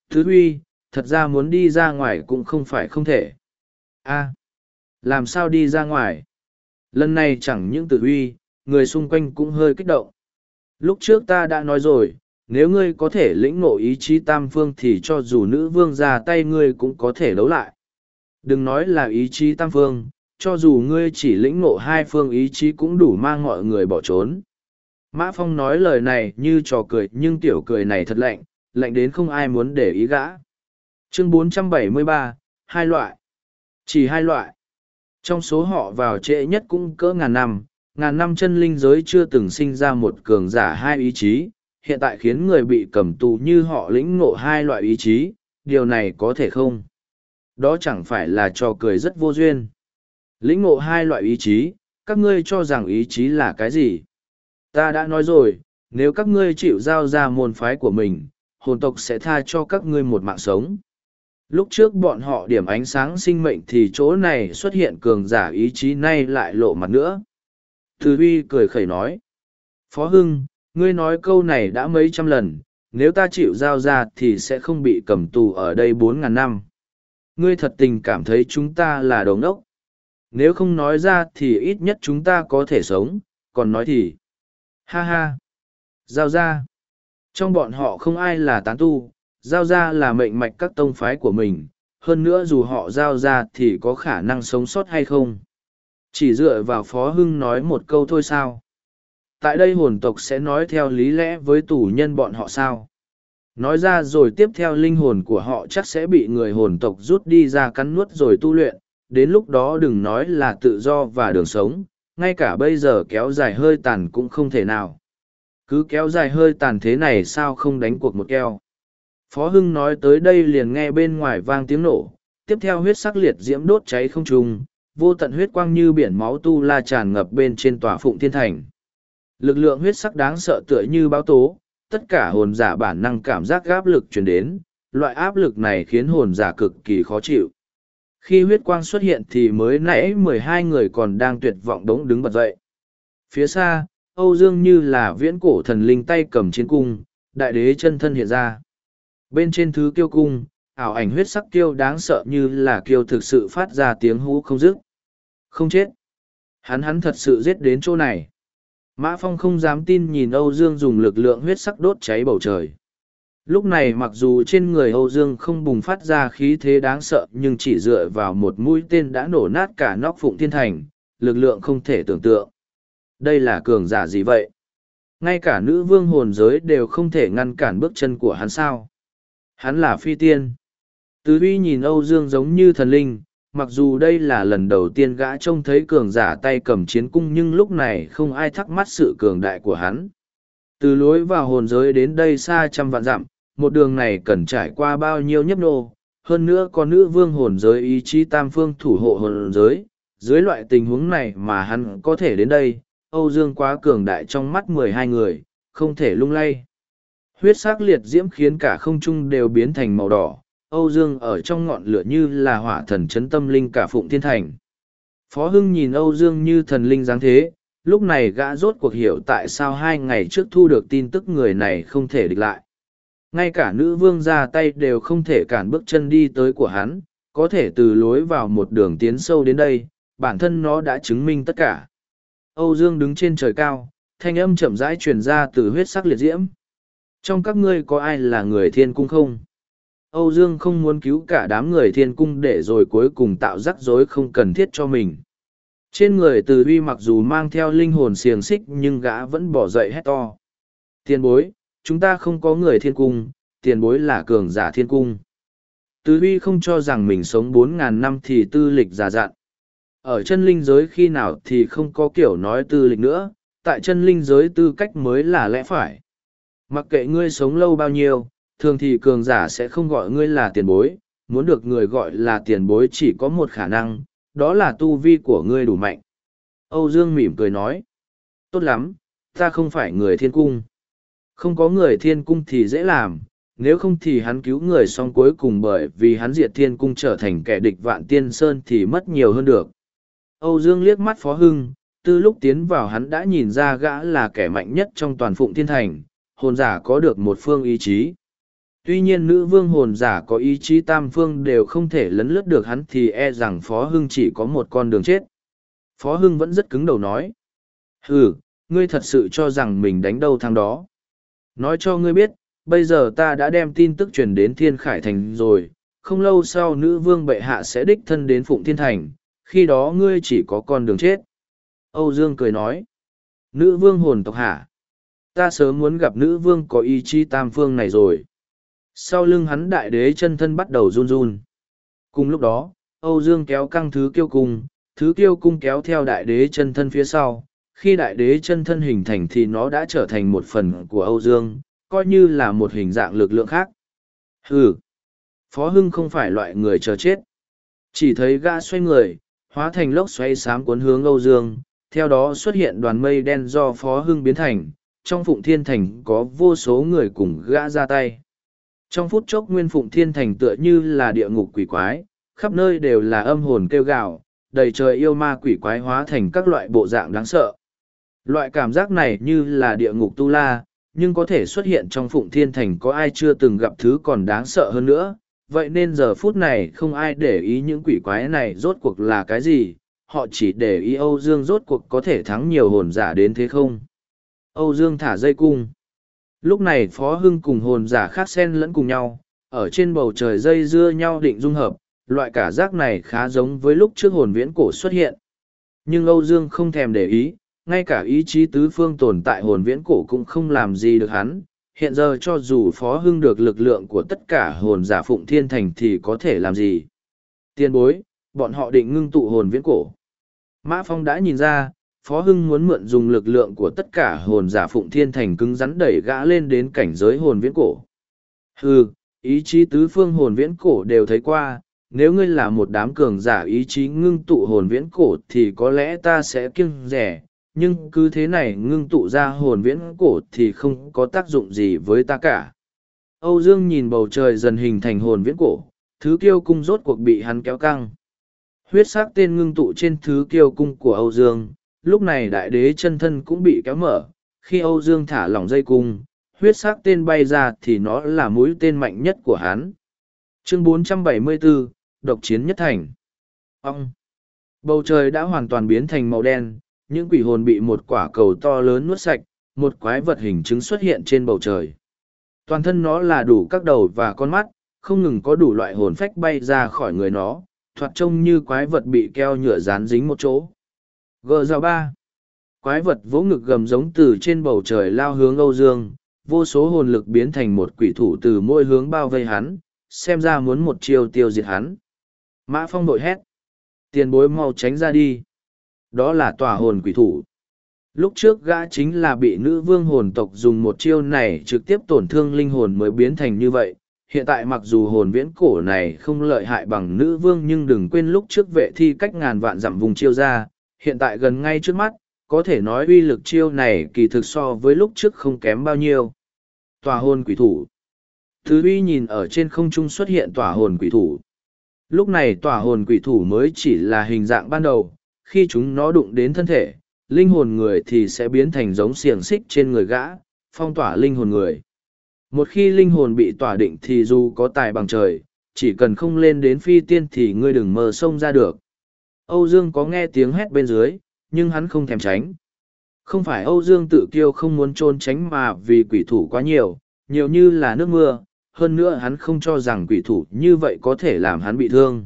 Từ uy, thật ra muốn đi ra ngoài cũng không phải không thể. a làm sao đi ra ngoài? Lần này chẳng những từ uy, người xung quanh cũng hơi kích động. Lúc trước ta đã nói rồi, nếu ngươi có thể lĩnh ngộ ý chí tam phương thì cho dù nữ vương ra tay ngươi cũng có thể đấu lại. Đừng nói là ý chí tam phương, cho dù ngươi chỉ lĩnh ngộ hai phương ý chí cũng đủ mang mọi người bỏ trốn. Mã Phong nói lời này như trò cười nhưng tiểu cười này thật lạnh, lạnh đến không ai muốn để ý gã. Chương 473, hai loại. Chỉ hai loại. Trong số họ vào trễ nhất cũng cỡ ngàn năm, ngàn năm chân linh giới chưa từng sinh ra một cường giả hai ý chí, hiện tại khiến người bị cầm tù như họ lĩnh ngộ hai loại ý chí, điều này có thể không? Đó chẳng phải là trò cười rất vô duyên. Lĩnh ngộ hai loại ý chí, các ngươi cho rằng ý chí là cái gì? Ta đã nói rồi, nếu các ngươi chịu giao ra môn phái của mình, hồn tộc sẽ tha cho các ngươi một mạng sống. Lúc trước bọn họ điểm ánh sáng sinh mệnh thì chỗ này xuất hiện cường giả ý chí nay lại lộ mặt nữa. Từ vi cười khẩy nói. Phó Hưng, ngươi nói câu này đã mấy trăm lần, nếu ta chịu giao ra thì sẽ không bị cầm tù ở đây bốn ngàn năm. Ngươi thật tình cảm thấy chúng ta là đồng ốc. Nếu không nói ra thì ít nhất chúng ta có thể sống, còn nói thì... Ha ha! Giao ra! Trong bọn họ không ai là tán tu, giao ra là mệnh mạch các tông phái của mình, hơn nữa dù họ giao ra thì có khả năng sống sót hay không. Chỉ dựa vào Phó Hưng nói một câu thôi sao? Tại đây hồn tộc sẽ nói theo lý lẽ với tù nhân bọn họ sao? Nói ra rồi tiếp theo linh hồn của họ chắc sẽ bị người hồn tộc rút đi ra cắn nuốt rồi tu luyện, đến lúc đó đừng nói là tự do và đường sống, ngay cả bây giờ kéo dài hơi tàn cũng không thể nào. Cứ kéo dài hơi tàn thế này sao không đánh cuộc một keo. Phó Hưng nói tới đây liền nghe bên ngoài vang tiếng nổ, tiếp theo huyết sắc liệt diễm đốt cháy không trùng, vô tận huyết quang như biển máu tu la tràn ngập bên trên tòa phụng thiên thành. Lực lượng huyết sắc đáng sợ tựa như báo tố, tất cả hồn giả bản năng cảm giác áp lực truyền đến, loại áp lực này khiến hồn giả cực kỳ khó chịu. Khi huyết quang xuất hiện thì mới nãy mười hai người còn đang tuyệt vọng đống đứng bật dậy. Phía xa, Âu Dương như là viễn cổ thần linh tay cầm chiến cung, đại đế chân thân hiện ra. Bên trên thứ kiêu cung, ảo ảnh huyết sắc kiêu đáng sợ như là kiêu thực sự phát ra tiếng hú không dứt. Không chết. Hắn hắn thật sự giết đến chỗ này. Mã Phong không dám tin nhìn Âu Dương dùng lực lượng huyết sắc đốt cháy bầu trời. Lúc này mặc dù trên người Âu Dương không bùng phát ra khí thế đáng sợ nhưng chỉ dựa vào một mũi tên đã nổ nát cả nóc phụng thiên thành, lực lượng không thể tưởng tượng. Đây là cường giả gì vậy? Ngay cả nữ vương hồn giới đều không thể ngăn cản bước chân của hắn sao. Hắn là phi tiên. Tứ uy nhìn Âu Dương giống như thần linh, mặc dù đây là lần đầu tiên gã trông thấy cường giả tay cầm chiến cung nhưng lúc này không ai thắc mắc sự cường đại của hắn. Từ lối vào hồn giới đến đây xa trăm vạn dặm, một đường này cần trải qua bao nhiêu nhấp nô, hơn nữa có nữ vương hồn giới ý chí tam phương thủ hộ hồn giới. Dưới loại tình huống này mà hắn có thể đến đây, Âu Dương quá cường đại trong mắt mười hai người, không thể lung lay. Huyết sắc liệt diễm khiến cả không trung đều biến thành màu đỏ, Âu Dương ở trong ngọn lửa như là hỏa thần chấn tâm linh cả phụng thiên thành. Phó Hưng nhìn Âu Dương như thần linh dáng thế, lúc này gã rốt cuộc hiểu tại sao hai ngày trước thu được tin tức người này không thể địch lại ngay cả nữ vương ra tay đều không thể cản bước chân đi tới của hắn, có thể từ lối vào một đường tiến sâu đến đây, bản thân nó đã chứng minh tất cả. Âu Dương đứng trên trời cao, thanh âm chậm rãi truyền ra từ huyết sắc liệt diễm. Trong các ngươi có ai là người thiên cung không? Âu Dương không muốn cứu cả đám người thiên cung để rồi cuối cùng tạo rắc rối không cần thiết cho mình. Trên người từ uy mặc dù mang theo linh hồn xiềng xích nhưng gã vẫn bỏ dậy hét to. Tiên bối, chúng ta không có người thiên cung, tiền bối là cường giả thiên cung. Tứ huy không cho rằng mình sống bốn ngàn năm thì tư lịch giả dặn. Ở chân linh giới khi nào thì không có kiểu nói tư lịch nữa, tại chân linh giới tư cách mới là lẽ phải. Mặc kệ ngươi sống lâu bao nhiêu, thường thì cường giả sẽ không gọi ngươi là tiền bối, muốn được người gọi là tiền bối chỉ có một khả năng, đó là tu vi của ngươi đủ mạnh. Âu Dương mỉm cười nói, tốt lắm, ta không phải người thiên cung. Không có người thiên cung thì dễ làm, nếu không thì hắn cứu người xong cuối cùng bởi vì hắn diệt thiên cung trở thành kẻ địch vạn tiên sơn thì mất nhiều hơn được. Âu Dương liếc mắt Phó Hưng, từ lúc tiến vào hắn đã nhìn ra gã là kẻ mạnh nhất trong toàn phụng thiên thành, hồn giả có được một phương ý chí. Tuy nhiên nữ vương hồn giả có ý chí tam phương đều không thể lấn lướt được hắn thì e rằng Phó Hưng chỉ có một con đường chết. Phó Hưng vẫn rất cứng đầu nói. Ừ, ngươi thật sự cho rằng mình đánh đâu thằng đó. Nói cho ngươi biết, bây giờ ta đã đem tin tức truyền đến Thiên Khải Thành rồi, không lâu sau nữ vương bệ hạ sẽ đích thân đến Phụng Thiên Thành, khi đó ngươi chỉ có con đường chết. Âu Dương cười nói, nữ vương hồn tộc hả? Ta sớm muốn gặp nữ vương có ý chí tam phương này rồi. Sau lưng hắn đại đế chân thân bắt đầu run run. Cùng lúc đó, Âu Dương kéo căng thứ kiêu cung, thứ kiêu cung kéo theo đại đế chân thân phía sau. Khi đại đế chân thân hình thành thì nó đã trở thành một phần của Âu Dương, coi như là một hình dạng lực lượng khác. Hừ, Phó Hưng không phải loại người chờ chết. Chỉ thấy gã xoay người, hóa thành lốc xoay xám cuốn hướng Âu Dương, theo đó xuất hiện đoàn mây đen do Phó Hưng biến thành, trong Phụng Thiên Thành có vô số người cùng gã ra tay. Trong phút chốc Nguyên Phụng Thiên Thành tựa như là địa ngục quỷ quái, khắp nơi đều là âm hồn kêu gào, đầy trời yêu ma quỷ quái hóa thành các loại bộ dạng đáng sợ. Loại cảm giác này như là địa ngục tu la, nhưng có thể xuất hiện trong phụng thiên thành có ai chưa từng gặp thứ còn đáng sợ hơn nữa. Vậy nên giờ phút này không ai để ý những quỷ quái này rốt cuộc là cái gì họ chỉ để ý âu dương rốt cuộc có thể thắng nhiều hồn giả đến thế không? Âu dương thả dây cung. Lúc này phó hưng cùng hồn giả khác xen lẫn cùng nhau ở trên bầu trời dây dưa nhau định dung hợp loại cả giác này khá giống với lúc trước hồn viễn cổ xuất hiện. Nhưng âu dương không thèm để ý ngay cả ý chí tứ phương tồn tại hồn viễn cổ cũng không làm gì được hắn. Hiện giờ cho dù phó hưng được lực lượng của tất cả hồn giả phụng thiên thành thì có thể làm gì? Tiên bối, bọn họ định ngưng tụ hồn viễn cổ. Mã Phong đã nhìn ra, Phó Hưng muốn mượn dùng lực lượng của tất cả hồn giả phụng thiên thành cứng rắn đẩy gã lên đến cảnh giới hồn viễn cổ. Hừ, ý chí tứ phương hồn viễn cổ đều thấy qua, nếu ngươi là một đám cường giả ý chí ngưng tụ hồn viễn cổ thì có lẽ ta sẽ kiêng rẻ, nhưng cứ thế này ngưng tụ ra hồn viễn cổ thì không có tác dụng gì với ta cả. Âu Dương nhìn bầu trời dần hình thành hồn viễn cổ, thứ kiêu cung rốt cuộc bị hắn kéo căng. Huyết sắc tên ngưng tụ trên thứ kiêu cung của Âu Dương, lúc này đại đế chân thân cũng bị kéo mở, khi Âu Dương thả lỏng dây cung, huyết sắc tên bay ra thì nó là mũi tên mạnh nhất của hắn. Chương 474, Độc chiến nhất thành. Ông! Bầu trời đã hoàn toàn biến thành màu đen, những quỷ hồn bị một quả cầu to lớn nuốt sạch, một quái vật hình chứng xuất hiện trên bầu trời. Toàn thân nó là đủ các đầu và con mắt, không ngừng có đủ loại hồn phách bay ra khỏi người nó, thoạt trông như quái vật bị keo nhựa dán dính một chỗ. Gờ rào ba. Quái vật vỗ ngực gầm giống từ trên bầu trời lao hướng Âu Dương, vô số hồn lực biến thành một quỷ thủ từ mỗi hướng bao vây hắn, xem ra muốn một chiêu tiêu diệt hắn. Mã Phong đội hét. Tiền bối mau tránh ra đi đó là tòa hồn quỷ thủ. Lúc trước gã chính là bị nữ vương hồn tộc dùng một chiêu này trực tiếp tổn thương linh hồn mới biến thành như vậy. Hiện tại mặc dù hồn viễn cổ này không lợi hại bằng nữ vương nhưng đừng quên lúc trước vệ thi cách ngàn vạn dặm vùng chiêu ra, hiện tại gần ngay trước mắt, có thể nói uy lực chiêu này kỳ thực so với lúc trước không kém bao nhiêu. Tòa hồn quỷ thủ Thứ uy nhìn ở trên không trung xuất hiện tòa hồn quỷ thủ. Lúc này tòa hồn quỷ thủ mới chỉ là hình dạng ban đầu, khi chúng nó đụng đến thân thể, linh hồn người thì sẽ biến thành giống xiềng xích trên người gã, phong tỏa linh hồn người. Một khi linh hồn bị tỏa định thì dù có tài bằng trời, chỉ cần không lên đến phi tiên thì ngươi đừng mơ sông ra được. Âu Dương có nghe tiếng hét bên dưới, nhưng hắn không thèm tránh. Không phải Âu Dương tự kiêu không muốn trôn tránh mà vì quỷ thủ quá nhiều, nhiều như là nước mưa, hơn nữa hắn không cho rằng quỷ thủ như vậy có thể làm hắn bị thương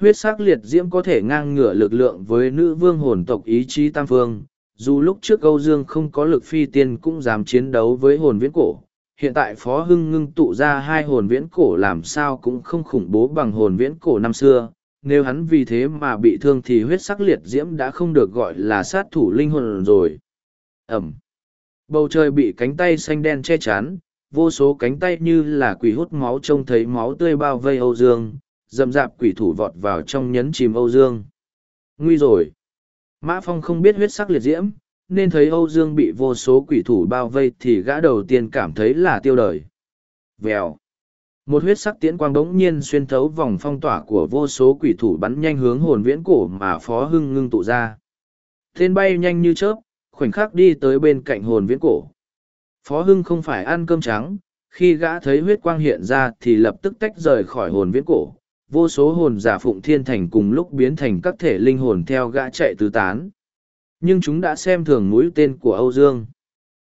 huyết sắc liệt diễm có thể ngang ngửa lực lượng với nữ vương hồn tộc ý chí tam phương dù lúc trước âu dương không có lực phi tiên cũng dám chiến đấu với hồn viễn cổ hiện tại phó hưng ngưng tụ ra hai hồn viễn cổ làm sao cũng không khủng bố bằng hồn viễn cổ năm xưa nếu hắn vì thế mà bị thương thì huyết sắc liệt diễm đã không được gọi là sát thủ linh hồn rồi. Ẩm. Bầu trời bị cánh tay xanh đen che chắn, vô số cánh tay như là quỷ hút máu trông thấy máu tươi bao vây Âu Dương, dầm dạp quỷ thủ vọt vào trong nhấn chìm Âu Dương. Nguy rồi! Mã Phong không biết huyết sắc liệt diễm, nên thấy Âu Dương bị vô số quỷ thủ bao vây thì gã đầu tiên cảm thấy là tiêu đời. Vèo! Một huyết sắc tiễn quang đống nhiên xuyên thấu vòng phong tỏa của vô số quỷ thủ bắn nhanh hướng hồn viễn cổ mà Phó Hưng ngưng tụ ra. Tên bay nhanh như chớp, khoảnh khắc đi tới bên cạnh hồn viễn cổ. Phó Hưng không phải ăn cơm trắng, khi gã thấy huyết quang hiện ra thì lập tức tách rời khỏi hồn viễn cổ. Vô số hồn giả phụng thiên thành cùng lúc biến thành các thể linh hồn theo gã chạy tứ tán. Nhưng chúng đã xem thường mũi tên của Âu Dương.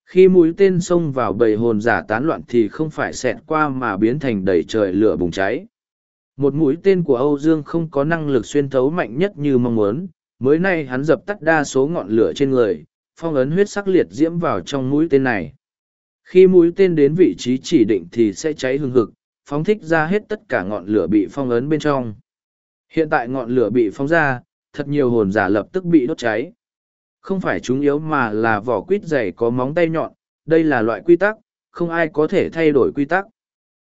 Khi mũi tên xông vào bầy hồn giả tán loạn thì không phải xẹt qua mà biến thành đầy trời lửa bùng cháy. Một mũi tên của Âu Dương không có năng lực xuyên thấu mạnh nhất như mong muốn, mới nay hắn dập tắt đa số ngọn lửa trên người, phong ấn huyết sắc liệt diễm vào trong mũi tên này. Khi mũi tên đến vị trí chỉ định thì sẽ cháy hừng hực, phóng thích ra hết tất cả ngọn lửa bị phong ấn bên trong. Hiện tại ngọn lửa bị phóng ra, thật nhiều hồn giả lập tức bị đốt cháy. Không phải chúng yếu mà là vỏ quýt dày có móng tay nhọn, đây là loại quy tắc, không ai có thể thay đổi quy tắc.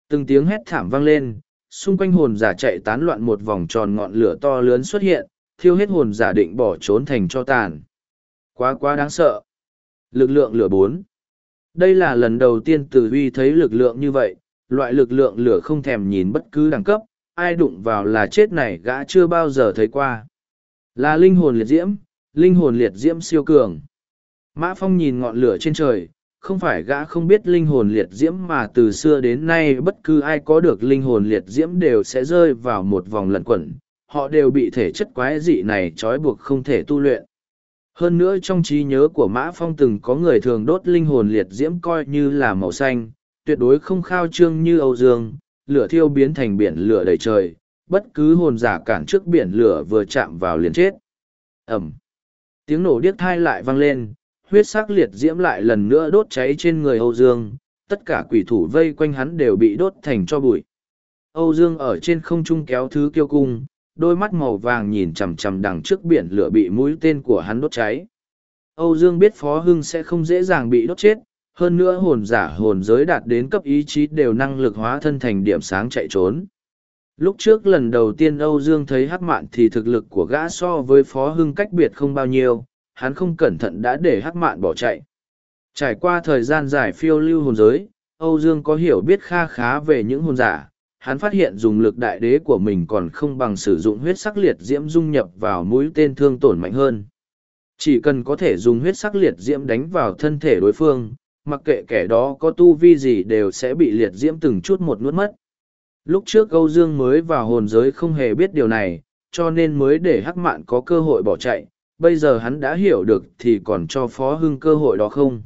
Từng tiếng hét thảm vang lên, xung quanh hồn giả chạy tán loạn một vòng tròn ngọn lửa to lớn xuất hiện, thiêu hết hồn giả định bỏ trốn thành cho tàn. Quá quá đáng sợ. Lực lượng lửa bốn. Đây là lần đầu tiên Tử Huy thấy lực lượng như vậy, loại lực lượng lửa không thèm nhìn bất cứ đẳng cấp, ai đụng vào là chết này gã chưa bao giờ thấy qua. Là linh hồn liệt diễm, linh hồn liệt diễm siêu cường. Mã Phong nhìn ngọn lửa trên trời, không phải gã không biết linh hồn liệt diễm mà từ xưa đến nay bất cứ ai có được linh hồn liệt diễm đều sẽ rơi vào một vòng lẩn quẩn, họ đều bị thể chất quái dị này trói buộc không thể tu luyện. Hơn nữa trong trí nhớ của Mã Phong từng có người thường đốt linh hồn liệt diễm coi như là màu xanh, tuyệt đối không khao trương như Âu Dương, lửa thiêu biến thành biển lửa đầy trời, bất cứ hồn giả cản trước biển lửa vừa chạm vào liền chết. Ẩm. Tiếng nổ điếc thai lại vang lên, huyết sắc liệt diễm lại lần nữa đốt cháy trên người Âu Dương, tất cả quỷ thủ vây quanh hắn đều bị đốt thành cho bụi. Âu Dương ở trên không trung kéo thứ kiêu cung, đôi mắt màu vàng nhìn chằm chằm đằng trước biển lửa bị mũi tên của hắn đốt cháy. Âu Dương biết Phó Hưng sẽ không dễ dàng bị đốt chết, hơn nữa hồn giả hồn giới đạt đến cấp ý chí đều năng lực hóa thân thành điểm sáng chạy trốn. Lúc trước lần đầu tiên Âu Dương thấy hắc mạn thì thực lực của gã so với Phó Hưng cách biệt không bao nhiêu, hắn không cẩn thận đã để hắc mạn bỏ chạy. Trải qua thời gian dài phiêu lưu hồn giới, Âu Dương có hiểu biết kha khá về những hồn giả, hắn phát hiện dùng lực đại đế của mình còn không bằng sử dụng huyết sắc liệt diễm dung nhập vào mũi tên thương tổn mạnh hơn. Chỉ cần có thể dùng huyết sắc liệt diễm đánh vào thân thể đối phương, mặc kệ kẻ đó có tu vi gì đều sẽ bị liệt diễm từng chút một nuốt mất. Lúc trước Âu Dương mới vào hồn giới không hề biết điều này, cho nên mới để Hắc Mạn có cơ hội bỏ chạy, bây giờ hắn đã hiểu được thì còn cho Phó Hưng cơ hội đó không.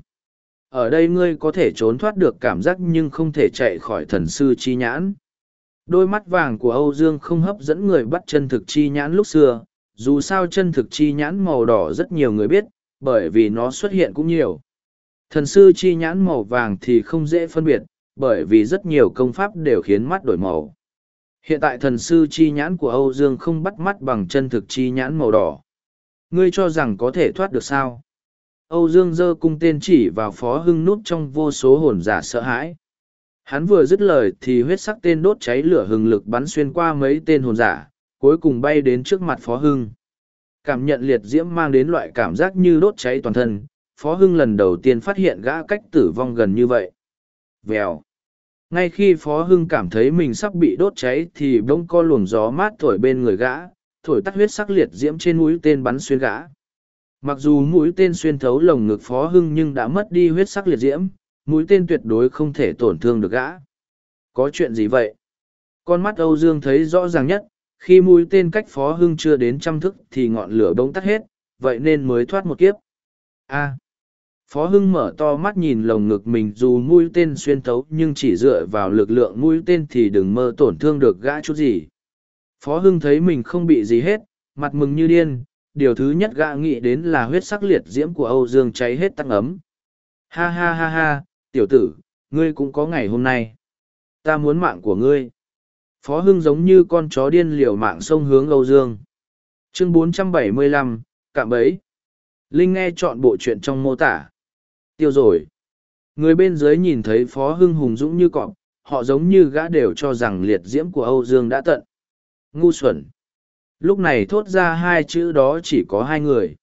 Ở đây ngươi có thể trốn thoát được cảm giác nhưng không thể chạy khỏi thần sư chi nhãn. Đôi mắt vàng của Âu Dương không hấp dẫn người bắt chân thực chi nhãn lúc xưa, dù sao chân thực chi nhãn màu đỏ rất nhiều người biết, bởi vì nó xuất hiện cũng nhiều. Thần sư chi nhãn màu vàng thì không dễ phân biệt, bởi vì rất nhiều công pháp đều khiến mắt đổi màu. Hiện tại thần sư chi nhãn của Âu Dương không bắt mắt bằng chân thực chi nhãn màu đỏ. Ngươi cho rằng có thể thoát được sao? Âu Dương giơ cung tên chỉ vào phó hưng nút trong vô số hồn giả sợ hãi. Hắn vừa dứt lời thì huyết sắc tên đốt cháy lửa hừng lực bắn xuyên qua mấy tên hồn giả, cuối cùng bay đến trước mặt Phó Hưng. Cảm nhận liệt diễm mang đến loại cảm giác như đốt cháy toàn thân, Phó Hưng lần đầu tiên phát hiện gã cách tử vong gần như vậy. Vèo. Ngay khi Phó Hưng cảm thấy mình sắp bị đốt cháy thì bỗng co luồng gió mát thổi bên người gã, thổi tắt huyết sắc liệt diễm trên mũi tên bắn xuyên gã. Mặc dù mũi tên xuyên thấu lồng ngực Phó Hưng nhưng đã mất đi huyết sắc liệt diễm, mũi tên tuyệt đối không thể tổn thương được gã. Có chuyện gì vậy? Con mắt Âu Dương thấy rõ ràng nhất, khi mũi tên cách Phó Hưng chưa đến trăm thức thì ngọn lửa bỗng tắt hết, vậy nên mới thoát một kiếp. A. Phó Hưng mở to mắt nhìn lồng ngực mình dù mũi tên xuyên thấu nhưng chỉ dựa vào lực lượng mũi tên thì đừng mơ tổn thương được gã chút gì. Phó Hưng thấy mình không bị gì hết, mặt mừng như điên, điều thứ nhất gã nghĩ đến là huyết sắc liệt diễm của Âu Dương cháy hết tăng ấm. Ha ha ha ha, tiểu tử, ngươi cũng có ngày hôm nay. Ta muốn mạng của ngươi. Phó Hưng giống như con chó điên liều mạng sông hướng Âu Dương. Chương 475, Cạm Bấy. Linh nghe chọn bộ chuyện trong mô tả. Tiêu rồi. Người bên dưới nhìn thấy Phó Hưng hùng dũng như cọp, họ giống như gã đều cho rằng liệt diễm của Âu Dương đã tận. Ngu xuẩn. Lúc này thốt ra hai chữ đó chỉ có hai người.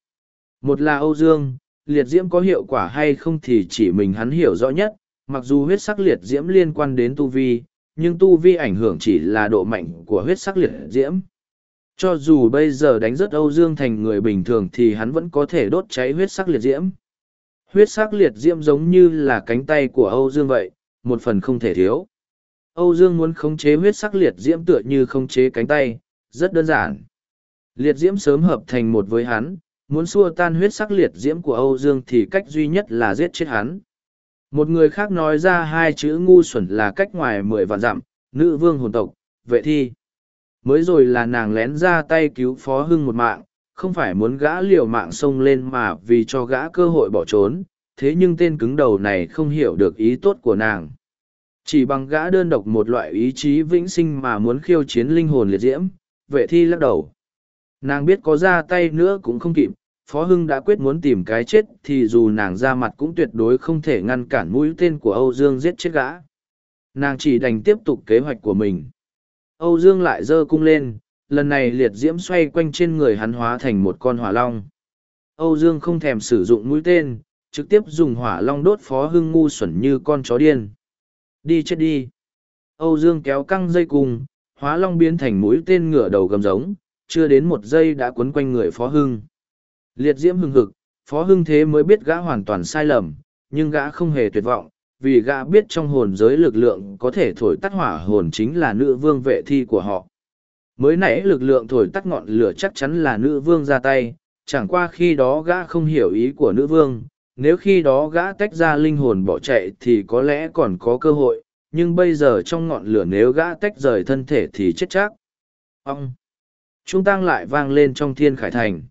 Một là Âu Dương, liệt diễm có hiệu quả hay không thì chỉ mình hắn hiểu rõ nhất, mặc dù huyết sắc liệt diễm liên quan đến tu vi, nhưng tu vi ảnh hưởng chỉ là độ mạnh của huyết sắc liệt diễm. Cho dù bây giờ đánh rất Âu Dương thành người bình thường thì hắn vẫn có thể đốt cháy huyết sắc liệt diễm. Huyết sắc liệt diễm giống như là cánh tay của Âu Dương vậy, một phần không thể thiếu. Âu Dương muốn khống chế huyết sắc liệt diễm tựa như khống chế cánh tay, rất đơn giản. Liệt diễm sớm hợp thành một với hắn, muốn xua tan huyết sắc liệt diễm của Âu Dương thì cách duy nhất là giết chết hắn. Một người khác nói ra hai chữ ngu xuẩn là cách ngoài mười vạn dặm, nữ vương hồn tộc, vệ thi. Mới rồi là nàng lén ra tay cứu Phó Hưng một mạng, không phải muốn gã liều mạng xông lên mà vì cho gã cơ hội bỏ trốn, thế nhưng tên cứng đầu này không hiểu được ý tốt của nàng. Chỉ bằng gã đơn độc một loại ý chí vĩnh sinh mà muốn khiêu chiến linh hồn liệt diễm, vệ thi lắc đầu. Nàng biết có ra tay nữa cũng không kịp, Phó Hưng đã quyết muốn tìm cái chết thì dù nàng ra mặt cũng tuyệt đối không thể ngăn cản mũi tên của Âu Dương giết chết gã. Nàng chỉ đành tiếp tục kế hoạch của mình. Âu Dương lại giơ cung lên, lần này liệt diễm xoay quanh trên người hắn hóa thành một con hỏa long. Âu Dương không thèm sử dụng mũi tên, trực tiếp dùng hỏa long đốt Phó Hưng ngu xuẩn như con chó điên. Đi chết đi. Âu Dương kéo căng dây cung, hóa long biến thành mũi tên ngửa đầu gầm giống, chưa đến một giây đã quấn quanh người Phó Hưng. Liệt diễm hưng hực, Phó Hưng thế mới biết gã hoàn toàn sai lầm, nhưng gã không hề tuyệt vọng, vì gã biết trong hồn giới lực lượng có thể thổi tắt hỏa hồn chính là nữ vương vệ thi của họ. Mới nãy lực lượng thổi tắt ngọn lửa chắc chắn là nữ vương ra tay, chẳng qua khi đó gã không hiểu ý của nữ vương, nếu khi đó gã tách ra linh hồn bỏ chạy thì có lẽ còn có cơ hội, nhưng bây giờ trong ngọn lửa nếu gã tách rời thân thể thì chết chắc. Ông! Trung tang lại vang lên trong thiên khải thành.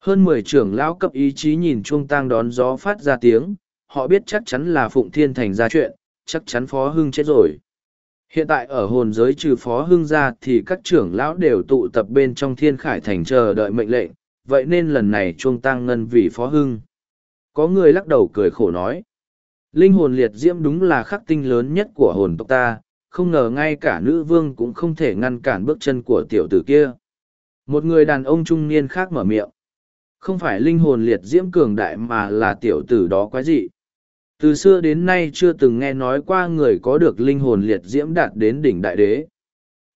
Hơn mười trưởng lão cấp ý chí nhìn Trung tang đón gió phát ra tiếng, họ biết chắc chắn là Phụng Thiên Thành ra chuyện, chắc chắn Phó Hưng chết rồi. Hiện tại ở hồn giới trừ Phó Hưng ra thì các trưởng lão đều tụ tập bên trong Thiên Khải Thành chờ đợi mệnh lệnh, vậy nên lần này chuông tăng ngân vì Phó Hưng. Có người lắc đầu cười khổ nói. Linh hồn liệt diễm đúng là khắc tinh lớn nhất của hồn tộc ta, không ngờ ngay cả nữ vương cũng không thể ngăn cản bước chân của tiểu tử kia. Một người đàn ông trung niên khác mở miệng. Không phải linh hồn liệt diễm cường đại mà là tiểu tử đó quái dị. Từ xưa đến nay chưa từng nghe nói qua người có được linh hồn liệt diễm đạt đến đỉnh đại đế.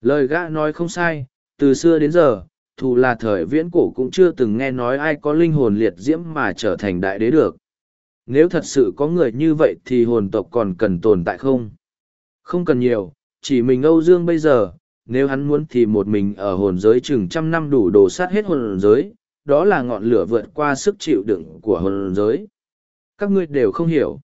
Lời gã nói không sai, từ xưa đến giờ, thù là thời viễn cổ cũng chưa từng nghe nói ai có linh hồn liệt diễm mà trở thành đại đế được. Nếu thật sự có người như vậy thì hồn tộc còn cần tồn tại không? Không cần nhiều, chỉ mình Âu Dương bây giờ, nếu hắn muốn thì một mình ở hồn giới chừng trăm năm đủ đổ sát hết hồn giới, đó là ngọn lửa vượt qua sức chịu đựng của hồn giới. Các ngươi đều không hiểu.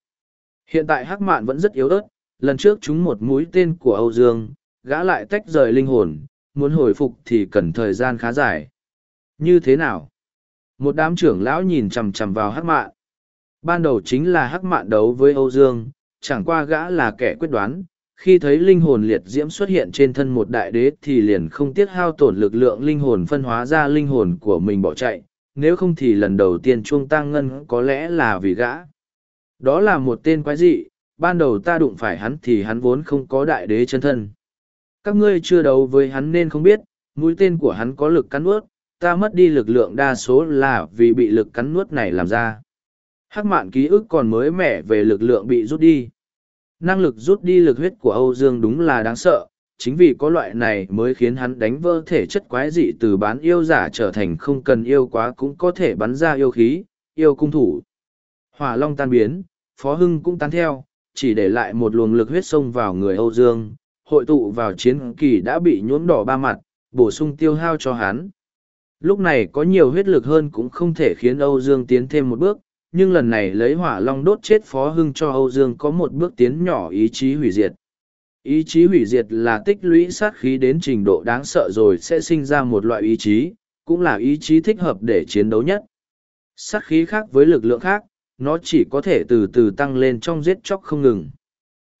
Hiện tại Hắc Mạn vẫn rất yếu ớt, lần trước chúng một mũi tên của Âu Dương, gã lại tách rời linh hồn, muốn hồi phục thì cần thời gian khá dài. Như thế nào? Một đám trưởng lão nhìn chằm chằm vào Hắc Mạn. Ban đầu chính là Hắc Mạn đấu với Âu Dương, chẳng qua gã là kẻ quyết đoán, khi thấy linh hồn liệt diễm xuất hiện trên thân một đại đế thì liền không tiếc hao tổn lực lượng linh hồn phân hóa ra linh hồn của mình bỏ chạy, nếu không thì lần đầu tiên chuông tăng ngân có lẽ là vì gã. Đó là một tên quái dị, ban đầu ta đụng phải hắn thì hắn vốn không có đại đế chân thân. Các ngươi chưa đấu với hắn nên không biết, mũi tên của hắn có lực cắn nuốt, ta mất đi lực lượng đa số là vì bị lực cắn nuốt này làm ra. Hắc mạn ký ức còn mới mẻ về lực lượng bị rút đi. Năng lực rút đi lực huyết của Âu Dương đúng là đáng sợ, chính vì có loại này mới khiến hắn đánh vỡ thể chất quái dị từ bán yêu giả trở thành không cần yêu quá cũng có thể bắn ra yêu khí, yêu cung thủ. Hỏa long tan biến, Phó Hưng cũng tan theo, chỉ để lại một luồng lực huyết xông vào người Âu Dương, hội tụ vào chiến kỳ đã bị nhuốm đỏ ba mặt, bổ sung tiêu hao cho hắn. Lúc này có nhiều huyết lực hơn cũng không thể khiến Âu Dương tiến thêm một bước, nhưng lần này lấy hỏa long đốt chết Phó Hưng cho Âu Dương có một bước tiến nhỏ ý chí hủy diệt. Ý chí hủy diệt là tích lũy sát khí đến trình độ đáng sợ rồi sẽ sinh ra một loại ý chí, cũng là ý chí thích hợp để chiến đấu nhất. Sát khí khác với lực lượng khác, nó chỉ có thể từ từ tăng lên trong giết chóc không ngừng.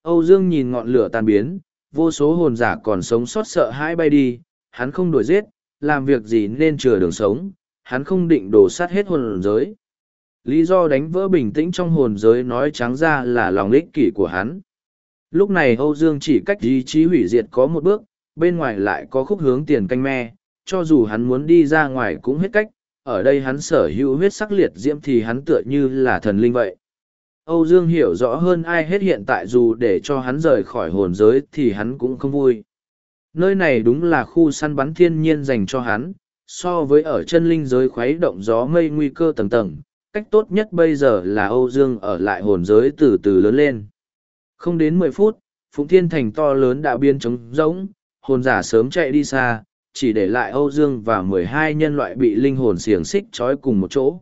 Âu Dương nhìn ngọn lửa tan biến, vô số hồn giả còn sống sót sợ hãi bay đi, hắn không đuổi giết, làm việc gì nên chừa đường sống, hắn không định đổ sát hết hồn giới. Lý do đánh vỡ bình tĩnh trong hồn giới nói trắng ra là lòng ích kỷ của hắn. Lúc này Âu Dương chỉ cách ý chí hủy diệt có một bước, bên ngoài lại có khúc hướng tiền canh me, cho dù hắn muốn đi ra ngoài cũng hết cách, ở đây hắn sở hữu huyết sắc liệt diễm thì hắn tựa như là thần linh vậy. Âu Dương hiểu rõ hơn ai hết hiện tại dù để cho hắn rời khỏi hồn giới thì hắn cũng không vui. Nơi này đúng là khu săn bắn thiên nhiên dành cho hắn, so với ở chân linh giới khuấy động gió mây nguy cơ tầng tầng, cách tốt nhất bây giờ là Âu Dương ở lại hồn giới từ từ lớn lên. Không đến mười phút, Phụng Thiên Thành to lớn đã biến trống rỗng, hồn giả sớm chạy đi xa, chỉ để lại Âu Dương và mười hai nhân loại bị linh hồn xiềng xích trói cùng một chỗ.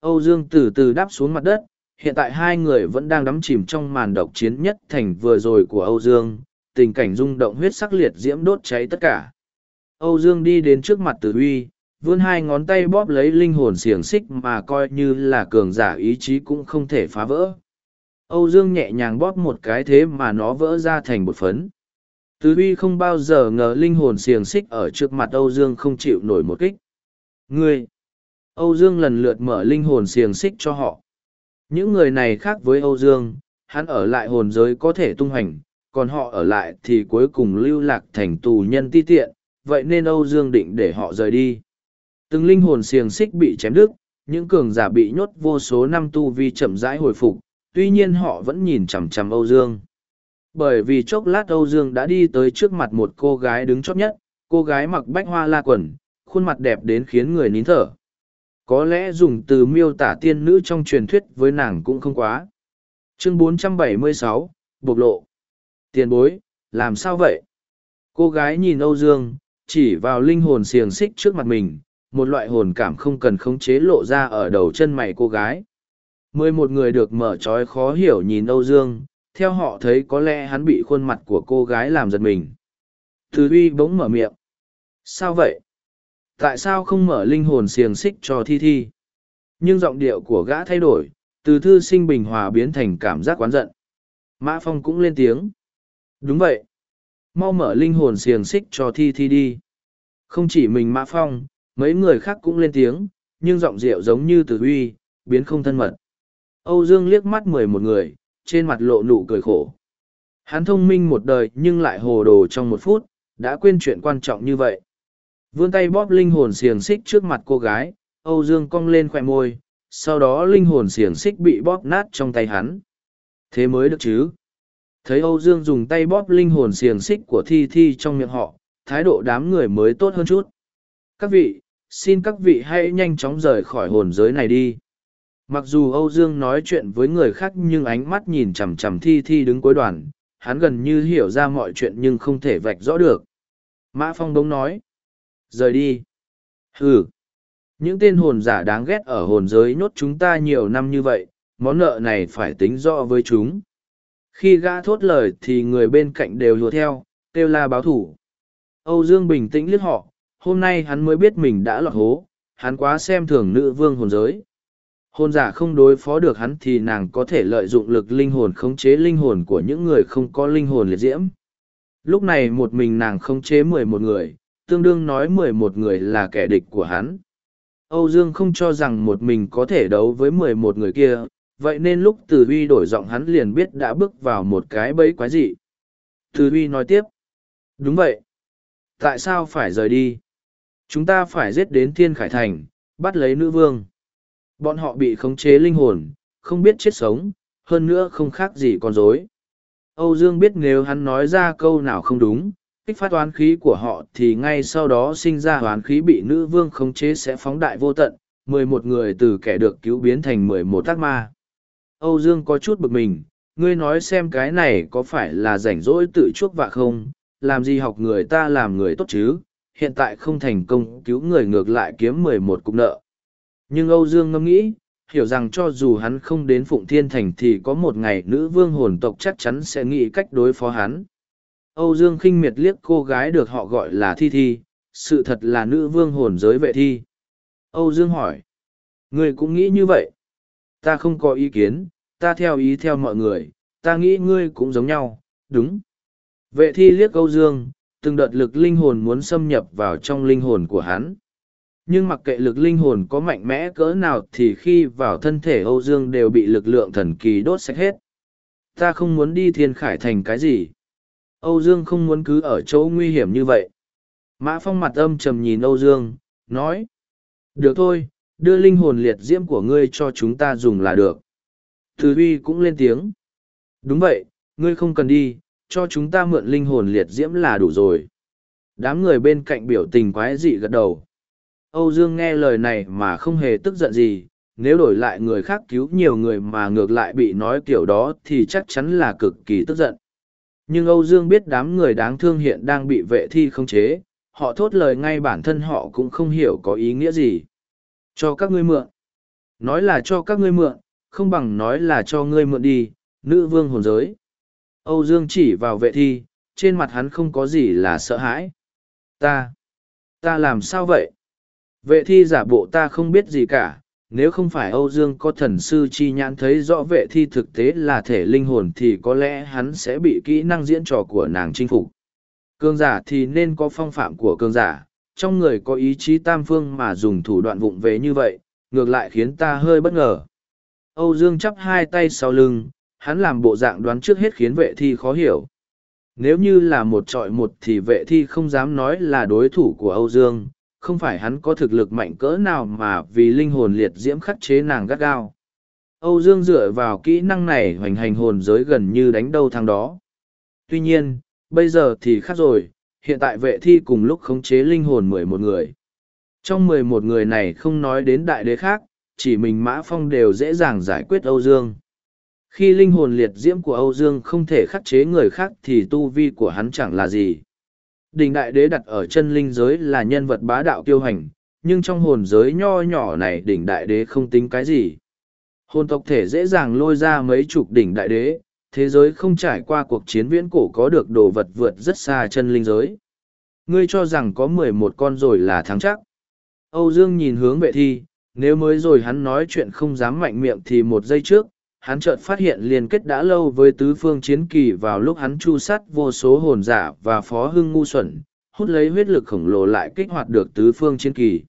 Âu Dương từ từ đáp xuống mặt đất, hiện tại hai người vẫn đang đắm chìm trong màn độc chiến nhất thành vừa rồi của Âu Dương, tình cảnh rung động huyết sắc liệt diễm đốt cháy tất cả. Âu Dương đi đến trước mặt Tử Huy, vươn hai ngón tay bóp lấy linh hồn xiềng xích mà coi như là cường giả ý chí cũng không thể phá vỡ. Âu Dương nhẹ nhàng bóp một cái thế mà nó vỡ ra thành một phấn. Tứ Huy không bao giờ ngờ linh hồn xiềng xích ở trước mặt Âu Dương không chịu nổi một kích. Ngươi! Âu Dương lần lượt mở linh hồn xiềng xích cho họ. Những người này khác với Âu Dương, hắn ở lại hồn giới có thể tung hành, còn họ ở lại thì cuối cùng lưu lạc thành tù nhân ti tiện, vậy nên Âu Dương định để họ rời đi. Từng linh hồn xiềng xích bị chém đứt, những cường giả bị nhốt vô số năm tu vi chậm rãi hồi phục, tuy nhiên họ vẫn nhìn chằm chằm Âu Dương. Bởi vì chốc lát Âu Dương đã đi tới trước mặt một cô gái đứng chót nhất, cô gái mặc bách hoa la quần, khuôn mặt đẹp đến khiến người nín thở. Có lẽ dùng từ miêu tả tiên nữ trong truyền thuyết với nàng cũng không quá. Chương 476, Bộc lộ. Tiền bối, làm sao vậy? Cô gái nhìn Âu Dương, chỉ vào linh hồn xiềng xích trước mặt mình, một loại hồn cảm không cần khống chế lộ ra ở đầu chân mày cô gái. Mười một người được mở trói khó hiểu nhìn Âu Dương, theo họ thấy có lẽ hắn bị khuôn mặt của cô gái làm giật mình. Từ uy bỗng mở miệng. Sao vậy? Tại sao không mở linh hồn xiềng xích cho thi thi? Nhưng giọng điệu của gã thay đổi, từ thư sinh bình hòa biến thành cảm giác oán giận. Mã Phong cũng lên tiếng. Đúng vậy. Mau mở linh hồn xiềng xích cho thi thi đi. Không chỉ mình Mã Phong, mấy người khác cũng lên tiếng, nhưng giọng rượu giống như từ uy, biến không thân mật. Âu Dương liếc mắt mười một người, trên mặt lộ nụ cười khổ. Hắn thông minh một đời nhưng lại hồ đồ trong một phút, đã quên chuyện quan trọng như vậy. Vươn tay bóp linh hồn xiềng xích trước mặt cô gái, Âu Dương cong lên khỏe môi, sau đó linh hồn xiềng xích bị bóp nát trong tay hắn. Thế mới được chứ. Thấy Âu Dương dùng tay bóp linh hồn xiềng xích của Thi Thi trong miệng họ, thái độ đám người mới tốt hơn chút. Các vị, xin các vị hãy nhanh chóng rời khỏi hồn giới này đi. Mặc dù Âu Dương nói chuyện với người khác nhưng ánh mắt nhìn chằm chằm Thi Thi đứng cuối đoàn, hắn gần như hiểu ra mọi chuyện nhưng không thể vạch rõ được. Mã Phong đống nói. Rời đi. Hừ. Những tên hồn giả đáng ghét ở hồn giới nhốt chúng ta nhiều năm như vậy, món nợ này phải tính rõ với chúng. Khi gã thốt lời thì người bên cạnh đều lùa theo, kêu la báo thủ. Âu Dương bình tĩnh liếc họ, hôm nay hắn mới biết mình đã lọt hố, hắn quá xem thường nữ vương hồn giới. Hôn giả không đối phó được hắn thì nàng có thể lợi dụng lực linh hồn khống chế linh hồn của những người không có linh hồn liệt diễm. Lúc này một mình nàng khống chế mười một người, tương đương nói mười một người là kẻ địch của hắn. Âu Dương không cho rằng một mình có thể đấu với mười một người kia, vậy nên lúc Từ Huy đổi giọng hắn liền biết đã bước vào một cái bẫy quái dị. Từ Huy nói tiếp. Đúng vậy. Tại sao phải rời đi? Chúng ta phải giết đến Thiên Khải Thành, bắt lấy nữ vương. Bọn họ bị khống chế linh hồn, không biết chết sống, hơn nữa không khác gì con dối. Âu Dương biết nếu hắn nói ra câu nào không đúng, kích phát oán khí của họ thì ngay sau đó sinh ra oán khí bị nữ vương khống chế sẽ phóng đại vô tận, mười một người từ kẻ được cứu biến thành mười một tác ma. Âu Dương có chút bực mình, ngươi nói xem cái này có phải là rảnh rỗi tự chuốc vạ không, làm gì học người ta làm người tốt chứ, hiện tại không thành công cứu người ngược lại kiếm mười một cục nợ. Nhưng Âu Dương ngẫm nghĩ, hiểu rằng cho dù hắn không đến Phụng Thiên Thành thì có một ngày nữ vương hồn tộc chắc chắn sẽ nghĩ cách đối phó hắn. Âu Dương khinh miệt liếc cô gái được họ gọi là Thi Thi, sự thật là nữ vương hồn giới vệ thi. Âu Dương hỏi, người cũng nghĩ như vậy. Ta không có ý kiến, ta theo ý theo mọi người, ta nghĩ ngươi cũng giống nhau, đúng. Vệ thi liếc Âu Dương, từng đợt lực linh hồn muốn xâm nhập vào trong linh hồn của hắn. Nhưng mặc kệ lực linh hồn có mạnh mẽ cỡ nào thì khi vào thân thể Âu Dương đều bị lực lượng thần kỳ đốt sạch hết. Ta không muốn đi thiên khải thành cái gì. Âu Dương không muốn cứ ở chỗ nguy hiểm như vậy. Mã Phong mặt âm trầm nhìn Âu Dương, nói. Được thôi, đưa linh hồn liệt diễm của ngươi cho chúng ta dùng là được. Thứ uy cũng lên tiếng. Đúng vậy, ngươi không cần đi, cho chúng ta mượn linh hồn liệt diễm là đủ rồi. Đám người bên cạnh biểu tình quái dị gật đầu. Âu Dương nghe lời này mà không hề tức giận gì, nếu đổi lại người khác cứu nhiều người mà ngược lại bị nói kiểu đó thì chắc chắn là cực kỳ tức giận. Nhưng Âu Dương biết đám người đáng thương hiện đang bị vệ thi không chế, họ thốt lời ngay bản thân họ cũng không hiểu có ý nghĩa gì. Cho các ngươi mượn. Nói là cho các ngươi mượn, không bằng nói là cho ngươi mượn đi, nữ vương hồn giới. Âu Dương chỉ vào vệ thi, trên mặt hắn không có gì là sợ hãi. Ta, ta làm sao vậy? Vệ thi giả bộ ta không biết gì cả, nếu không phải Âu Dương có thần sư chi nhãn thấy rõ vệ thi thực tế là thể linh hồn thì có lẽ hắn sẽ bị kỹ năng diễn trò của nàng chinh phục. Cương giả thì nên có phong phạm của cương giả, trong người có ý chí tam phương mà dùng thủ đoạn vụng về như vậy, ngược lại khiến ta hơi bất ngờ. Âu Dương chắp hai tay sau lưng, hắn làm bộ dạng đoán trước hết khiến vệ thi khó hiểu. Nếu như là một trọi một thì vệ thi không dám nói là đối thủ của Âu Dương, không phải hắn có thực lực mạnh cỡ nào mà vì linh hồn liệt diễm khắc chế nàng gắt gao. Âu Dương dựa vào kỹ năng này hoành hành hồn giới gần như đánh đâu thằng đó. Tuy nhiên, bây giờ thì khác rồi, hiện tại vệ thi cùng lúc khống chế linh hồn mười một người. Trong mười một người này không nói đến đại đế khác, chỉ mình Mã Phong đều dễ dàng giải quyết Âu Dương. Khi linh hồn liệt diễm của Âu Dương không thể khắc chế người khác thì tu vi của hắn chẳng là gì. Đình đại đế đặt ở chân linh giới là nhân vật bá đạo tiêu hành, nhưng trong hồn giới nho nhỏ này đỉnh đại đế không tính cái gì. Hồn tộc thể dễ dàng lôi ra mấy chục đỉnh đại đế, thế giới không trải qua cuộc chiến viễn cổ có được đồ vật vượt rất xa chân linh giới. Ngươi cho rằng có mười một con rồi là thắng chắc. Âu Dương nhìn hướng vệ thi, nếu mới rồi hắn nói chuyện không dám mạnh miệng thì một giây trước, hắn chợt phát hiện liên kết đã lâu với tứ phương chiến kỳ vào lúc hắn chu sắt vô số hồn giả và phó hưng ngu xuẩn, hút lấy huyết lực khổng lồ lại kích hoạt được tứ phương chiến kỳ.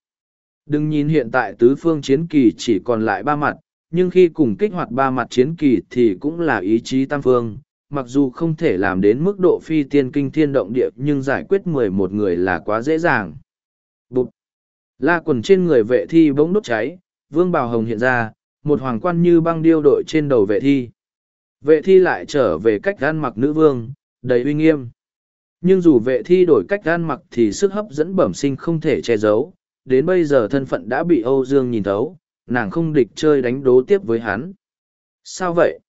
Đừng nhìn hiện tại tứ phương chiến kỳ chỉ còn lại ba mặt, nhưng khi cùng kích hoạt ba mặt chiến kỳ thì cũng là ý chí tam phương, mặc dù không thể làm đến mức độ phi tiên kinh thiên động địa nhưng giải quyết mười một người là quá dễ dàng. Bụt! La quần trên người vệ thi bỗng đốt cháy, vương bào hồng hiện ra, một hoàng quan như băng điêu đội trên đầu vệ thi. Vệ thi lại trở về cách gan mặc nữ vương, đầy uy nghiêm. Nhưng dù vệ thi đổi cách gan mặc thì sức hấp dẫn bẩm sinh không thể che giấu, đến bây giờ thân phận đã bị Âu Dương nhìn thấu, nàng không địch chơi đánh đố tiếp với hắn. Sao vậy?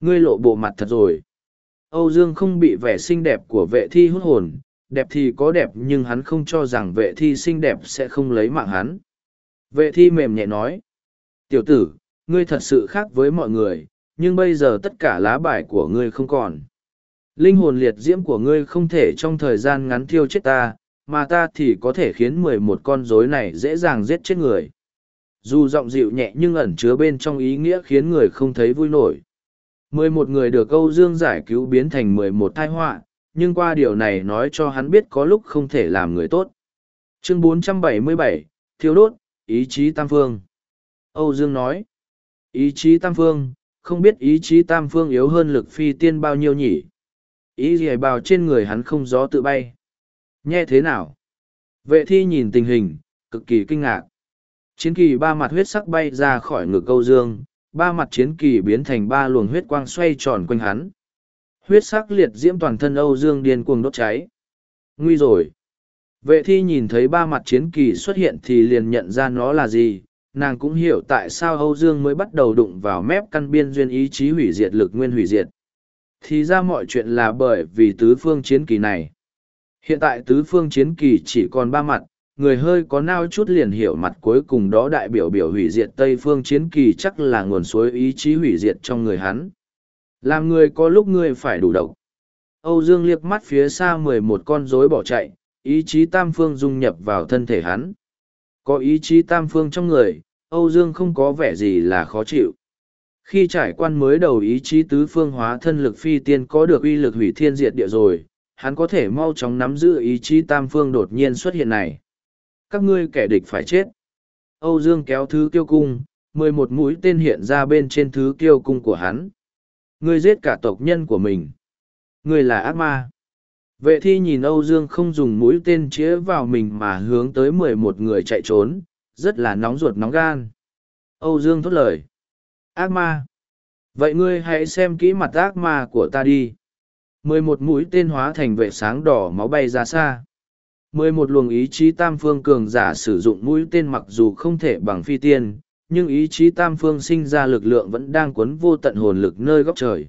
Ngươi lộ bộ mặt thật rồi. Âu Dương không bị vẻ xinh đẹp của vệ thi hút hồn, đẹp thì có đẹp nhưng hắn không cho rằng vệ thi xinh đẹp sẽ không lấy mạng hắn. Vệ thi mềm nhẹ nói. Tiểu tử, ngươi thật sự khác với mọi người, nhưng bây giờ tất cả lá bài của ngươi không còn. Linh hồn liệt diễm của ngươi không thể trong thời gian ngắn thiêu chết ta, mà ta thì có thể khiến mười một con rối này dễ dàng giết chết người. Dù giọng dịu nhẹ nhưng ẩn chứa bên trong ý nghĩa khiến người không thấy vui nổi. Mười một người được Âu dương giải cứu biến thành mười một tai họa, nhưng qua điều này nói cho hắn biết có lúc không thể làm người tốt. Chương 477, Thiếu đốt, ý chí tam phương. Âu Dương nói, ý chí tam phương, không biết ý chí tam phương yếu hơn lực phi tiên bao nhiêu nhỉ? Ý gì bào trên người hắn không gió tự bay. Nghe thế nào? Vệ thi nhìn tình hình, cực kỳ kinh ngạc. Chiến kỳ ba mặt huyết sắc bay ra khỏi ngực Âu Dương, ba mặt chiến kỳ biến thành ba luồng huyết quang xoay tròn quanh hắn. Huyết sắc liệt diễm toàn thân Âu Dương điên cuồng đốt cháy. Nguy rồi. Vệ thi nhìn thấy ba mặt chiến kỳ xuất hiện thì liền nhận ra nó là gì, nàng cũng hiểu tại sao Âu Dương mới bắt đầu đụng vào mép căn biên duyên ý chí hủy diệt lực nguyên hủy diệt. Thì ra mọi chuyện là bởi vì tứ phương chiến kỳ này. Hiện tại tứ phương chiến kỳ chỉ còn ba mặt, người hơi có nao chút liền hiểu mặt cuối cùng đó đại biểu biểu hủy diệt Tây phương chiến kỳ chắc là nguồn suối ý chí hủy diệt trong người hắn. Làm người có lúc người phải đủ độc. Âu Dương liếc mắt phía xa mười một con rối bỏ chạy, ý chí tam phương dung nhập vào thân thể hắn. Có ý chí tam phương trong người, Âu Dương không có vẻ gì là khó chịu. Khi trải quan mới đầu ý chí tứ phương hóa thân lực phi tiên có được uy lực hủy thiên diệt địa rồi, hắn có thể mau chóng nắm giữ ý chí tam phương đột nhiên xuất hiện này. Các ngươi kẻ địch phải chết. Âu Dương kéo thứ kiêu cung, mười một mũi tên hiện ra bên trên thứ kiêu cung của hắn. Ngươi giết cả tộc nhân của mình. Ngươi là ác ma. Vệ thi nhìn Âu Dương không dùng mũi tên chĩa vào mình mà hướng tới mười một người chạy trốn, rất là nóng ruột nóng gan. Âu Dương thốt lời. Ác ma. Vậy ngươi hãy xem kỹ mặt ác ma của ta đi. mười một mũi tên hóa thành vệ sáng đỏ máu bay ra xa. mười một luồng ý chí tam phương cường giả sử dụng mũi tên mặc dù không thể bằng phi tiên, nhưng ý chí tam phương sinh ra lực lượng vẫn đang cuốn vô tận hồn lực nơi góc trời.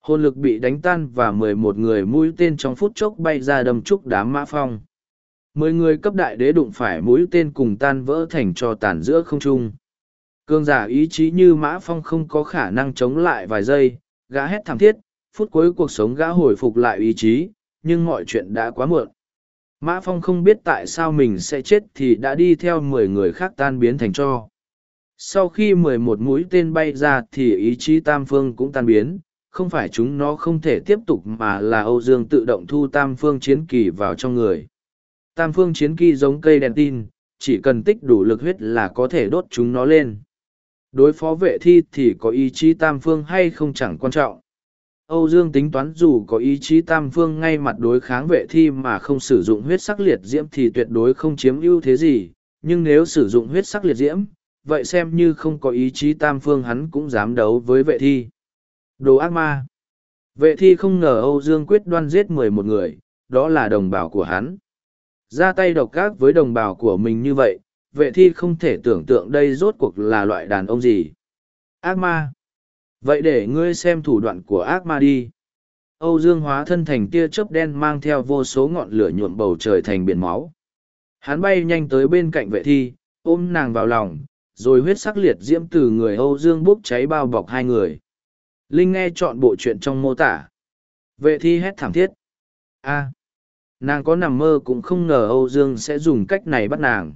Hồn lực bị đánh tan và mười một người mũi tên trong phút chốc bay ra đâm trúc đám mã phong. Mười người cấp đại đế đụng phải mũi tên cùng tan vỡ thành cho tàn giữa không trung. Cương giả ý chí như mã phong không có khả năng chống lại vài giây, gã hét thảm thiết, phút cuối cuộc sống gã hồi phục lại ý chí, nhưng mọi chuyện đã quá muộn. Mã Phong không biết tại sao mình sẽ chết thì đã đi theo mười người khác tan biến thành cho. Sau khi mười một mũi tên bay ra thì ý chí Tam Phương cũng tan biến, không phải chúng nó không thể tiếp tục mà là Âu Dương tự động thu Tam Phương chiến kỳ vào trong người. Tam Phương chiến kỳ giống cây đèn tin, chỉ cần tích đủ lực huyết là có thể đốt chúng nó lên. Đối phó vệ thi thì có ý chí tam phương hay không chẳng quan trọng. Âu dương tính toán dù có ý chí tam phương ngay mặt đối kháng vệ thi mà không sử dụng huyết sắc liệt diễm thì tuyệt đối không chiếm ưu thế gì nhưng nếu sử dụng huyết sắc liệt diễm vậy xem như không có ý chí tam phương hắn cũng dám đấu với vệ thi. Đồ ác ma. Vệ thi không ngờ âu dương quyết đoan giết mười một người đó là đồng bào của hắn ra tay độc ác với đồng bào của mình như vậy vệ thi không thể tưởng tượng đây rốt cuộc là loại đàn ông gì. Ác ma. Vậy để ngươi xem thủ đoạn của ác ma đi. Âu Dương hóa thân thành tia chớp đen mang theo vô số ngọn lửa nhuộm bầu trời thành biển máu. Hắn bay nhanh tới bên cạnh vệ thi, ôm nàng vào lòng, rồi huyết sắc liệt diễm từ người Âu Dương bốc cháy bao bọc hai người. Linh nghe chọn bộ chuyện trong mô tả. Vệ thi hét thảm thiết. a nàng có nằm mơ cũng không ngờ Âu Dương sẽ dùng cách này bắt nàng.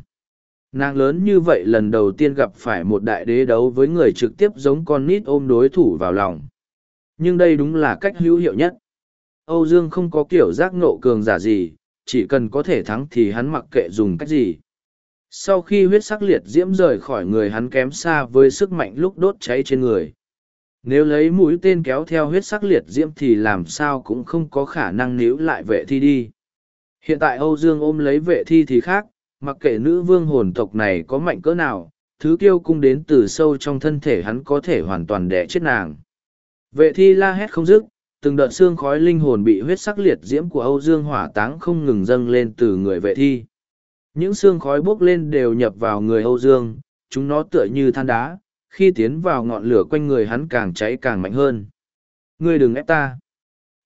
Nàng lớn như vậy lần đầu tiên gặp phải một đại đế đấu với người trực tiếp giống con nít ôm đối thủ vào lòng. Nhưng đây đúng là cách hữu hiệu nhất. Âu Dương không có kiểu giác ngộ cường giả gì, chỉ cần có thể thắng thì hắn mặc kệ dùng cách gì. Sau khi huyết sắc liệt diễm rời khỏi người hắn kém xa với sức mạnh lúc đốt cháy trên người. Nếu lấy mũi tên kéo theo huyết sắc liệt diễm thì làm sao cũng không có khả năng níu lại vệ thi đi. Hiện tại Âu Dương ôm lấy vệ thi thì khác, mặc kệ nữ vương hồn tộc này có mạnh cỡ nào, thứ kiêu cung đến từ sâu trong thân thể hắn có thể hoàn toàn đẻ chết nàng. Vệ thi la hét không dứt, từng đợt xương khói linh hồn bị huyết sắc liệt diễm của Âu Dương hỏa táng không ngừng dâng lên từ người vệ thi. Những xương khói bốc lên đều nhập vào người Âu Dương, chúng nó tựa như than đá, khi tiến vào ngọn lửa quanh người hắn càng cháy càng mạnh hơn. Ngươi đừng ép ta.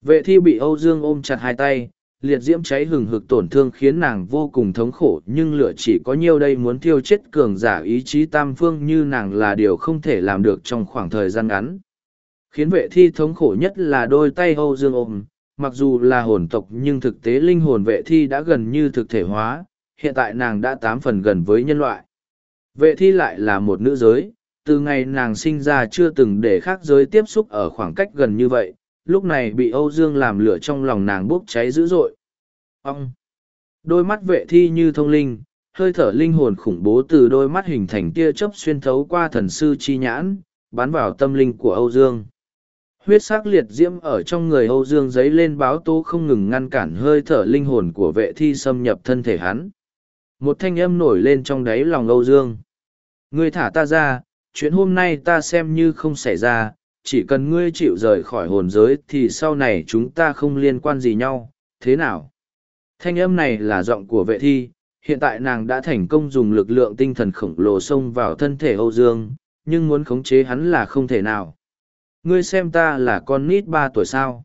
Vệ thi bị Âu Dương ôm chặt hai tay, liệt diễm cháy hừng hực tổn thương khiến nàng vô cùng thống khổ, nhưng lửa chỉ có nhiêu đây muốn thiêu chết cường giả ý chí tam phương như nàng là điều không thể làm được trong khoảng thời gian ngắn. Khiến vệ thi thống khổ nhất là đôi tay âu dương ôm, mặc dù là hồn tộc nhưng thực tế linh hồn vệ thi đã gần như thực thể hóa, hiện tại nàng đã tám phần gần với nhân loại. Vệ thi lại là một nữ giới, từ ngày nàng sinh ra chưa từng để khác giới tiếp xúc ở khoảng cách gần như vậy lúc này bị Âu Dương làm lửa trong lòng nàng bốc cháy dữ dội. Ông! Đôi mắt vệ thi như thông linh, hơi thở linh hồn khủng bố từ đôi mắt hình thành tia chớp xuyên thấu qua thần sư chi nhãn, bắn vào tâm linh của Âu Dương. Huyết sắc liệt diễm ở trong người Âu Dương giấy lên báo tố không ngừng ngăn cản hơi thở linh hồn của vệ thi xâm nhập thân thể hắn. Một thanh âm nổi lên trong đáy lòng Âu Dương. Ngươi thả ta ra, chuyện hôm nay ta xem như không xảy ra, chỉ cần ngươi chịu rời khỏi hồn giới thì sau này chúng ta không liên quan gì nhau, thế nào? Thanh âm này là giọng của vệ thi, hiện tại nàng đã thành công dùng lực lượng tinh thần khổng lồ xông vào thân thể Âu Dương, nhưng muốn khống chế hắn là không thể nào. Ngươi xem ta là con nít ba tuổi sao?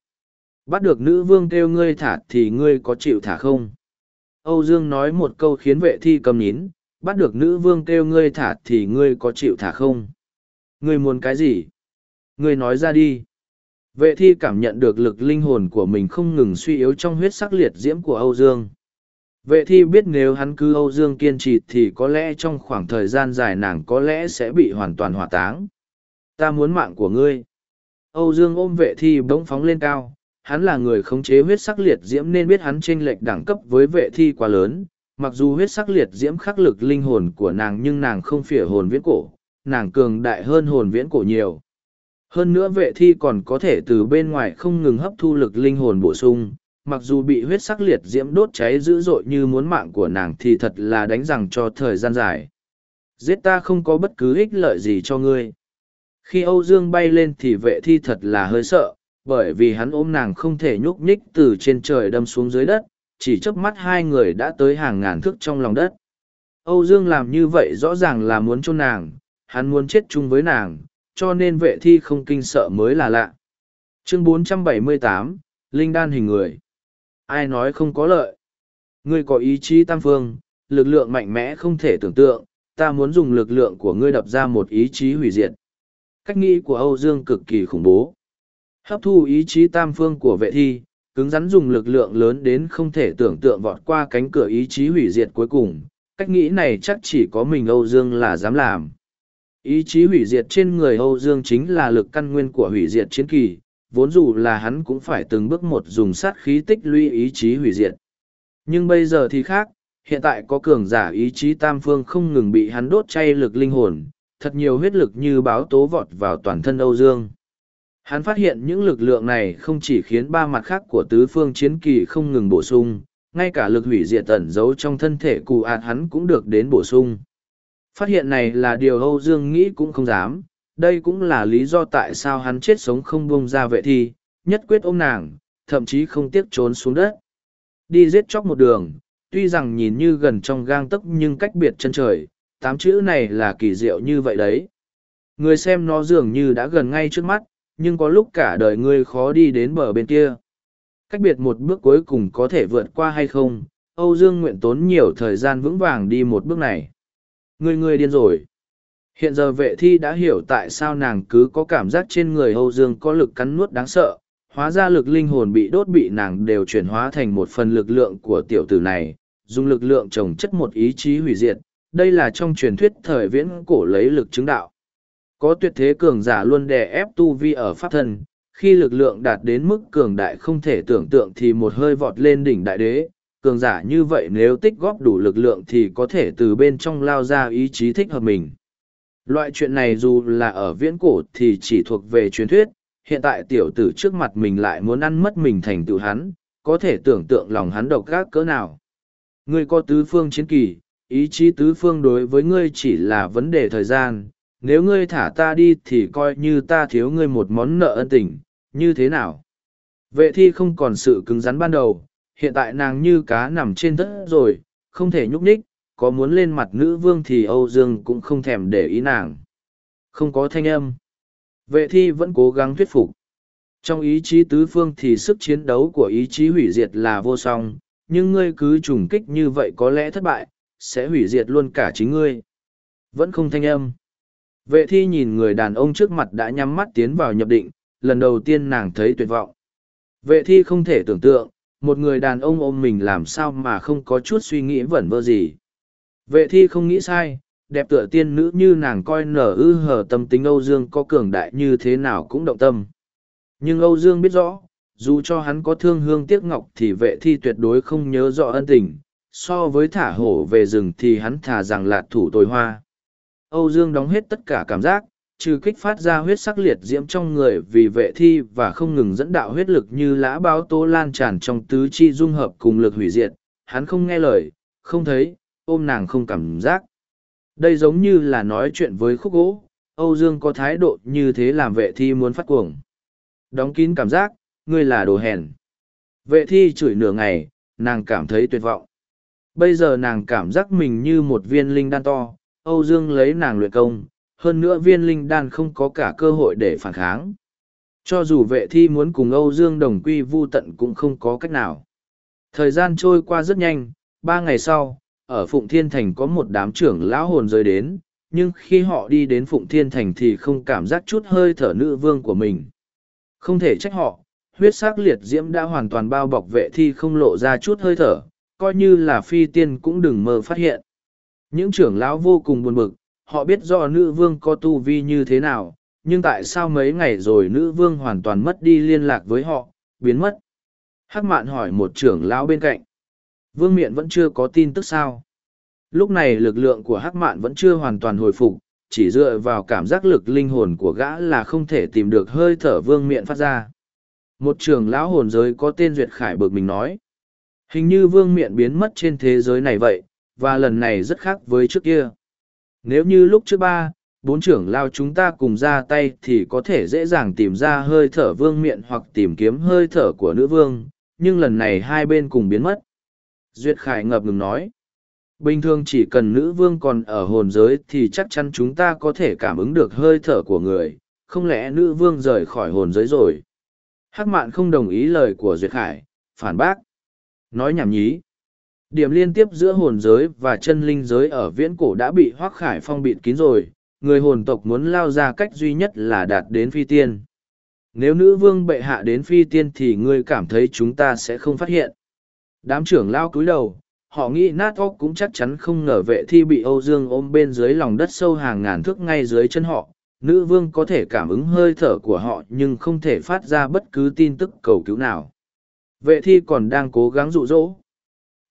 Bắt được nữ vương kêu ngươi thả thì ngươi có chịu thả không? Âu Dương nói một câu khiến vệ thi cầm nín, bắt được nữ vương kêu ngươi thả thì ngươi có chịu thả không? Ngươi muốn cái gì? Ngươi nói ra đi. Vệ thi cảm nhận được lực linh hồn của mình không ngừng suy yếu trong huyết sắc liệt diễm của Âu Dương. Vệ thi biết nếu hắn cứ Âu Dương kiên trì thì có lẽ trong khoảng thời gian dài nàng có lẽ sẽ bị hoàn toàn hỏa táng. Ta muốn mạng của ngươi. Âu Dương ôm vệ thi bỗng phóng lên cao. Hắn là người khống chế huyết sắc liệt diễm nên biết hắn chênh lệch đẳng cấp với vệ thi quá lớn, mặc dù huyết sắc liệt diễm khắc lực linh hồn của nàng nhưng nàng không phỉa hồn viễn cổ, nàng cường đại hơn hồn viễn cổ nhiều. Hơn nữa vệ thi còn có thể từ bên ngoài không ngừng hấp thu lực linh hồn bổ sung, mặc dù bị huyết sắc liệt diễm đốt cháy dữ dội như muốn mạng của nàng thì thật là đánh rằng cho thời gian dài. Giết ta không có bất cứ ích lợi gì cho ngươi. Khi Âu Dương bay lên thì vệ thi thật là hơi sợ, bởi vì hắn ôm nàng không thể nhúc nhích từ trên trời đâm xuống dưới đất, chỉ chớp mắt hai người đã tới hàng ngàn thước trong lòng đất. Âu Dương làm như vậy rõ ràng là muốn chôn nàng, hắn muốn chết chung với nàng, cho nên vệ thi không kinh sợ mới là lạ. Chương 478, Linh đan hình người. Ai nói không có lợi? Ngươi có ý chí tam phương, lực lượng mạnh mẽ không thể tưởng tượng, ta muốn dùng lực lượng của ngươi đập ra một ý chí hủy diệt. Cách nghĩ của Âu Dương cực kỳ khủng bố. Hấp thu ý chí tam phương của vệ thi, cứng rắn dùng lực lượng lớn đến không thể tưởng tượng vọt qua cánh cửa ý chí hủy diệt cuối cùng. Cách nghĩ này chắc chỉ có mình Âu Dương là dám làm. Ý chí hủy diệt trên người Âu Dương chính là lực căn nguyên của hủy diệt chiến kỳ, vốn dù là hắn cũng phải từng bước một dùng sát khí tích lũy ý chí hủy diệt. Nhưng bây giờ thì khác, hiện tại có cường giả ý chí tam phương không ngừng bị hắn đốt chay lực linh hồn, thật nhiều huyết lực như báo tố vọt vào toàn thân Âu Dương. Hắn phát hiện những lực lượng này không chỉ khiến ba mặt khác của tứ phương chiến kỳ không ngừng bổ sung, ngay cả lực hủy diệt tẩn giấu trong thân thể cụ ạt hắn cũng được đến bổ sung. Phát hiện này là điều Âu Dương nghĩ cũng không dám, đây cũng là lý do tại sao hắn chết sống không buông ra vệ thi, nhất quyết ôm nàng, thậm chí không tiếc trốn xuống đất. Đi giết chóc một đường, tuy rằng nhìn như gần trong gang tấc nhưng cách biệt chân trời, tám chữ này là kỳ diệu như vậy đấy. Người xem nó dường như đã gần ngay trước mắt, nhưng có lúc cả đời ngươi khó đi đến bờ bên kia. Cách biệt một bước cuối cùng có thể vượt qua hay không, Âu Dương nguyện tốn nhiều thời gian vững vàng đi một bước này. Ngươi ngươi điên rồi. Hiện giờ vệ thi đã hiểu tại sao nàng cứ có cảm giác trên người Âu Dương có lực cắn nuốt đáng sợ, hóa ra lực linh hồn bị đốt bị nàng đều chuyển hóa thành một phần lực lượng của tiểu tử này, dùng lực lượng trồng chất một ý chí hủy diệt. Đây là trong truyền thuyết thời viễn cổ lấy lực chứng đạo. Có tuyệt thế cường giả luôn đè ép tu vi ở pháp thân, khi lực lượng đạt đến mức cường đại không thể tưởng tượng thì một hơi vọt lên đỉnh đại đế. Cường giả như vậy nếu tích góp đủ lực lượng thì có thể từ bên trong lao ra ý chí thích hợp mình. Loại chuyện này dù là ở viễn cổ thì chỉ thuộc về truyền thuyết, hiện tại tiểu tử trước mặt mình lại muốn ăn mất mình thành tựu hắn, có thể tưởng tượng lòng hắn độc gác cỡ nào. Ngươi có tứ phương chiến kỳ, ý chí tứ phương đối với ngươi chỉ là vấn đề thời gian, nếu ngươi thả ta đi thì coi như ta thiếu ngươi một món nợ ân tình, như thế nào? Vệ thi không còn sự cứng rắn ban đầu, hiện tại nàng như cá nằm trên đất rồi, không thể nhúc nhích, có muốn lên mặt nữ vương thì Âu Dương cũng không thèm để ý nàng. Không có thanh âm. Vệ thi vẫn cố gắng thuyết phục. Trong ý chí tứ phương thì sức chiến đấu của ý chí hủy diệt là vô song, nhưng ngươi cứ trùng kích như vậy có lẽ thất bại, sẽ hủy diệt luôn cả chính ngươi. Vẫn không thanh âm. Vệ thi nhìn người đàn ông trước mặt đã nhắm mắt tiến vào nhập định, lần đầu tiên nàng thấy tuyệt vọng. Vệ thi không thể tưởng tượng, một người đàn ông ôm mình làm sao mà không có chút suy nghĩ vẩn vơ gì. Vệ thi không nghĩ sai, đẹp tựa tiên nữ như nàng coi nở ư hở tâm tính Âu Dương có cường đại như thế nào cũng động tâm. Nhưng Âu Dương biết rõ, dù cho hắn có thương hương tiếc ngọc thì vệ thi tuyệt đối không nhớ rõ ân tình, so với thả hổ về rừng thì hắn thả rằng lạt thủ tồi hoa. Âu Dương đóng hết tất cả cảm giác, trừ kích phát ra huyết sắc liệt diễm trong người vì vệ thi và không ngừng dẫn đạo huyết lực như lã báo tố lan tràn trong tứ chi dung hợp cùng lực hủy diệt, hắn không nghe lời, không thấy, ôm nàng không cảm giác. Đây giống như là nói chuyện với khúc gỗ, Âu Dương có thái độ như thế làm vệ thi muốn phát cuồng. Đóng kín cảm giác, ngươi là đồ hèn. Vệ thi chửi nửa ngày, nàng cảm thấy tuyệt vọng. Bây giờ nàng cảm giác mình như một viên linh đan to, Âu Dương lấy nàng luyện công, hơn nữa viên linh đan không có cả cơ hội để phản kháng. Cho dù vệ thi muốn cùng Âu Dương đồng quy vu tận cũng không có cách nào. Thời gian trôi qua rất nhanh, ba ngày sau, ở Phụng Thiên Thành có một đám trưởng lão hồn rơi đến, nhưng khi họ đi đến Phụng Thiên Thành thì không cảm giác chút hơi thở nữ vương của mình. Không thể trách họ, huyết sắc liệt diễm đã hoàn toàn bao bọc vệ thi không lộ ra chút hơi thở, coi như là phi tiên cũng đừng mơ phát hiện. Những trưởng lão vô cùng buồn bực, họ biết do nữ vương có tu vi như thế nào, nhưng tại sao mấy ngày rồi nữ vương hoàn toàn mất đi liên lạc với họ, biến mất. Hắc mạn hỏi một trưởng lão bên cạnh. Vương miện vẫn chưa có tin tức sao. Lúc này lực lượng của hắc mạn vẫn chưa hoàn toàn hồi phục, chỉ dựa vào cảm giác lực linh hồn của gã là không thể tìm được hơi thở vương miện phát ra. Một trưởng lão hồn giới có tên Duyệt Khải bực mình nói. Hình như vương miện biến mất trên thế giới này vậy, và lần này rất khác với trước kia. Nếu như lúc trước ba, bốn trưởng lao chúng ta cùng ra tay thì có thể dễ dàng tìm ra hơi thở vương miện hoặc tìm kiếm hơi thở của nữ vương, nhưng lần này hai bên cùng biến mất. Duyệt Khải ngập ngừng nói. Bình thường chỉ cần nữ vương còn ở hồn giới thì chắc chắn chúng ta có thể cảm ứng được hơi thở của người, không lẽ nữ vương rời khỏi hồn giới rồi? Hắc mạn không đồng ý lời của Duyệt Khải, phản bác. Nói nhảm nhí. Điểm liên tiếp giữa hồn giới và chân linh giới ở viễn cổ đã bị Hoác Khải phong bịt kín rồi, người hồn tộc muốn lao ra cách duy nhất là đạt đến phi tiên. Nếu nữ vương bệ hạ đến phi tiên thì ngươi cảm thấy chúng ta sẽ không phát hiện. Đám trưởng lao cúi đầu, họ nghĩ nát óc cũng chắc chắn không ngờ vệ thi bị Âu Dương ôm bên dưới lòng đất sâu hàng ngàn thước ngay dưới chân họ. Nữ vương có thể cảm ứng hơi thở của họ nhưng không thể phát ra bất cứ tin tức cầu cứu nào. Vệ thi còn đang cố gắng dụ dỗ.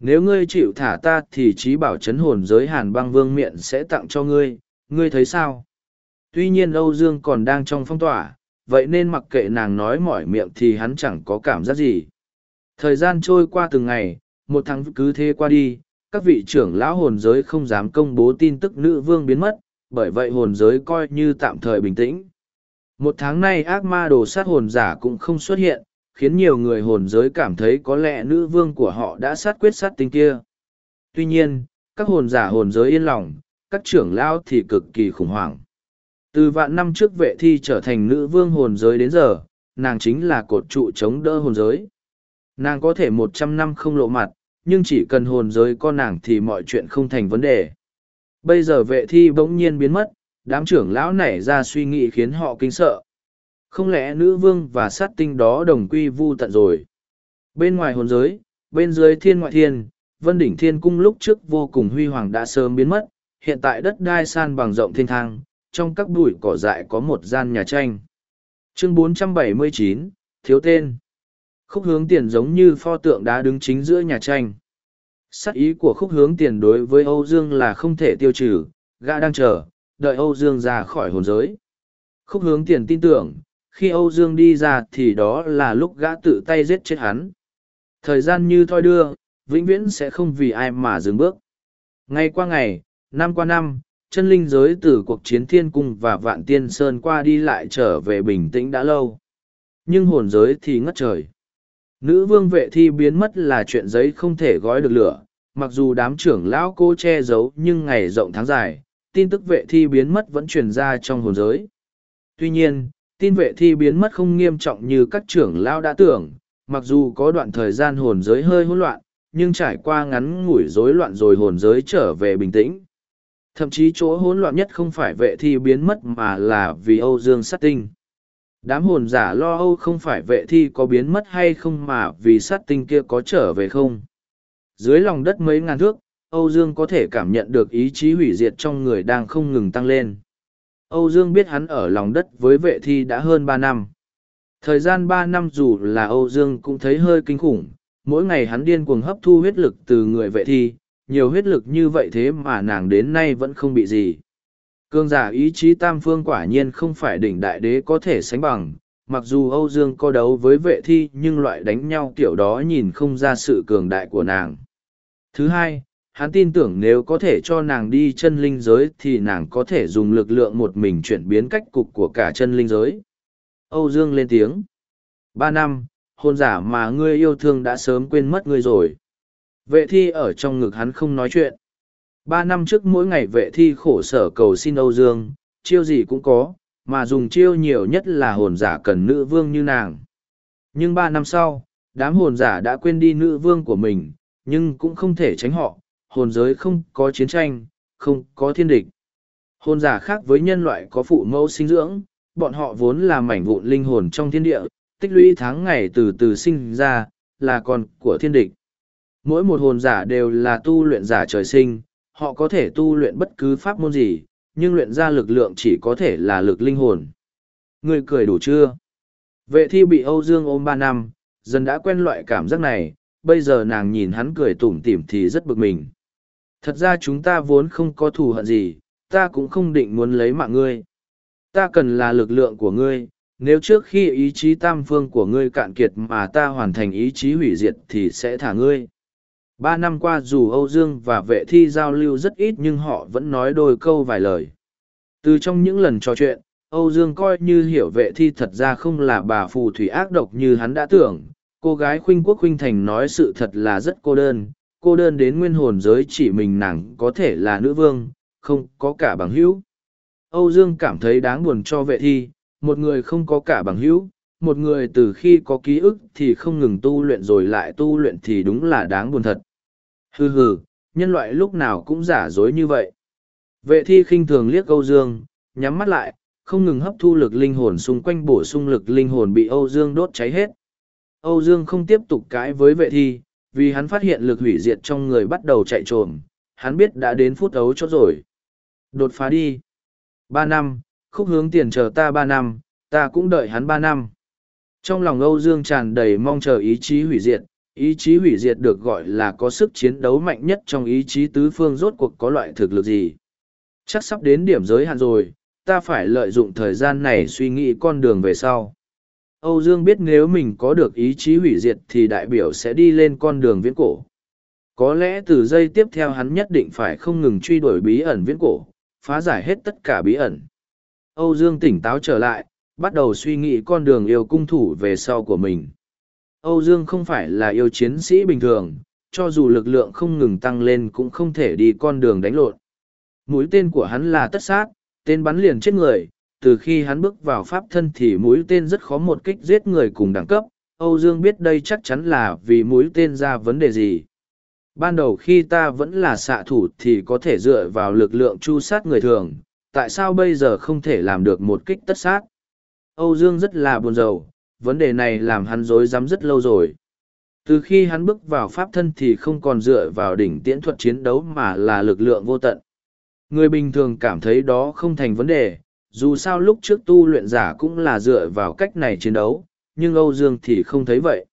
Nếu ngươi chịu thả ta thì trí bảo chấn hồn giới hàn băng vương miệng sẽ tặng cho ngươi, ngươi thấy sao? Tuy nhiên Âu Dương còn đang trong phong tỏa, vậy nên mặc kệ nàng nói mỏi miệng thì hắn chẳng có cảm giác gì. Thời gian trôi qua từng ngày, một tháng cứ thế qua đi, các vị trưởng lão hồn giới không dám công bố tin tức nữ vương biến mất, bởi vậy hồn giới coi như tạm thời bình tĩnh. Một tháng nay ác ma đồ sát hồn giả cũng không xuất hiện, khiến nhiều người hồn giới cảm thấy có lẽ nữ vương của họ đã sát quyết sát tinh kia. Tuy nhiên, các hồn giả hồn giới yên lòng, các trưởng lão thì cực kỳ khủng hoảng. Từ vạn năm trước vệ thi trở thành nữ vương hồn giới đến giờ, nàng chính là cột trụ chống đỡ hồn giới. Nàng có thể một trăm năm không lộ mặt, nhưng chỉ cần hồn giới con nàng thì mọi chuyện không thành vấn đề. Bây giờ vệ thi bỗng nhiên biến mất, đám trưởng lão nảy ra suy nghĩ khiến họ kinh sợ. Không lẽ nữ vương và sát tinh đó đồng quy vu tận rồi? Bên ngoài hồn giới, bên dưới thiên ngoại thiên, vân đỉnh thiên cung lúc trước vô cùng huy hoàng đã sớm biến mất, hiện tại đất đai san bằng rộng thiên thang, trong các bụi cỏ dại có một gian nhà tranh. Chương 479, Thiếu tên Khúc hướng tiền giống như pho tượng đá đứng chính giữa nhà tranh. Sắc ý của khúc hướng tiền đối với Âu Dương là không thể tiêu trừ, gã đang chờ, đợi Âu Dương ra khỏi hồn giới. Khúc hướng tiền tin tưởng, khi Âu Dương đi ra thì đó là lúc gã tự tay giết chết hắn. Thời gian như thoi đưa, vĩnh viễn sẽ không vì ai mà dừng bước. Ngày qua ngày, năm qua năm, chân linh giới từ cuộc chiến thiên cung và vạn tiên sơn qua đi lại trở về bình tĩnh đã lâu. Nhưng hồn giới thì ngất trời. Nữ vương vệ thi biến mất là chuyện giấy không thể gói được lửa, mặc dù đám trưởng lão cô che giấu nhưng ngày rộng tháng dài, tin tức vệ thi biến mất vẫn truyền ra trong hồn giới. Tuy nhiên, tin vệ thi biến mất không nghiêm trọng như các trưởng lão đã tưởng, mặc dù có đoạn thời gian hồn giới hơi hỗn loạn, nhưng trải qua ngắn ngủi rối loạn rồi hồn giới trở về bình tĩnh. Thậm chí chỗ hỗn loạn nhất không phải vệ thi biến mất mà là vì Âu Dương sát tinh. Đám hồn giả lo âu không phải vệ thi có biến mất hay không mà vì sát tinh kia có trở về không. Dưới lòng đất mấy ngàn thước, Âu Dương có thể cảm nhận được ý chí hủy diệt trong người đang không ngừng tăng lên. Âu Dương biết hắn ở lòng đất với vệ thi đã hơn ba năm. Thời gian ba năm dù là Âu Dương cũng thấy hơi kinh khủng, mỗi ngày hắn điên cuồng hấp thu huyết lực từ người vệ thi, nhiều huyết lực như vậy thế mà nàng đến nay vẫn không bị gì. Cương giả ý chí tam phương quả nhiên không phải đỉnh đại đế có thể sánh bằng, mặc dù Âu Dương có đấu với vệ thi nhưng loại đánh nhau kiểu đó nhìn không ra sự cường đại của nàng. Thứ hai, hắn tin tưởng nếu có thể cho nàng đi chân linh giới thì nàng có thể dùng lực lượng một mình chuyển biến cách cục của cả chân linh giới. Âu Dương lên tiếng. Ba năm, hôn giả mà ngươi yêu thương đã sớm quên mất ngươi rồi. Vệ thi ở trong ngực hắn không nói chuyện. Ba năm trước mỗi ngày vệ thi khổ sở cầu xin Âu Dương, chiêu gì cũng có, mà dùng chiêu nhiều nhất là hồn giả cần nữ vương như nàng. Nhưng ba năm sau, đám hồn giả đã quên đi nữ vương của mình, nhưng cũng không thể tránh họ, hồn giới không có chiến tranh, không có thiên địch. Hồn giả khác với nhân loại có phụ mẫu sinh dưỡng, bọn họ vốn là mảnh vụn linh hồn trong thiên địa, tích lũy tháng ngày từ từ sinh ra, là con của thiên địch. Mỗi một hồn giả đều là tu luyện giả trời sinh, họ có thể tu luyện bất cứ pháp môn gì, nhưng luyện ra lực lượng chỉ có thể là lực linh hồn. Người cười đủ chưa? Vệ thi bị Âu Dương ôm ba năm, dần đã quen loại cảm giác này, bây giờ nàng nhìn hắn cười tủm tỉm thì rất bực mình. Thật ra chúng ta vốn không có thù hận gì, ta cũng không định muốn lấy mạng ngươi. Ta cần là lực lượng của ngươi, nếu trước khi ý chí tam phương của ngươi cạn kiệt mà ta hoàn thành ý chí hủy diệt thì sẽ thả ngươi. Ba năm qua dù Âu Dương và vệ thi giao lưu rất ít nhưng họ vẫn nói đôi câu vài lời. Từ trong những lần trò chuyện, Âu Dương coi như hiểu vệ thi thật ra không là bà phù thủy ác độc như hắn đã tưởng. Cô gái khuynh quốc khuynh thành nói sự thật là rất cô đơn, cô đơn đến nguyên hồn giới chỉ mình nàng có thể là nữ vương, không có cả bằng hữu. Âu Dương cảm thấy đáng buồn cho vệ thi, một người không có cả bằng hữu, một người từ khi có ký ức thì không ngừng tu luyện rồi lại tu luyện thì đúng là đáng buồn thật. Hừ hừ, nhân loại lúc nào cũng giả dối như vậy. Vệ thi khinh thường liếc Âu Dương, nhắm mắt lại, không ngừng hấp thu lực linh hồn xung quanh bổ sung lực linh hồn bị Âu Dương đốt cháy hết. Âu Dương không tiếp tục cãi với vệ thi, vì hắn phát hiện lực hủy diệt trong người bắt đầu chạy trồm, hắn biết đã đến phút ấu chốt rồi. Đột phá đi. Ba năm, khúc hướng tiền chờ ta ba năm, ta cũng đợi hắn ba năm. Trong lòng Âu Dương tràn đầy mong chờ ý chí hủy diệt, ý chí hủy diệt được gọi là có sức chiến đấu mạnh nhất trong ý chí tứ phương rốt cuộc có loại thực lực gì. Chắc sắp đến điểm giới hạn rồi, ta phải lợi dụng thời gian này suy nghĩ con đường về sau. Âu Dương biết nếu mình có được ý chí hủy diệt thì đại biểu sẽ đi lên con đường viễn cổ. Có lẽ từ giây tiếp theo hắn nhất định phải không ngừng truy đuổi bí ẩn viễn cổ, phá giải hết tất cả bí ẩn. Âu Dương tỉnh táo trở lại, bắt đầu suy nghĩ con đường yêu cung thủ về sau của mình. Âu Dương không phải là yêu chiến sĩ bình thường, cho dù lực lượng không ngừng tăng lên cũng không thể đi con đường đánh lộn. Mũi tên của hắn là tất sát, tên bắn liền chết người, từ khi hắn bước vào pháp thân thì mũi tên rất khó một kích giết người cùng đẳng cấp. Âu Dương biết đây chắc chắn là vì mũi tên ra vấn đề gì. Ban đầu khi ta vẫn là xạ thủ thì có thể dựa vào lực lượng chu sát người thường, tại sao bây giờ không thể làm được một kích tất sát? Âu Dương rất là buồn rầu, vấn đề này làm hắn rối rắm rất lâu rồi. Từ khi hắn bước vào pháp thân thì không còn dựa vào đỉnh tiễn thuật chiến đấu mà là lực lượng vô tận. Người bình thường cảm thấy đó không thành vấn đề, dù sao lúc trước tu luyện giả cũng là dựa vào cách này chiến đấu, nhưng Âu Dương thì không thấy vậy.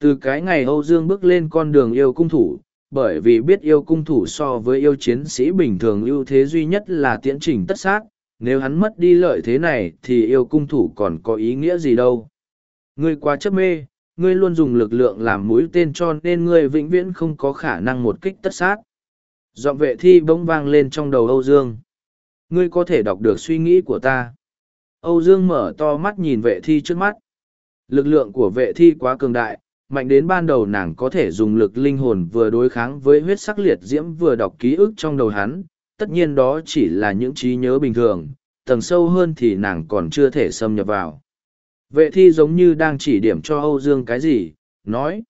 Từ cái ngày Âu Dương bước lên con đường yêu cung thủ, bởi vì biết yêu cung thủ so với yêu chiến sĩ bình thường ưu thế duy nhất là tiễn trình tất sát, nếu hắn mất đi lợi thế này thì yêu cung thủ còn có ý nghĩa gì đâu. Ngươi quá chấp mê, ngươi luôn dùng lực lượng làm mũi tên cho nên ngươi vĩnh viễn không có khả năng một kích tất sát. Giọng vệ thi bỗng vang lên trong đầu Âu Dương. Ngươi có thể đọc được suy nghĩ của ta. Âu Dương mở to mắt nhìn vệ thi trước mắt. Lực lượng của vệ thi quá cường đại, mạnh đến ban đầu nàng có thể dùng lực linh hồn vừa đối kháng với huyết sắc liệt diễm vừa đọc ký ức trong đầu hắn. Tất nhiên đó chỉ là những trí nhớ bình thường, tầng sâu hơn thì nàng còn chưa thể xâm nhập vào. Vệ thi giống như đang chỉ điểm cho Âu Dương cái gì, nói.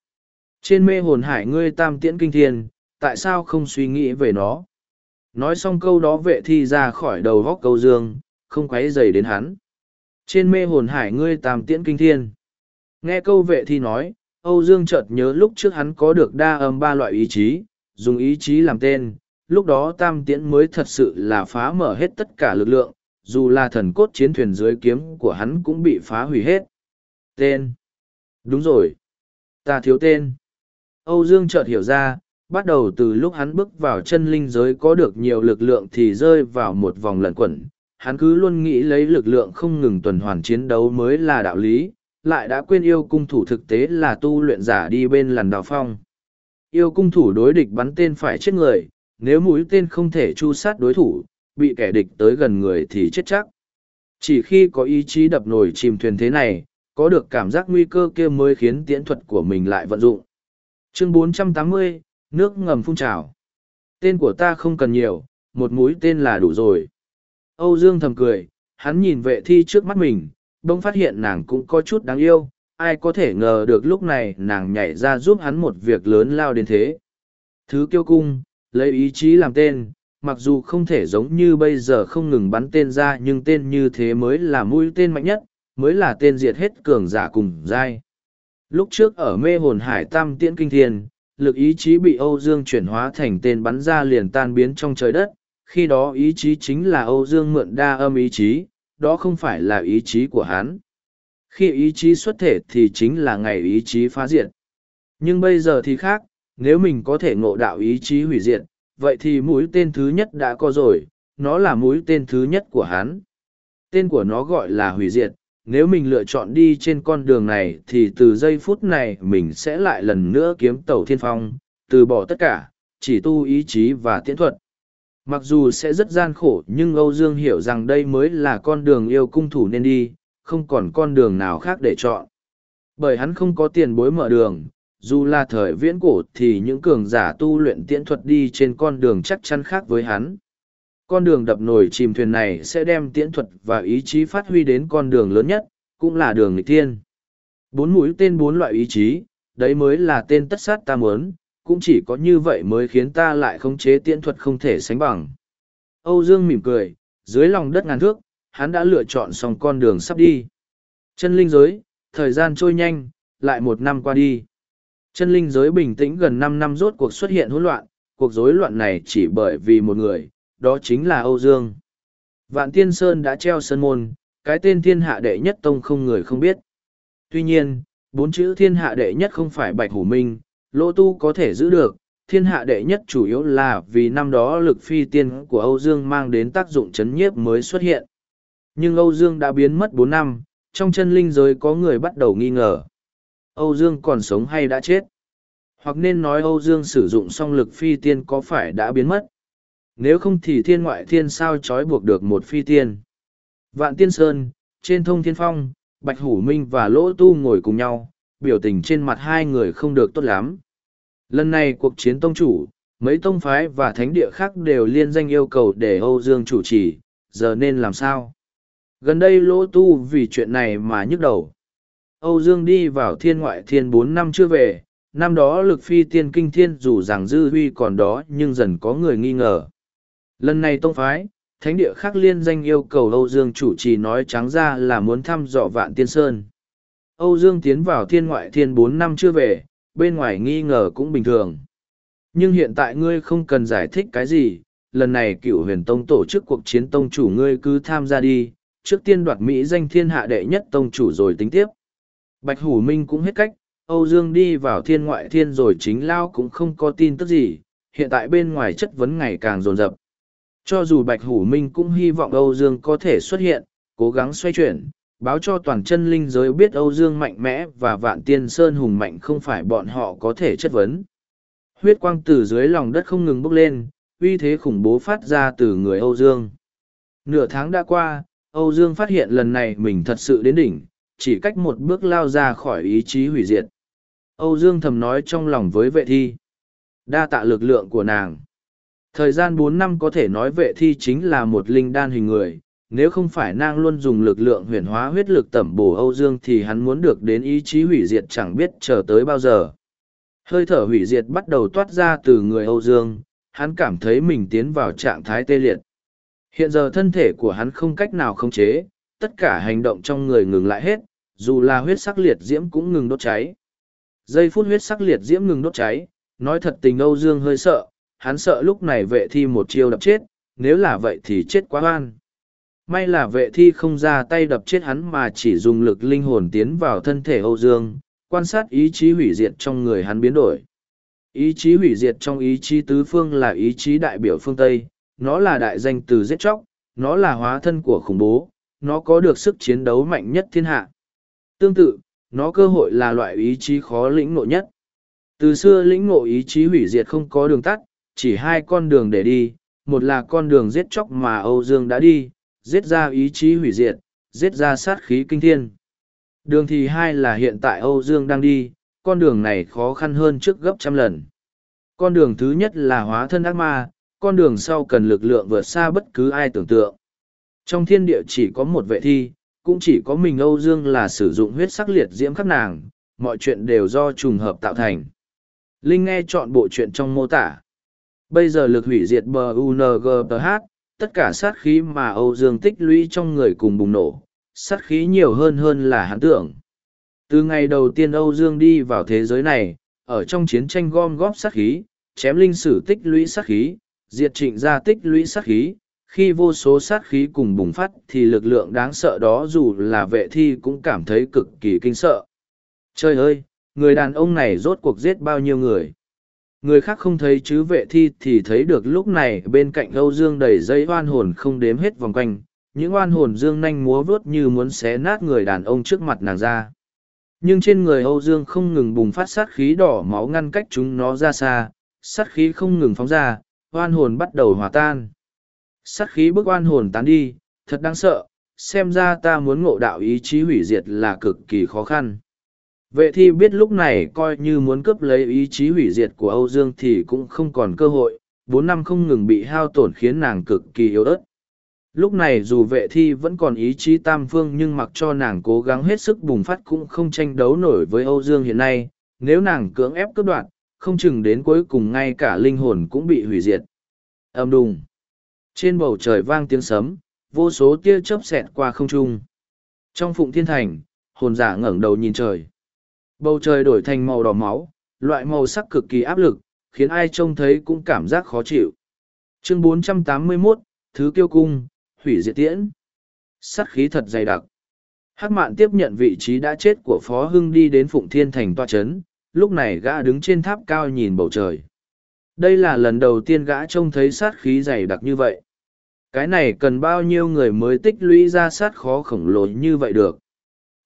Trên mê hồn hải ngươi tam tiễn kinh thiên, tại sao không suy nghĩ về nó? Nói xong câu đó vệ thi ra khỏi đầu góc câu Dương, không quấy dày đến hắn. Trên mê hồn hải ngươi tam tiễn kinh thiên. Nghe câu vệ thi nói, Âu Dương chợt nhớ lúc trước hắn có được đa âm ba loại ý chí, dùng ý chí làm tên, lúc đó tam tiễn mới thật sự là phá mở hết tất cả lực lượng, dù là thần cốt chiến thuyền dưới kiếm của hắn cũng bị phá hủy hết. Tên. Đúng rồi. Ta thiếu tên. Âu Dương chợt hiểu ra, bắt đầu từ lúc hắn bước vào chân linh giới có được nhiều lực lượng thì rơi vào một vòng lẩn quẩn. Hắn cứ luôn nghĩ lấy lực lượng không ngừng tuần hoàn chiến đấu mới là đạo lý, lại đã quên yêu cung thủ thực tế là tu luyện giả đi bên làn đào phong. Yêu cung thủ đối địch bắn tên phải chết người, nếu mũi tên không thể chu sát đối thủ, bị kẻ địch tới gần người thì chết chắc. Chỉ khi có ý chí đập nổi chìm thuyền thế này, có được cảm giác nguy cơ kia mới khiến tiễn thuật của mình lại vận dụng. Chương 480, nước ngầm phun trào. Tên của ta không cần nhiều, một mũi tên là đủ rồi. Âu Dương thầm cười, hắn nhìn vệ thi trước mắt mình, bỗng phát hiện nàng cũng có chút đáng yêu, ai có thể ngờ được lúc này nàng nhảy ra giúp hắn một việc lớn lao đến thế. Thứ kiêu cung, lấy ý chí làm tên, mặc dù không thể giống như bây giờ không ngừng bắn tên ra nhưng tên như thế mới là mũi tên mạnh nhất, mới là tên diệt hết cường giả cùng giai. Lúc trước ở mê hồn hải tam tiễn kinh thiên, lực ý chí bị Âu Dương chuyển hóa thành tên bắn ra liền tan biến trong trời đất, khi đó ý chí chính là Âu Dương mượn đa âm ý chí, đó không phải là ý chí của hắn. Khi ý chí xuất thể thì chính là ngày ý chí phá diệt. Nhưng bây giờ thì khác, nếu mình có thể ngộ đạo ý chí hủy diệt, vậy thì mũi tên thứ nhất đã có rồi, nó là mũi tên thứ nhất của hắn. Tên của nó gọi là hủy diệt, nếu mình lựa chọn đi trên con đường này thì từ giây phút này mình sẽ lại lần nữa kiếm tàu thiên phong, từ bỏ tất cả, chỉ tu ý chí và tiễn thuật. Mặc dù sẽ rất gian khổ nhưng Âu Dương hiểu rằng đây mới là con đường yêu cung thủ nên đi, không còn con đường nào khác để chọn. Bởi hắn không có tiền bối mở đường, dù là thời viễn cổ thì những cường giả tu luyện tiễn thuật đi trên con đường chắc chắn khác với hắn. Con đường đập nổi chìm thuyền này sẽ đem tiễn thuật và ý chí phát huy đến con đường lớn nhất, cũng là đường nghịch thiên. Bốn mũi tên bốn loại ý chí, đấy mới là tên tất sát ta muốn, cũng chỉ có như vậy mới khiến ta lại khống chế tiễn thuật không thể sánh bằng. Âu Dương mỉm cười, dưới lòng đất ngàn thước, hắn đã lựa chọn xong con đường sắp đi. Chân linh giới, thời gian trôi nhanh, lại một năm qua đi. Chân linh giới bình tĩnh gần năm năm rốt cuộc xuất hiện hỗn loạn, cuộc rối loạn này chỉ bởi vì một người, đó chính là Âu Dương. Vạn Tiên Sơn đã treo Sơn môn, cái tên thiên hạ đệ nhất tông không người không biết. Tuy nhiên, bốn chữ thiên hạ đệ nhất không phải Bạch Hủ Minh, Lô Tu có thể giữ được, thiên hạ đệ nhất chủ yếu là vì năm đó lực phi tiên của Âu Dương mang đến tác dụng chấn nhiếp mới xuất hiện. Nhưng Âu Dương đã biến mất bốn năm, trong chân linh giới có người bắt đầu nghi ngờ. Âu Dương còn sống hay đã chết? Hoặc nên nói Âu Dương sử dụng song lực phi tiên có phải đã biến mất? Nếu không thì thiên ngoại thiên sao trói buộc được một phi tiên? Vạn Tiên Sơn, trên thông thiên phong, Bạch Hủ Minh và Lỗ Tu ngồi cùng nhau, biểu tình trên mặt hai người không được tốt lắm. Lần này cuộc chiến tông chủ, mấy tông phái và thánh địa khác đều liên danh yêu cầu để Âu Dương chủ trì, giờ nên làm sao? Gần đây Lỗ Tu vì chuyện này mà nhức đầu. Âu Dương đi vào thiên ngoại thiên bốn năm chưa về, năm đó lực phi tiên kinh thiên dù rằng dư huy còn đó nhưng dần có người nghi ngờ. Lần này tông phái, thánh địa khác liên danh yêu cầu Âu Dương chủ trì nói trắng ra là muốn thăm dò vạn tiên sơn. Âu Dương tiến vào thiên ngoại thiên bốn năm chưa về, bên ngoài nghi ngờ cũng bình thường. Nhưng hiện tại ngươi không cần giải thích cái gì, lần này cựu huyền tông tổ chức cuộc chiến tông chủ ngươi cứ tham gia đi, trước tiên đoạt Mỹ danh thiên hạ đệ nhất tông chủ rồi tính tiếp. Bạch Hủ Minh cũng hết cách, Âu Dương đi vào thiên ngoại thiên rồi chính Lao cũng không có tin tức gì, hiện tại bên ngoài chất vấn ngày càng dồn dập. Cho dù Bạch Hủ Minh cũng hy vọng Âu Dương có thể xuất hiện, cố gắng xoay chuyển, báo cho toàn chân linh giới biết Âu Dương mạnh mẽ và vạn tiên sơn hùng mạnh không phải bọn họ có thể chất vấn. Huyết quang từ dưới lòng đất không ngừng bốc lên, uy thế khủng bố phát ra từ người Âu Dương. Nửa tháng đã qua, Âu Dương phát hiện lần này mình thật sự đến đỉnh, chỉ cách một bước lao ra khỏi ý chí hủy diệt. Âu Dương thầm nói trong lòng với vệ thi. Đa tạ lực lượng của nàng. Thời gian bốn năm có thể nói vệ thi chính là một linh đan hình người, nếu không phải Nang luôn dùng lực lượng huyền hóa huyết lực tẩm bổ Âu Dương thì hắn muốn được đến ý chí hủy diệt chẳng biết chờ tới bao giờ. Hơi thở hủy diệt bắt đầu toát ra từ người Âu Dương, hắn cảm thấy mình tiến vào trạng thái tê liệt. Hiện giờ thân thể của hắn không cách nào khống chế, tất cả hành động trong người ngừng lại hết, dù là huyết sắc liệt diễm cũng ngừng đốt cháy. Giây phút huyết sắc liệt diễm ngừng đốt cháy, nói thật tình Âu Dương hơi sợ, hắn sợ lúc này vệ thi một chiêu đập chết, nếu là vậy thì chết quá oan. May là vệ thi không ra tay đập chết hắn mà chỉ dùng lực linh hồn tiến vào thân thể Âu Dương, quan sát ý chí hủy diệt trong người hắn biến đổi. Ý chí hủy diệt trong ý chí tứ phương là ý chí đại biểu phương Tây, nó là đại danh từ giết chóc, nó là hóa thân của khủng bố, nó có được sức chiến đấu mạnh nhất thiên hạ. Tương tự, nó cơ hội là loại ý chí khó lĩnh ngộ nhất. Từ xưa lĩnh ngộ ý chí hủy diệt không có đường tắt, chỉ hai con đường để đi, một là con đường giết chóc mà Âu Dương đã đi, giết ra ý chí hủy diệt, giết ra sát khí kinh thiên. Đường thì hai là hiện tại Âu Dương đang đi, con đường này khó khăn hơn trước gấp trăm lần. Con đường thứ nhất là hóa thân ác ma, con đường sau cần lực lượng vượt xa bất cứ ai tưởng tượng. Trong thiên địa chỉ có một vệ thi, cũng chỉ có mình Âu Dương là sử dụng huyết sắc liệt diễm khắc nàng, mọi chuyện đều do trùng hợp tạo thành. Linh nghe chọn bộ chuyện trong mô tả. Bây giờ lực hủy diệt bờ UNGPH, tất cả sát khí mà Âu Dương tích lũy trong người cùng bùng nổ, sát khí nhiều hơn hơn là hắn tưởng. Từ ngày đầu tiên Âu Dương đi vào thế giới này, ở trong chiến tranh gom góp sát khí, chém linh sử tích lũy sát khí, diệt trịnh gia tích lũy sát khí, khi vô số sát khí cùng bùng phát thì lực lượng đáng sợ đó dù là vệ thi cũng cảm thấy cực kỳ kinh sợ. Trời ơi, người đàn ông này rốt cuộc giết bao nhiêu người. Người khác không thấy chứ vệ thi thì thấy được lúc này bên cạnh Âu Dương đầy dây oan hồn không đếm hết vòng quanh, những oan hồn dương nanh múa vuốt như muốn xé nát người đàn ông trước mặt nàng ra. Nhưng trên người Âu Dương không ngừng bùng phát sát khí đỏ máu ngăn cách chúng nó ra xa, sát khí không ngừng phóng ra, oan hồn bắt đầu hòa tan. Sát khí bức oan hồn tán đi, thật đáng sợ, xem ra ta muốn ngộ đạo ý chí hủy diệt là cực kỳ khó khăn. Vệ thi biết lúc này coi như muốn cướp lấy ý chí hủy diệt của Âu Dương thì cũng không còn cơ hội, bốn năm không ngừng bị hao tổn khiến nàng cực kỳ yếu ớt. Lúc này dù vệ thi vẫn còn ý chí tam phương nhưng mặc cho nàng cố gắng hết sức bùng phát cũng không tranh đấu nổi với Âu Dương hiện nay, nếu nàng cưỡng ép cướp đoạt, không chừng đến cuối cùng ngay cả linh hồn cũng bị hủy diệt. Âm đùng. Trên bầu trời vang tiếng sấm, vô số tia chớp xẹt qua không trung. Trong phụng thiên thành, hồn giả ngẩng đầu nhìn trời. Bầu trời đổi thành màu đỏ máu, loại màu sắc cực kỳ áp lực, khiến ai trông thấy cũng cảm giác khó chịu. Chương 481, Thứ Kiêu Cung, Hủy Diệt Tiễn. Sắc khí thật dày đặc. Hắc mạn tiếp nhận vị trí đã chết của Phó Hưng đi đến Phụng Thiên Thành toa chấn, lúc này gã đứng trên tháp cao nhìn bầu trời. Đây là lần đầu tiên gã trông thấy sát khí dày đặc như vậy. Cái này cần bao nhiêu người mới tích lũy ra sát khó khổng lồ như vậy được.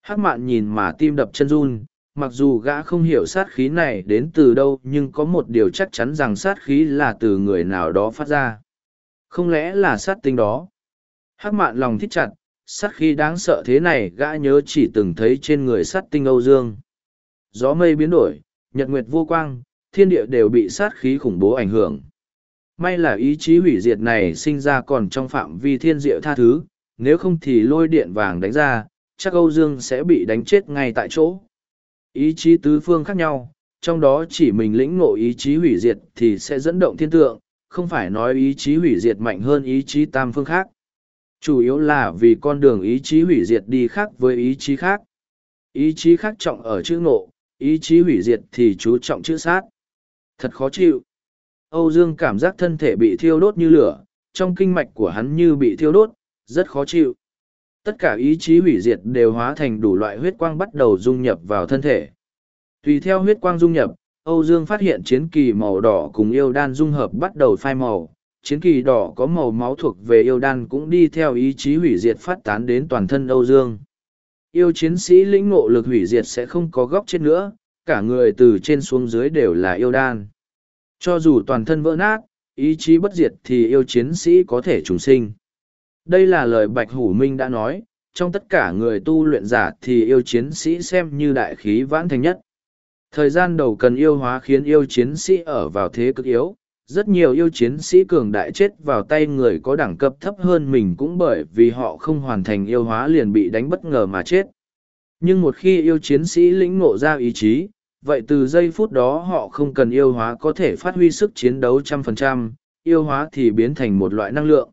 Hắc mạn nhìn mà tim đập chân run, mặc dù gã không hiểu sát khí này đến từ đâu nhưng có một điều chắc chắn rằng sát khí là từ người nào đó phát ra. Không lẽ là sát tinh đó? Hắc mạn lòng thích chặt, sát khí đáng sợ thế này gã nhớ chỉ từng thấy trên người sát tinh Âu Dương. Gió mây biến đổi, nhật nguyệt vô quang, thiên địa đều bị sát khí khủng bố ảnh hưởng. May là ý chí hủy diệt này sinh ra còn trong phạm vi thiên diệu tha thứ, nếu không thì lôi điện vàng đánh ra, chắc Âu Dương sẽ bị đánh chết ngay tại chỗ. Ý chí tứ phương khác nhau, trong đó chỉ mình lĩnh ngộ ý chí hủy diệt thì sẽ dẫn động thiên tượng, không phải nói ý chí hủy diệt mạnh hơn ý chí tam phương khác. Chủ yếu là vì con đường ý chí hủy diệt đi khác với ý chí khác. Ý chí khác trọng ở chữ ngộ, ý chí hủy diệt thì chú trọng chữ sát. Thật khó chịu. Âu Dương cảm giác thân thể bị thiêu đốt như lửa, trong kinh mạch của hắn như bị thiêu đốt, rất khó chịu. Tất cả ý chí hủy diệt đều hóa thành đủ loại huyết quang bắt đầu dung nhập vào thân thể. Tùy theo huyết quang dung nhập, Âu Dương phát hiện chiến kỳ màu đỏ cùng yêu đan dung hợp bắt đầu phai màu. Chiến kỳ đỏ có màu máu thuộc về yêu đan cũng đi theo ý chí hủy diệt phát tán đến toàn thân Âu Dương. Yêu chiến sĩ lĩnh ngộ lực hủy diệt sẽ không có góc chết nữa, cả người từ trên xuống dưới đều là yêu đan. Cho dù toàn thân vỡ nát, ý chí bất diệt thì yêu chiến sĩ có thể trùng sinh. Đây là lời Bạch Hủ Minh đã nói, trong tất cả người tu luyện giả thì yêu chiến sĩ xem như đại khí vãn thành nhất. Thời gian đầu cần yêu hóa khiến yêu chiến sĩ ở vào thế cực yếu, rất nhiều yêu chiến sĩ cường đại chết vào tay người có đẳng cấp thấp hơn mình cũng bởi vì họ không hoàn thành yêu hóa liền bị đánh bất ngờ mà chết. Nhưng một khi yêu chiến sĩ lĩnh ngộ ra ý chí, vậy từ giây phút đó họ không cần yêu hóa có thể phát huy sức chiến đấu trăm phần trăm, yêu hóa thì biến thành một loại năng lượng.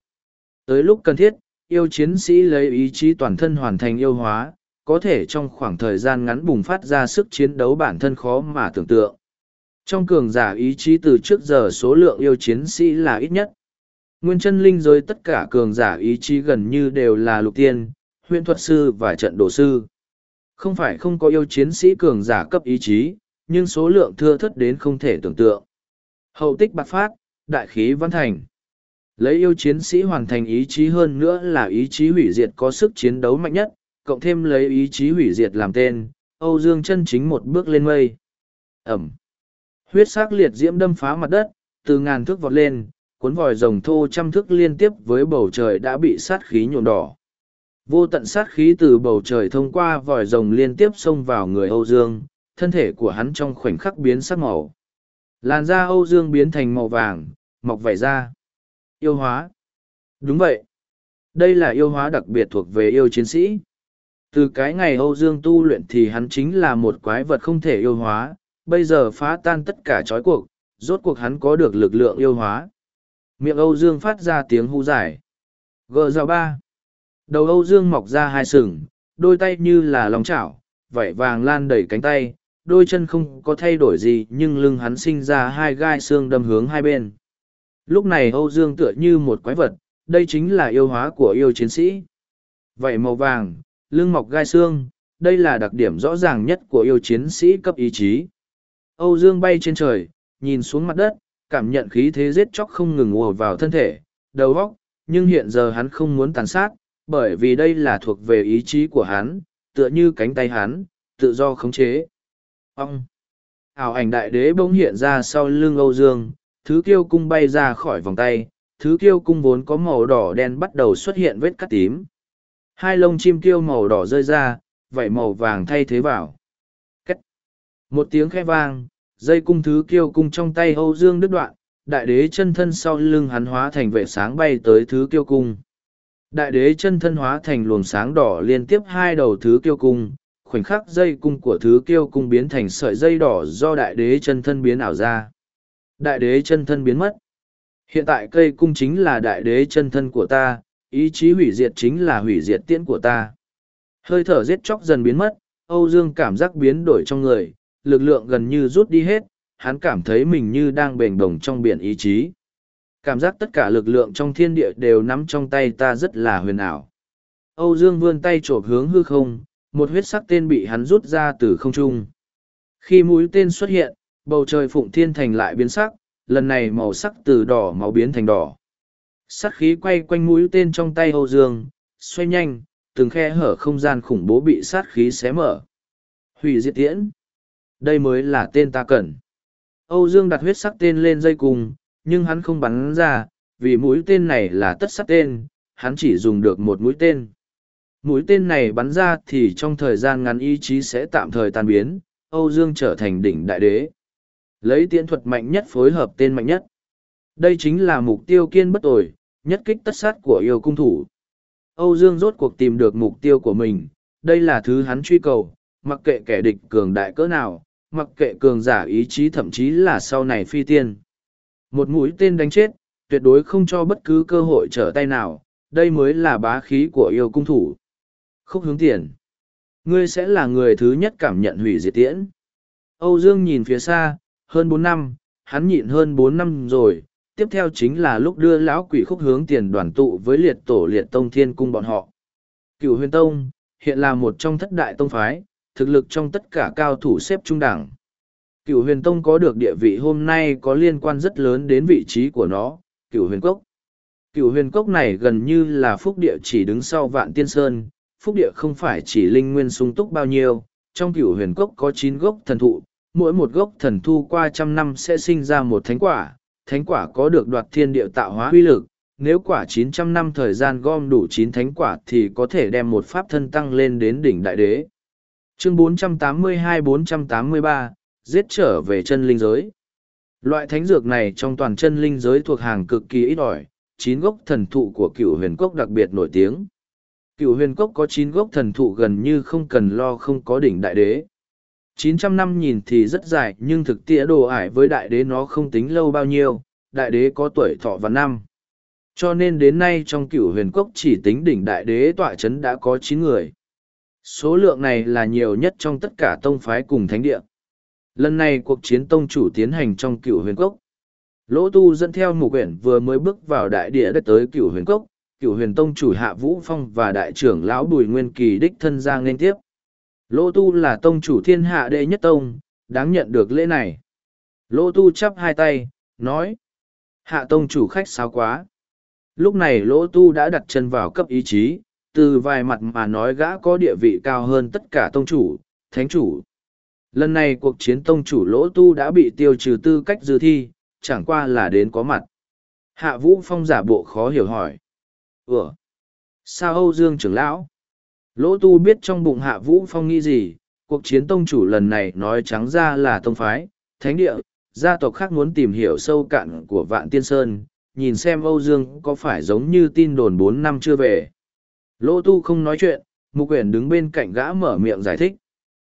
Tới lúc cần thiết, yêu chiến sĩ lấy ý chí toàn thân hoàn thành yêu hóa, có thể trong khoảng thời gian ngắn bùng phát ra sức chiến đấu bản thân khó mà tưởng tượng. Trong cường giả ý chí từ trước giờ số lượng yêu chiến sĩ là ít nhất. Nguyên chân linh giới tất cả cường giả ý chí gần như đều là lục tiên, huyện thuật sư và trận đồ sư. Không phải không có yêu chiến sĩ cường giả cấp ý chí, nhưng số lượng thưa thất đến không thể tưởng tượng. Hậu tích bạc phát, đại khí văn thành. Lấy yêu chiến sĩ hoàn thành ý chí hơn nữa là ý chí hủy diệt có sức chiến đấu mạnh nhất, cộng thêm lấy ý chí hủy diệt làm tên, Âu Dương chân chính một bước lên mây. Ẩm. Huyết sắc liệt diễm đâm phá mặt đất, từ ngàn thước vọt lên, cuốn vòi rồng thô trăm thước liên tiếp với bầu trời đã bị sát khí nhuộm đỏ. Vô tận sát khí từ bầu trời thông qua vòi rồng liên tiếp xông vào người Âu Dương, thân thể của hắn trong khoảnh khắc biến sắc màu. Làn da Âu Dương biến thành màu vàng, mọc vảy ra. Yêu hóa. Đúng vậy. Đây là yêu hóa đặc biệt thuộc về yêu chiến sĩ. Từ cái ngày Âu Dương tu luyện thì hắn chính là một quái vật không thể yêu hóa, bây giờ phá tan tất cả trói cuộc, rốt cuộc hắn có được lực lượng yêu hóa. Miệng Âu Dương phát ra tiếng hú dài. Gờ rào ba. Đầu Âu Dương mọc ra hai sừng, đôi tay như là lòng chảo, vảy vàng lan đầy cánh tay, đôi chân không có thay đổi gì nhưng lưng hắn sinh ra hai gai xương đâm hướng hai bên. Lúc này Âu Dương tựa như một quái vật, đây chính là yêu hóa của yêu chiến sĩ. Vậy màu vàng, lưng mọc gai xương, đây là đặc điểm rõ ràng nhất của yêu chiến sĩ cấp ý chí. Âu Dương bay trên trời, nhìn xuống mặt đất, cảm nhận khí thế giết chóc không ngừng ùa vào thân thể, đầu óc, nhưng hiện giờ hắn không muốn tàn sát, bởi vì đây là thuộc về ý chí của hắn, tựa như cánh tay hắn, tự do khống chế. Ông! ảo ảnh đại đế bỗng hiện ra sau lưng Âu Dương, thứ kiêu cung bay ra khỏi vòng tay, thứ kiêu cung vốn có màu đỏ đen bắt đầu xuất hiện vết cắt tím. Hai lông chim kiêu màu đỏ rơi ra, vảy màu vàng thay thế vào. Cách. Một tiếng khẽ vang, dây cung thứ kiêu cung trong tay Âu Dương đứt đoạn, đại đế chân thân sau lưng hắn hóa thành vệ sáng bay tới thứ kiêu cung. Đại đế chân thân hóa thành luồng sáng đỏ liên tiếp hai đầu thứ kiêu cung, khoảnh khắc dây cung của thứ kiêu cung biến thành sợi dây đỏ do đại đế chân thân biến ảo ra. Đại đế chân thân biến mất. Hiện tại cây cung chính là đại đế chân thân của ta, ý chí hủy diệt chính là hủy diệt tiễn của ta. Hơi thở giết chóc dần biến mất, Âu Dương cảm giác biến đổi trong người, lực lượng gần như rút đi hết, hắn cảm thấy mình như đang bềnh đồng trong biển ý chí. Cảm giác tất cả lực lượng trong thiên địa đều nắm trong tay ta rất là huyền ảo. Âu Dương vươn tay chộp hướng hư không, một huyết sắc tên bị hắn rút ra từ không trung. Khi mũi tên xuất hiện, bầu trời phụng thiên thành lại biến sắc, lần này màu sắc từ đỏ máu biến thành đỏ. Sắc khí quay quanh mũi tên trong tay Âu Dương, xoay nhanh, từng khe hở không gian khủng bố bị sát khí xé mở. Hủy diệt tiễn. Đây mới là tên ta cần. Âu Dương đặt huyết sắc tên lên dây cùng, nhưng hắn không bắn ra, vì mũi tên này là tất sắc tên, hắn chỉ dùng được một mũi tên. Mũi tên này bắn ra thì trong thời gian ngắn ý chí sẽ tạm thời tan biến, Âu Dương trở thành đỉnh đại đế. Lấy tiễn thuật mạnh nhất phối hợp tên mạnh nhất. Đây chính là mục tiêu kiên bất ổi, nhất kích tất sát của yêu cung thủ. Âu Dương rốt cuộc tìm được mục tiêu của mình, đây là thứ hắn truy cầu, mặc kệ kẻ địch cường đại cỡ nào, mặc kệ cường giả ý chí thậm chí là sau này phi tiên. Một mũi tên đánh chết, tuyệt đối không cho bất cứ cơ hội trở tay nào, đây mới là bá khí của yêu cung thủ. Khúc hướng tiền. Ngươi sẽ là người thứ nhất cảm nhận hủy diệt tiễn. Âu Dương nhìn phía xa, hơn bốn năm, hắn nhịn hơn bốn năm rồi. Tiếp theo chính là lúc đưa lão quỷ khúc hướng tiền đoàn tụ với liệt tổ liệt tông thiên cung bọn họ. Cựu huyền tông, hiện là một trong thất đại tông phái, thực lực trong tất cả cao thủ xếp trung đẳng. Cựu huyền tông có được địa vị hôm nay có liên quan rất lớn đến vị trí của nó, cựu huyền cốc. Cựu huyền cốc này gần như là phúc địa chỉ đứng sau vạn tiên sơn, phúc địa không phải chỉ linh nguyên sung túc bao nhiêu, trong cửu huyền cốc có chín gốc thần thụ, mỗi một gốc thần thu qua trăm năm sẽ sinh ra một thánh quả, thánh quả có được đoạt thiên địa tạo hóa uy lực, nếu quả chín trăm năm thời gian gom đủ chín thánh quả thì có thể đem một pháp thân tăng lên đến đỉnh đại đế. Chương 482-483, giết trở về chân linh giới. Loại thánh dược này trong toàn chân linh giới thuộc hàng cực kỳ ít ỏi, chín gốc thần thụ của cửu huyền cốc đặc biệt nổi tiếng. Cựu huyền cốc có chín gốc thần thụ gần như không cần lo không có đỉnh đại đế. Chín trăm năm nhìn thì rất dài nhưng thực tĩa đồ ải với đại đế nó không tính lâu bao nhiêu, đại đế có tuổi thọ và năm. Cho nên đến nay trong cửu huyền cốc chỉ tính đỉnh đại đế tọa chấn đã có chín người. Số lượng này là nhiều nhất trong tất cả tông phái cùng thánh địa. Lần này cuộc chiến tông chủ tiến hành trong cửu huyền cốc. Lỗ tu dẫn theo mục quyển vừa mới bước vào đại địa đất tới cửu huyền cốc, Cửu huyền tông chủ hạ vũ phong và đại trưởng lão bùi nguyên kỳ đích thân ra nên tiếp lỗ tu là tông chủ thiên hạ đệ nhất tông, đáng nhận được lễ này lỗ tu chắp hai tay, nói, hạ tông chủ khách sáo quá lúc này lỗ tu đã đặt chân vào cấp ý chí, từ vài mặt mà nói gã có địa vị cao hơn tất cả tông chủ, thánh chủ lần này cuộc chiến tông chủ lỗ tu đã bị tiêu trừ tư cách dự thi, chẳng qua là đến có mặt hạ vũ phong giả bộ khó hiểu hỏi, Ủa? Sao Âu Dương trưởng lão? Lỗ tu biết trong bụng hạ vũ phong nghĩ gì, cuộc chiến tông chủ lần này nói trắng ra là tông phái, thánh địa, gia tộc khác muốn tìm hiểu sâu cạn của vạn tiên sơn, nhìn xem Âu Dương có phải giống như tin đồn bốn năm chưa về. Lỗ tu không nói chuyện, mục quyển đứng bên cạnh gã mở miệng giải thích.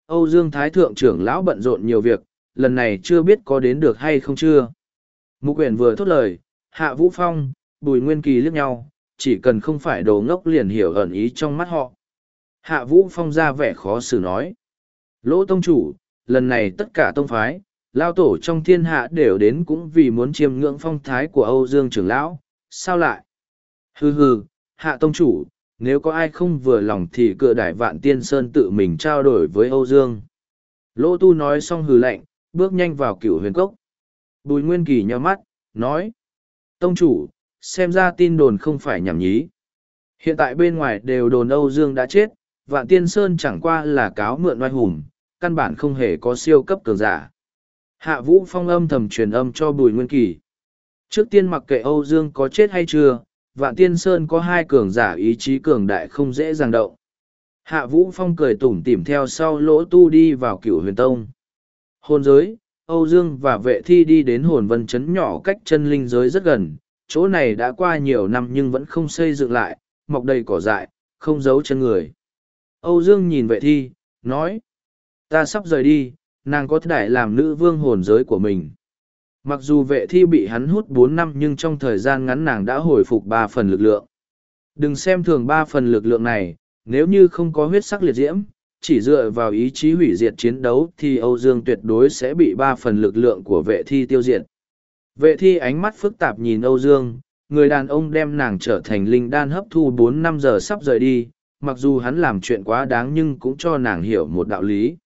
Âu Dương Thái Thượng trưởng lão bận rộn nhiều việc, lần này chưa biết có đến được hay không chưa. Mục quyển vừa thốt lời, Hạ Vũ Phong, Bùi Nguyên Kỳ liếc nhau, chỉ cần không phải đồ ngốc liền hiểu ẩn ý trong mắt họ. Hạ Vũ Phong ra vẻ khó xử nói. Lỗ tông chủ, lần này tất cả tông phái, lao tổ trong thiên hạ đều đến cũng vì muốn chiêm ngưỡng phong thái của Âu Dương trưởng lão, sao lại? Hừ hừ, hạ tông chủ, nếu có ai không vừa lòng thì cựa đại vạn tiên sơn tự mình trao đổi với Âu Dương. Lỗ tu nói xong hừ lạnh, bước nhanh vào cửu huyền cốc. Bùi Nguyên Kỳ nhắm mắt, nói. Tông chủ, xem ra tin đồn không phải nhảm nhí. Hiện tại bên ngoài đều đồn Âu Dương đã chết, vạn tiên sơn chẳng qua là cáo mượn oai hùng, căn bản không hề có siêu cấp cường giả. Hạ vũ phong âm thầm truyền âm cho Bùi Nguyên Kỳ. Trước tiên mặc kệ Âu Dương có chết hay chưa, vạn tiên sơn có hai cường giả ý chí cường đại không dễ dàng động. Hạ vũ phong cười tủm tỉm theo sau lỗ tu đi vào cửu huyền tông. Hôn giới, Âu Dương và vệ thi đi đến hồn vân chấn nhỏ cách chân linh giới rất gần, chỗ này đã qua nhiều năm nhưng vẫn không xây dựng lại, mọc đầy cỏ dại, không giấu chân người. Âu Dương nhìn vệ thi, nói, ta sắp rời đi, nàng có thể làm nữ vương hồn giới của mình. Mặc dù vệ thi bị hắn hút bốn năm nhưng trong thời gian ngắn nàng đã hồi phục ba phần lực lượng. Đừng xem thường ba phần lực lượng này, nếu như không có huyết sắc liệt diễm, chỉ dựa vào ý chí hủy diệt chiến đấu thì Âu Dương tuyệt đối sẽ bị ba phần lực lượng của vệ thi tiêu diệt. Vệ thi ánh mắt phức tạp nhìn Âu Dương, người đàn ông đem nàng trở thành linh đan hấp thu bốn năm giờ sắp rời đi, mặc dù hắn làm chuyện quá đáng nhưng cũng cho nàng hiểu một đạo lý.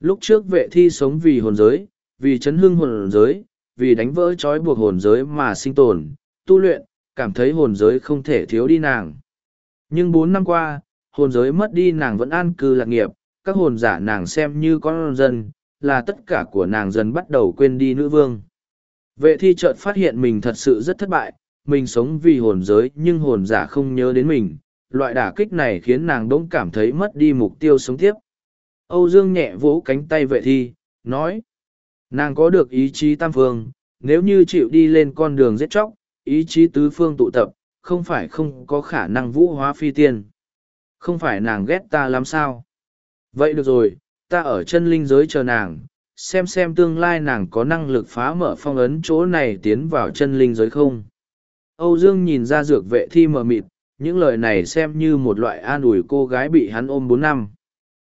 Lúc trước vệ thi sống vì hồn giới, vì chấn hưng hồn giới, vì đánh vỡ trói buộc hồn giới mà sinh tồn, tu luyện, cảm thấy hồn giới không thể thiếu đi nàng. Nhưng bốn năm qua, hồn giới mất đi nàng vẫn an cư lạc nghiệp, các hồn giả nàng xem như con dân, là tất cả của nàng dần bắt đầu quên đi nữ vương. Vệ thi chợt phát hiện mình thật sự rất thất bại, mình sống vì hồn giới nhưng hồn giả không nhớ đến mình, loại đả kích này khiến nàng đỗng cảm thấy mất đi mục tiêu sống tiếp. Âu Dương nhẹ vỗ cánh tay vệ thi, nói, nàng có được ý chí tam phương, nếu như chịu đi lên con đường giết chóc, ý chí tứ phương tụ tập, không phải không có khả năng vũ hóa phi tiên. Không phải nàng ghét ta lắm sao? Vậy được rồi, ta ở chân linh giới chờ nàng, xem xem tương lai nàng có năng lực phá mở phong ấn chỗ này tiến vào chân linh giới không. Âu Dương nhìn ra dược vệ thi mờ mịt, những lời này xem như một loại an ủi cô gái bị hắn ôm bốn năm.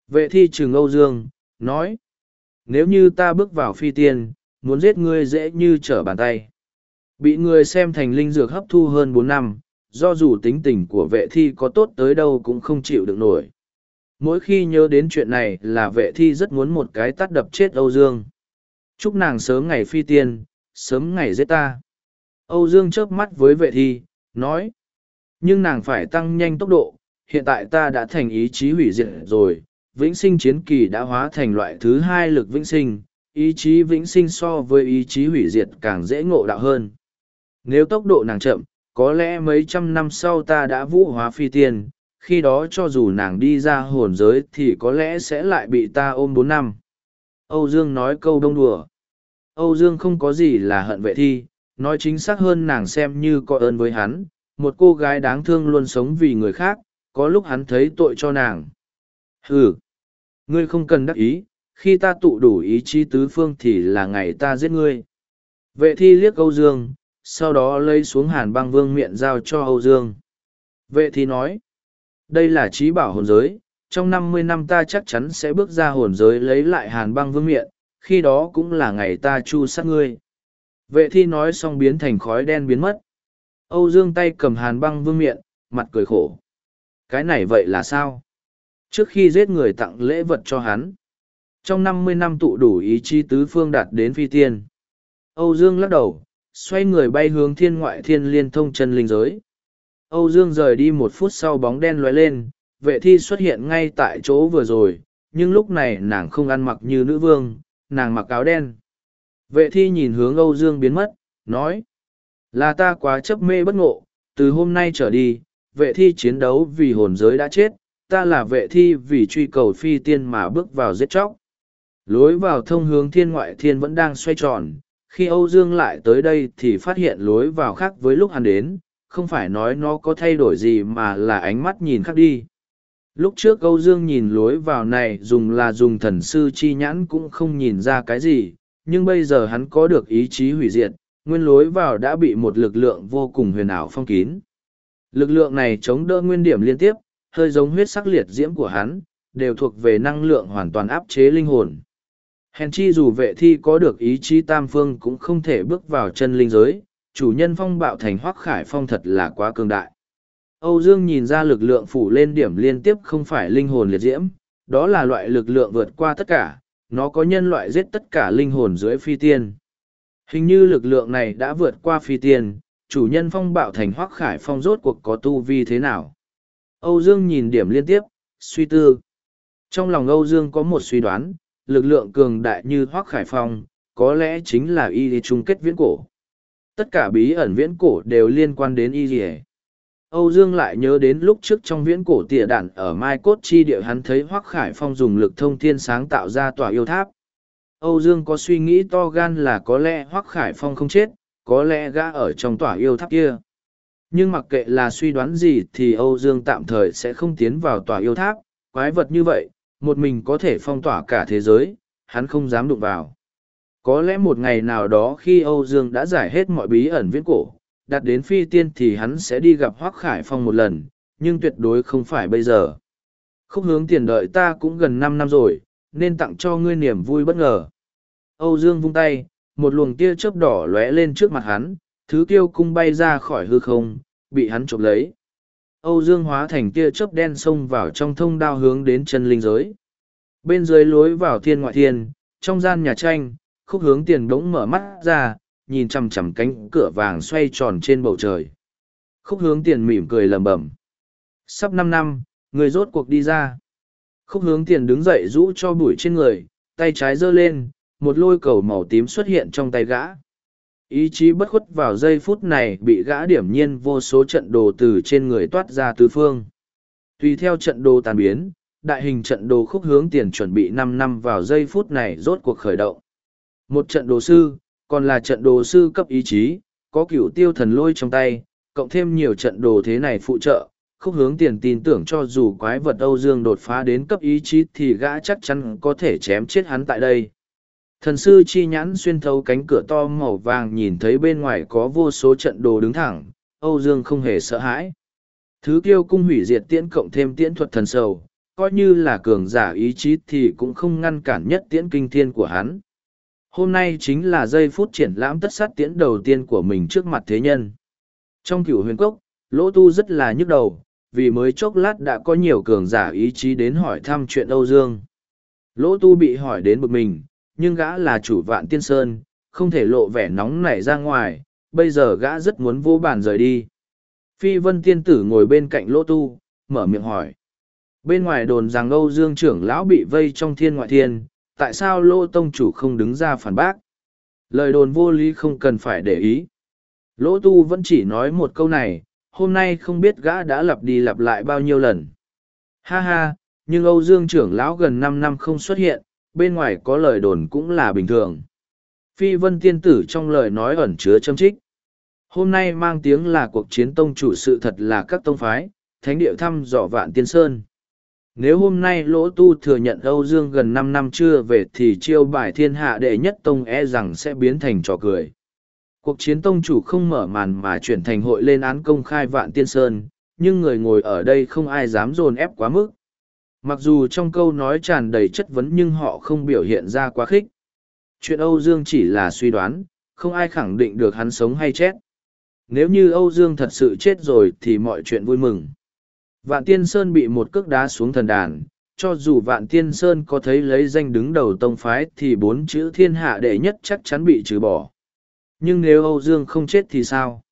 Vệ thi trừng Âu Dương, nói, nếu như ta bước vào phi tiên, muốn giết ngươi dễ như trở bàn tay. Bị người xem thành linh dược hấp thu hơn bốn năm, do dù tính tình của vệ thi có tốt tới đâu cũng không chịu được nổi. Mỗi khi nhớ đến chuyện này là vệ thi rất muốn một cái tắt đập chết Âu Dương. Chúc nàng sớm ngày phi tiên, sớm ngày giết ta. Âu Dương chớp mắt với vệ thi, nói. Nhưng nàng phải tăng nhanh tốc độ, hiện tại ta đã thành ý chí hủy diệt rồi, vĩnh sinh chiến kỳ đã hóa thành loại thứ hai lực vĩnh sinh, ý chí vĩnh sinh so với ý chí hủy diệt càng dễ ngộ đạo hơn. Nếu tốc độ nàng chậm, có lẽ mấy trăm năm sau ta đã vũ hóa phi tiên, khi đó cho dù nàng đi ra hồn giới thì có lẽ sẽ lại bị ta ôm bốn năm. Âu Dương nói câu đông đùa. Âu Dương không có gì là hận vệ thi, nói chính xác hơn nàng xem như có ơn với hắn, một cô gái đáng thương luôn sống vì người khác, có lúc hắn thấy tội cho nàng. Ừ, ngươi không cần đắc ý, khi ta tụ đủ ý chí tứ phương thì là ngày ta giết ngươi. Vệ thi liếc Âu Dương, sau đó lấy xuống hàn băng vương miệng giao cho Âu Dương. Vệ thi nói, đây là trí bảo hồn giới, trong năm mươi năm ta chắc chắn sẽ bước ra hồn giới lấy lại hàn băng vương miệng, khi đó cũng là ngày ta chu sát ngươi. Vệ thi nói xong biến thành khói đen biến mất. Âu Dương tay cầm hàn băng vương miệng, mặt cười khổ. Cái này vậy là sao? Trước khi giết người tặng lễ vật cho hắn. Trong năm mươi năm tụ đủ ý chí tứ phương đạt đến phi tiên. Âu Dương lắc đầu, xoay người bay hướng thiên ngoại thiên liên thông chân linh giới. Âu Dương rời đi một phút sau bóng đen lóe lên, vệ thi xuất hiện ngay tại chỗ vừa rồi, nhưng lúc này nàng không ăn mặc như nữ vương, nàng mặc áo đen. Vệ thi nhìn hướng Âu Dương biến mất, nói, là ta quá chấp mê bất ngộ, từ hôm nay trở đi, vệ thi chiến đấu vì hồn giới đã chết, ta là vệ thi vì truy cầu phi tiên mà bước vào giết chóc. Lối vào thông hướng thiên ngoại thiên vẫn đang xoay tròn, khi Âu Dương lại tới đây thì phát hiện lối vào khác với lúc hắn đến, không phải nói nó có thay đổi gì mà là ánh mắt nhìn khác đi. Lúc trước Âu Dương nhìn lối vào này dùng là dùng thần sư chi nhãn cũng không nhìn ra cái gì, nhưng bây giờ hắn có được ý chí hủy diệt, nguyên lối vào đã bị một lực lượng vô cùng huyền ảo phong kín. Lực lượng này chống đỡ nguyên điểm liên tiếp, hơi giống huyết sắc liệt diễm của hắn, đều thuộc về năng lượng hoàn toàn áp chế linh hồn. Hèn chi dù vệ thi có được ý chí tam phương cũng không thể bước vào chân linh giới, chủ nhân phong bạo thành hoắc khải phong thật là quá cường đại. Âu Dương nhìn ra lực lượng phủ lên điểm liên tiếp không phải linh hồn liệt diễm, đó là loại lực lượng vượt qua tất cả, nó có nhân loại giết tất cả linh hồn dưới phi tiên. Hình như lực lượng này đã vượt qua phi tiên, chủ nhân phong bạo thành hoác khải phong rốt cuộc có tu vi thế nào. Âu Dương nhìn điểm liên tiếp, suy tư. Trong lòng Âu Dương có một suy đoán, lực lượng cường đại như hoác khải phong, có lẽ chính là y chung kết viễn cổ. Tất cả bí ẩn viễn cổ đều liên quan đến y gì Âu Dương lại nhớ đến lúc trước trong viễn cổ tỉa đạn ở Mai Cốt Chi địa hắn thấy Hoắc Khải Phong dùng lực thông thiên sáng tạo ra tòa yêu tháp. Âu Dương có suy nghĩ to gan là có lẽ Hoắc Khải Phong không chết, có lẽ gã ở trong tòa yêu tháp kia. Nhưng mặc kệ là suy đoán gì thì Âu Dương tạm thời sẽ không tiến vào tòa yêu tháp, quái vật như vậy, một mình có thể phong tỏa cả thế giới, hắn không dám đụng vào. Có lẽ một ngày nào đó khi Âu Dương đã giải hết mọi bí ẩn viễn cổ, đạt đến phi tiên thì hắn sẽ đi gặp Hoác Khải Phong một lần, nhưng tuyệt đối không phải bây giờ. Khúc hướng tiền đợi ta cũng gần năm năm rồi, nên tặng cho ngươi niềm vui bất ngờ. Âu Dương vung tay, một luồng tia chớp đỏ lóe lên trước mặt hắn, thứ tiêu cung bay ra khỏi hư không, bị hắn chụp lấy. Âu Dương hóa thành tia chớp đen xông vào trong thông đao hướng đến chân linh giới. Bên dưới lối vào thiên ngoại thiên, trong gian nhà tranh, khúc hướng tiền đống mở mắt ra, nhìn chằm chằm cánh cửa vàng xoay tròn trên bầu trời. Khúc hướng tiền mỉm cười lầm bẩm. Sắp năm năm, người rốt cuộc đi ra. Khúc hướng tiền đứng dậy rũ cho bụi trên người, tay trái giơ lên, một lôi cầu màu tím xuất hiện trong tay gã. Ý chí bất khuất vào giây phút này bị gã điểm nhiên vô số trận đồ từ trên người toát ra tứ phương. Tùy theo trận đồ tàn biến, đại hình trận đồ khúc hướng tiền chuẩn bị năm năm vào giây phút này rốt cuộc khởi động. Một trận đồ sư, còn là trận đồ sư cấp ý chí, có cửu tiêu thần lôi trong tay, cộng thêm nhiều trận đồ thế này phụ trợ, khúc hướng tiền tin tưởng cho dù quái vật Âu Dương đột phá đến cấp ý chí thì gã chắc chắn có thể chém chết hắn tại đây. Thần sư chi nhãn xuyên thấu cánh cửa to màu vàng nhìn thấy bên ngoài có vô số trận đồ đứng thẳng, Âu Dương không hề sợ hãi. Thứ kiêu cung hủy diệt tiễn cộng thêm tiễn thuật thần sầu, coi như là cường giả ý chí thì cũng không ngăn cản nhất tiễn kinh thiên của hắn. Hôm nay chính là giây phút triển lãm tất sát tiễn đầu tiên của mình trước mặt thế nhân. Trong cửu huyền cốc, lỗ tu rất là nhức đầu, vì mới chốc lát đã có nhiều cường giả ý chí đến hỏi thăm chuyện Âu Dương. Lỗ tu bị hỏi đến bực mình, nhưng gã là chủ vạn tiên sơn, không thể lộ vẻ nóng nảy ra ngoài, bây giờ gã rất muốn vô bàn rời đi. Phi vân tiên tử ngồi bên cạnh lỗ tu, mở miệng hỏi. Bên ngoài đồn rằng Âu Dương trưởng lão bị vây trong thiên ngoại thiên, tại sao lỗ tông chủ không đứng ra phản bác lời đồn vô lý không cần phải để ý lỗ tu vẫn chỉ nói một câu này hôm nay không biết gã đã lặp đi lặp lại bao nhiêu lần. Ha ha, nhưng âu dương trưởng lão gần năm năm không xuất hiện, bên ngoài có lời đồn cũng là bình thường. Phi vân tiên tử trong lời nói ẩn chứa châm trích. Hôm nay mang tiếng là cuộc chiến tông chủ sự thật là các tông phái, thánh địa thăm dò vạn tiên sơn. Nếu hôm nay Lỗ Tu thừa nhận Âu Dương gần năm năm chưa về thì chiêu bài thiên hạ đệ nhất tông e rằng sẽ biến thành trò cười. Cuộc chiến tông chủ không mở màn mà chuyển thành hội lên án công khai vạn tiên sơn, nhưng người ngồi ở đây không ai dám dồn ép quá mức. Mặc dù trong câu nói tràn đầy chất vấn nhưng họ không biểu hiện ra quá khích. Chuyện Âu Dương chỉ là suy đoán, không ai khẳng định được hắn sống hay chết. Nếu như Âu Dương thật sự chết rồi thì mọi chuyện vui mừng. Vạn Tiên Sơn bị một cước đá xuống thần đàn, cho dù Vạn Tiên Sơn có thấy lấy danh đứng đầu tông phái thì bốn chữ thiên hạ đệ nhất chắc chắn bị trừ bỏ. Nhưng nếu Âu Dương không chết thì sao?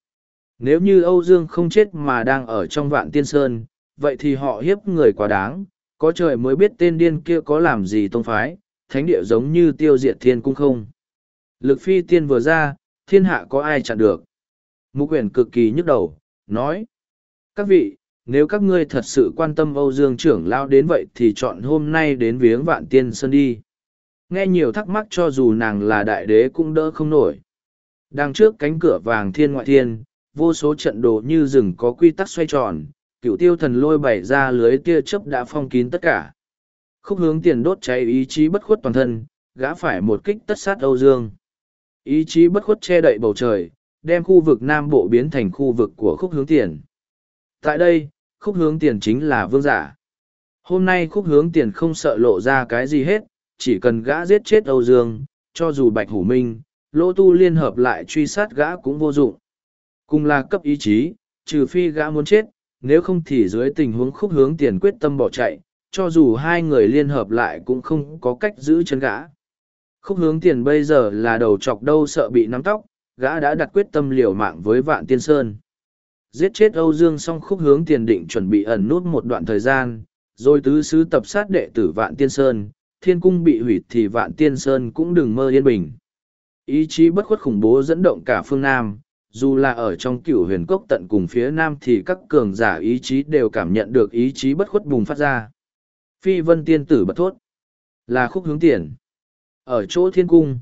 Nếu như Âu Dương không chết mà đang ở trong Vạn Tiên Sơn, vậy thì họ hiếp người quá đáng, có trời mới biết tên điên kia có làm gì tông phái, thánh địa giống như tiêu diệt thiên cung không. Lực phi tiên vừa ra, thiên hạ có ai chặn được. Mục quyền cực kỳ nhức đầu, nói. Các vị, nếu các ngươi thật sự quan tâm Âu Dương trưởng lao đến vậy thì chọn hôm nay đến viếng vạn tiên sơn đi. Nghe nhiều thắc mắc cho dù nàng là đại đế cũng đỡ không nổi. Đằng trước cánh cửa vàng thiên ngoại thiên, vô số trận đồ như rừng có quy tắc xoay tròn, cựu tiêu thần lôi bày ra lưới tia chớp đã phong kín tất cả. Khúc hướng tiền đốt cháy ý chí bất khuất toàn thân, gã phải một kích tất sát Âu Dương. Ý chí bất khuất che đậy bầu trời, đem khu vực Nam Bộ biến thành khu vực của khúc hướng tiền. Tại đây, khúc hướng tiền chính là vương giả. Hôm nay khúc hướng tiền không sợ lộ ra cái gì hết, chỉ cần gã giết chết Âu Dương, cho dù Bạch Hủ Minh, Lỗ Tu liên hợp lại truy sát gã cũng vô dụng. Cùng là cấp ý chí, trừ phi gã muốn chết, nếu không thì dưới tình huống khúc hướng tiền quyết tâm bỏ chạy, cho dù hai người liên hợp lại cũng không có cách giữ chân gã. Khúc hướng tiền bây giờ là đầu chọc đâu sợ bị nắm tóc, gã đã đặt quyết tâm liều mạng với vạn tiên sơn. Giết chết Âu Dương xong khúc hướng tiền định chuẩn bị ẩn nút một đoạn thời gian, rồi tứ sứ tập sát đệ tử vạn tiên sơn, thiên cung bị hủy thì vạn tiên sơn cũng đừng mơ yên bình. Ý chí bất khuất khủng bố dẫn động cả phương Nam, dù là ở trong cửu huyền cốc tận cùng phía Nam thì các cường giả ý chí đều cảm nhận được ý chí bất khuất bùng phát ra. Phi vân tiên tử bật thốt, là khúc hướng tiền. Ở chỗ thiên cung,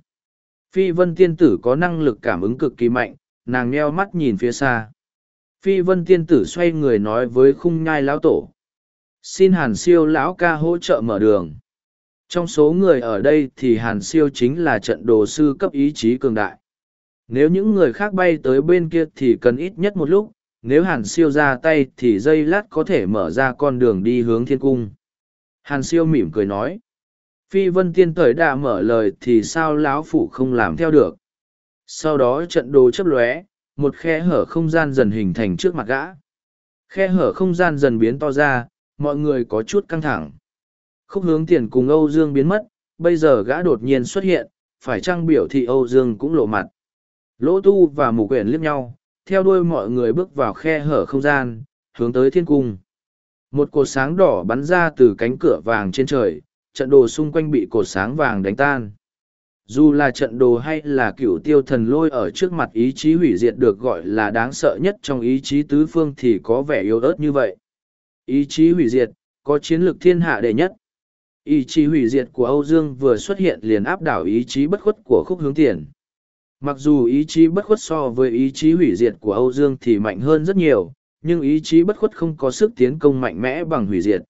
Phi vân tiên tử có năng lực cảm ứng cực kỳ mạnh, nàng nheo mắt nhìn phía xa. Phi vân tiên tử xoay người nói với khung nhai lão tổ. Xin hàn siêu lão ca hỗ trợ mở đường. Trong số người ở đây thì hàn siêu chính là trận đồ sư cấp ý chí cường đại. Nếu những người khác bay tới bên kia thì cần ít nhất một lúc, nếu hàn siêu ra tay thì dây lát có thể mở ra con đường đi hướng thiên cung. Hàn siêu mỉm cười nói. Phi vân tiên thời đã mở lời thì sao lão phủ không làm theo được. Sau đó trận đồ chấp lóe, một khe hở không gian dần hình thành trước mặt gã. Khe hở không gian dần biến to ra, mọi người có chút căng thẳng. Khúc hướng tiền cùng Âu Dương biến mất, bây giờ gã đột nhiên xuất hiện, phải trang biểu thị Âu Dương cũng lộ mặt. Lỗ tu và mù quyển liếc nhau, theo đuôi mọi người bước vào khe hở không gian, hướng tới thiên cung. Một cột sáng đỏ bắn ra từ cánh cửa vàng trên trời, trận đồ xung quanh bị cột sáng vàng đánh tan. Dù là trận đồ hay là cựu tiêu thần lôi ở trước mặt ý chí hủy diệt được gọi là đáng sợ nhất trong ý chí tứ phương thì có vẻ yếu ớt như vậy. Ý chí hủy diệt, có chiến lược thiên hạ đệ nhất. Ý chí hủy diệt của Âu Dương vừa xuất hiện liền áp đảo ý chí bất khuất của khúc hướng tiền. Mặc dù ý chí bất khuất so với ý chí hủy diệt của Âu Dương thì mạnh hơn rất nhiều, nhưng ý chí bất khuất không có sức tiến công mạnh mẽ bằng hủy diệt.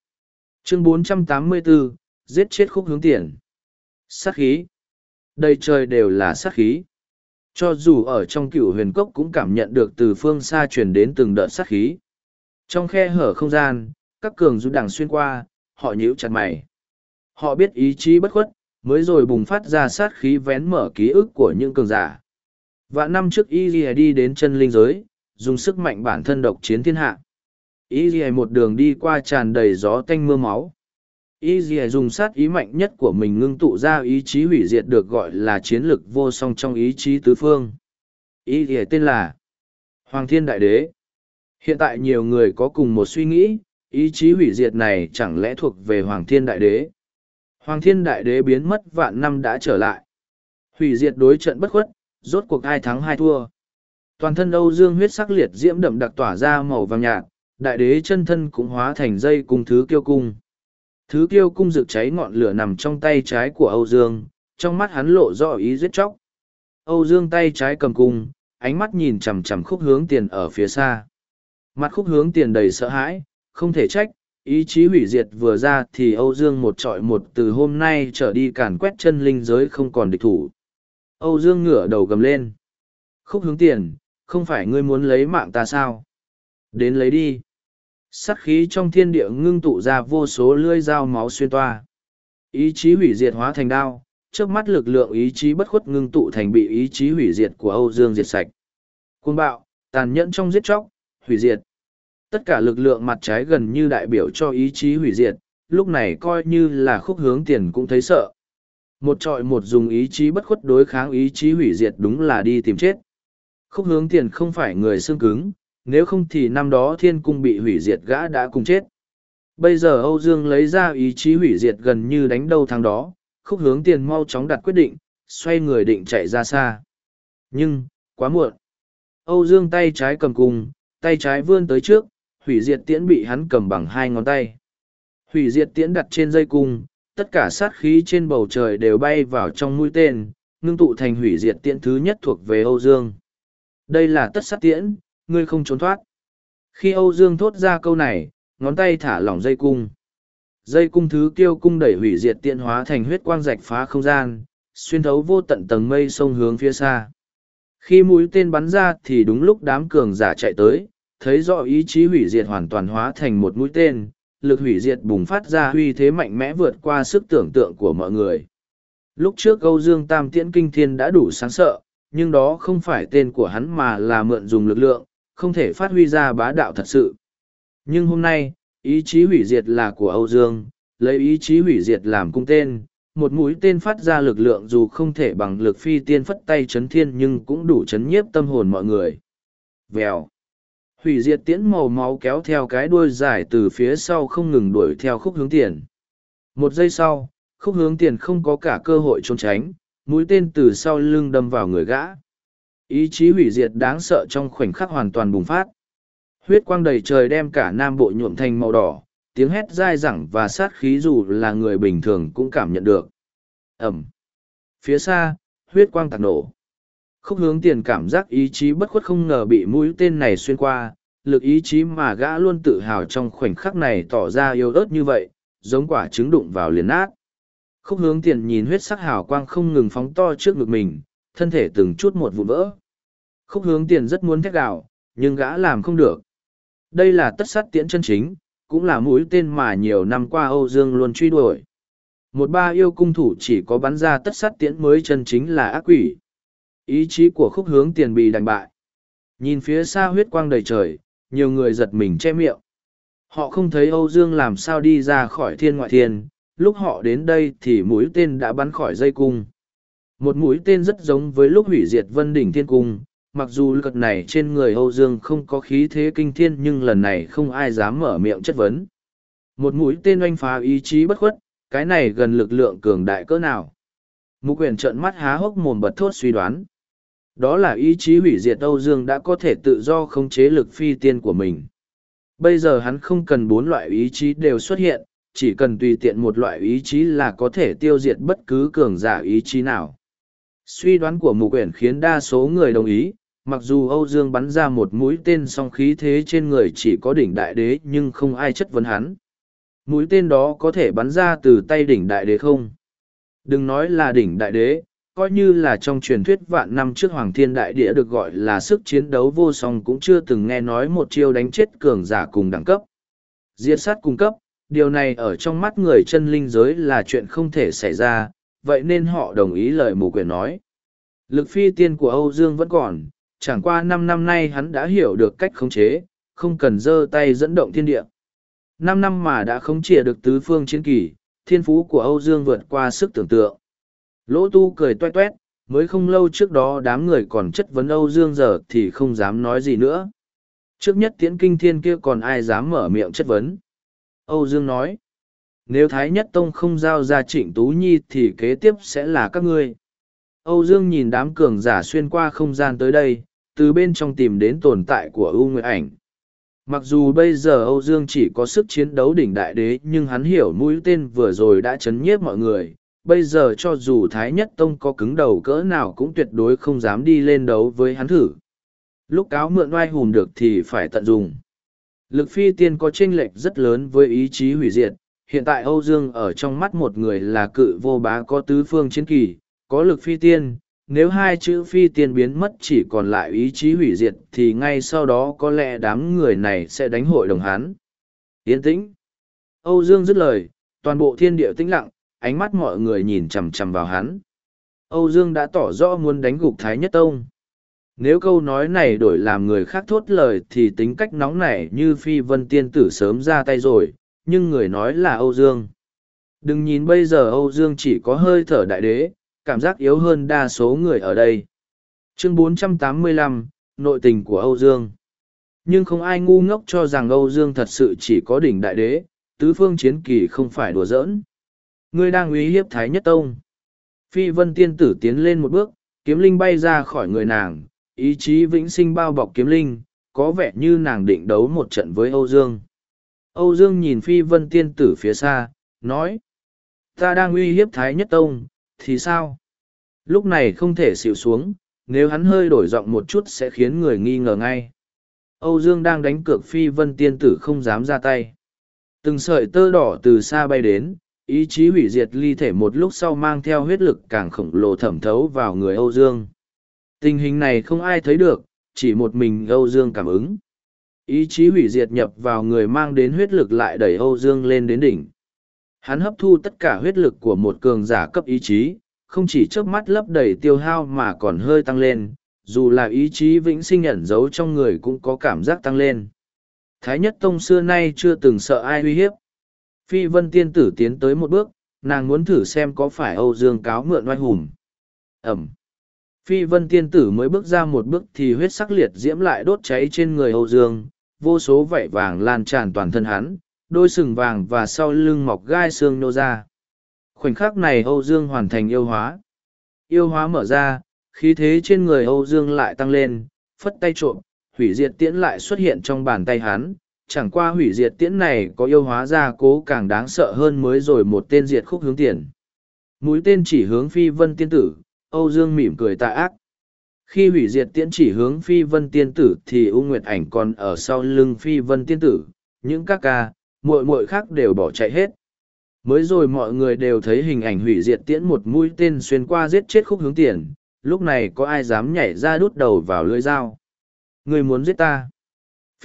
Chương 484, giết chết khúc hướng tiền. Sát khí. Đây trời đều là sát khí. Cho dù ở trong cựu huyền cốc cũng cảm nhận được từ phương xa truyền đến từng đợt sát khí. Trong khe hở không gian, các cường du đằng xuyên qua, họ nhíu chặt mày. Họ biết ý chí bất khuất, mới rồi bùng phát ra sát khí vén mở ký ức của những cường giả. Và năm trước Y đi đến chân linh giới, dùng sức mạnh bản thân độc chiến thiên hạ. Y một đường đi qua tràn đầy gió tanh mưa máu. Y dùng sát ý mạnh nhất của mình ngưng tụ ra ý chí hủy diệt được gọi là chiến lực vô song trong ý chí tứ phương. Y tên là Hoàng Thiên Đại Đế. Hiện tại nhiều người có cùng một suy nghĩ, ý chí hủy diệt này chẳng lẽ thuộc về Hoàng Thiên Đại Đế. Hoàng Thiên Đại Đế biến mất vạn năm đã trở lại. Hủy diệt đối trận bất khuất, rốt cuộc ai thắng hai thua. Toàn thân Âu Dương huyết sắc liệt diễm đậm đặc tỏa ra màu vàng nhạt, đại đế chân thân cũng hóa thành dây cùng thứ kiêu cung. Thứ kiêu cung rực cháy ngọn lửa nằm trong tay trái của Âu Dương, trong mắt hắn lộ rõ ý giết chóc. Âu Dương tay trái cầm cung, ánh mắt nhìn chằm chằm khúc hướng tiền ở phía xa. Mặt khúc hướng tiền đầy sợ hãi, không thể trách, ý chí hủy diệt vừa ra thì Âu Dương một trọi một từ hôm nay trở đi càn quét chân linh giới không còn địch thủ. Âu Dương ngửa đầu gầm lên. Khúc hướng tiền, không phải ngươi muốn lấy mạng ta sao? Đến lấy đi sắt khí trong thiên địa ngưng tụ ra vô số lưỡi dao máu xuyên toa. Ý chí hủy diệt hóa thành đao, trước mắt lực lượng ý chí bất khuất ngưng tụ thành bị ý chí hủy diệt của Âu Dương diệt sạch. côn bạo, tàn nhẫn trong giết chóc, hủy diệt. Tất cả lực lượng mặt trái gần như đại biểu cho ý chí hủy diệt, lúc này coi như là khúc hướng tiền cũng thấy sợ. Một trọi một dùng ý chí bất khuất đối kháng ý chí hủy diệt đúng là đi tìm chết. Khúc hướng tiền không phải người xương cứng, nếu không thì năm đó thiên cung bị hủy diệt gã đã cùng chết. Bây giờ Âu Dương lấy ra ý chí hủy diệt gần như đánh đâu thằng đó, khúc hướng tiền mau chóng đặt quyết định, xoay người định chạy ra xa. Nhưng, quá muộn. Âu Dương tay trái cầm cung, tay trái vươn tới trước, hủy diệt tiễn bị hắn cầm bằng hai ngón tay. Hủy diệt tiễn đặt trên dây cung, tất cả sát khí trên bầu trời đều bay vào trong mũi tên, ngưng tụ thành hủy diệt tiễn thứ nhất thuộc về Âu Dương. Đây là tất sát tiễn, ngươi không trốn thoát. Khi Âu Dương thốt ra câu này, ngón tay thả lỏng dây cung. Dây cung thứ kiêu cung đẩy hủy diệt tiện hóa thành huyết quang rạch phá không gian, xuyên thấu vô tận tầng mây sông hướng phía xa. Khi mũi tên bắn ra thì đúng lúc đám cường giả chạy tới, thấy rõ ý chí hủy diệt hoàn toàn hóa thành một mũi tên, lực hủy diệt bùng phát ra huy thế mạnh mẽ vượt qua sức tưởng tượng của mọi người. Lúc trước Âu Dương Tam Tiễn Kinh Thiên đã đủ sáng sợ, nhưng đó không phải tên của hắn mà là mượn dùng lực lượng, không thể phát huy ra bá đạo thật sự. Nhưng hôm nay, ý chí hủy diệt là của Âu Dương, lấy ý chí hủy diệt làm cung tên, một mũi tên phát ra lực lượng dù không thể bằng lực phi tiên phất tay chấn thiên nhưng cũng đủ chấn nhiếp tâm hồn mọi người. Vèo. Hủy diệt tiễn màu máu kéo theo cái đuôi dài từ phía sau không ngừng đuổi theo khúc hướng tiền. Một giây sau, khúc hướng tiền không có cả cơ hội trốn tránh, mũi tên từ sau lưng đâm vào người gã. Ý chí hủy diệt đáng sợ trong khoảnh khắc hoàn toàn bùng phát. Huyết quang đầy trời đem cả nam bộ nhuộm thành màu đỏ, tiếng hét dai dẳng và sát khí dù là người bình thường cũng cảm nhận được. Ẩm. Phía xa, huyết quang tạc nổ. Khúc hướng tiền cảm giác ý chí bất khuất không ngờ bị mũi tên này xuyên qua, lực ý chí mà gã luôn tự hào trong khoảnh khắc này tỏ ra yếu ớt như vậy, giống quả trứng đụng vào liền nát. Khúc hướng tiền nhìn huyết sắc hào quang không ngừng phóng to trước ngực mình, thân thể từng chút một vụn vỡ. Khúc hướng tiền rất muốn thét gạo, nhưng gã làm không được. Đây là tất sát tiễn chân chính, cũng là mũi tên mà nhiều năm qua Âu Dương luôn truy đuổi. Một ba yêu cung thủ chỉ có bắn ra tất sát tiễn mới chân chính là ác quỷ. Ý chí của khúc hướng tiền bị đánh bại. Nhìn phía xa huyết quang đầy trời, nhiều người giật mình che miệng. Họ không thấy Âu Dương làm sao đi ra khỏi thiên ngoại thiên, lúc họ đến đây thì mũi tên đã bắn khỏi dây cung. Một mũi tên rất giống với lúc hủy diệt vân đỉnh thiên cung, mặc dù lực này trên người Âu Dương không có khí thế kinh thiên nhưng lần này không ai dám mở miệng chất vấn. Một mũi tên oanh phá ý chí bất khuất, cái này gần lực lượng cường đại cỡ nào. Mục quyền trợn mắt há hốc mồm bật thốt suy đoán. Đó là ý chí hủy diệt Âu Dương đã có thể tự do khống chế lực phi tiên của mình. Bây giờ hắn không cần bốn loại ý chí đều xuất hiện, chỉ cần tùy tiện một loại ý chí là có thể tiêu diệt bất cứ cường giả ý chí nào. Suy đoán của mục quyển khiến đa số người đồng ý, mặc dù Âu Dương bắn ra một mũi tên song khí thế trên người chỉ có đỉnh đại đế nhưng không ai chất vấn hắn. Mũi tên đó có thể bắn ra từ tay đỉnh đại đế không? Đừng nói là đỉnh đại đế, coi như là trong truyền thuyết vạn năm trước Hoàng Thiên Đại Địa được gọi là sức chiến đấu vô song cũng chưa từng nghe nói một chiêu đánh chết cường giả cùng đẳng cấp. Diệt sát cung cấp, điều này ở trong mắt người chân linh giới là chuyện không thể xảy ra, vậy nên họ đồng ý lời mù quyền nói. Lực phi tiên của Âu Dương vẫn còn, chẳng qua năm năm nay hắn đã hiểu được cách khống chế, không cần giơ tay dẫn động thiên địa. Năm năm mà đã khống chế được tứ phương chiến kỳ, thiên phú của Âu Dương vượt qua sức tưởng tượng. Lỗ tu cười toe toét, mới không lâu trước đó đám người còn chất vấn Âu Dương giờ thì không dám nói gì nữa. Trước nhất tiễn kinh thiên kia còn ai dám mở miệng chất vấn. Âu Dương nói, nếu Thái Nhất Tông không giao ra trịnh Tú Nhi thì kế tiếp sẽ là các ngươi. Âu Dương nhìn đám cường giả xuyên qua không gian tới đây, từ bên trong tìm đến tồn tại của U nguyệt ảnh. Mặc dù bây giờ Âu Dương chỉ có sức chiến đấu đỉnh đại đế nhưng hắn hiểu mũi tên vừa rồi đã chấn nhiếp mọi người. Bây giờ cho dù Thái Nhất Tông có cứng đầu cỡ nào cũng tuyệt đối không dám đi lên đấu với hắn thử. Lúc cáo mượn oai hùng được thì phải tận dụng. Lực phi tiên có chênh lệch rất lớn với ý chí hủy diệt. Hiện tại Âu Dương ở trong mắt một người là cự vô bá có tứ phương chiến kỳ, có lực phi tiên, nếu hai chữ phi tiên biến mất chỉ còn lại ý chí hủy diệt thì ngay sau đó có lẽ đám người này sẽ đánh hội đồng hán. Yên tĩnh. Âu Dương dứt lời, toàn bộ thiên địa tĩnh lặng, ánh mắt mọi người nhìn chằm chằm vào hắn. Âu Dương đã tỏ rõ muốn đánh gục Thái Nhất Tông. Nếu câu nói này đổi làm người khác thốt lời thì tính cách nóng nảy như phi vân tiên tử sớm ra tay rồi, nhưng người nói là Âu Dương. Đừng nhìn bây giờ Âu Dương chỉ có hơi thở đại đế, cảm giác yếu hơn đa số người ở đây. Chương 485, Nội tình của Âu Dương Nhưng không ai ngu ngốc cho rằng Âu Dương thật sự chỉ có đỉnh đại đế, tứ phương chiến kỳ không phải đùa giỡn. Ngươi đang uy hiếp Thái Nhất Tông. Phi vân tiên tử tiến lên một bước, kiếm linh bay ra khỏi người nàng, ý chí vĩnh sinh bao bọc kiếm linh, có vẻ như nàng định đấu một trận với Âu Dương. Âu Dương nhìn Phi vân tiên tử phía xa, nói. Ta đang uy hiếp Thái Nhất Tông, thì sao? Lúc này không thể xịu xuống, nếu hắn hơi đổi giọng một chút sẽ khiến người nghi ngờ ngay. Âu Dương đang đánh cược phi vân tiên tử không dám ra tay. Từng sợi tơ đỏ từ xa bay đến, ý chí hủy diệt ly thể một lúc sau mang theo huyết lực càng khổng lồ thẩm thấu vào người Âu Dương. Tình hình này không ai thấy được, chỉ một mình Âu Dương cảm ứng. Ý chí hủy diệt nhập vào người mang đến huyết lực lại đẩy Âu Dương lên đến đỉnh. Hắn hấp thu tất cả huyết lực của một cường giả cấp ý chí, không chỉ trước mắt lấp đầy tiêu hao mà còn hơi tăng lên, dù là ý chí vĩnh sinh ẩn giấu trong người cũng có cảm giác tăng lên. Thái nhất tông xưa nay chưa từng sợ ai uy hiếp. Phi vân tiên tử tiến tới một bước, nàng muốn thử xem có phải Âu Dương cáo mượn oai hùng. Ẩm. Phi vân tiên tử mới bước ra một bước thì huyết sắc liệt diễm lại đốt cháy trên người Âu Dương, vô số vảy vàng lan tràn toàn thân hắn, đôi sừng vàng và sau lưng mọc gai xương nô ra. Khoảnh khắc này Âu Dương hoàn thành yêu hóa. Yêu hóa mở ra, khí thế trên người Âu Dương lại tăng lên, phất tay trộm, hủy diệt tiễn lại xuất hiện trong bàn tay hắn. Chẳng qua hủy diệt tiễn này có yêu hóa ra cố càng đáng sợ hơn mới rồi một tên diệt khúc hướng tiền. Mũi tên chỉ hướng phi vân tiên tử, Âu Dương mỉm cười tạ ác. Khi hủy diệt tiễn chỉ hướng phi vân tiên tử thì U Nguyệt ảnh còn ở sau lưng phi vân tiên tử, những các ca, muội muội khác đều bỏ chạy hết. Mới rồi mọi người đều thấy hình ảnh hủy diệt tiễn một mũi tên xuyên qua giết chết khúc hướng tiền, lúc này có ai dám nhảy ra đút đầu vào lưỡi dao. Người muốn giết ta.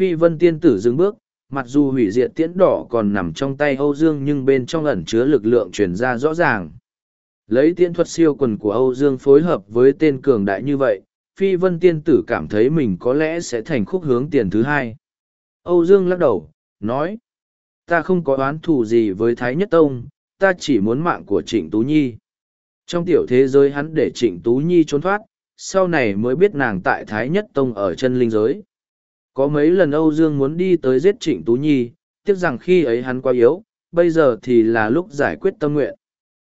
Phi vân tiên tử dừng bước, mặc dù hủy diệt tiễn đỏ còn nằm trong tay Âu Dương nhưng bên trong ẩn chứa lực lượng truyền ra rõ ràng. Lấy tiễn thuật siêu quần của Âu Dương phối hợp với tên cường đại như vậy, Phi Vân Tiên Tử cảm thấy mình có lẽ sẽ thành khúc hướng tiền thứ hai. Âu Dương lắc đầu, nói, ta không có oán thù gì với Thái Nhất Tông, ta chỉ muốn mạng của Trịnh Tú Nhi. Trong tiểu thế giới hắn để Trịnh Tú Nhi trốn thoát, sau này mới biết nàng tại Thái Nhất Tông ở chân linh giới. Có mấy lần Âu Dương muốn đi tới giết Trịnh Tú Nhi, tiếc rằng khi ấy hắn quá yếu, bây giờ thì là lúc giải quyết tâm nguyện.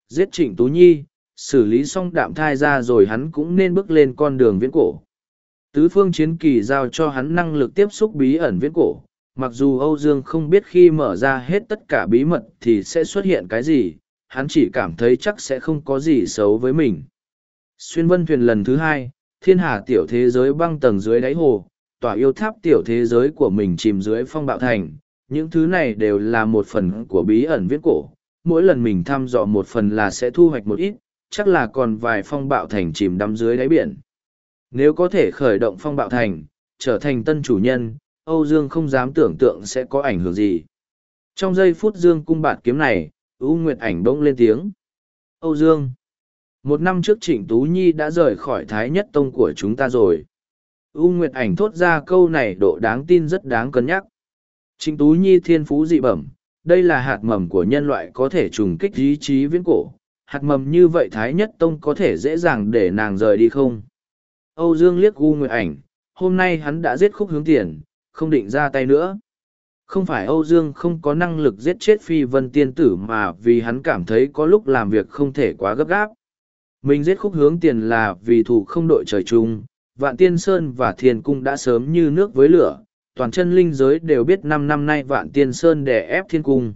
Giết Trịnh Tú Nhi, xử lý xong đạm thai ra rồi hắn cũng nên bước lên con đường viễn cổ. Tứ phương chiến kỳ giao cho hắn năng lực tiếp xúc bí ẩn viễn cổ, mặc dù Âu Dương không biết khi mở ra hết tất cả bí mật thì sẽ xuất hiện cái gì, hắn chỉ cảm thấy chắc sẽ không có gì xấu với mình. Xuyên vân thuyền lần thứ hai, thiên hà tiểu thế giới băng tầng dưới đáy hồ, Tòa yêu tháp tiểu thế giới của mình chìm dưới phong bạo thành, những thứ này đều là một phần của bí ẩn viết cổ. Mỗi lần mình thăm dò một phần là sẽ thu hoạch một ít, chắc là còn vài phong bạo thành chìm đắm dưới đáy biển. Nếu có thể khởi động phong bạo thành, trở thành tân chủ nhân, Âu Dương không dám tưởng tượng sẽ có ảnh hưởng gì. Trong giây phút Dương cung bạt kiếm này, U Nguyệt ảnh bỗng lên tiếng. Âu Dương! Một năm trước Trịnh Tú Nhi đã rời khỏi Thái Nhất Tông của chúng ta rồi. U Nguyệt ảnh thốt ra câu này độ đáng tin rất đáng cân nhắc. Trịnh Tú Nhi thiên phú dị bẩm, đây là hạt mầm của nhân loại có thể trùng kích ý chí viễn cổ, hạt mầm như vậy thái nhất tông có thể dễ dàng để nàng rời đi không? Âu dương liếc U nguyệt ảnh hôm nay hắn đã giết khúc hướng tiền không định ra tay nữa. Không phải âu dương không có năng lực giết chết phi vân tiên tử mà vì hắn cảm thấy có lúc làm việc không thể quá gấp gáp. Mình giết khúc hướng tiền là vì thủ không đội trời chung vạn tiên sơn và thiền cung đã sớm như nước với lửa toàn chân linh giới đều biết năm năm nay vạn tiên sơn đè ép thiên cung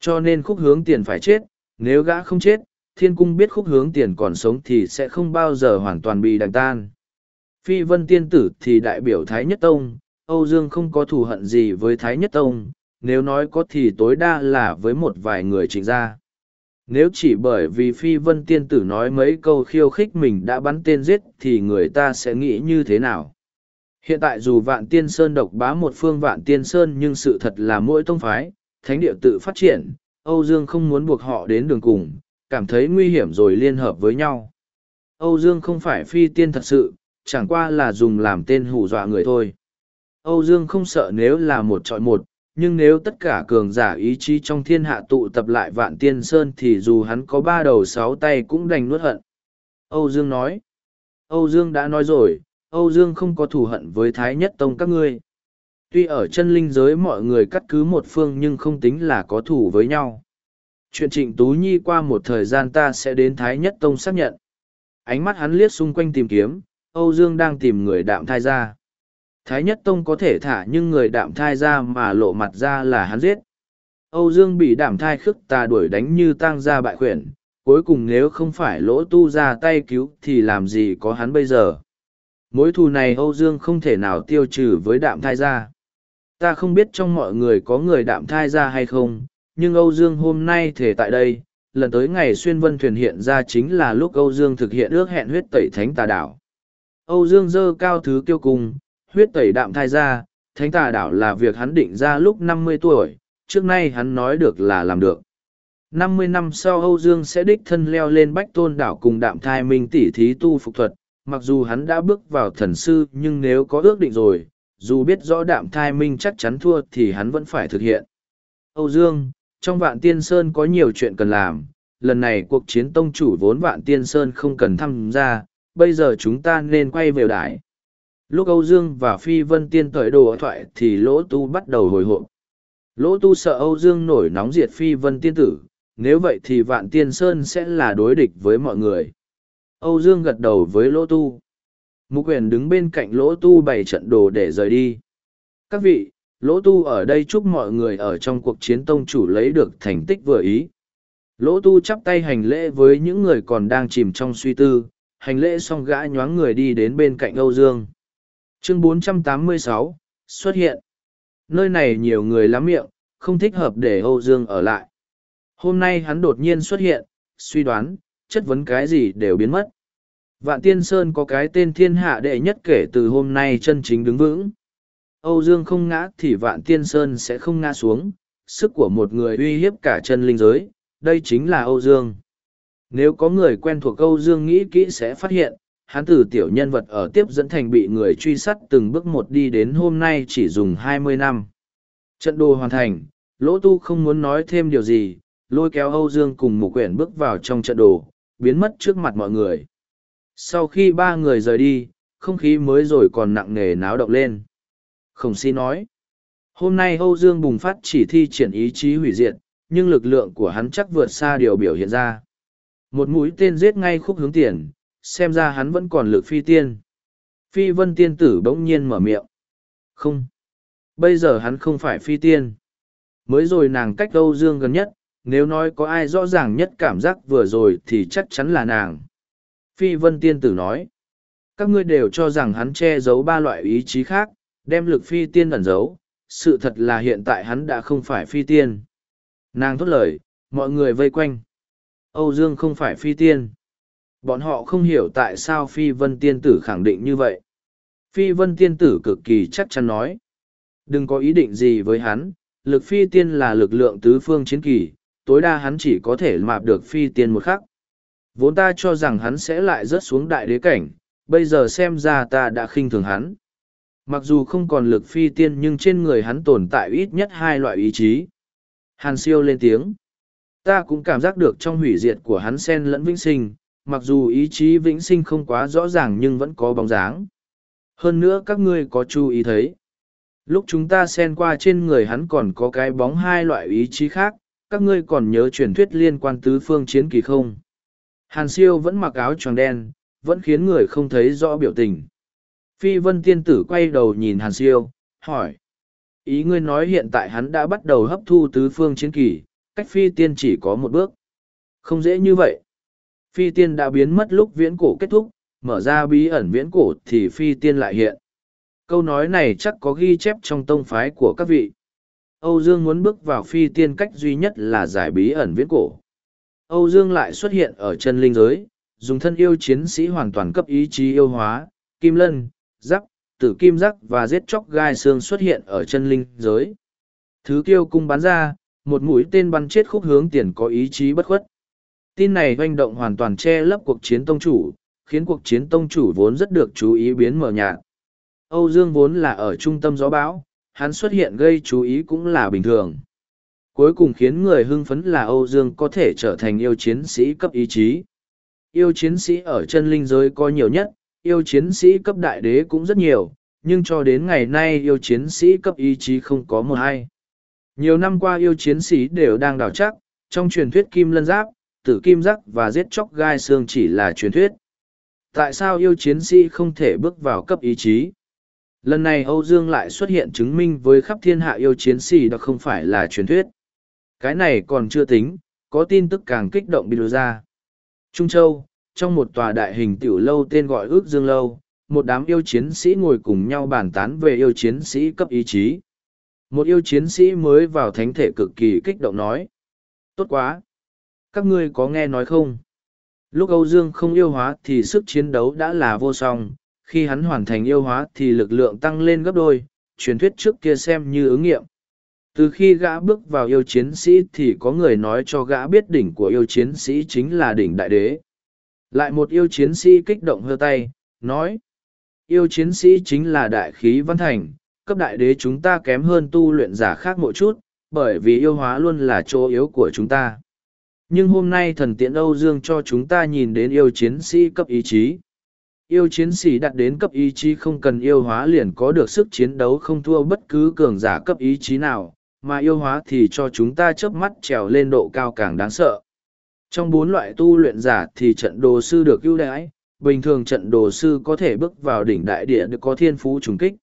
cho nên khúc hướng tiền phải chết nếu gã không chết thiên cung biết khúc hướng tiền còn sống thì sẽ không bao giờ hoàn toàn bị đành tan. Phi vân tiên tử thì đại biểu Thái Nhất Tông, Âu Dương không có thù hận gì với Thái Nhất Tông, nếu nói có thì tối đa là với một vài người trịnh gia. Nếu chỉ bởi vì Phi Vân Tiên Tử nói mấy câu khiêu khích mình đã bắn tên giết thì người ta sẽ nghĩ như thế nào? Hiện tại dù Vạn Tiên Sơn độc bá một phương Vạn Tiên Sơn nhưng sự thật là mỗi tông phái, thánh địa tự phát triển, Âu Dương không muốn buộc họ đến đường cùng, cảm thấy nguy hiểm rồi liên hợp với nhau. Âu Dương không phải phi tiên thật sự, chẳng qua là dùng làm tên hù dọa người thôi. Âu Dương không sợ nếu là một trọi một, nhưng nếu tất cả cường giả ý chí trong thiên hạ tụ tập lại vạn tiên sơn thì dù hắn có ba đầu sáu tay cũng đành nuốt hận. Âu Dương nói. Âu Dương đã nói rồi, Âu Dương không có thù hận với Thái Nhất Tông các ngươi. Tuy ở chân linh giới mọi người cắt cứ một phương nhưng không tính là có thủ với nhau chuyện trịnh tú nhi qua một thời gian ta sẽ đến thái nhất tông xác nhận ánh mắt hắn liếc xung quanh tìm kiếm âu dương đang tìm người đạm thai ra thái nhất tông có thể thả nhưng người đạm thai ra mà lộ mặt ra là hắn giết. Âu dương bị đạm thai khức tà đuổi đánh như tang ra bại khuyển cuối cùng nếu không phải lỗ tu ra tay cứu thì làm gì có hắn bây giờ? Mối thù này âu dương không thể nào tiêu trừ với đạm thai ra. Ta không biết trong mọi người có người đạm thai ra hay không nhưng Âu Dương hôm nay thể tại đây, lần tới ngày xuyên vân thuyền hiện ra chính là lúc Âu Dương thực hiện ước hẹn huyết tẩy thánh tà đảo. Âu Dương dơ cao thứ kiêu cung, huyết tẩy đạm thai ra, thánh tà đảo là việc hắn định ra lúc năm mươi tuổi, trước nay hắn nói được là làm được. Năm mươi năm sau Âu Dương sẽ đích thân leo lên bách tôn đảo cùng đạm thai minh tỷ thí tu phục thuật, mặc dù hắn đã bước vào thần sư nhưng nếu có ước định rồi, dù biết rõ đạm thai minh chắc chắn thua thì hắn vẫn phải thực hiện. Âu Dương, trong vạn tiên sơn có nhiều chuyện cần làm, lần này cuộc chiến tông chủ vốn vạn tiên sơn không cần tham gia, bây giờ chúng ta nên quay về đại. Lúc Âu Dương và Phi Vân Tiên tới đồ thoại thì Lỗ Tu bắt đầu hồi hộp. Lỗ Tu sợ Âu Dương nổi nóng diệt Phi Vân Tiên tử, nếu vậy thì Vạn Tiên Sơn sẽ là đối địch với mọi người. Âu Dương gật đầu với Lỗ Tu. Mục quyền đứng bên cạnh Lỗ Tu bày trận đồ để rời đi. Các vị, Lỗ Tu ở đây chúc mọi người ở trong cuộc chiến tông chủ lấy được thành tích vừa ý. Lỗ Tu chắp tay hành lễ với những người còn đang chìm trong suy tư, hành lễ xong gã nhoáng người đi đến bên cạnh Âu Dương. Chương 486, xuất hiện. Nơi này nhiều người lắm miệng, không thích hợp để Âu Dương ở lại. Hôm nay hắn đột nhiên xuất hiện, suy đoán, chất vấn cái gì đều biến mất. Vạn Tiên Sơn có cái tên thiên hạ đệ nhất kể từ hôm nay chân chính đứng vững. Âu Dương không ngã thì Vạn Tiên Sơn sẽ không ngã xuống, sức của một người uy hiếp cả chân linh giới, đây chính là Âu Dương. Nếu có người quen thuộc Âu Dương nghĩ kỹ sẽ phát hiện, hắn từ tiểu nhân vật ở tiếp dẫn thành bị người truy sát từng bước một đi đến hôm nay chỉ dùng hai mươi năm. Trận đồ hoàn thành, Lỗ Tu không muốn nói thêm điều gì, lôi kéo Âu Dương cùng một quyển bước vào trong trận đồ, biến mất trước mặt mọi người. Sau khi ba người rời đi, không khí mới rồi còn nặng nề náo động lên. Khổng si nói, hôm nay Âu Dương bùng phát chỉ thi triển ý chí hủy diệt, nhưng lực lượng của hắn chắc vượt xa điều biểu hiện ra. Một mũi tên giết ngay khúc hướng tiền, xem ra hắn vẫn còn lực phi tiên. Phi vân tiên tử bỗng nhiên mở miệng. Không. Bây giờ hắn không phải phi tiên. Mới rồi nàng cách Âu Dương gần nhất, nếu nói có ai rõ ràng nhất cảm giác vừa rồi thì chắc chắn là nàng. Phi vân tiên tử nói. Các ngươi đều cho rằng hắn che giấu ba loại ý chí khác, đem lực phi tiên ẩn giấu. Sự thật là hiện tại hắn đã không phải phi tiên. Nàng thốt lời, mọi người vây quanh. Âu Dương không phải phi tiên. Bọn họ không hiểu tại sao Phi Vân Tiên Tử khẳng định như vậy. Phi Vân Tiên Tử cực kỳ chắc chắn nói. Đừng có ý định gì với hắn, lực Phi Tiên là lực lượng tứ phương chiến kỳ, tối đa hắn chỉ có thể mạp được Phi Tiên một khắc. Vốn ta cho rằng hắn sẽ lại rớt xuống đại đế cảnh, bây giờ xem ra ta đã khinh thường hắn. Mặc dù không còn lực phi tiên nhưng trên người hắn tồn tại ít nhất hai loại ý chí. Hàn siêu lên tiếng. Ta cũng cảm giác được trong hủy diệt của hắn sen lẫn vĩnh sinh, mặc dù ý chí vĩnh sinh không quá rõ ràng nhưng vẫn có bóng dáng. Hơn nữa các ngươi có chú ý thấy. Lúc chúng ta xen qua trên người hắn còn có cái bóng hai loại ý chí khác, các ngươi còn nhớ truyền thuyết liên quan tứ phương chiến kỳ không? Hàn siêu vẫn mặc áo tròn đen, vẫn khiến người không thấy rõ biểu tình. Phi vân tiên tử quay đầu nhìn hàn siêu, hỏi. Ý ngươi nói hiện tại hắn đã bắt đầu hấp thu tứ phương chiến kỳ, cách phi tiên chỉ có một bước. Không dễ như vậy. Phi tiên đã biến mất lúc viễn cổ kết thúc, mở ra bí ẩn viễn cổ thì phi tiên lại hiện. Câu nói này chắc có ghi chép trong tông phái của các vị. Âu Dương muốn bước vào phi tiên cách duy nhất là giải bí ẩn viễn cổ. Âu Dương lại xuất hiện ở chân linh giới, dùng thân yêu chiến sĩ hoàn toàn cấp ý chí yêu hóa, kim lân, giắc, tử kim giắc và giết chóc gai xương xuất hiện ở chân linh giới. Thứ kiêu cung bắn ra, một mũi tên bắn chết khúc hướng tiền có ý chí bất khuất. Tin này doanh động hoàn toàn che lấp cuộc chiến tông chủ, khiến cuộc chiến tông chủ vốn rất được chú ý biến mở nhạt. Âu Dương vốn là ở trung tâm gió bão, hắn xuất hiện gây chú ý cũng là bình thường. Cuối cùng khiến người hưng phấn là Âu Dương có thể trở thành yêu chiến sĩ cấp ý chí. Yêu chiến sĩ ở chân linh giới có nhiều nhất, yêu chiến sĩ cấp đại đế cũng rất nhiều, nhưng cho đến ngày nay yêu chiến sĩ cấp ý chí không có một hay. Nhiều năm qua yêu chiến sĩ đều đang đào chắc, trong truyền thuyết kim lân giáp, tử kim giác và giết chóc gai xương chỉ là truyền thuyết. Tại sao yêu chiến sĩ không thể bước vào cấp ý chí? Lần này Âu Dương lại xuất hiện chứng minh với khắp thiên hạ yêu chiến sĩ đó không phải là truyền thuyết. Cái này còn chưa tính, có tin tức càng kích động bị ra. Trung Châu, trong một tòa đại hình tiểu lâu tên gọi ước dương lâu, một đám yêu chiến sĩ ngồi cùng nhau bàn tán về yêu chiến sĩ cấp ý chí. Một yêu chiến sĩ mới vào thánh thể cực kỳ kích động nói. Tốt quá! Các ngươi có nghe nói không? Lúc Âu Dương không yêu hóa thì sức chiến đấu đã là vô song, khi hắn hoàn thành yêu hóa thì lực lượng tăng lên gấp đôi, truyền thuyết trước kia xem như ứng nghiệm. Từ khi gã bước vào yêu chiến sĩ thì có người nói cho gã biết đỉnh của yêu chiến sĩ chính là đỉnh đại đế. Lại một yêu chiến sĩ kích động hơ tay, nói. Yêu chiến sĩ chính là đại khí văn thành, cấp đại đế chúng ta kém hơn tu luyện giả khác một chút, bởi vì yêu hóa luôn là chỗ yếu của chúng ta. Nhưng hôm nay thần tiễn Âu Dương cho chúng ta nhìn đến yêu chiến sĩ cấp ý chí. Yêu chiến sĩ đạt đến cấp ý chí không cần yêu hóa liền có được sức chiến đấu không thua bất cứ cường giả cấp ý chí nào, mà yêu hóa thì cho chúng ta chớp mắt trèo lên độ cao càng đáng sợ. Trong bốn loại tu luyện giả thì trận đồ sư được ưu đãi, bình thường trận đồ sư có thể bước vào đỉnh đại địa được có thiên phú trùng kích.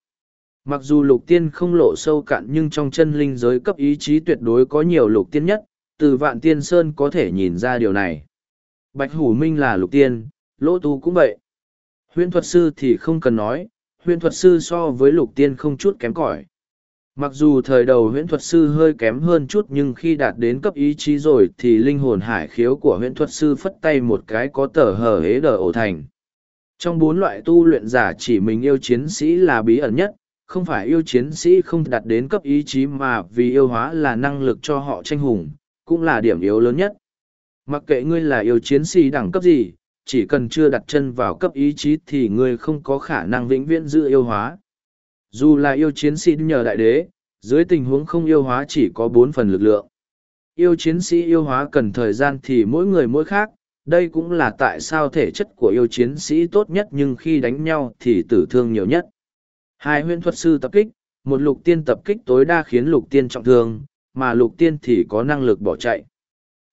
Mặc dù lục tiên không lộ sâu cạn nhưng trong chân linh giới cấp ý chí tuyệt đối có nhiều lục tiên nhất, từ vạn tiên sơn có thể nhìn ra điều này. Bạch Hủ Minh là lục tiên, lỗ tu cũng vậy. Huyễn thuật sư thì không cần nói, huyễn thuật sư so với lục tiên không chút kém cỏi. Mặc dù thời đầu huyễn thuật sư hơi kém hơn chút nhưng khi đạt đến cấp ý chí rồi thì linh hồn hải khiếu của huyễn thuật sư phất tay một cái có tờ hờ hế đờ ổ thành. Trong bốn loại tu luyện giả chỉ mình yêu chiến sĩ là bí ẩn nhất, không phải yêu chiến sĩ không đạt đến cấp ý chí mà vì yêu hóa là năng lực cho họ tranh hùng, cũng là điểm yếu lớn nhất. Mặc kệ ngươi là yêu chiến sĩ đẳng cấp gì, chỉ cần chưa đặt chân vào cấp ý chí thì ngươi không có khả năng vĩnh viễn giữ yêu hóa. Dù là yêu chiến sĩ nhờ đại đế, dưới tình huống không yêu hóa chỉ có bốn phần lực lượng. Yêu chiến sĩ yêu hóa cần thời gian thì mỗi người mỗi khác, đây cũng là tại sao thể chất của yêu chiến sĩ tốt nhất nhưng khi đánh nhau thì tử thương nhiều nhất. Hai huyễn thuật sư tập kích, một lục tiên tập kích tối đa khiến lục tiên trọng thương, mà lục tiên thì có năng lực bỏ chạy.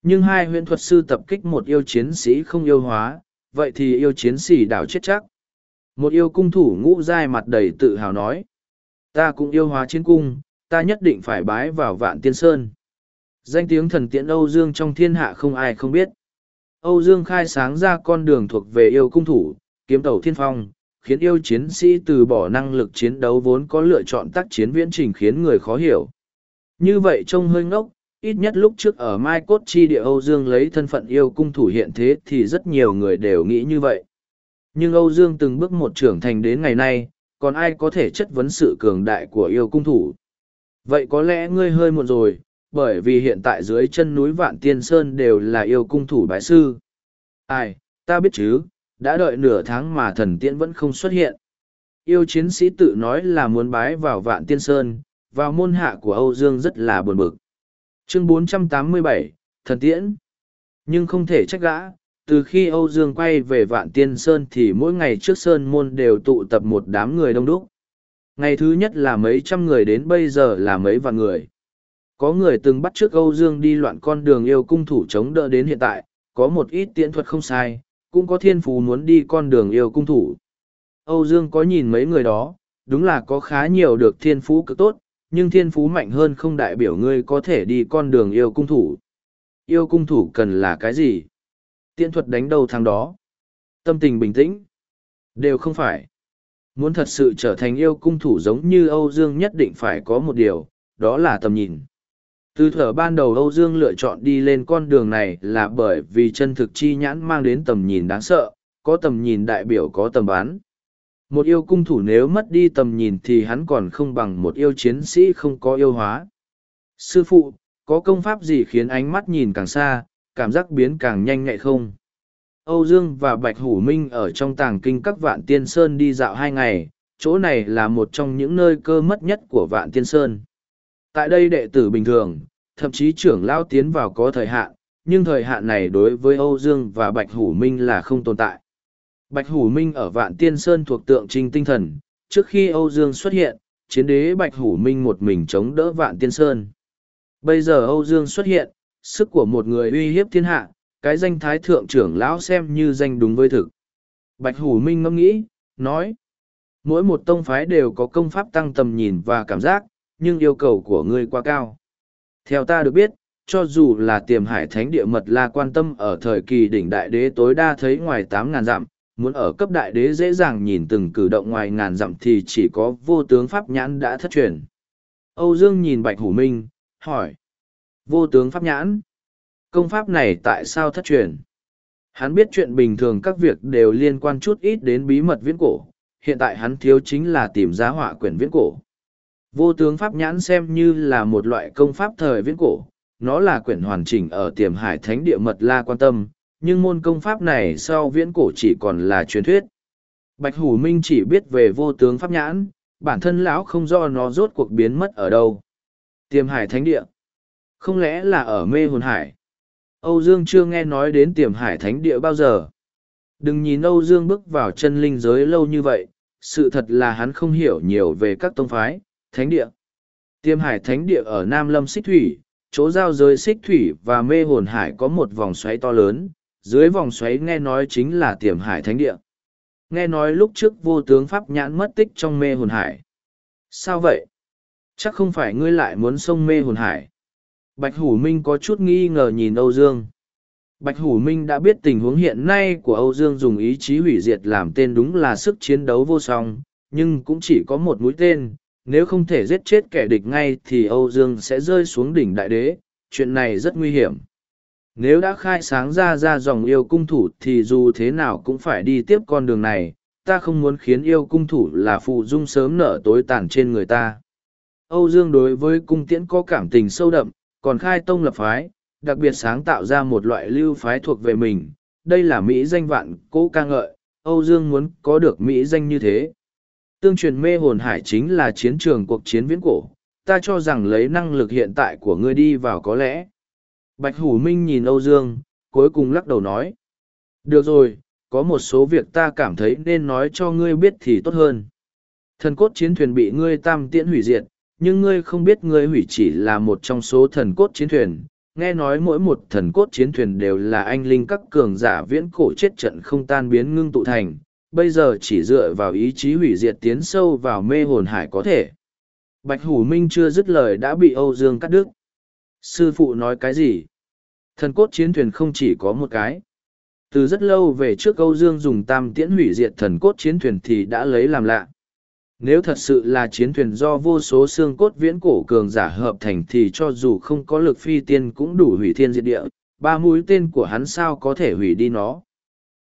Nhưng hai huyễn thuật sư tập kích một yêu chiến sĩ không yêu hóa, vậy thì yêu chiến sĩ đảo chết chắc. Một yêu cung thủ ngũ dai mặt đầy tự hào nói. Ta cũng yêu hóa chiến cung, ta nhất định phải bái vào vạn tiên sơn. Danh tiếng thần tiễn Âu Dương trong thiên hạ không ai không biết. Âu Dương khai sáng ra con đường thuộc về yêu cung thủ, kiếm tàu thiên phong, khiến yêu chiến sĩ từ bỏ năng lực chiến đấu vốn có lựa chọn tác chiến viễn trình khiến người khó hiểu. Như vậy trông hơi ngốc, ít nhất lúc trước ở Mai Cốt Chi địa Âu Dương lấy thân phận yêu cung thủ hiện thế thì rất nhiều người đều nghĩ như vậy. Nhưng Âu Dương từng bước một trưởng thành đến ngày nay, còn ai có thể chất vấn sự cường đại của yêu cung thủ. Vậy có lẽ ngươi hơi muộn rồi, bởi vì hiện tại dưới chân núi Vạn Tiên Sơn đều là yêu cung thủ bái sư. Ai, ta biết chứ, đã đợi nửa tháng mà thần tiễn vẫn không xuất hiện. Yêu chiến sĩ tự nói là muốn bái vào Vạn Tiên Sơn, vào môn hạ của Âu Dương rất là buồn bực. Chương 487, Thần Tiễn Nhưng không thể trách gã, từ khi Âu Dương quay về Vạn Tiên Sơn thì mỗi ngày trước Sơn Môn đều tụ tập một đám người đông đúc. Ngày thứ nhất là mấy trăm người đến bây giờ là mấy vạn người. Có người từng bắt trước Âu Dương đi loạn con đường yêu cung thủ chống đỡ đến hiện tại, có một ít tiễn thuật không sai, cũng có thiên phú muốn đi con đường yêu cung thủ. Âu Dương có nhìn mấy người đó, đúng là có khá nhiều được thiên phú cực tốt, nhưng thiên phú mạnh hơn không đại biểu ngươi có thể đi con đường yêu cung thủ. Yêu cung thủ cần là cái gì? Tiện thuật đánh đầu thằng đó. Tâm tình bình tĩnh. Đều không phải. Muốn thật sự trở thành yêu cung thủ giống như Âu Dương nhất định phải có một điều, đó là tầm nhìn. Từ thở ban đầu Âu Dương lựa chọn đi lên con đường này là bởi vì chân thực chi nhãn mang đến tầm nhìn đáng sợ, có tầm nhìn đại biểu có tầm bán. Một yêu cung thủ nếu mất đi tầm nhìn thì hắn còn không bằng một yêu chiến sĩ không có yêu hóa. Sư phụ, có công pháp gì khiến ánh mắt nhìn càng xa, cảm giác biến càng nhanh nhạy không? Âu Dương và Bạch Hủ Minh ở trong tàng kinh các vạn tiên sơn đi dạo hai ngày, chỗ này là một trong những nơi cơ mất nhất của vạn tiên sơn. Tại đây đệ tử bình thường, thậm chí trưởng lao tiến vào có thời hạn, nhưng thời hạn này đối với Âu Dương và Bạch Hủ Minh là không tồn tại. Bạch Hủ Minh ở Vạn Tiên Sơn thuộc tượng trinh tinh thần, trước khi Âu Dương xuất hiện, chiến đế Bạch Hủ Minh một mình chống đỡ Vạn Tiên Sơn. Bây giờ Âu Dương xuất hiện, sức của một người uy hiếp thiên hạ, cái danh thái thượng trưởng lão xem như danh đúng với thực. Bạch Hủ Minh ngẫm nghĩ, nói, mỗi một tông phái đều có công pháp tăng tầm nhìn và cảm giác, nhưng yêu cầu của ngươi quá cao. Theo ta được biết, cho dù là tiềm hải thánh địa mật la quan tâm ở thời kỳ đỉnh đại đế tối đa thấy ngoài tám ngàn dặm, muốn ở cấp đại đế dễ dàng nhìn từng cử động ngoài ngàn dặm thì chỉ có vô tướng pháp nhãn đã thất truyền. Âu Dương nhìn Bạch Hủ Minh, hỏi. Vô tướng pháp nhãn? Công pháp này tại sao thất truyền? Hắn biết chuyện bình thường các việc đều liên quan chút ít đến bí mật viễn cổ, hiện tại hắn thiếu chính là tìm giá họa quyển viễn cổ. Vô tướng pháp nhãn xem như là một loại công pháp thời viễn cổ, nó là quyển hoàn chỉnh ở tiềm hải thánh địa mật la quan tâm, nhưng môn công pháp này sau viễn cổ chỉ còn là truyền thuyết. Bạch Hủ Minh chỉ biết về vô tướng pháp nhãn, bản thân lão không do nó rốt cuộc biến mất ở đâu. Tiềm hải thánh địa. Không lẽ là ở mê hồn hải? Âu Dương chưa nghe nói đến tiềm hải thánh địa bao giờ. Đừng nhìn Âu Dương bước vào chân linh giới lâu như vậy, sự thật là hắn không hiểu nhiều về các tông phái, thánh địa. Tiềm hải thánh địa ở Nam Lâm Xích Thủy, chỗ giao giới Xích Thủy và mê hồn hải có một vòng xoáy to lớn, dưới vòng xoáy nghe nói chính là tiềm hải thánh địa. Nghe nói lúc trước vô tướng pháp nhãn mất tích trong mê hồn hải. Sao vậy? Chắc không phải ngươi lại muốn sông mê hồn hải. Bạch Hủ Minh có chút nghi ngờ nhìn Âu Dương. Bạch Hủ Minh đã biết tình huống hiện nay của Âu Dương dùng ý chí hủy diệt làm tên đúng là sức chiến đấu vô song, nhưng cũng chỉ có một mũi tên, nếu không thể giết chết kẻ địch ngay thì Âu Dương sẽ rơi xuống đỉnh đại đế, chuyện này rất nguy hiểm. Nếu đã khai sáng ra ra dòng yêu cung thủ thì dù thế nào cũng phải đi tiếp con đường này, ta không muốn khiến yêu cung thủ là phụ dung sớm nở tối tàn trên người ta. Âu Dương đối với cung tiễn có cảm tình sâu đậm, còn khai tông lập phái, đặc biệt sáng tạo ra một loại lưu phái thuộc về mình. Đây là Mỹ danh vạn cỗ ca ngợi, Âu Dương muốn có được Mỹ danh như thế. Tương truyền mê hồn hải chính là chiến trường cuộc chiến viễn cổ, ta cho rằng lấy năng lực hiện tại của ngươi đi vào có lẽ. Bạch Hủ Minh nhìn Âu Dương, cuối cùng lắc đầu nói. Được rồi, có một số việc ta cảm thấy nên nói cho ngươi biết thì tốt hơn. Thần cốt chiến thuyền bị ngươi tam tiễn hủy diệt, nhưng ngươi không biết ngươi hủy chỉ là một trong số thần cốt chiến thuyền. Nghe nói mỗi một thần cốt chiến thuyền đều là anh linh các cường giả viễn cổ chết trận không tan biến ngưng tụ thành, bây giờ chỉ dựa vào ý chí hủy diệt tiến sâu vào mê hồn hải có thể. Bạch Hủ Minh chưa dứt lời đã bị Âu Dương cắt đứt. Sư phụ nói cái gì? Thần cốt chiến thuyền không chỉ có một cái. Từ rất lâu về trước Âu Dương dùng tam tiễn hủy diệt thần cốt chiến thuyền thì đã lấy làm lạ. Nếu thật sự là chiến thuyền do vô số xương cốt viễn cổ cường giả hợp thành thì cho dù không có lực phi tiên cũng đủ hủy thiên diệt địa, ba mũi tên của hắn sao có thể hủy đi nó.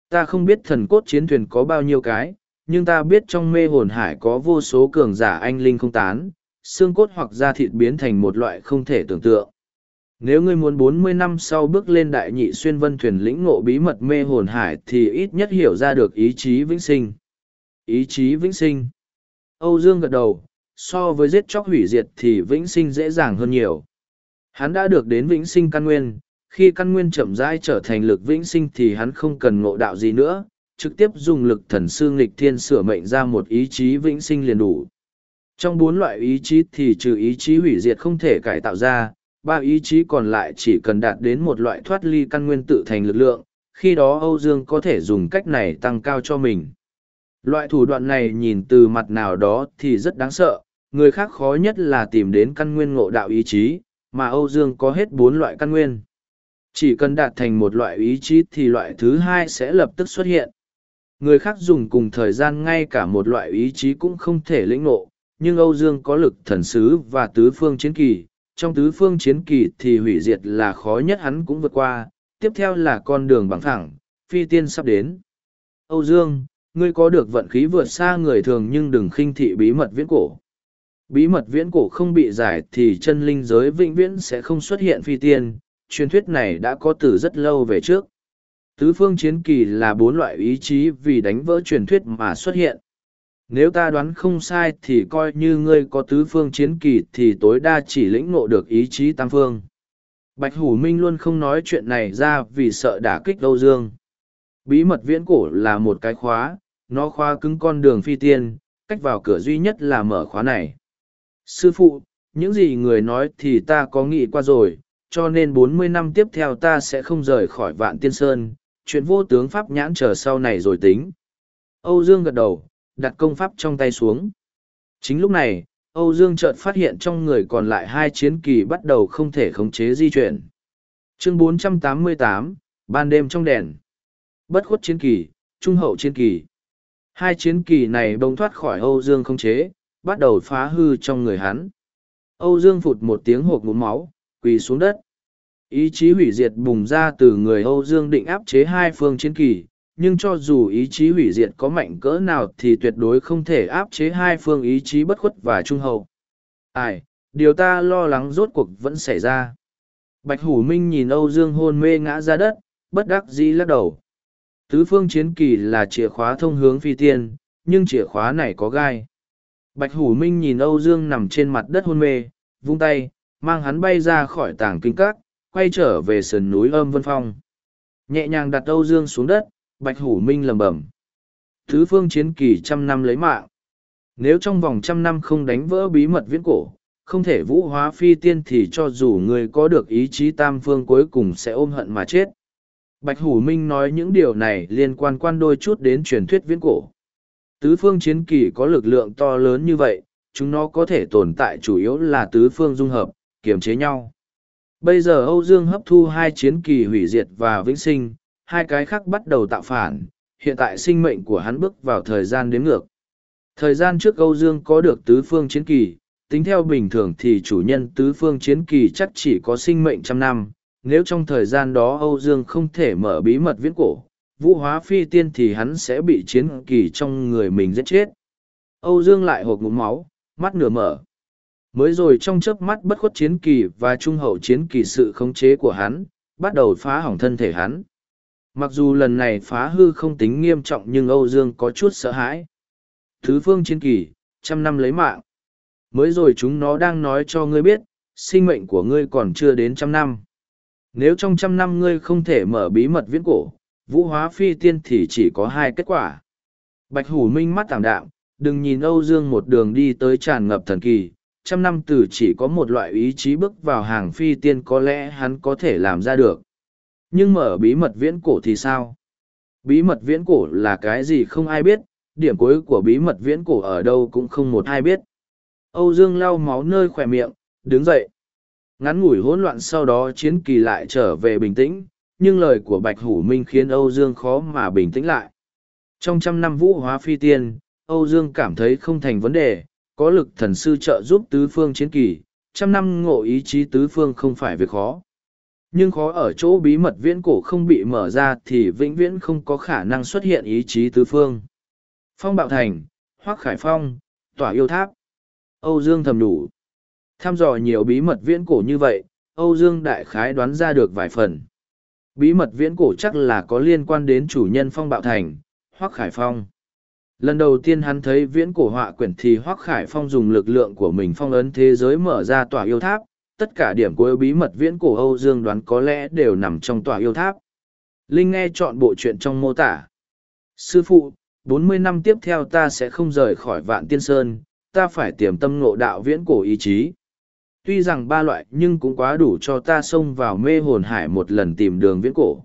Ta không biết thần cốt chiến thuyền có bao nhiêu cái, nhưng ta biết trong mê hồn hải có vô số cường giả anh linh không tán, xương cốt hoặc da thịt biến thành một loại không thể tưởng tượng. Nếu ngươi muốn bốn mươi năm sau bước lên đại nhị xuyên vân thuyền lĩnh ngộ bí mật mê hồn hải thì ít nhất hiểu ra được ý chí vĩnh sinh. Ý chí vĩnh sinh. Âu Dương gật đầu, so với giết chóc hủy diệt thì vĩnh sinh dễ dàng hơn nhiều. Hắn đã được đến vĩnh sinh căn nguyên, khi căn nguyên chậm rãi trở thành lực vĩnh sinh thì hắn không cần ngộ đạo gì nữa, trực tiếp dùng lực thần sư nghịch thiên sửa mệnh ra một ý chí vĩnh sinh liền đủ. Trong bốn loại ý chí thì trừ ý chí hủy diệt không thể cải tạo ra, ba ý chí còn lại chỉ cần đạt đến một loại thoát ly căn nguyên tự thành lực lượng, khi đó Âu Dương có thể dùng cách này tăng cao cho mình. Loại thủ đoạn này nhìn từ mặt nào đó thì rất đáng sợ, người khác khó nhất là tìm đến căn nguyên ngộ đạo ý chí, mà Âu Dương có hết bốn loại căn nguyên. Chỉ cần đạt thành một loại ý chí thì loại thứ hai sẽ lập tức xuất hiện. Người khác dùng cùng thời gian ngay cả một loại ý chí cũng không thể lĩnh ngộ, nhưng Âu Dương có lực thần sứ và tứ phương chiến kỳ. Trong tứ phương chiến kỳ thì hủy diệt là khó nhất hắn cũng vượt qua, tiếp theo là con đường bằng thẳng, phi tiên sắp đến. Âu Dương, ngươi có được vận khí vượt xa người thường nhưng đừng khinh thị bí mật viễn cổ. Bí mật viễn cổ không bị giải thì chân linh giới vĩnh viễn sẽ không xuất hiện phi tiên, truyền thuyết này đã có từ rất lâu về trước. Tứ phương chiến kỳ là bốn loại ý chí vì đánh vỡ truyền thuyết mà xuất hiện. Nếu ta đoán không sai thì coi như ngươi có tứ phương chiến kỳ thì tối đa chỉ lĩnh ngộ được ý chí tam phương. Bạch Hủ Minh luôn không nói chuyện này ra vì sợ đả kích Âu Dương. Bí mật viễn cổ là một cái khóa, nó khóa cứng con đường phi tiên, cách vào cửa duy nhất là mở khóa này. Sư phụ, những gì người nói thì ta có nghĩ qua rồi, cho nên bốn mươi năm tiếp theo ta sẽ không rời khỏi vạn tiên sơn, chuyện vô tướng pháp nhãn chờ sau này rồi tính. Âu Dương gật đầu, đặt công pháp trong tay xuống. Chính lúc này, Âu Dương chợt phát hiện trong người còn lại hai chiến kỳ bắt đầu không thể khống chế di chuyển. Chương 488, ban đêm trong đèn. Bất khuất chiến kỳ, trung hậu chiến kỳ. Hai chiến kỳ này bông thoát khỏi Âu Dương không chế, bắt đầu phá hư trong người hắn. Âu Dương phụt một tiếng hộp ngụm máu, quỳ xuống đất. Ý chí hủy diệt bùng ra từ người Âu Dương định áp chế hai phương chiến kỳ, nhưng cho dù ý chí hủy diệt có mạnh cỡ nào thì tuyệt đối không thể áp chế hai phương ý chí bất khuất và trung hậu. Ai, điều ta lo lắng rốt cuộc vẫn xảy ra. Bạch Hủ Minh nhìn Âu Dương hôn mê ngã ra đất, bất đắc dĩ lắc đầu. Tứ phương chiến kỳ là chìa khóa thông hướng phi tiên, nhưng chìa khóa này có gai. Bạch Hủ Minh nhìn Âu Dương nằm trên mặt đất hôn mê, vung tay, mang hắn bay ra khỏi tảng kinh các, quay trở về sườn núi âm vân phong. Nhẹ nhàng đặt Âu Dương xuống đất, Bạch Hủ Minh lầm bẩm. Thứ phương chiến kỳ trăm năm lấy mạng. Nếu trong vòng trăm năm không đánh vỡ bí mật viễn cổ, không thể vũ hóa phi tiên thì cho dù người có được ý chí tam phương cuối cùng sẽ ôm hận mà chết. Bạch Hủ Minh nói những điều này liên quan quan đôi chút đến truyền thuyết viễn cổ. Tứ phương chiến kỳ có lực lượng to lớn như vậy, chúng nó có thể tồn tại chủ yếu là tứ phương dung hợp, kiềm chế nhau. Bây giờ Âu Dương hấp thu hai chiến kỳ hủy diệt và vĩnh sinh, hai cái khác bắt đầu tạo phản, hiện tại sinh mệnh của hắn bước vào thời gian đếm ngược. Thời gian trước Âu Dương có được tứ phương chiến kỳ, tính theo bình thường thì chủ nhân tứ phương chiến kỳ chắc chỉ có sinh mệnh trăm năm, nếu trong thời gian đó Âu Dương không thể mở bí mật viễn cổ, vũ hóa phi tiên thì hắn sẽ bị chiến kỳ trong người mình giết chết. Âu Dương lại hộp ngụm máu, mắt nửa mở. Mới rồi trong chớp mắt bất khuất chiến kỳ và trung hậu chiến kỳ sự khống chế của hắn, bắt đầu phá hỏng thân thể hắn. Mặc dù lần này phá hư không tính nghiêm trọng nhưng Âu Dương có chút sợ hãi. Thứ phương chiến kỳ, trăm năm lấy mạng. Mới rồi chúng nó đang nói cho ngươi biết, sinh mệnh của ngươi còn chưa đến trăm năm. Nếu trong trăm năm ngươi không thể mở bí mật viễn cổ, vũ hóa phi tiên thì chỉ có hai kết quả. Bạch Hủ Minh mắt tảm đạm, đừng nhìn Âu Dương một đường đi tới tràn ngập thần kỳ, trăm năm từ chỉ có một loại ý chí bước vào hàng phi tiên có lẽ hắn có thể làm ra được. Nhưng mở bí mật viễn cổ thì sao? Bí mật viễn cổ là cái gì không ai biết, điểm cuối của bí mật viễn cổ ở đâu cũng không một ai biết. Âu Dương lau máu nơi khỏe miệng, đứng dậy. Ngắn ngủi hỗn loạn sau đó chiến kỳ lại trở về bình tĩnh, nhưng lời của Bạch Hủ Minh khiến Âu Dương khó mà bình tĩnh lại. Trong trăm năm vũ hóa phi tiên, Âu Dương cảm thấy không thành vấn đề, có lực thần sư trợ giúp tứ phương chiến kỳ, trăm năm ngộ ý chí tứ phương không phải việc khó. Nhưng khó ở chỗ bí mật viễn cổ không bị mở ra thì vĩnh viễn không có khả năng xuất hiện ý chí tứ phương. Phong Bạo Thành, Hoác Khải Phong, Tỏa Yêu Tháp. Âu Dương thầm đủ. Tham dò nhiều bí mật viễn cổ như vậy, Âu Dương đại khái đoán ra được vài phần. Bí mật viễn cổ chắc là có liên quan đến chủ nhân Phong Bạo Thành, Hoác Khải Phong. Lần đầu tiên hắn thấy viễn cổ họa quyển thì Hoác Khải Phong dùng lực lượng của mình phong ấn thế giới mở ra tòa yêu tháp, tất cả điểm cuối bí mật viễn cổ Âu Dương đoán có lẽ đều nằm trong tòa yêu tháp. Linh nghe chọn bộ chuyện trong mô tả. Sư phụ, bốn mươi năm tiếp theo ta sẽ không rời khỏi vạn tiên sơn, ta phải tiềm tâm ngộ đạo viễn cổ ý chí. Tuy rằng ba loại nhưng cũng quá đủ cho ta xông vào mê hồn hải một lần tìm đường viễn cổ.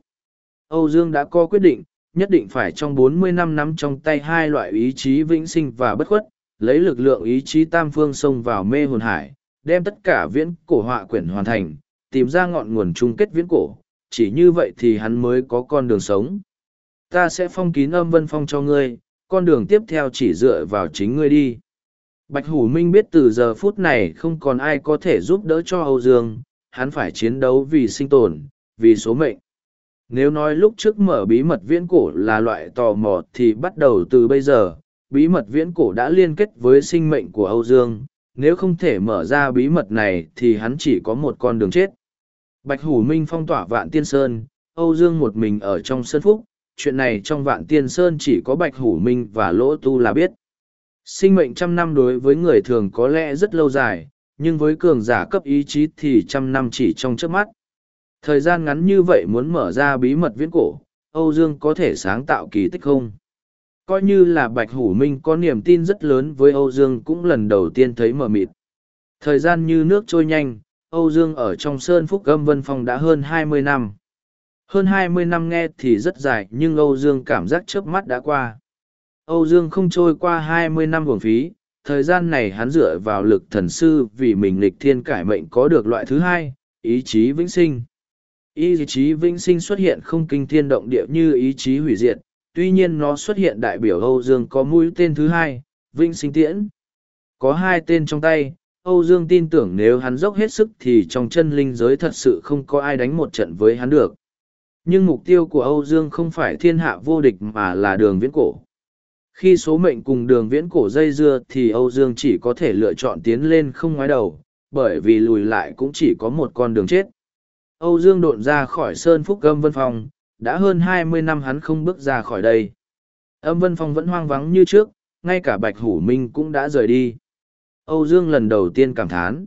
Âu Dương đã có quyết định, nhất định phải trong bốn mươi năm nắm trong tay hai loại ý chí vĩnh sinh và bất khuất, lấy lực lượng ý chí tam phương xông vào mê hồn hải, đem tất cả viễn cổ họa quyển hoàn thành, tìm ra ngọn nguồn chung kết viễn cổ, chỉ như vậy thì hắn mới có con đường sống. Ta sẽ phong kín âm vân phong cho ngươi, con đường tiếp theo chỉ dựa vào chính ngươi đi. Bạch Hủ Minh biết từ giờ phút này không còn ai có thể giúp đỡ cho Âu Dương, hắn phải chiến đấu vì sinh tồn, vì số mệnh. Nếu nói lúc trước mở bí mật viễn cổ là loại tò mò thì bắt đầu từ bây giờ, bí mật viễn cổ đã liên kết với sinh mệnh của Âu Dương, nếu không thể mở ra bí mật này thì hắn chỉ có một con đường chết. Bạch Hủ Minh phong tỏa vạn tiên sơn, Âu Dương một mình ở trong sơn phúc, chuyện này trong vạn tiên sơn chỉ có Bạch Hủ Minh và Lỗ Tu là biết. Sinh mệnh trăm năm đối với người thường có lẽ rất lâu dài, nhưng với cường giả cấp ý chí thì trăm năm chỉ trong trước mắt. Thời gian ngắn như vậy muốn mở ra bí mật viễn cổ, Âu Dương có thể sáng tạo kỳ tích không? Coi như là Bạch Hủ Minh có niềm tin rất lớn với Âu Dương cũng lần đầu tiên thấy mờ mịt. Thời gian như nước trôi nhanh, Âu Dương ở trong Sơn Phúc Âm Vân Phong đã hơn hai mươi năm. Hơn hai mươi năm nghe thì rất dài nhưng Âu Dương cảm giác chớp mắt đã qua. Âu Dương không trôi qua hai mươi năm buồng phí, thời gian này hắn dựa vào lực thần sư vì mình lịch thiên cải mệnh có được loại thứ hai, ý chí vĩnh sinh. Ý chí vĩnh sinh xuất hiện không kinh thiên động địa như ý chí hủy diệt, tuy nhiên nó xuất hiện đại biểu Âu Dương có mũi tên thứ hai, vĩnh sinh tiễn. Có hai tên trong tay, Âu Dương tin tưởng nếu hắn dốc hết sức thì trong chân linh giới thật sự không có ai đánh một trận với hắn được. Nhưng mục tiêu của Âu Dương không phải thiên hạ vô địch mà là đường viễn cổ. Khi số mệnh cùng đường viễn cổ dây dưa thì Âu Dương chỉ có thể lựa chọn tiến lên không ngoái đầu, bởi vì lùi lại cũng chỉ có một con đường chết. Âu Dương độn ra khỏi Sơn Phúc gâm Vân Phòng đã hơn hai mươi năm hắn không bước ra khỏi đây. Âm Vân Phong vẫn hoang vắng như trước, ngay cả Bạch Hủ Minh cũng đã rời đi. Âu Dương lần đầu tiên cảm thán.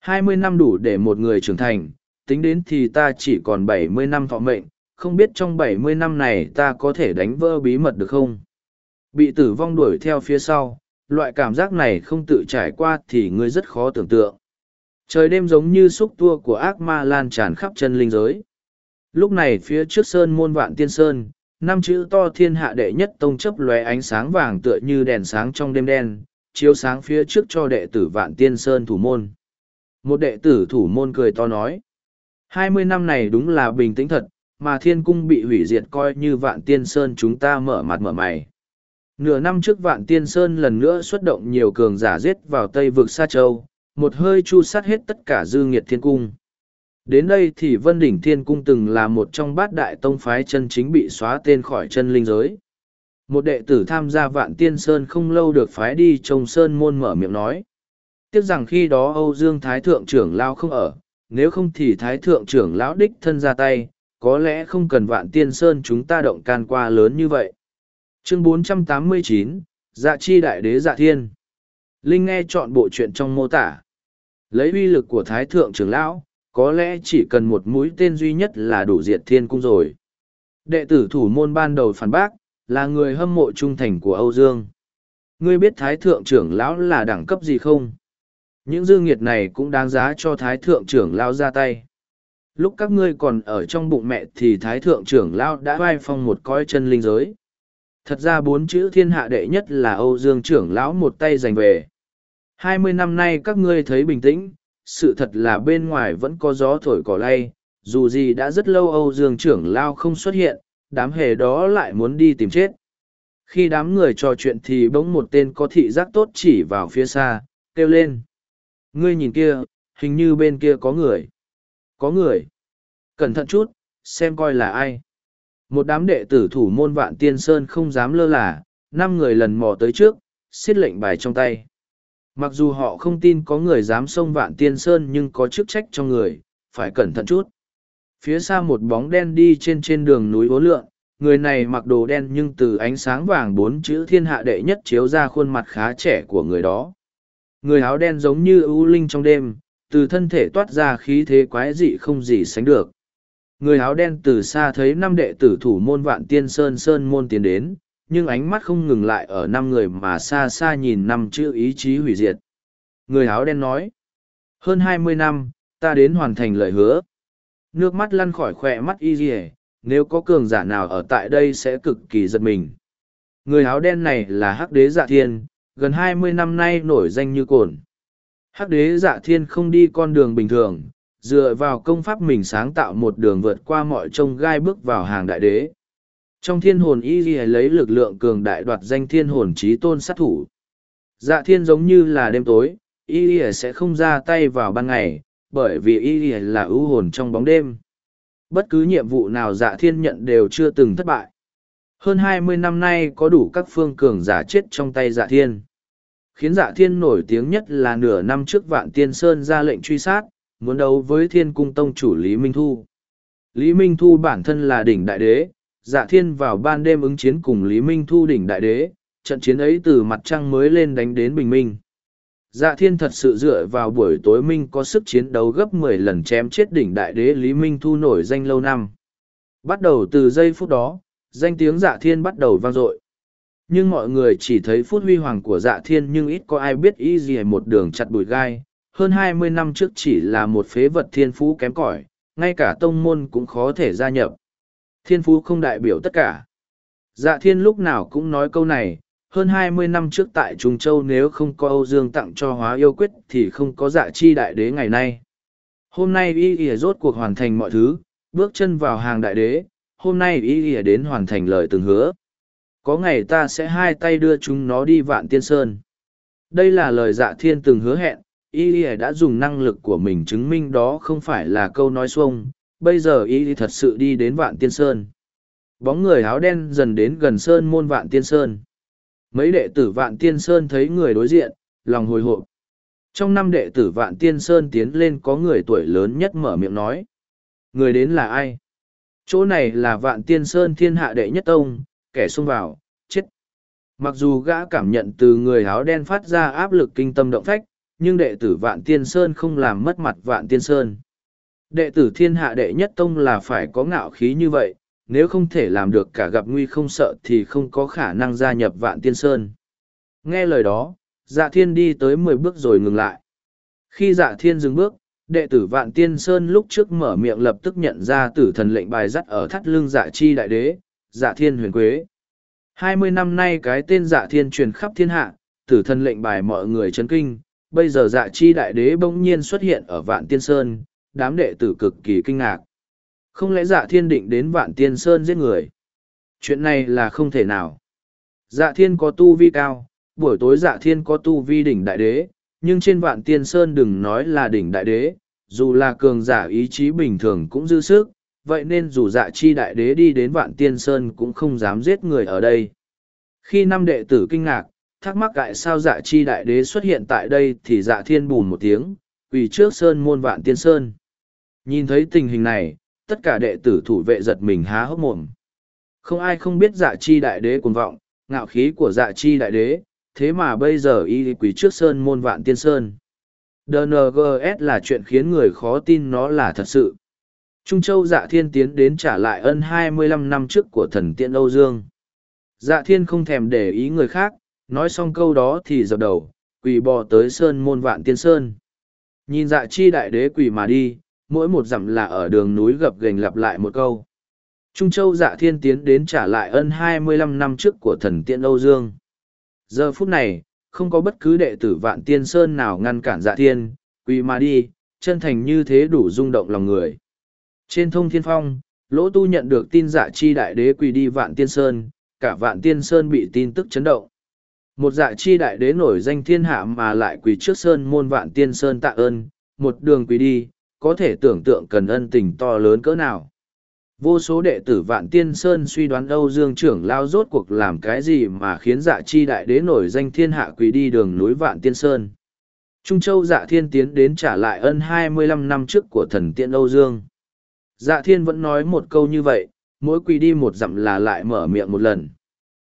hai mươi năm đủ để một người trưởng thành, tính đến thì ta chỉ còn bảy mươi năm thọ mệnh, không biết trong bảy mươi năm này ta có thể đánh vỡ bí mật được không? Bị tử vong đuổi theo phía sau, loại cảm giác này không tự trải qua thì ngươi rất khó tưởng tượng. Trời đêm giống như xúc tua của ác ma lan tràn khắp chân linh giới. Lúc này phía trước sơn môn vạn tiên sơn, năm chữ to thiên hạ đệ nhất tông chấp lóe ánh sáng vàng tựa như đèn sáng trong đêm đen, chiếu sáng phía trước cho đệ tử vạn tiên sơn thủ môn. Một đệ tử thủ môn cười to nói. hai mươi năm này đúng là bình tĩnh thật, mà thiên cung bị hủy diệt coi như vạn tiên sơn chúng ta mở mặt mở mày. Nửa năm trước vạn tiên sơn lần nữa xuất động nhiều cường giả giết vào tây vực Sa Châu, một hơi chu sát hết tất cả dư nghiệt thiên cung. Đến đây thì Vân Đỉnh Thiên Cung từng là một trong bát đại tông phái chân chính bị xóa tên khỏi chân linh giới. Một đệ tử tham gia vạn tiên sơn không lâu được phái đi trông sơn môn mở miệng nói. Tiếc rằng khi đó Âu Dương Thái Thượng trưởng Lao không ở, nếu không thì Thái Thượng trưởng Lão đích thân ra tay, có lẽ không cần vạn tiên sơn chúng ta động can qua lớn như vậy. Chương 489, Dạ chi đại đế dạ thiên. Linh nghe chọn bộ chuyện trong mô tả. Lấy uy lực của Thái Thượng trưởng Lão, có lẽ chỉ cần một mũi tên duy nhất là đủ diệt thiên cung rồi. Đệ tử thủ môn ban đầu phản bác, là người hâm mộ trung thành của Âu Dương. Ngươi biết Thái Thượng trưởng Lão là đẳng cấp gì không? Những dương nghiệt này cũng đáng giá cho Thái Thượng trưởng Lão ra tay. Lúc các ngươi còn ở trong bụng mẹ thì Thái Thượng trưởng Lão đã vai phong một coi chân linh giới. Thật ra bốn chữ thiên hạ đệ nhất là Âu Dương trưởng Lão một tay giành về. Hai mươi năm nay các ngươi thấy bình tĩnh, sự thật là bên ngoài vẫn có gió thổi cỏ lay, dù gì đã rất lâu Âu Dương trưởng lao không xuất hiện, đám hề đó lại muốn đi tìm chết. Khi đám người trò chuyện thì bỗng một tên có thị giác tốt chỉ vào phía xa, kêu lên. Ngươi nhìn kia, hình như bên kia có người. Có người. Cẩn thận chút, xem coi là ai. Một đám đệ tử thủ môn vạn tiên sơn không dám lơ là, năm người lần mò tới trước, xiết lệnh bài trong tay. Mặc dù họ không tin có người dám xông vạn tiên sơn nhưng có chức trách trong người, phải cẩn thận chút. Phía xa một bóng đen đi trên trên đường núi ố lượn, người này mặc đồ đen nhưng từ ánh sáng vàng bốn chữ thiên hạ đệ nhất chiếu ra khuôn mặt khá trẻ của người đó. Người áo đen giống như ưu linh trong đêm, từ thân thể toát ra khí thế quái dị không gì sánh được. Người áo đen từ xa thấy năm đệ tử thủ môn vạn tiên sơn sơn môn tiến đến, nhưng ánh mắt không ngừng lại ở năm người mà xa xa nhìn năm chữ ý chí hủy diệt. Người áo đen nói, hơn hai mươi năm, ta đến hoàn thành lời hứa. Nước mắt lăn khỏi khỏe mắt y dì nếu có cường giả nào ở tại đây sẽ cực kỳ giật mình. Người áo đen này là Hắc đế dạ thiên, gần hai mươi năm nay nổi danh như cồn. Hắc đế dạ thiên không đi con đường bình thường, dựa vào công pháp mình sáng tạo một đường vượt qua mọi trông gai bước vào hàng đại đế. Trong thiên hồn y ghi lấy lực lượng cường đại đoạt danh thiên hồn trí tôn sát thủ. Dạ thiên giống như là đêm tối, y ghi sẽ không ra tay vào ban ngày, bởi vì y ghi là ưu hồn trong bóng đêm. Bất cứ nhiệm vụ nào dạ thiên nhận đều chưa từng thất bại. Hơn hai mươi năm nay có đủ các phương cường giả chết trong tay dạ thiên. Khiến dạ thiên nổi tiếng nhất là nửa năm trước vạn tiên sơn ra lệnh truy sát, muốn đấu với thiên cung tông chủ Lý Minh Thu. Lý Minh Thu bản thân là đỉnh đại đế, dạ thiên vào ban đêm ứng chiến cùng Lý Minh thu đỉnh đại đế, trận chiến ấy từ mặt trăng mới lên đánh đến bình minh. Dạ thiên thật sự dựa vào buổi tối minh có sức chiến đấu gấp mười lần chém chết đỉnh đại đế Lý Minh thu nổi danh lâu năm. Bắt đầu từ giây phút đó, danh tiếng dạ thiên bắt đầu vang dội. Nhưng mọi người chỉ thấy phút huy hoàng của dạ thiên nhưng ít có ai biết y gì một đường chặt bụi gai. Hơn hai mươi năm trước chỉ là một phế vật thiên phú kém cỏi, ngay cả tông môn cũng khó thể gia nhập. Thiên phú không đại biểu tất cả. Dạ thiên lúc nào cũng nói câu này, hơn hai mươi năm trước tại Trung Châu nếu không có Âu Dương tặng cho hóa yêu quyết thì không có dạ chi đại đế ngày nay. Hôm nay y ỉa rốt cuộc hoàn thành mọi thứ, bước chân vào hàng đại đế, hôm nay y ỉa đến hoàn thành lời từng hứa. Có ngày ta sẽ hai tay đưa chúng nó đi vạn tiên sơn. Đây là lời dạ thiên từng hứa hẹn, y ỉa đã dùng năng lực của mình chứng minh đó không phải là câu nói xuông, bây giờ y thật sự đi đến vạn tiên sơn. Bóng người áo đen dần đến gần sơn môn vạn tiên sơn. Mấy đệ tử vạn tiên sơn thấy người đối diện lòng hồi hộp. Trong năm đệ tử vạn tiên sơn tiến lên có người tuổi lớn nhất mở miệng nói. Người đến là ai? Chỗ này là vạn tiên sơn thiên hạ đệ nhất tông kẻ xông vào chết. Mặc dù gã cảm nhận từ người áo đen phát ra áp lực kinh tâm động phách, nhưng đệ tử Vạn Tiên Sơn không làm mất mặt Vạn Tiên Sơn. Đệ tử thiên hạ đệ nhất tông là phải có ngạo khí như vậy, nếu không thể làm được cả gặp nguy không sợ thì không có khả năng gia nhập Vạn Tiên Sơn. Nghe lời đó, dạ thiên đi tới mười bước rồi ngừng lại. Khi dạ thiên dừng bước, đệ tử Vạn Tiên Sơn lúc trước mở miệng lập tức nhận ra tử thần lệnh bài dắt ở thắt lưng dạ chi đại đế, dạ thiên huyền quế. Hai mươi năm nay cái tên dạ thiên truyền khắp thiên hạ, tử thần lệnh bài mọi người chấn kinh, bây giờ dạ chi đại đế bỗng nhiên xuất hiện ở Vạn Tiên Sơn, đám đệ tử cực kỳ kinh ngạc. Không lẽ dạ thiên định đến Vạn Tiên Sơn giết người? Chuyện này là không thể nào. Dạ thiên có tu vi cao, buổi tối dạ thiên có tu vi đỉnh đại đế, nhưng trên Vạn Tiên Sơn đừng nói là đỉnh đại đế, dù là cường giả ý chí bình thường cũng dư sức, vậy nên dù dạ chi đại đế đi đến vạn tiên sơn cũng không dám giết người ở đây. Khi năm đệ tử kinh ngạc, thắc mắc tại sao dạ chi đại đế xuất hiện tại đây thì dạ thiên bùn một tiếng, quỳ trước sơn môn vạn tiên sơn. Nhìn thấy tình hình này, tất cả đệ tử thủ vệ giật mình há hốc mồm. Không ai không biết dạ chi đại đế cuồng vọng, ngạo khí của dạ chi đại đế, thế mà bây giờ y quỳ trước sơn môn vạn tiên sơn. DNGS là chuyện khiến người khó tin nó là thật sự. Trung Châu Dạ Thiên tiến đến trả lại ân 25 năm trước của thần tiên Âu Dương. Dạ Thiên không thèm để ý người khác, nói xong câu đó thì dập đầu, quỳ bò tới Sơn Môn Vạn Tiên Sơn. Nhìn dạ chi đại đế quỳ mà đi, mỗi một dặm là ở đường núi gập ghềnh lặp lại một câu. Trung Châu Dạ Thiên tiến đến trả lại ân 25 năm trước của thần tiên Âu Dương. Giờ phút này, không có bất cứ đệ tử Vạn Tiên Sơn nào ngăn cản Dạ Thiên, quỳ mà đi, chân thành như thế đủ rung động lòng người. Trên thông thiên phong, lỗ tu nhận được tin dạ chi đại đế quỳ đi vạn tiên sơn, cả vạn tiên sơn bị tin tức chấn động. Một dạ chi đại đế nổi danh thiên hạ mà lại quỳ trước sơn môn vạn tiên sơn tạ ơn, một đường quỳ đi, có thể tưởng tượng cần ân tình to lớn cỡ nào. Vô số đệ tử Vạn Tiên Sơn suy đoán Âu Dương trưởng lao rốt cuộc làm cái gì mà khiến dạ chi đại đế nổi danh thiên hạ quỳ đi đường núi Vạn Tiên Sơn. Trung Châu dạ thiên tiến đến trả lại ân 25 năm trước của thần tiên Âu Dương. Dạ thiên vẫn nói một câu như vậy, mỗi quỳ đi một dặm là lại mở miệng một lần.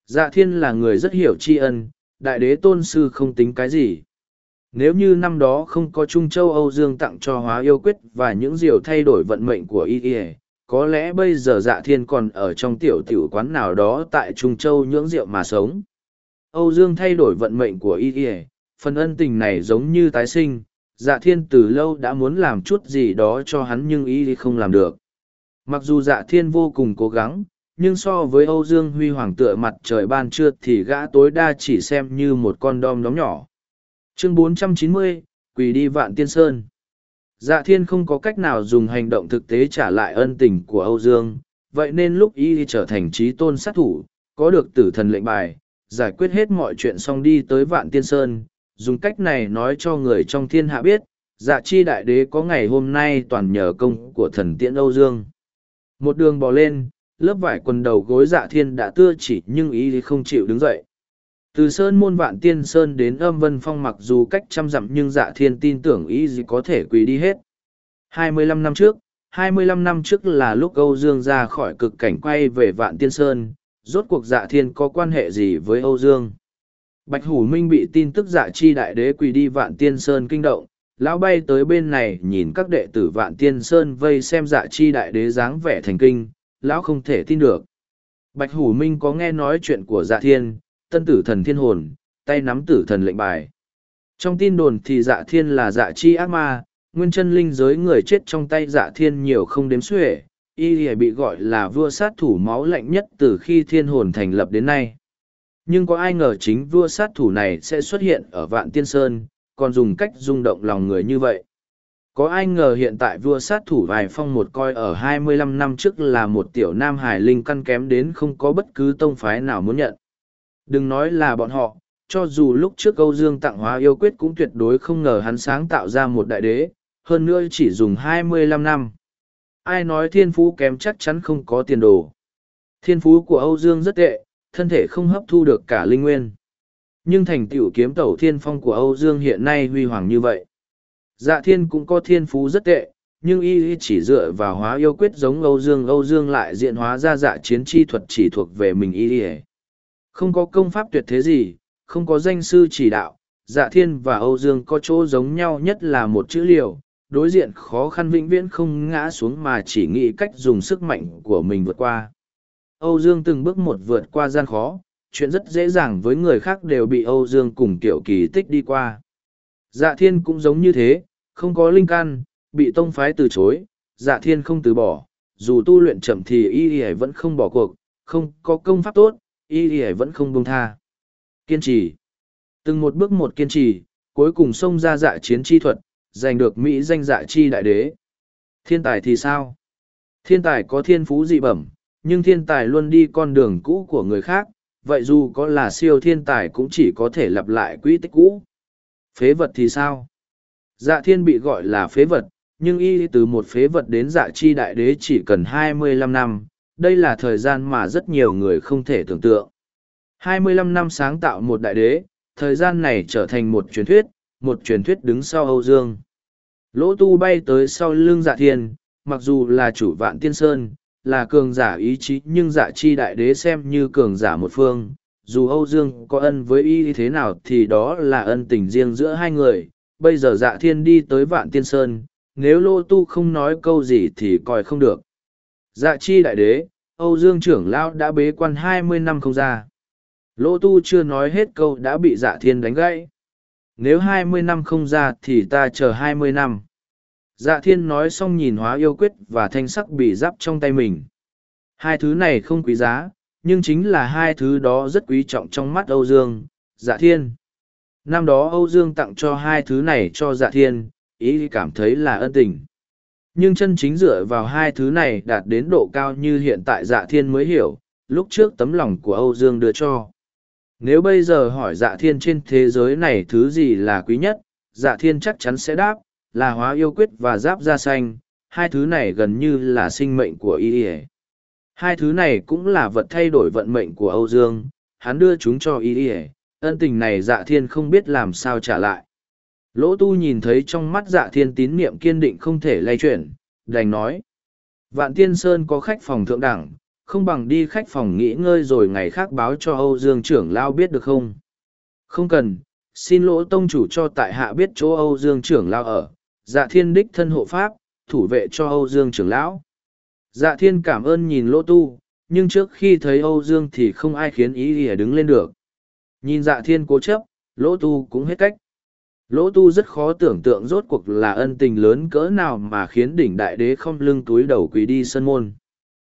Dạ thiên là người rất hiểu tri ân, đại đế tôn sư không tính cái gì. Nếu như năm đó không có Trung Châu Âu Dương tặng cho hóa yêu quyết và những diều thay đổi vận mệnh của y y, có lẽ bây giờ dạ thiên còn ở trong tiểu tiểu quán nào đó tại Trung Châu nhưỡng rượu mà sống. Âu Dương thay đổi vận mệnh của y y, phần ân tình này giống như tái sinh, dạ thiên từ lâu đã muốn làm chút gì đó cho hắn nhưng y không làm được. Mặc dù dạ thiên vô cùng cố gắng nhưng so với âu dương huy hoàng tựa mặt trời ban trưa thì gã tối đa chỉ xem như một con đom đóm nhỏ chương 490, quỳ đi vạn tiên sơn dạ thiên không có cách nào dùng hành động thực tế trả lại ân tình của âu dương vậy nên lúc y trở thành trí tôn sát thủ có được tử thần lệnh bài giải quyết hết mọi chuyện xong đi tới vạn tiên sơn dùng cách này nói cho người trong thiên hạ biết, dạ chi đại đế có ngày hôm nay toàn nhờ công của thần tiễn Âu Dương. Một đường bò lên, lớp vải quần đầu gối dạ thiên đã tưa chỉ nhưng Y không chịu đứng dậy. Từ sơn môn vạn tiên sơn đến âm vân phong mặc dù cách trăm dặm nhưng dạ thiên tin tưởng ý gì có thể quỳ đi hết. 25 năm trước, 25 năm trước là lúc Âu Dương ra khỏi cực cảnh quay về vạn tiên sơn, rốt cuộc dạ thiên có quan hệ gì với Âu Dương. Bạch Hủ Minh bị tin tức dạ chi đại đế quỳ đi vạn tiên sơn kinh động, lão bay tới bên này nhìn các đệ tử vạn tiên sơn vây xem dạ chi đại đế dáng vẻ thành kinh, lão không thể tin được. Bạch Hủ Minh có nghe nói chuyện của dạ thiên, tân tử thần thiên hồn, tay nắm tử thần lệnh bài. Trong tin đồn thì dạ thiên là dạ chi ác ma, nguyên chân linh giới người chết trong tay dạ thiên nhiều không đếm xuể, y bị gọi là vua sát thủ máu lạnh nhất từ khi thiên hồn thành lập đến nay nhưng có ai ngờ chính vua sát thủ này sẽ xuất hiện ở vạn tiên sơn còn dùng cách rung động lòng người như vậy có ai ngờ hiện tại vua sát thủ vài phong một coi ở 25 năm trước là một tiểu nam hải linh căn kém đến không có bất cứ tông phái nào muốn nhận. Đừng nói là bọn họ, cho dù lúc trước Âu dương tặng hóa yêu quyết cũng tuyệt đối không ngờ hắn sáng tạo ra một đại đế, hơn nữa chỉ dùng 25 năm. Ai nói thiên phú kém chắc chắn không có tiền đồ. Thiên phú của Âu Dương rất tệ, thân thể không hấp thu được cả linh nguyên. Nhưng thành tựu kiếm tẩu thiên phong của Âu Dương hiện nay huy hoàng như vậy. Dạ thiên cũng có thiên phú rất tệ, nhưng y chỉ dựa vào hóa yêu quyết giống Âu Dương. Âu Dương lại diện hóa ra dạ chiến chi thuật chỉ thuộc về mình y không có công pháp tuyệt thế gì, không có danh sư chỉ đạo, dạ thiên và Âu Dương có chỗ giống nhau nhất là một chữ liều, đối diện khó khăn vĩnh viễn không ngã xuống mà chỉ nghĩ cách dùng sức mạnh của mình vượt qua. Âu Dương từng bước một vượt qua gian khó, chuyện rất dễ dàng với người khác đều bị Âu Dương cùng tiểu kỳ tích đi qua. Dạ thiên cũng giống như thế, không có linh can, bị tông phái từ chối, dạ thiên không từ bỏ, dù tu luyện chậm thì y y vẫn không bỏ cuộc, không có công pháp tốt, y y vẫn không buông tha. Kiên trì. Từng một bước một kiên trì, cuối cùng xông ra dạ chiến chi thuật, giành được Mỹ danh dạ chi đại đế. Thiên tài thì sao? Thiên tài có thiên phú dị bẩm, nhưng thiên tài luôn đi con đường cũ của người khác, vậy dù có là siêu thiên tài cũng chỉ có thể lặp lại quỹ tích cũ. Phế vật thì sao? Dạ thiên bị gọi là phế vật, nhưng y từ một phế vật đến dạ chi đại đế chỉ cần hai mươi lăm năm, đây là thời gian mà rất nhiều người không thể tưởng tượng. Hai mươi lăm năm sáng tạo một đại đế, thời gian này trở thành một truyền thuyết, một truyền thuyết đứng sau Âu Dương. Lỗ tu bay tới sau lưng dạ thiên, mặc dù là chủ vạn tiên sơn, là cường giả ý chí nhưng dạ chi đại đế xem như cường giả một phương. Dù Âu Dương có ân với y thế nào thì đó là ân tình riêng giữa hai người. Bây giờ dạ thiên đi tới vạn tiên sơn, nếu lô tu không nói câu gì thì coi không được. Dạ chi đại đế, Âu Dương trưởng lão đã bế quan hai mươi năm không ra. Lỗ tu chưa nói hết câu đã bị dạ thiên đánh gãy. Nếu hai mươi năm không ra thì ta chờ hai mươi năm. Dạ thiên nói xong nhìn hóa yêu quyết và thanh sắc bị giáp trong tay mình. Hai thứ này không quý giá, nhưng chính là hai thứ đó rất quý trọng trong mắt Âu Dương, dạ thiên. Năm đó Âu Dương tặng cho hai thứ này cho dạ thiên, ý cảm thấy là ân tình. Nhưng chân chính dựa vào hai thứ này đạt đến độ cao như hiện tại dạ thiên mới hiểu, lúc trước tấm lòng của Âu Dương đưa cho. Nếu bây giờ hỏi dạ thiên trên thế giới này thứ gì là quý nhất, dạ thiên chắc chắn sẽ đáp, là hóa yêu quyết và giáp da xanh, hai thứ này gần như là sinh mệnh của y ỉa hai thứ này cũng là vật thay đổi vận mệnh của âu dương hắn đưa chúng cho y ỉa ân tình này dạ thiên không biết làm sao trả lại lỗ tu nhìn thấy trong mắt dạ thiên tín niệm kiên định không thể lay chuyển đành nói vạn tiên sơn có khách phòng thượng đẳng không bằng đi khách phòng nghỉ ngơi rồi ngày khác báo cho âu dương trưởng lao biết được không không cần xin lỗ tông chủ cho tại hạ biết chỗ âu dương trưởng lao ở dạ thiên đích thân hộ pháp, thủ vệ cho Âu Dương trưởng lão. Dạ thiên cảm ơn nhìn lỗ tu, nhưng trước khi thấy Âu Dương thì không ai khiến ý gì đứng lên được. Nhìn dạ thiên cố chấp, lỗ tu cũng hết cách. Lỗ tu rất khó tưởng tượng rốt cuộc là ân tình lớn cỡ nào mà khiến đỉnh đại đế không lưng túi đầu quỳ đi sân môn.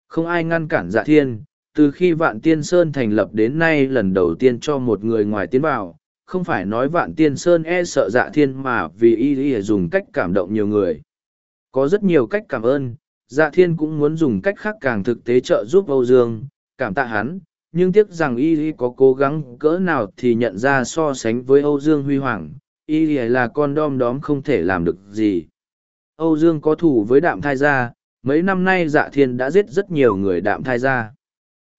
Không ai ngăn cản dạ thiên, từ khi vạn tiên sơn thành lập đến nay lần đầu tiên cho một người ngoài tiến vào, không phải nói vạn tiên sơn e sợ dạ thiên mà vì y y dùng cách cảm động nhiều người. Có rất nhiều cách cảm ơn, dạ thiên cũng muốn dùng cách khác càng thực tế trợ giúp Âu Dương, cảm tạ hắn, nhưng tiếc rằng y y có cố gắng cỡ nào thì nhận ra so sánh với Âu Dương huy hoàng, y là con đom đóm không thể làm được gì. Âu Dương có thủ với đạm thai gia, mấy năm nay dạ thiên đã giết rất nhiều người đạm thai gia.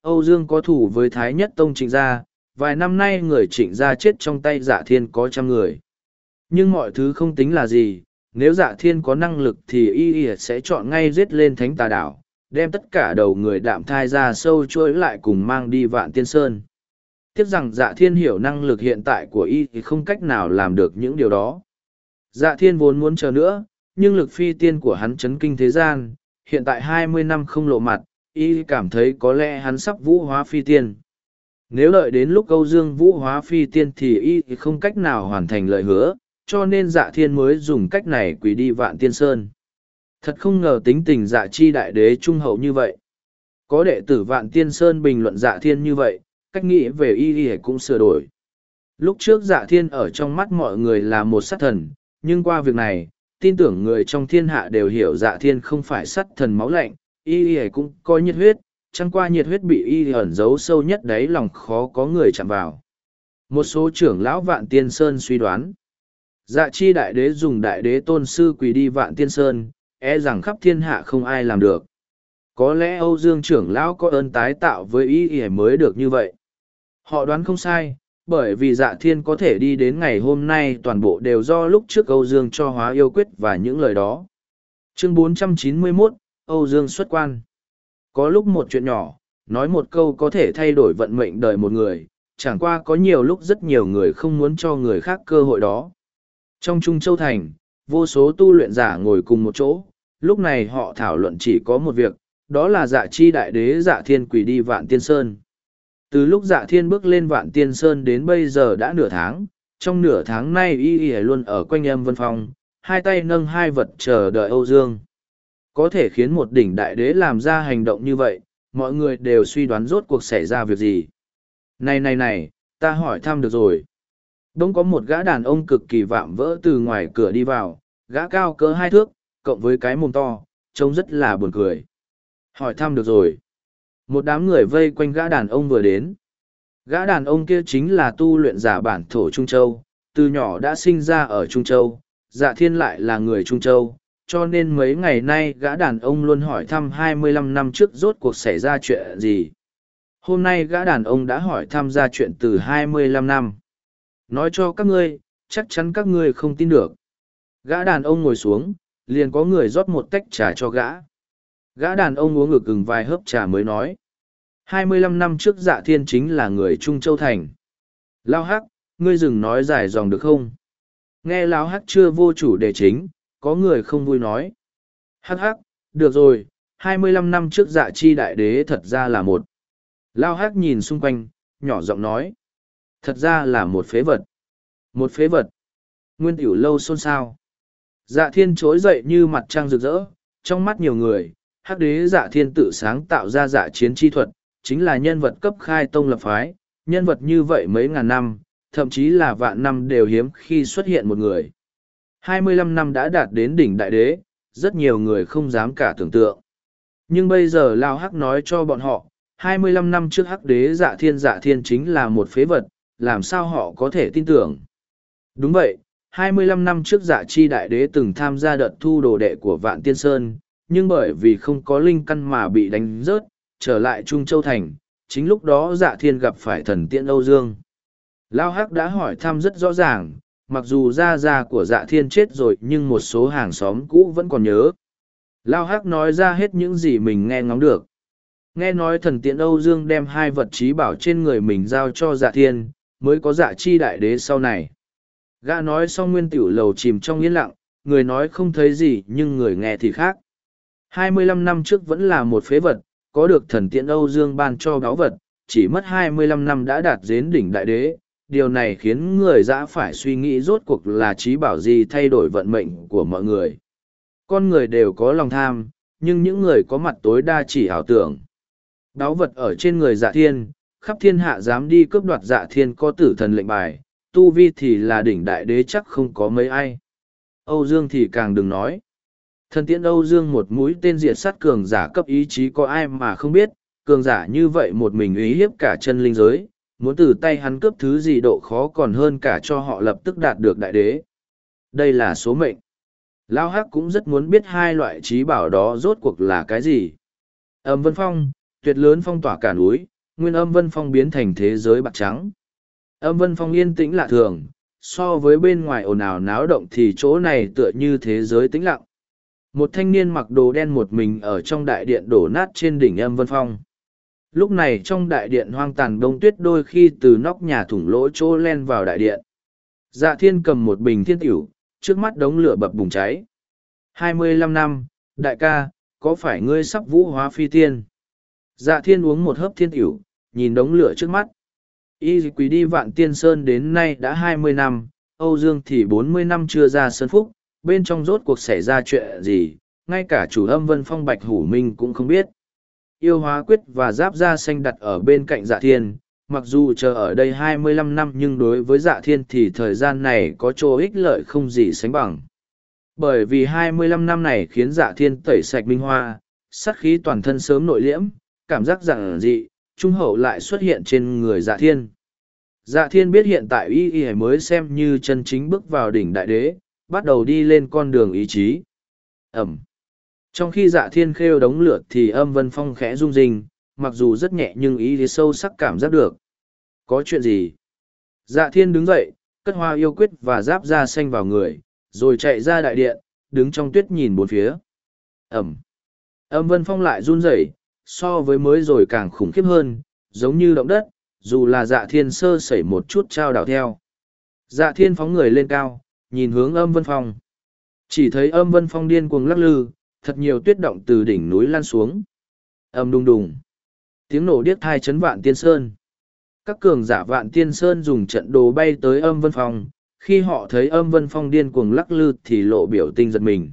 Âu Dương có thủ với Thái Nhất Tông Trịnh Gia, vài năm nay người trịnh gia chết trong tay dạ thiên có trăm người. Nhưng mọi thứ không tính là gì, nếu dạ thiên có năng lực thì y y sẽ chọn ngay giết lên thánh tà đảo, đem tất cả đầu người đạm thai ra sâu chuỗi lại cùng mang đi vạn tiên sơn. Tiếc rằng dạ thiên hiểu năng lực hiện tại của y thì không cách nào làm được những điều đó. Dạ thiên vốn muốn chờ nữa, nhưng lực phi tiên của hắn chấn kinh thế gian, hiện tại hai mươi năm không lộ mặt, y cảm thấy có lẽ hắn sắp vũ hóa phi tiên. Nếu đợi đến lúc câu Dương Vũ hóa phi tiên thì y không cách nào hoàn thành lời hứa, cho nên dạ thiên mới dùng cách này quỷ đi vạn tiên sơn. Thật không ngờ tính tình dạ chi đại đế trung hậu như vậy. Có đệ tử vạn tiên sơn bình luận dạ thiên như vậy, cách nghĩ về y y cũng sửa đổi. Lúc trước dạ thiên ở trong mắt mọi người là một sát thần, nhưng qua việc này, tin tưởng người trong thiên hạ đều hiểu dạ thiên không phải sát thần máu lạnh, y y cũng coi nhiệt huyết, chẳng qua nhiệt huyết bị y ẩn giấu sâu nhất đấy lòng khó có người chạm vào. Một số trưởng lão vạn tiên sơn suy đoán. Dạ chi đại đế dùng đại đế tôn sư quỳ đi vạn tiên sơn, e rằng khắp thiên hạ không ai làm được. Có lẽ Âu Dương trưởng lão có ơn tái tạo với y y mới được như vậy. Họ đoán không sai, bởi vì dạ thiên có thể đi đến ngày hôm nay toàn bộ đều do lúc trước Âu Dương cho hóa yêu quyết và những lời đó. Chương 491, Âu Dương xuất quan. Có lúc một chuyện nhỏ, nói một câu có thể thay đổi vận mệnh đời một người, chẳng qua có nhiều lúc rất nhiều người không muốn cho người khác cơ hội đó. Trong Trung Châu Thành, vô số tu luyện giả ngồi cùng một chỗ, lúc này họ thảo luận chỉ có một việc, đó là dạ chi đại đế dạ thiên quỷ đi vạn tiên sơn. Từ lúc dạ thiên bước lên vạn tiên sơn đến bây giờ đã nửa tháng, trong nửa tháng nay y y luôn ở quanh âm vân phong, hai tay nâng hai vật chờ đợi Âu Dương. Có thể khiến một đỉnh đại đế làm ra hành động như vậy, mọi người đều suy đoán rốt cuộc xảy ra việc gì. Này này này, ta hỏi thăm được rồi. Đông có một gã đàn ông cực kỳ vạm vỡ từ ngoài cửa đi vào, gã cao cỡ hai thước, cộng với cái mồm to, trông rất là buồn cười. Hỏi thăm được rồi. Một đám người vây quanh gã đàn ông vừa đến. Gã đàn ông kia chính là tu luyện giả bản thổ Trung Châu, từ nhỏ đã sinh ra ở Trung Châu, dạ thiên lại là người Trung Châu, cho nên mấy ngày nay gã đàn ông luôn hỏi thăm 25 năm trước rốt cuộc xảy ra chuyện gì. Hôm nay gã đàn ông đã hỏi thăm ra chuyện từ 25 năm. Nói cho các ngươi, chắc chắn các ngươi không tin được. Gã đàn ông ngồi xuống, liền có người rót một tách trà cho gã. Gã đàn ông uống ngực gừng vài hớp trà mới nói. 25 năm trước dạ thiên chính là người Trung Châu Thành. Lao hắc, ngươi dừng nói dài dòng được không? Nghe Lao hắc chưa vô chủ đề chính, có người không vui nói. Hắc hắc, được rồi, 25 năm trước dạ chi đại đế thật ra là một. Lao hắc nhìn xung quanh, nhỏ giọng nói. Thật ra là một phế vật. Một phế vật. Nguyên tiểu lâu xôn xao. Dạ thiên trỗi dậy như mặt trăng rực rỡ, trong mắt nhiều người, hắc đế dạ thiên tự sáng tạo ra dạ chiến chi thuật, chính là nhân vật cấp khai tông lập phái, nhân vật như vậy mấy ngàn năm, thậm chí là vạn năm đều hiếm khi xuất hiện một người. 25 năm đã đạt đến đỉnh đại đế, rất nhiều người không dám cả tưởng tượng. Nhưng bây giờ Lao Hắc nói cho bọn họ, 25 năm trước Hắc đế dạ thiên dạ thiên chính là một phế vật, làm sao họ có thể tin tưởng. Đúng vậy, 25 năm trước dạ chi đại đế từng tham gia đợt thu đồ đệ của Vạn Tiên Sơn, nhưng bởi vì không có linh căn mà bị đánh rớt, trở lại Trung Châu Thành, chính lúc đó dạ thiên gặp phải thần tiện Âu Dương. Lao Hắc đã hỏi thăm rất rõ ràng, mặc dù gia gia của dạ thiên chết rồi nhưng một số hàng xóm cũ vẫn còn nhớ. Lao Hắc nói ra hết những gì mình nghe ngóng được. Nghe nói thần tiện Âu Dương đem hai vật trí bảo trên người mình giao cho dạ thiên, mới có dạ chi đại đế sau này. Gã nói xong nguyên tiểu lầu chìm trong yên lặng, người nói không thấy gì nhưng người nghe thì khác. 25 năm trước vẫn là một phế vật, có được thần tiện Âu Dương ban cho báo vật, chỉ mất 25 năm đã đạt đến đỉnh đại đế. Điều này khiến người dã phải suy nghĩ rốt cuộc là trí bảo gì thay đổi vận mệnh của mọi người. Con người đều có lòng tham, nhưng những người có mặt tối đa chỉ ảo tưởng. Đáo vật ở trên người dạ thiên, khắp thiên hạ dám đi cướp đoạt dạ thiên có tử thần lệnh bài, tu vi thì là đỉnh đại đế chắc không có mấy ai. Âu Dương thì càng đừng nói. Thần tiễn Âu Dương một mũi tên diệt sát cường giả cấp ý chí có ai mà không biết, cường giả như vậy một mình ý hiếp cả chân linh giới, muốn từ tay hắn cướp thứ gì độ khó còn hơn cả cho họ lập tức đạt được đại đế. Đây là số mệnh. Lao Hắc cũng rất muốn biết hai loại trí bảo đó rốt cuộc là cái gì. Âm Vân Phong, tuyệt lớn phong tỏa cả núi, nguyên âm Vân Phong biến thành thế giới bạc trắng. Âm Vân Phong yên tĩnh lạ thường, so với bên ngoài ồn ào náo động thì chỗ này tựa như thế giới tĩnh lặng. Một thanh niên mặc đồ đen một mình ở trong đại điện đổ nát trên đỉnh âm vân phong. Lúc này trong đại điện hoang tàn đông tuyết đôi khi từ nóc nhà thủng lỗ chỗ len vào đại điện. Dạ thiên cầm một bình thiên tiểu, trước mắt đống lửa bập bùng cháy. Hai mươi lăm năm, đại ca, có phải ngươi sắp vũ hóa phi tiên? Dạ thiên uống một hớp thiên tiểu, nhìn đống lửa trước mắt. Y quý đi vạn tiên sơn đến nay đã hai mươi năm, Âu Dương thì bốn mươi năm chưa ra sơn phúc, bên trong rốt cuộc xảy ra chuyện gì, ngay cả chủ âm vân phong bạch hủ minh cũng không biết. Yêu hóa quyết và giáp da xanh đặt ở bên cạnh dạ thiên, mặc dù chờ ở đây hai mươi lăm năm nhưng đối với dạ thiên thì thời gian này có chỗ ích lợi không gì sánh bằng. Bởi vì hai mươi lăm năm này khiến dạ thiên tẩy sạch minh hoa, sát khí toàn thân sớm nội liễm, cảm giác rằng dị, trung hậu lại xuất hiện trên người dạ thiên. Dạ thiên biết hiện tại y y mới xem như chân chính bước vào đỉnh đại đế, bắt đầu đi lên con đường ý chí. Ẩm. Trong khi dạ thiên khêu đống lửa thì âm vân phong khẽ rung rinh, mặc dù rất nhẹ nhưng ý thì sâu sắc cảm giác được. Có chuyện gì? Dạ thiên đứng dậy, cất hoa yêu quyết và giáp da xanh vào người, rồi chạy ra đại điện, đứng trong tuyết nhìn bốn phía. Ẩm. Âm vân phong lại run rẩy, so với mới rồi càng khủng khiếp hơn, giống như động đất, dù là dạ thiên sơ sẩy một chút trao đảo theo. Dạ thiên phóng người lên cao, nhìn hướng âm vân phong. Chỉ thấy âm vân phong điên cuồng lắc lư, thật nhiều tuyết động từ đỉnh núi lan xuống. Âm đùng đùng. Tiếng nổ điếc thai chấn vạn tiên sơn. Các cường giả vạn tiên sơn dùng trận đồ bay tới âm vân phong. Khi họ thấy âm vân phong điên cuồng lắc lư thì lộ biểu tình giật mình.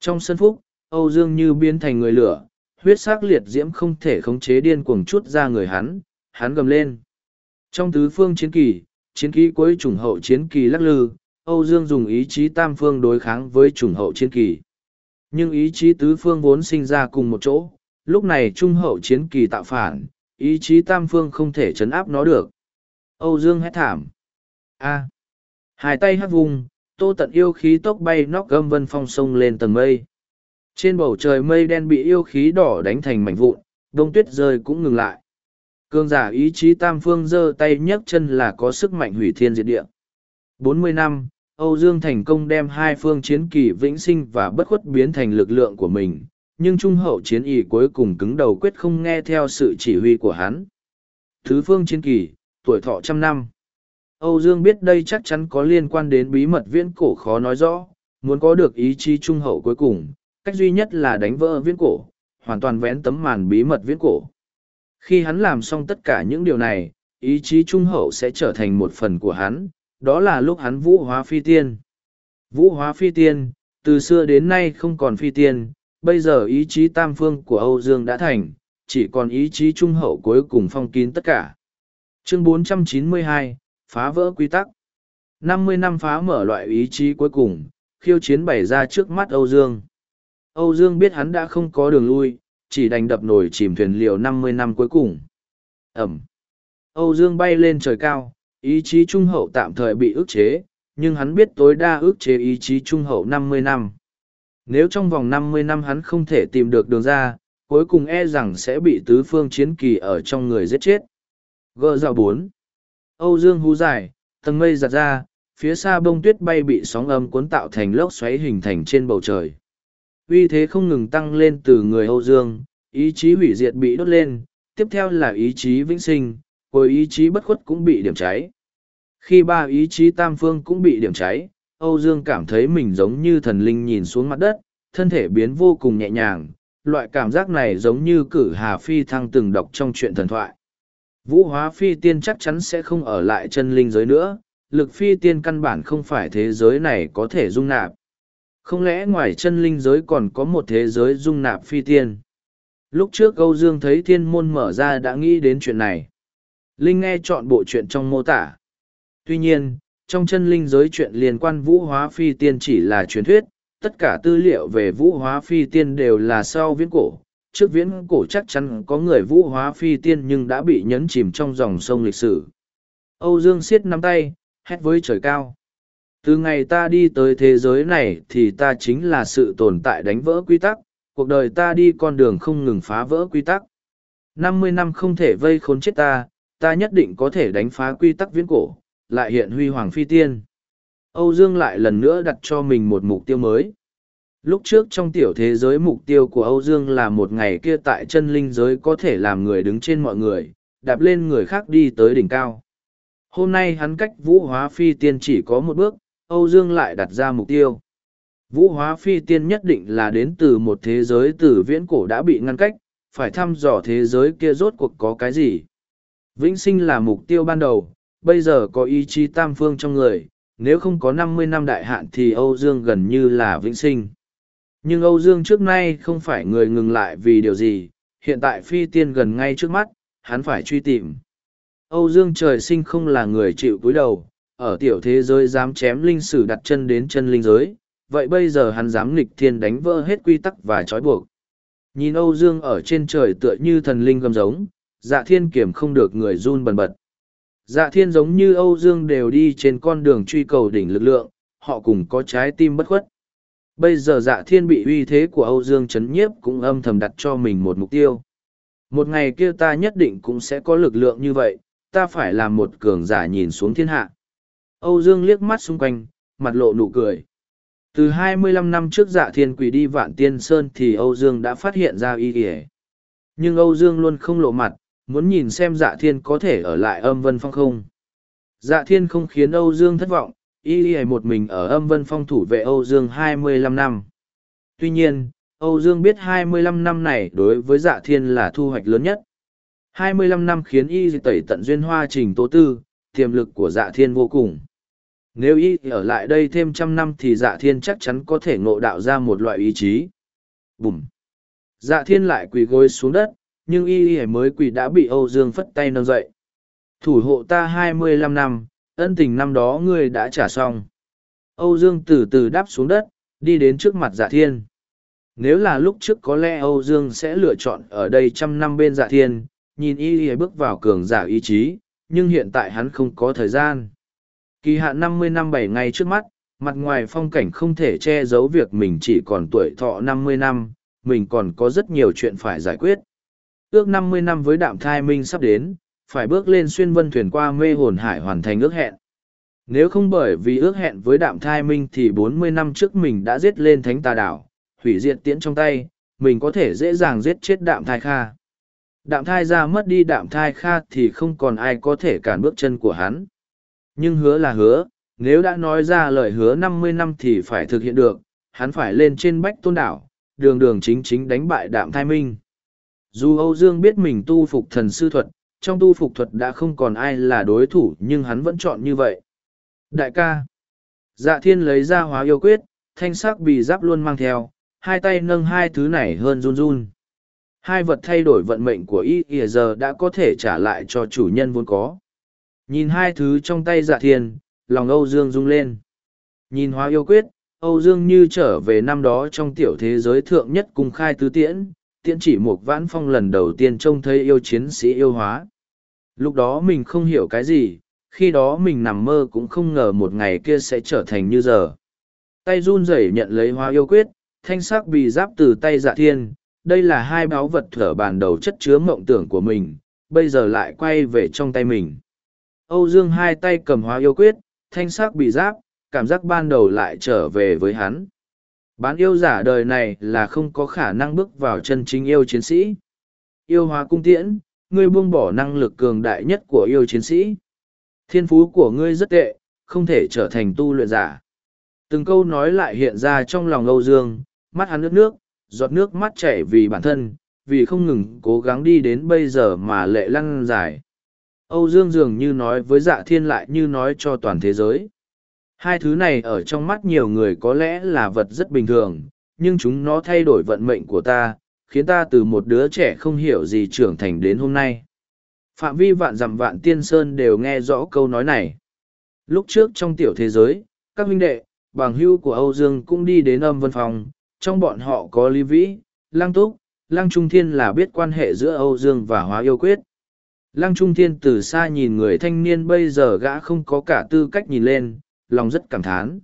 Trong sân phúc, Âu Dương như biến thành người lửa, huyết sắc liệt diễm không thể khống chế điên cuồng chút ra người hắn, hắn gầm lên. Trong tứ phương chiến kỳ, chiến ký cuối trùng hậu chiến kỳ lắc lư, Âu Dương dùng ý chí tam phương đối kháng với trùng hậu chiến kỳ. Nhưng ý chí tứ phương vốn sinh ra cùng một chỗ, lúc này trung hậu chiến kỳ tạo phản, ý chí tam phương không thể chấn áp nó được. Âu Dương hét thảm. A. Hai tay hất vùng, tô tận yêu khí tốc bay nóc gâm vân phong sông lên tầng mây. Trên bầu trời mây đen bị yêu khí đỏ đánh thành mảnh vụn, đông tuyết rơi cũng ngừng lại. Cương giả ý chí tam phương giơ tay nhấc chân là có sức mạnh hủy thiên diệt địa. 40 năm, Âu Dương thành công đem hai phương chiến kỳ vĩnh sinh và bất khuất biến thành lực lượng của mình, nhưng trung hậu chiến ý cuối cùng cứng đầu quyết không nghe theo sự chỉ huy của hắn. Thứ phương chiến kỳ, tuổi thọ trăm năm. Âu Dương biết đây chắc chắn có liên quan đến bí mật viễn cổ khó nói rõ, muốn có được ý chí trung hậu cuối cùng, cách duy nhất là đánh vỡ viễn cổ, hoàn toàn vén tấm màn bí mật viễn cổ. Khi hắn làm xong tất cả những điều này, ý chí trung hậu sẽ trở thành một phần của hắn, đó là lúc hắn vũ hóa phi tiên. Vũ hóa phi tiên, từ xưa đến nay không còn phi tiên, bây giờ ý chí tam phương của Âu Dương đã thành, chỉ còn ý chí trung hậu cuối cùng phong kín tất cả. Chương 492, Phá vỡ quy tắc. 50 năm phá mở loại ý chí cuối cùng, khiêu chiến bày ra trước mắt Âu Dương. Âu Dương biết hắn đã không có đường lui, chỉ đành đập nổi chìm thuyền liều 50 năm cuối cùng. Ẩm. Âu Dương bay lên trời cao, ý chí trung hậu tạm thời bị ức chế, nhưng hắn biết tối đa ức chế ý chí trung hậu 50 năm. Nếu trong vòng 50 năm hắn không thể tìm được đường ra, cuối cùng e rằng sẽ bị tứ phương chiến kỳ ở trong người giết chết. Gơ rào bốn, Âu Dương hú dài, tầng mây giặt ra, phía xa bông tuyết bay bị sóng âm cuốn tạo thành lốc xoáy hình thành trên bầu trời uy thế không ngừng tăng lên từ người Âu Dương, ý chí hủy diệt bị đốt lên, tiếp theo là ý chí vĩnh sinh, cuối ý chí bất khuất cũng bị điểm cháy. Khi ba ý chí tam phương cũng bị điểm cháy, Âu Dương cảm thấy mình giống như thần linh nhìn xuống mặt đất, thân thể biến vô cùng nhẹ nhàng, loại cảm giác này giống như cử hà phi thăng từng đọc trong chuyện thần thoại. Vũ hóa phi tiên chắc chắn sẽ không ở lại chân linh giới nữa, lực phi tiên căn bản không phải thế giới này có thể dung nạp. Không lẽ ngoài chân linh giới còn có một thế giới dung nạp phi tiên? Lúc trước Âu Dương thấy thiên môn mở ra đã nghĩ đến chuyện này. Linh nghe chọn bộ chuyện trong mô tả. Tuy nhiên, trong chân linh giới chuyện liên quan vũ hóa phi tiên chỉ là truyền thuyết, tất cả tư liệu về vũ hóa phi tiên đều là sau viễn cổ. Trước viễn cổ chắc chắn có người vũ hóa phi tiên nhưng đã bị nhấn chìm trong dòng sông lịch sử. Âu Dương siết nắm tay, hét với trời cao từ ngày ta đi tới thế giới này thì ta chính là sự tồn tại đánh vỡ quy tắc cuộc đời ta đi con đường không ngừng phá vỡ quy tắc năm mươi năm không thể vây khốn chết ta ta nhất định có thể đánh phá quy tắc viễn cổ lại hiện huy hoàng phi tiên âu dương lại lần nữa đặt cho mình một mục tiêu mới lúc trước trong tiểu thế giới mục tiêu của âu dương là một ngày kia tại chân linh giới có thể làm người đứng trên mọi người đạp lên người khác đi tới đỉnh cao hôm nay hắn cách vũ hóa phi tiên chỉ có một bước Âu Dương lại đặt ra mục tiêu. Vũ hóa phi tiên nhất định là đến từ một thế giới từ viễn cổ đã bị ngăn cách, phải thăm dò thế giới kia rốt cuộc có cái gì. Vĩnh sinh là mục tiêu ban đầu, bây giờ có ý chí tam phương trong người, nếu không có năm mươi năm đại hạn thì Âu Dương gần như là vĩnh sinh. Nhưng Âu Dương trước nay không phải người ngừng lại vì điều gì, hiện tại phi tiên gần ngay trước mắt, hắn phải truy tìm. Âu Dương trời sinh không là người chịu cúi đầu, ở tiểu thế giới dám chém linh sử đặt chân đến chân linh giới, vậy bây giờ hắn dám nghịch thiên đánh vỡ hết quy tắc và trói buộc. Nhìn Âu Dương ở trên trời tựa như thần linh gầm giống, dạ thiên kiểm không được người run bần bật. Dạ thiên giống như Âu Dương đều đi trên con đường truy cầu đỉnh lực lượng, họ cùng có trái tim bất khuất. Bây giờ dạ thiên bị uy thế của Âu Dương chấn nhiếp cũng âm thầm đặt cho mình một mục tiêu. Một ngày kia ta nhất định cũng sẽ có lực lượng như vậy, ta phải làm một cường giả nhìn xuống thiên hạ. Âu Dương liếc mắt xung quanh, mặt lộ nụ cười. Từ 25 năm trước dạ thiên quỷ đi vạn tiên sơn thì Âu Dương đã phát hiện ra y kìa. Nhưng Âu Dương luôn không lộ mặt, muốn nhìn xem dạ thiên có thể ở lại âm vân phong không. Dạ thiên không khiến Âu Dương thất vọng, y y một mình ở âm vân phong thủ vệ Âu Dương 25 năm. Tuy nhiên, Âu Dương biết 25 năm này đối với dạ thiên là thu hoạch lớn nhất. 25 năm khiến y tẩy tận duyên hoa trình tố tư, tiềm lực của dạ thiên vô cùng. Nếu y ở lại đây thêm trăm năm thì dạ thiên chắc chắn có thể ngộ đạo ra một loại ý chí. Bùm! Dạ thiên lại quỳ gối xuống đất, nhưng y y mới quỳ đã bị Âu Dương phất tay nâng dậy. Thủ hộ ta 25 năm, ân tình năm đó ngươi đã trả xong. Âu Dương từ từ đáp xuống đất, đi đến trước mặt dạ thiên. Nếu là lúc trước có lẽ Âu Dương sẽ lựa chọn ở đây trăm năm bên dạ thiên, nhìn y y bước vào cường giả ý chí, nhưng hiện tại hắn không có thời gian. Kỳ hạn năm mươi năm bảy ngày trước mắt, mặt ngoài phong cảnh không thể che giấu việc mình chỉ còn tuổi thọ năm mươi năm, mình còn có rất nhiều chuyện phải giải quyết. Ước năm mươi năm với đạm thai minh sắp đến, phải bước lên xuyên vân thuyền qua mê hồn hải hoàn thành ước hẹn. Nếu không bởi vì ước hẹn với đạm thai minh thì bốn mươi năm trước mình đã giết lên thánh tà đảo, hủy diệt tiễn trong tay, mình có thể dễ dàng giết chết đạm thai kha. Đạm thai ra mất đi đạm thai kha thì không còn ai có thể cản bước chân của hắn. Nhưng hứa là hứa, nếu đã nói ra lời hứa năm mươi năm thì phải thực hiện được, hắn phải lên trên bách tôn đảo, đường đường chính chính đánh bại đạm thai minh. Dù Âu Dương biết mình tu phục thần sư thuật, trong tu phục thuật đã không còn ai là đối thủ nhưng hắn vẫn chọn như vậy. Đại ca, dạ thiên lấy ra hóa yêu quyết, thanh sắc bị giáp luôn mang theo, hai tay nâng hai thứ này hơn run run. Hai vật thay đổi vận mệnh của y ỉa giờ đã có thể trả lại cho chủ nhân vốn có. Nhìn hai thứ trong tay dạ thiên, lòng Âu Dương rung lên. Nhìn hóa yêu quyết, Âu Dương như trở về năm đó trong tiểu thế giới thượng nhất cung khai tứ tiễn, tiễn chỉ một vãn phong lần đầu tiên trông thấy yêu chiến sĩ yêu hóa. Lúc đó mình không hiểu cái gì, khi đó mình nằm mơ cũng không ngờ một ngày kia sẽ trở thành như giờ. Tay run rẩy nhận lấy hóa yêu quyết, thanh sắc bị giáp từ tay dạ thiên, đây là hai báo vật thở bàn đầu chất chứa mộng tưởng của mình, bây giờ lại quay về trong tay mình. Âu Dương hai tay cầm hóa yêu quyết, thanh sắc bị giáp, cảm giác ban đầu lại trở về với hắn. Bán yêu giả đời này là không có khả năng bước vào chân chính yêu chiến sĩ. Yêu hóa cung tiễn, ngươi buông bỏ năng lực cường đại nhất của yêu chiến sĩ. Thiên phú của ngươi rất tệ, không thể trở thành tu luyện giả. Từng câu nói lại hiện ra trong lòng Âu Dương, mắt hắn nước nước, giọt nước mắt chảy vì bản thân, vì không ngừng cố gắng đi đến bây giờ mà lệ lăn dài. Âu Dương dường như nói với dạ thiên lại như nói cho toàn thế giới. Hai thứ này ở trong mắt nhiều người có lẽ là vật rất bình thường, nhưng chúng nó thay đổi vận mệnh của ta, khiến ta từ một đứa trẻ không hiểu gì trưởng thành đến hôm nay. Phạm vi vạn dặm vạn tiên sơn đều nghe rõ câu nói này. Lúc trước trong tiểu thế giới, các huynh đệ, bằng hưu của Âu Dương cũng đi đến âm vân phòng, trong bọn họ có Lý Vĩ, Lăng Túc, Lăng Trung Thiên là biết quan hệ giữa Âu Dương và Hóa Yêu Quyết. Lăng Trung Thiên từ xa nhìn người thanh niên bây giờ gã không có cả tư cách nhìn lên, lòng rất cảm thán.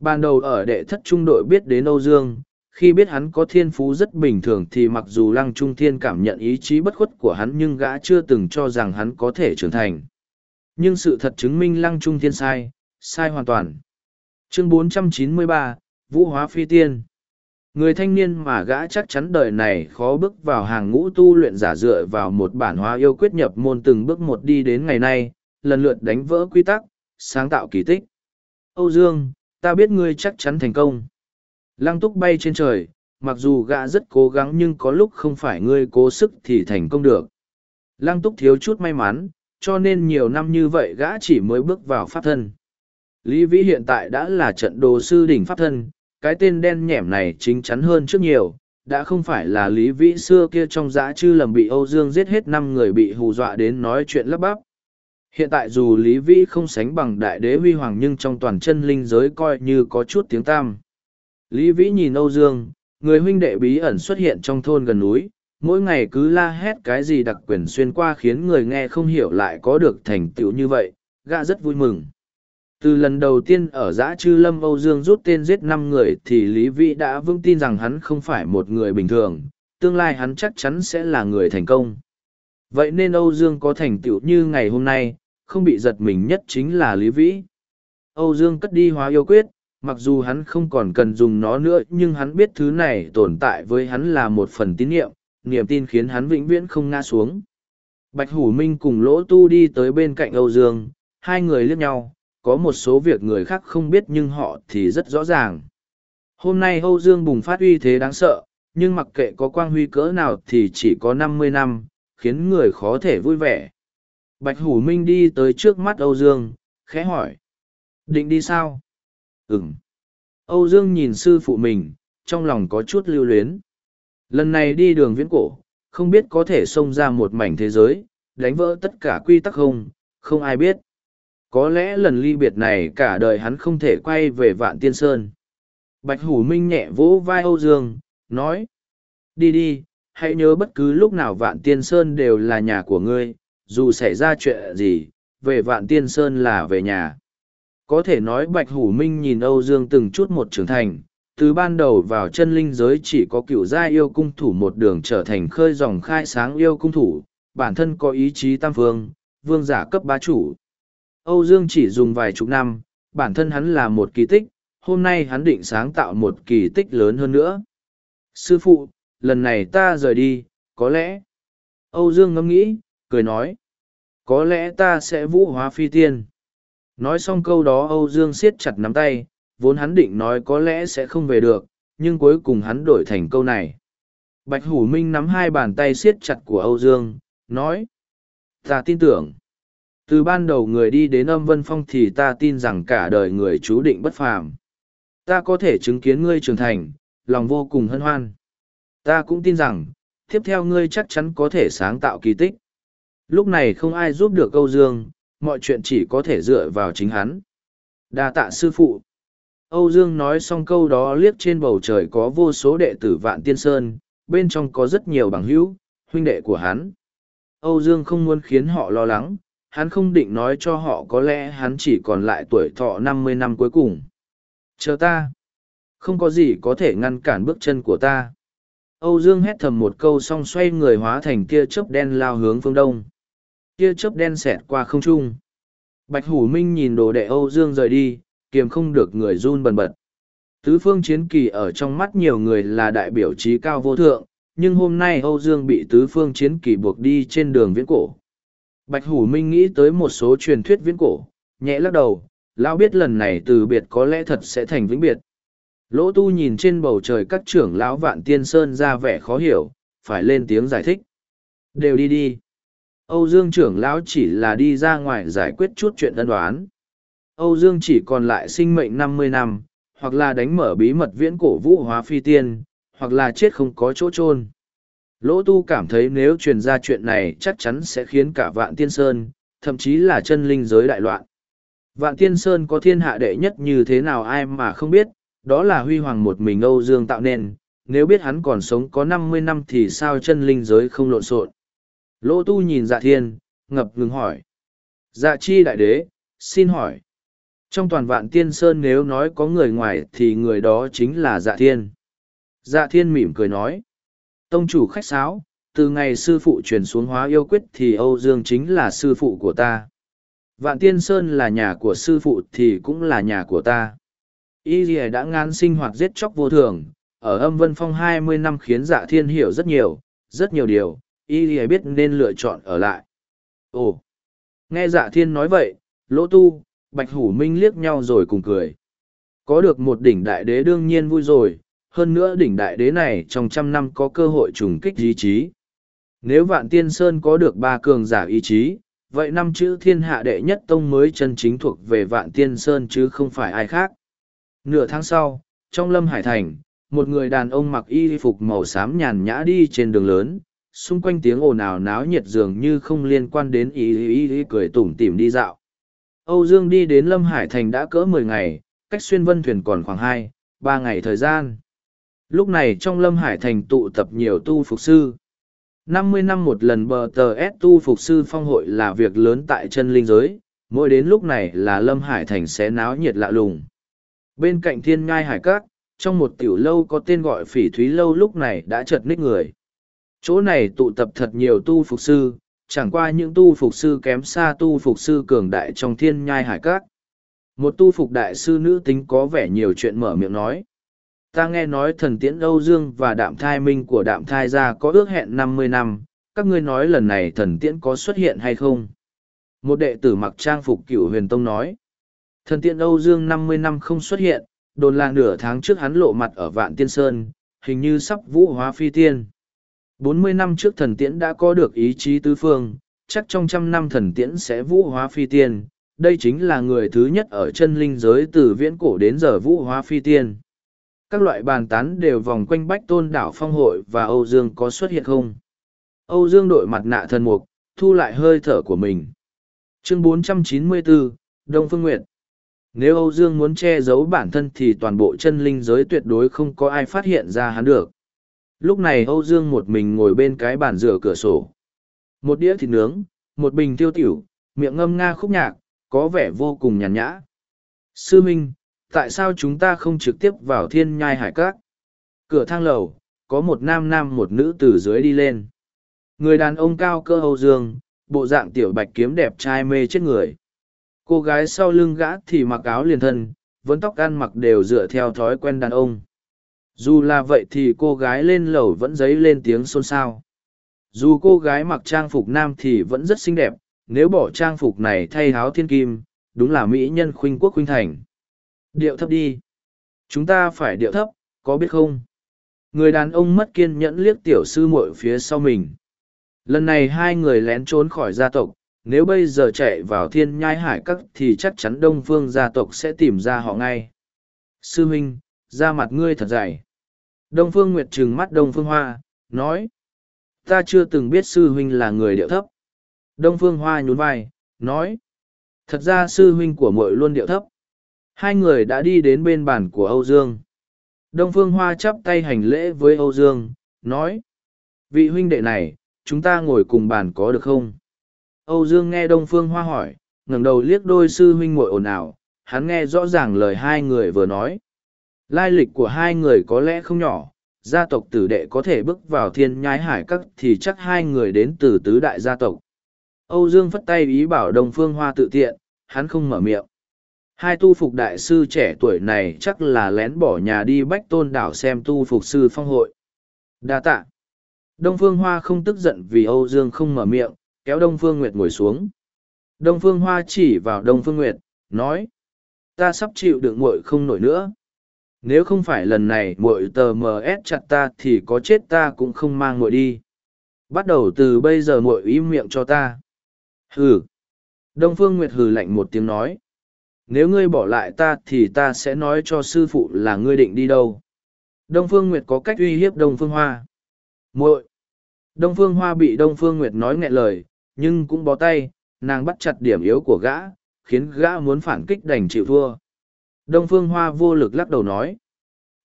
Ban đầu ở đệ thất trung đội biết đến Âu Dương, khi biết hắn có thiên phú rất bình thường thì mặc dù Lăng Trung Thiên cảm nhận ý chí bất khuất của hắn nhưng gã chưa từng cho rằng hắn có thể trưởng thành. Nhưng sự thật chứng minh Lăng Trung Thiên sai, sai hoàn toàn. Chương 493, Vũ Hóa Phi Tiên Người thanh niên mà gã chắc chắn đời này khó bước vào hàng ngũ tu luyện giả dựa vào một bản hóa yêu quyết nhập môn từng bước một đi đến ngày nay, lần lượt đánh vỡ quy tắc, sáng tạo kỳ tích. Âu Dương, ta biết ngươi chắc chắn thành công. Lăng túc bay trên trời, mặc dù gã rất cố gắng nhưng có lúc không phải ngươi cố sức thì thành công được. Lăng túc thiếu chút may mắn, cho nên nhiều năm như vậy gã chỉ mới bước vào pháp thân. Lý Vĩ hiện tại đã là trận đồ sư đỉnh pháp thân, cái tên đen nhẻm này chính chắn hơn trước nhiều, đã không phải là Lý Vĩ xưa kia trong giã chư lầm bị Âu Dương giết hết năm người bị hù dọa đến nói chuyện lấp bắp. Hiện tại dù Lý Vĩ không sánh bằng đại đế huy hoàng nhưng trong toàn chân linh giới coi như có chút tiếng tam. Lý Vĩ nhìn Âu Dương, người huynh đệ bí ẩn xuất hiện trong thôn gần núi, mỗi ngày cứ la hét cái gì đặc quyền xuyên qua khiến người nghe không hiểu lại có được thành tựu như vậy, gã rất vui mừng. Từ lần đầu tiên ở giã chư lâm Âu Dương rút tên giết năm người thì Lý Vĩ đã vững tin rằng hắn không phải một người bình thường, tương lai hắn chắc chắn sẽ là người thành công. Vậy nên Âu Dương có thành tựu như ngày hôm nay, không bị giật mình nhất chính là Lý Vĩ. Âu Dương cất đi hóa yêu quyết, mặc dù hắn không còn cần dùng nó nữa nhưng hắn biết thứ này tồn tại với hắn là một phần tín nhiệm, niềm tin khiến hắn vĩnh viễn không ngã xuống. Bạch Hủ Minh cùng Lỗ Tu đi tới bên cạnh Âu Dương, hai người liếc nhau, có một số việc người khác không biết nhưng họ thì rất rõ ràng. Hôm nay Âu Dương bùng phát uy thế đáng sợ, nhưng mặc kệ có quang huy cỡ nào thì chỉ có năm mươi năm, khiến người khó thể vui vẻ. Bạch Hủ Minh đi tới trước mắt Âu Dương, khẽ hỏi. Định đi sao? Ừm. Âu Dương nhìn sư phụ mình, trong lòng có chút lưu luyến. Lần này đi đường viễn cổ, không biết có thể xông ra một mảnh thế giới, đánh vỡ tất cả quy tắc không, không ai biết. Có lẽ lần ly biệt này cả đời hắn không thể quay về vạn tiên sơn. Bạch Hủ Minh nhẹ vỗ vai Âu Dương, nói. Đi đi, hãy nhớ bất cứ lúc nào vạn tiên sơn đều là nhà của ngươi, dù xảy ra chuyện gì, về vạn tiên sơn là về nhà. Có thể nói Bạch Hủ Minh nhìn Âu Dương từng chút một trưởng thành, từ ban đầu vào chân linh giới chỉ có cựu gia yêu cung thủ một đường trở thành khơi dòng khai sáng yêu cung thủ, bản thân có ý chí tam phương, vương giả cấp bá chủ. Âu Dương chỉ dùng vài chục năm, bản thân hắn là một kỳ tích, hôm nay hắn định sáng tạo một kỳ tích lớn hơn nữa. Sư phụ, lần này ta rời đi, có lẽ. Âu Dương ngẫm nghĩ, cười nói. Có lẽ ta sẽ vũ hóa phi tiên. Nói xong câu đó Âu Dương siết chặt nắm tay, vốn hắn định nói có lẽ sẽ không về được, nhưng cuối cùng hắn đổi thành câu này. Bạch Hủ Minh nắm hai bàn tay siết chặt của Âu Dương, nói. Ta tin tưởng. Từ ban đầu người đi đến âm vân phong thì ta tin rằng cả đời người chú định bất phàm. Ta có thể chứng kiến ngươi trưởng thành, lòng vô cùng hân hoan. Ta cũng tin rằng, tiếp theo ngươi chắc chắn có thể sáng tạo kỳ tích. Lúc này không ai giúp được Âu Dương, mọi chuyện chỉ có thể dựa vào chính hắn. đa tạ sư phụ. Âu Dương nói xong câu đó liếc trên bầu trời có vô số đệ tử Vạn Tiên Sơn, bên trong có rất nhiều bằng hữu, huynh đệ của hắn. Âu Dương không muốn khiến họ lo lắng, hắn không định nói cho họ có lẽ hắn chỉ còn lại tuổi thọ năm mươi năm cuối cùng. Chờ ta. Không có gì có thể ngăn cản bước chân của ta. Âu Dương hét thầm một câu xong xoay người hóa thành tia chớp đen lao hướng phương đông. Tia chớp đen xẹt qua không trung. Bạch Hủ Minh nhìn đồ đệ Âu Dương rời đi, kiềm không được người run bần bật. Tứ phương chiến kỳ ở trong mắt nhiều người là đại biểu trí cao vô thượng, nhưng hôm nay Âu Dương bị tứ phương chiến kỳ buộc đi trên đường viễn cổ. Bạch Hủ Minh nghĩ tới một số truyền thuyết viễn cổ, nhẹ lắc đầu, lão biết lần này từ biệt có lẽ thật sẽ thành vĩnh biệt. Lỗ tu nhìn trên bầu trời các trưởng lão vạn tiên sơn ra vẻ khó hiểu, phải lên tiếng giải thích. Đều đi đi. Âu Dương trưởng lão chỉ là đi ra ngoài giải quyết chút chuyện ân đoán. Âu Dương chỉ còn lại sinh mệnh năm mươi năm, hoặc là đánh mở bí mật viễn cổ vũ hóa phi tiên, hoặc là chết không có chỗ chôn. Lỗ tu cảm thấy nếu truyền ra chuyện này chắc chắn sẽ khiến cả vạn tiên sơn, thậm chí là chân linh giới đại loạn. Vạn tiên sơn có thiên hạ đệ nhất như thế nào ai mà không biết, đó là huy hoàng một mình Âu Dương tạo nên, nếu biết hắn còn sống có năm mươi năm thì sao chân linh giới không lộn xộn. Lỗ tu nhìn dạ thiên, ngập ngừng hỏi. Dạ chi đại đế, xin hỏi. Trong toàn vạn tiên sơn nếu nói có người ngoài thì người đó chính là dạ thiên. Dạ thiên mỉm cười nói. Tông chủ khách sáo, từ ngày sư phụ truyền xuống hóa yêu quyết thì Âu Dương chính là sư phụ của ta. Vạn tiên sơn là nhà của sư phụ thì cũng là nhà của ta. Y Ghi đã ngán sinh hoạt giết chóc vô thường, ở âm vân phong hai mươi năm khiến dạ thiên hiểu rất nhiều, rất nhiều điều, Y lìa biết nên lựa chọn ở lại. Ồ! Nghe dạ thiên nói vậy, lỗ tu, bạch hủ minh liếc nhau rồi cùng cười. Có được một đỉnh đại đế đương nhiên vui rồi, hơn nữa đỉnh đại đế này trong trăm năm có cơ hội trùng kích ý chí. Nếu vạn tiên sơn có được ba cường giả ý chí, vậy năm chữ thiên hạ đệ nhất tông mới chân chính thuộc về vạn tiên sơn chứ không phải ai khác. Nửa tháng sau, trong lâm hải thành, một người đàn ông mặc y phục màu xám nhàn nhã đi trên đường lớn, xung quanh tiếng ồn ào náo nhiệt dường như không liên quan đến ý ý ý, ý cười tủm tỉm đi dạo. Âu Dương đi đến Lâm Hải Thành đã cỡ mười ngày, cách xuyên vân thuyền còn khoảng hai, ba ngày thời gian. Lúc này trong Lâm Hải Thành tụ tập nhiều tu phục sư. năm mươi năm một lần bờ tờ S tu phục sư phong hội là việc lớn tại chân linh giới, mỗi đến lúc này là Lâm Hải Thành sẽ náo nhiệt lạ lùng. Bên cạnh thiên ngai hải cát, trong một tiểu lâu có tên gọi phỉ thúy lâu lúc này đã chật ních người. Chỗ này tụ tập thật nhiều tu phục sư, chẳng qua những tu phục sư kém xa tu phục sư cường đại trong thiên nhai hải cát. Một tu phục đại sư nữ tính có vẻ nhiều chuyện mở miệng nói. Ta nghe nói thần tiễn Âu Dương và đạm thai minh của đạm thai gia có ước hẹn năm mươi năm, các ngươi nói lần này thần tiễn có xuất hiện hay không? Một đệ tử mặc trang phục cựu huyền tông nói. Thần tiễn Âu Dương năm mươi năm không xuất hiện, đồn là nửa tháng trước hắn lộ mặt ở Vạn Tiên Sơn, hình như sắp vũ hóa phi tiên. Bốn mươi năm trước thần tiễn đã có được ý chí tứ phương, chắc trong trăm năm thần tiễn sẽ vũ hóa phi tiên. Đây chính là người thứ nhất ở chân linh giới từ viễn cổ đến giờ vũ hóa phi tiên. Các loại bàn tán đều vòng quanh bách tôn đảo phong hội và Âu Dương có xuất hiện không? Âu Dương đội mặt nạ thần mục, thu lại hơi thở của mình. Chương 494, Đông Phương Nguyệt Nếu Âu Dương muốn che giấu bản thân thì toàn bộ chân linh giới tuyệt đối không có ai phát hiện ra hắn được. Lúc này Âu Dương một mình ngồi bên cái bàn rửa cửa sổ. Một đĩa thịt nướng, một bình tiêu tiểu, miệng ngâm nga khúc nhạc, có vẻ vô cùng nhàn nhã. Sư Minh, tại sao chúng ta không trực tiếp vào thiên nhai hải các? Cửa thang lầu, có một nam nam một nữ từ dưới đi lên. Người đàn ông cao cơ Âu Dương, bộ dạng tiểu bạch kiếm đẹp trai mê chết người. Cô gái sau lưng gã thì mặc áo liền thân, vẫn tóc ăn mặc đều dựa theo thói quen đàn ông. Dù là vậy thì cô gái lên lầu vẫn dấy lên tiếng xôn xao. Dù cô gái mặc trang phục nam thì vẫn rất xinh đẹp, nếu bỏ trang phục này thay áo thiên kim, đúng là mỹ nhân khuynh quốc khuynh thành. Điệu thấp đi. Chúng ta phải điệu thấp, có biết không? Người đàn ông mất kiên nhẫn liếc tiểu sư muội phía sau mình. Lần này hai người lén trốn khỏi gia tộc, nếu bây giờ chạy vào thiên nhai hải các thì chắc chắn đông phương gia tộc sẽ tìm ra họ ngay. Sư huynh, da mặt ngươi thật dày. Đông phương nguyệt trừng mắt đông phương hoa, nói. Ta chưa từng biết sư huynh là người điệu thấp. Đông phương hoa nhún vai, nói. Thật ra sư huynh của muội luôn điệu thấp. Hai người đã đi đến bên bàn của Âu Dương. Đông Phương Hoa chắp tay hành lễ với Âu Dương, nói. Vị huynh đệ này, chúng ta ngồi cùng bàn có được không? Âu Dương nghe Đông Phương Hoa hỏi, ngẩng đầu liếc đôi sư huynh muội ồn ào, hắn nghe rõ ràng lời hai người vừa nói. Lai lịch của hai người có lẽ không nhỏ, gia tộc tử đệ có thể bước vào thiên nhái hải các thì chắc hai người đến từ tứ đại gia tộc. Âu Dương phất tay ý bảo Đông Phương Hoa tự tiện, hắn không mở miệng. Hai tu phục đại sư trẻ tuổi này chắc là lén bỏ nhà đi bách tôn đảo xem tu phục sư phong hội. Đa tạ. Đông Phương Hoa không tức giận vì Âu Dương không mở miệng, kéo Đông Phương Nguyệt ngồi xuống. Đông Phương Hoa chỉ vào Đông Phương Nguyệt, nói. Ta sắp chịu đựng muội không nổi nữa. Nếu không phải lần này muội tờ MS chặt ta thì có chết ta cũng không mang muội đi. Bắt đầu từ bây giờ muội im miệng cho ta. Hừ. Đông Phương Nguyệt hừ lạnh một tiếng nói nếu ngươi bỏ lại ta thì ta sẽ nói cho sư phụ là ngươi định đi đâu đông phương nguyệt có cách uy hiếp đông phương hoa muội đông phương hoa bị đông phương nguyệt nói nghẹn lời, nhưng cũng bó tay, nàng bắt chặt điểm yếu của gã, khiến gã muốn phản kích đành chịu thua đông phương hoa vô lực lắc đầu nói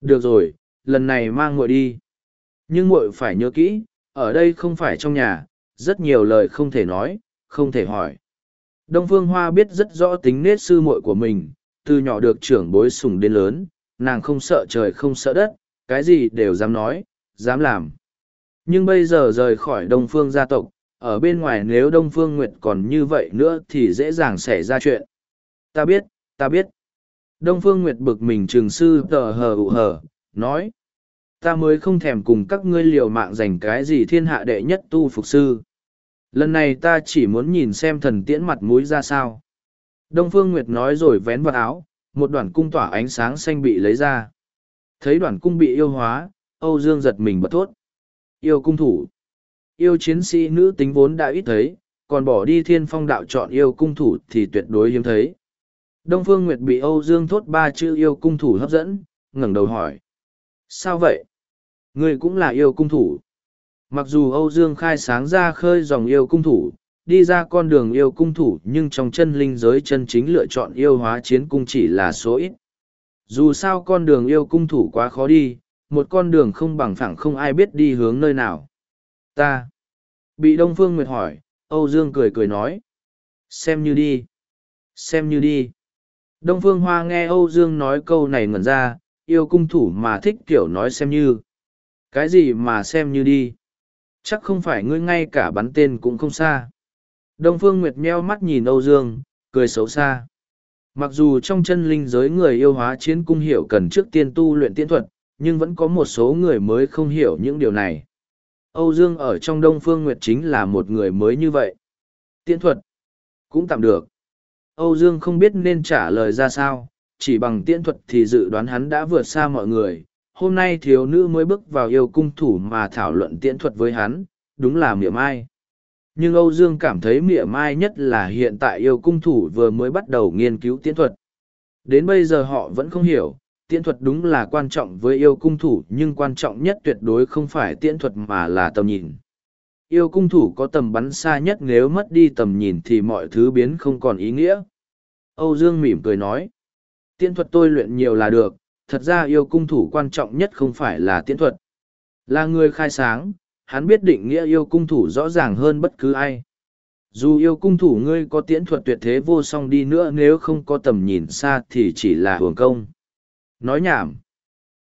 được rồi lần này mang muội đi nhưng muội phải nhớ kỹ ở đây không phải trong nhà rất nhiều lời không thể nói không thể hỏi Đông Phương Hoa biết rất rõ tính nết sư muội của mình, từ nhỏ được trưởng bối sủng đến lớn, nàng không sợ trời không sợ đất, cái gì đều dám nói, dám làm. Nhưng bây giờ rời khỏi Đông Phương gia tộc, ở bên ngoài nếu Đông Phương Nguyệt còn như vậy nữa thì dễ dàng xảy ra chuyện. Ta biết, ta biết. Đông Phương Nguyệt bực mình trường sư tờ hờ ụ hờ, nói. Ta mới không thèm cùng các ngươi liều mạng giành cái gì thiên hạ đệ nhất tu phục sư. Lần này ta chỉ muốn nhìn xem thần tiễn mặt mũi ra sao. Đông phương nguyệt nói rồi vén vào áo một đoạn cung tỏa ánh sáng xanh bị lấy ra. Thấy đoạn cung bị yêu hóa âu dương giật mình bật thốt yêu cung thủ yêu chiến sĩ nữ tính vốn đã ít thấy còn bỏ đi thiên phong đạo chọn yêu cung thủ thì tuyệt đối hiếm thấy đông phương nguyệt bị âu dương thốt ba chữ yêu cung thủ hấp dẫn ngẩng đầu hỏi sao vậy ngươi cũng là yêu cung thủ Mặc dù Âu Dương khai sáng ra khơi dòng yêu cung thủ, đi ra con đường yêu cung thủ nhưng trong chân linh giới chân chính lựa chọn yêu hóa chiến cung chỉ là số ít. Dù sao con đường yêu cung thủ quá khó đi, một con đường không bằng phẳng không ai biết đi hướng nơi nào. Ta. Bị Đông Phương Nguyệt hỏi, Âu Dương cười cười nói. Xem như đi. Xem như đi. Đông Phương Hoa nghe Âu Dương nói câu này ngẩn ra, yêu cung thủ mà thích kiểu nói xem như. Cái gì mà xem như đi chắc không phải ngươi ngay cả bắn tên cũng không xa đông phương nguyệt meo mắt nhìn âu dương cười xấu xa mặc dù trong chân linh giới người yêu hóa chiến cung hiểu cần trước tiên tu luyện tiễn thuật nhưng vẫn có một số người mới không hiểu những điều này. Âu Dương ở trong Đông Phương Nguyệt chính là một người mới như vậy. Tiễn thuật cũng tạm được. Âu Dương không biết nên trả lời ra sao, chỉ bằng tiễn thuật thì dự đoán hắn đã vượt xa mọi người. Hôm nay thiếu nữ mới bước vào yêu cung thủ mà thảo luận tiễn thuật với hắn, đúng là miệng ai nhưng Âu Dương cảm thấy mỉa mai nhất là hiện tại yêu cung thủ vừa mới bắt đầu nghiên cứu tiễn thuật. Đến bây giờ họ vẫn không hiểu, tiễn thuật đúng là quan trọng với yêu cung thủ nhưng quan trọng nhất tuyệt đối không phải tiễn thuật mà là tầm nhìn. Yêu cung thủ có tầm bắn xa nhất nếu mất đi tầm nhìn thì mọi thứ biến không còn ý nghĩa. Âu Dương mỉm cười nói, tiễn thuật tôi luyện nhiều là được, thật ra yêu cung thủ quan trọng nhất không phải là tiễn thuật. Là người khai sáng, hắn biết định nghĩa yêu cung thủ rõ ràng hơn bất cứ ai. Dù yêu cung thủ ngươi có tiễn thuật tuyệt thế vô song đi nữa nếu không có tầm nhìn xa thì chỉ là hưởng công. Nói nhảm.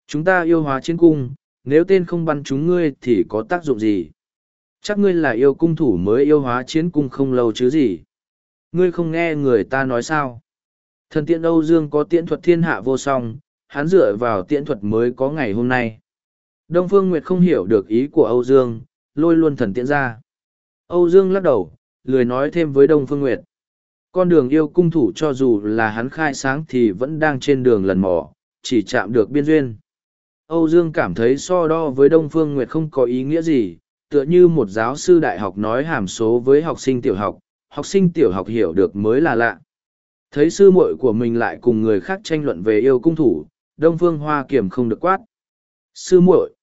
Chúng ta yêu hóa chiến cung, nếu tên không bắn chúng ngươi thì có tác dụng gì? Chắc ngươi là yêu cung thủ mới yêu hóa chiến cung không lâu chứ gì? Ngươi không nghe người ta nói sao? Thần tiện Âu Dương có tiễn thuật thiên hạ vô song, hắn dựa vào tiễn thuật mới có ngày hôm nay. Đông Phương Nguyệt không hiểu được ý của Âu Dương, lôi luôn thần tiễn ra. Âu Dương lắc đầu, lười nói thêm với Đông Phương Nguyệt. Con đường yêu cung thủ cho dù là hắn khai sáng thì vẫn đang trên đường lần mò, chỉ chạm được biên duyên. Âu Dương cảm thấy so đo với Đông Phương Nguyệt không có ý nghĩa gì, tựa như một giáo sư đại học nói hàm số với học sinh tiểu học, học sinh tiểu học hiểu được mới là lạ. Thấy sư muội của mình lại cùng người khác tranh luận về yêu cung thủ, Đông Phương Hoa kiểm không được quát. Sư muội,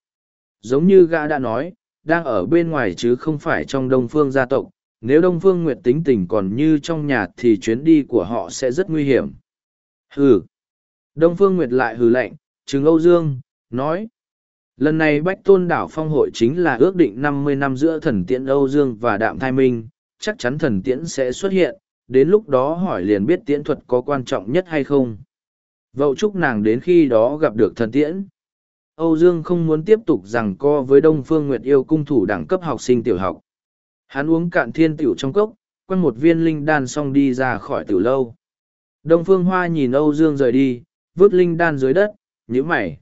giống như gã đã nói, đang ở bên ngoài chứ không phải trong Đông Phương gia tộc, nếu Đông Phương Nguyệt tính tình còn như trong nhà thì chuyến đi của họ sẽ rất nguy hiểm. Hừ. Đông Phương Nguyệt lại hừ lạnh, trừng Âu Dương, nói. Lần này Bách Tôn Đảo Phong hội chính là ước định năm mươi năm giữa thần tiễn Âu Dương và Đạm Thai Minh, chắc chắn thần tiễn sẽ xuất hiện, đến lúc đó hỏi liền biết tiễn thuật có quan trọng nhất hay không. Vậu chúc nàng đến khi đó gặp được thần tiễn. Âu Dương không muốn tiếp tục rằng co với Đông Phương Nguyệt yêu cung thủ đẳng cấp học sinh tiểu học. Hắn uống cạn thiên tiểu trong cốc, quăng một viên linh đan xong đi ra khỏi tiểu lâu. Đông Phương Hoa nhìn Âu Dương rời đi, vứt linh đan dưới đất, nhíu mày.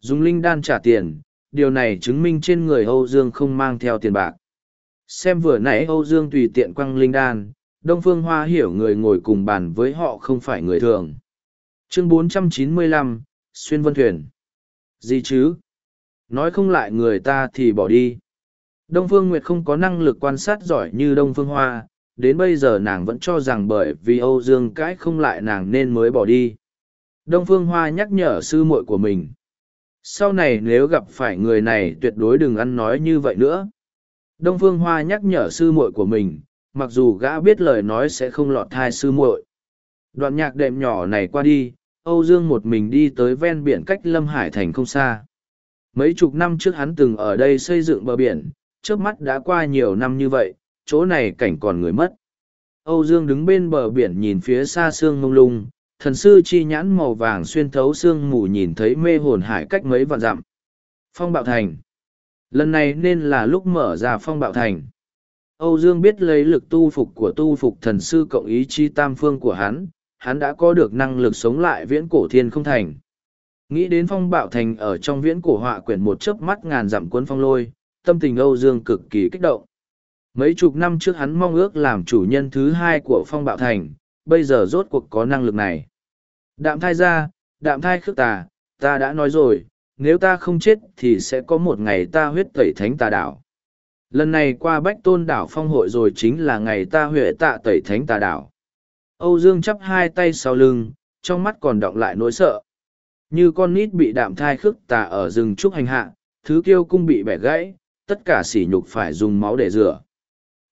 Dùng linh đan trả tiền, điều này chứng minh trên người Âu Dương không mang theo tiền bạc. Xem vừa nãy Âu Dương tùy tiện quăng linh đan, Đông Phương Hoa hiểu người ngồi cùng bàn với họ không phải người thường. Chương 495, Xuyên Vân Thuyền gì chứ? Nói không lại người ta thì bỏ đi. Đông Phương Nguyệt không có năng lực quan sát giỏi như Đông Phương Hoa, đến bây giờ nàng vẫn cho rằng bởi vì Âu Dương cãi không lại nàng nên mới bỏ đi. Đông Phương Hoa nhắc nhở sư muội của mình. Sau này nếu gặp phải người này tuyệt đối đừng ăn nói như vậy nữa. Đông Phương Hoa nhắc nhở sư muội của mình, mặc dù gã biết lời nói sẽ không lọt thai sư muội. Đoạn nhạc đệm nhỏ này qua đi, Âu Dương một mình đi tới ven biển cách Lâm Hải Thành không xa. Mấy chục năm trước hắn từng ở đây xây dựng bờ biển, trước mắt đã qua nhiều năm như vậy, chỗ này cảnh còn người mất. Âu Dương đứng bên bờ biển nhìn phía xa sương mông lung, thần sư chi nhãn màu vàng xuyên thấu sương mù nhìn thấy mê hồn hải cách mấy vạn dặm. Phong bạo thành. Lần này nên là lúc mở ra phong bạo thành. Âu Dương biết lấy lực tu phục của tu phục thần sư cộng ý chi tam phương của hắn, hắn đã có được năng lực sống lại viễn cổ thiên không thành. Nghĩ đến phong bạo thành ở trong viễn cổ họa quyển một chớp mắt ngàn dặm cuốn phong lôi, tâm tình Âu Dương cực kỳ kích động. Mấy chục năm trước hắn mong ước làm chủ nhân thứ hai của phong bạo thành, bây giờ rốt cuộc có năng lực này. Đạm thai ra, đạm thai khước tà, ta đã nói rồi, nếu ta không chết thì sẽ có một ngày ta huyết tẩy thánh tà đảo. Lần này qua bách tôn đảo phong hội rồi chính là ngày ta huệ tạ tẩy thánh tà đảo. Âu Dương chắp hai tay sau lưng, trong mắt còn đọng lại nỗi sợ. Như con nít bị đạm thai khước tà ở rừng trúc hành hạ, thứ kiêu cung bị bẻ gãy, tất cả sỉ nhục phải dùng máu để rửa.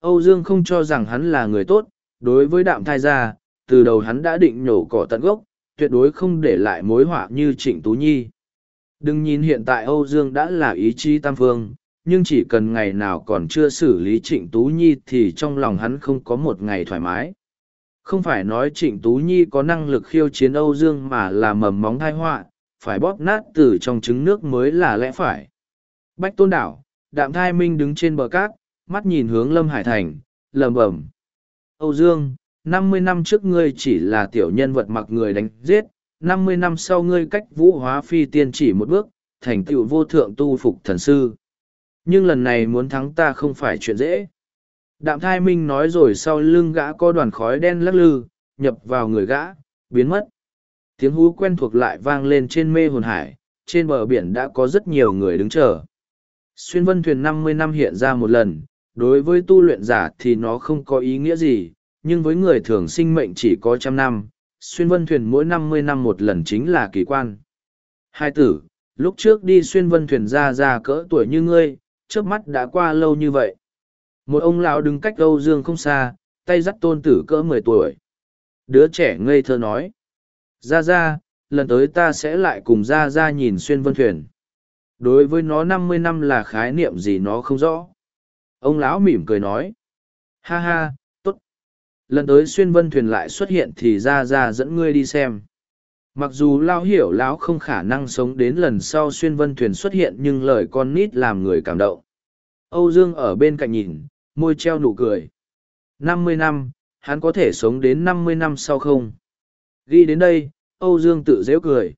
Âu Dương không cho rằng hắn là người tốt, đối với đạm thai gia, từ đầu hắn đã định nhổ cỏ tận gốc, tuyệt đối không để lại mối họa như Trịnh Tú Nhi. Đừng nhìn hiện tại Âu Dương đã là ý chí tam phương, nhưng chỉ cần ngày nào còn chưa xử lý Trịnh Tú Nhi thì trong lòng hắn không có một ngày thoải mái. Không phải nói Trịnh Tú Nhi có năng lực khiêu chiến Âu Dương mà là mầm móng thai họa, phải bóp nát từ trong trứng nước mới là lẽ phải. Bách Tôn Đảo, Đạm Thai Minh đứng trên bờ cát, mắt nhìn hướng Lâm Hải Thành, lầm bẩm. Âu Dương, năm mươi năm trước ngươi chỉ là tiểu nhân vật mặc người đánh giết, năm mươi năm sau ngươi cách vũ hóa phi tiên chỉ một bước, thành tựu vô thượng tu phục thần sư. Nhưng lần này muốn thắng ta không phải chuyện dễ. Đạm thai minh nói rồi sau lưng gã có đoàn khói đen lắc lư, nhập vào người gã, biến mất. Tiếng hú quen thuộc lại vang lên trên mê hồn hải, trên bờ biển đã có rất nhiều người đứng chờ. Xuyên vân thuyền năm mươi năm hiện ra một lần, đối với tu luyện giả thì nó không có ý nghĩa gì, nhưng với người thường sinh mệnh chỉ có trăm năm, xuyên vân thuyền mỗi năm mươi năm một lần chính là kỳ quan. Hai tử, lúc trước đi xuyên vân thuyền ra ra cỡ tuổi như ngươi, trước mắt đã qua lâu như vậy. Một ông lão đứng cách Âu Dương không xa, tay dắt tôn tử cỡ mười tuổi. Đứa trẻ ngây thơ nói. Ra ra, lần tới ta sẽ lại cùng ra ra nhìn xuyên vân thuyền. Đối với nó năm mươi năm là khái niệm gì nó không rõ. Ông lão mỉm cười nói. Ha ha, tốt. Lần tới xuyên vân thuyền lại xuất hiện thì ra ra dẫn ngươi đi xem. Mặc dù lao hiểu lão không khả năng sống đến lần sau xuyên vân thuyền xuất hiện nhưng lời con nít làm người cảm động. Âu Dương ở bên cạnh nhìn, môi treo nụ cười. năm mươi năm, hắn có thể sống đến năm mươi năm sau không? Ghi đến đây, Âu Dương tự dễ cười.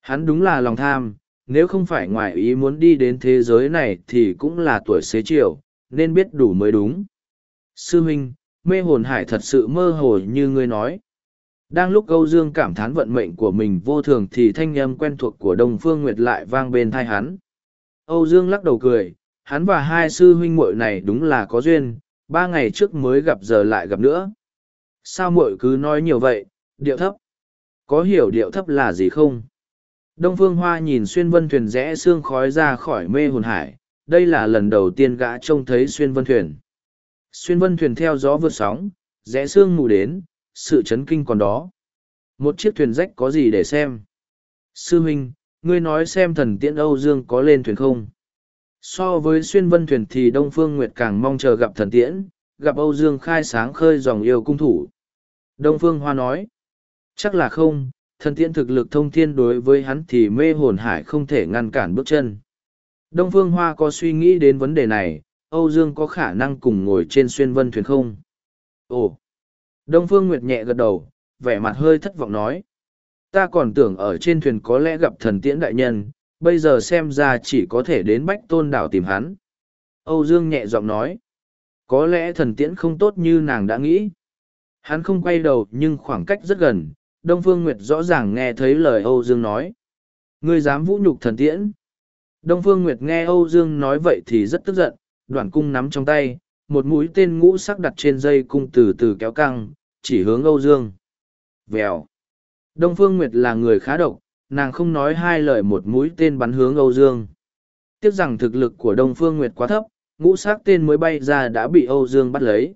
Hắn đúng là lòng tham, nếu không phải ngoài ý muốn đi đến thế giới này thì cũng là tuổi xế chiều, nên biết đủ mới đúng. Sư huynh, mê hồn hải thật sự mơ hồ như ngươi nói. Đang lúc Âu Dương cảm thán vận mệnh của mình vô thường thì thanh âm quen thuộc của Đông Phương Nguyệt lại vang bên thai hắn. Âu Dương lắc đầu cười, hắn và hai sư huynh muội này đúng là có duyên, ba ngày trước mới gặp giờ lại gặp nữa. Sao muội cứ nói nhiều vậy, điệu thấp. Có hiểu điệu thấp là gì không? Đông Phương Hoa nhìn xuyên vân thuyền rẽ xương khói ra khỏi mê hồn hải, đây là lần đầu tiên gã trông thấy xuyên vân thuyền. Xuyên vân thuyền theo gió vượt sóng, rẽ xương mù đến, sự chấn kinh còn đó. Một chiếc thuyền rách có gì để xem? Sư huynh, ngươi nói xem thần tiễn Âu Dương có lên thuyền không? So với xuyên vân thuyền thì Đông Phương Nguyệt càng mong chờ gặp thần tiễn, gặp Âu Dương khai sáng khơi dòng yêu cung thủ. Đông Phương Hoa nói, chắc là không, thần tiễn thực lực thông thiên đối với hắn thì mê hồn hải không thể ngăn cản bước chân. Đông Phương Hoa có suy nghĩ đến vấn đề này, Âu Dương có khả năng cùng ngồi trên xuyên vân thuyền không? Ồ! Đông Phương Nguyệt nhẹ gật đầu, vẻ mặt hơi thất vọng nói. Ta còn tưởng ở trên thuyền có lẽ gặp thần tiễn đại nhân, bây giờ xem ra chỉ có thể đến bách tôn đảo tìm hắn. Âu Dương nhẹ giọng nói. Có lẽ thần tiễn không tốt như nàng đã nghĩ. Hắn không quay đầu nhưng khoảng cách rất gần, Đông Phương Nguyệt rõ ràng nghe thấy lời Âu Dương nói. Ngươi dám vũ nhục thần tiễn. Đông Phương Nguyệt nghe Âu Dương nói vậy thì rất tức giận, đoạn cung nắm trong tay, một mũi tên ngũ sắc đặt trên dây cung từ từ kéo căng, chỉ hướng Âu Dương. Vèo. Đông Phương Nguyệt là người khá độc, nàng không nói hai lời một mũi tên bắn hướng Âu Dương. Tiếc rằng thực lực của Đông Phương Nguyệt quá thấp, ngũ sắc tên mới bay ra đã bị Âu Dương bắt lấy.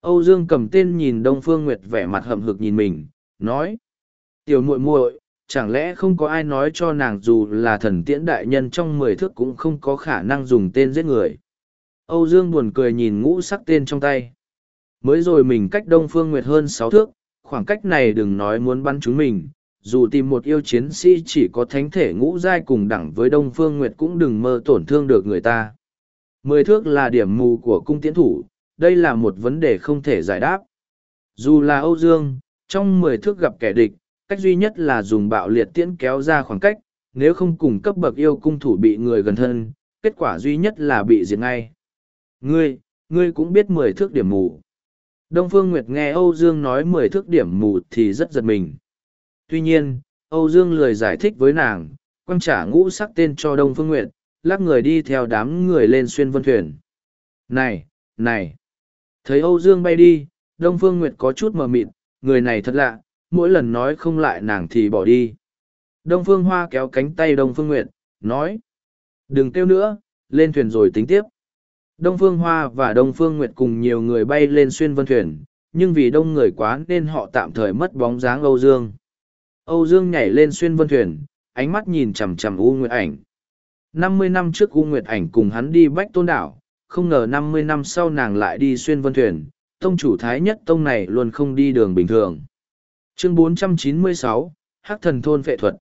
Âu Dương cầm tên nhìn Đông Phương Nguyệt vẻ mặt hậm hực nhìn mình, nói. Tiểu muội muội, chẳng lẽ không có ai nói cho nàng dù là thần tiễn đại nhân trong mười thước cũng không có khả năng dùng tên giết người. Âu Dương buồn cười nhìn ngũ sắc tên trong tay. Mới rồi mình cách Đông Phương Nguyệt hơn sáu thước, khoảng cách này đừng nói muốn bắn chúng mình, dù tìm một yêu chiến sĩ chỉ có thánh thể ngũ giai cùng đẳng với Đông Phương Nguyệt cũng đừng mơ tổn thương được người ta. Mười thước là điểm mù của cung tiến thủ, đây là một vấn đề không thể giải đáp. Dù là Âu Dương, trong mười thước gặp kẻ địch, cách duy nhất là dùng bạo liệt tiễn kéo ra khoảng cách, nếu không cùng cấp bậc yêu cung thủ bị người gần thân, kết quả duy nhất là bị diệt ngay. Ngươi, ngươi cũng biết mười thước điểm mù. Đông Phương Nguyệt nghe Âu Dương nói mười thước điểm mù thì rất giật mình. Tuy nhiên, Âu Dương lười giải thích với nàng, quăng trả ngũ sắc tên cho Đông Phương Nguyệt, lắc người đi theo đám người lên xuyên vân thuyền. Này, này! Thấy Âu Dương bay đi, Đông Phương Nguyệt có chút mờ mịt, người này thật lạ, mỗi lần nói không lại nàng thì bỏ đi. Đông Phương Hoa kéo cánh tay Đông Phương Nguyệt, nói. Đừng kêu nữa, lên thuyền rồi tính tiếp. Đông Phương Hoa và Đông Phương Nguyệt cùng nhiều người bay lên xuyên vân thuyền, nhưng vì đông người quá nên họ tạm thời mất bóng dáng Âu Dương. Âu Dương nhảy lên xuyên vân thuyền, ánh mắt nhìn chằm chằm U Nguyệt Ảnh. Năm mươi năm trước U Nguyệt Ảnh cùng hắn đi Bách Tôn Đảo, không ngờ năm mươi năm sau nàng lại đi xuyên vân thuyền, tông chủ thái nhất tông này luôn không đi đường bình thường. Chương 496, Hắc thần thôn phệ thuật.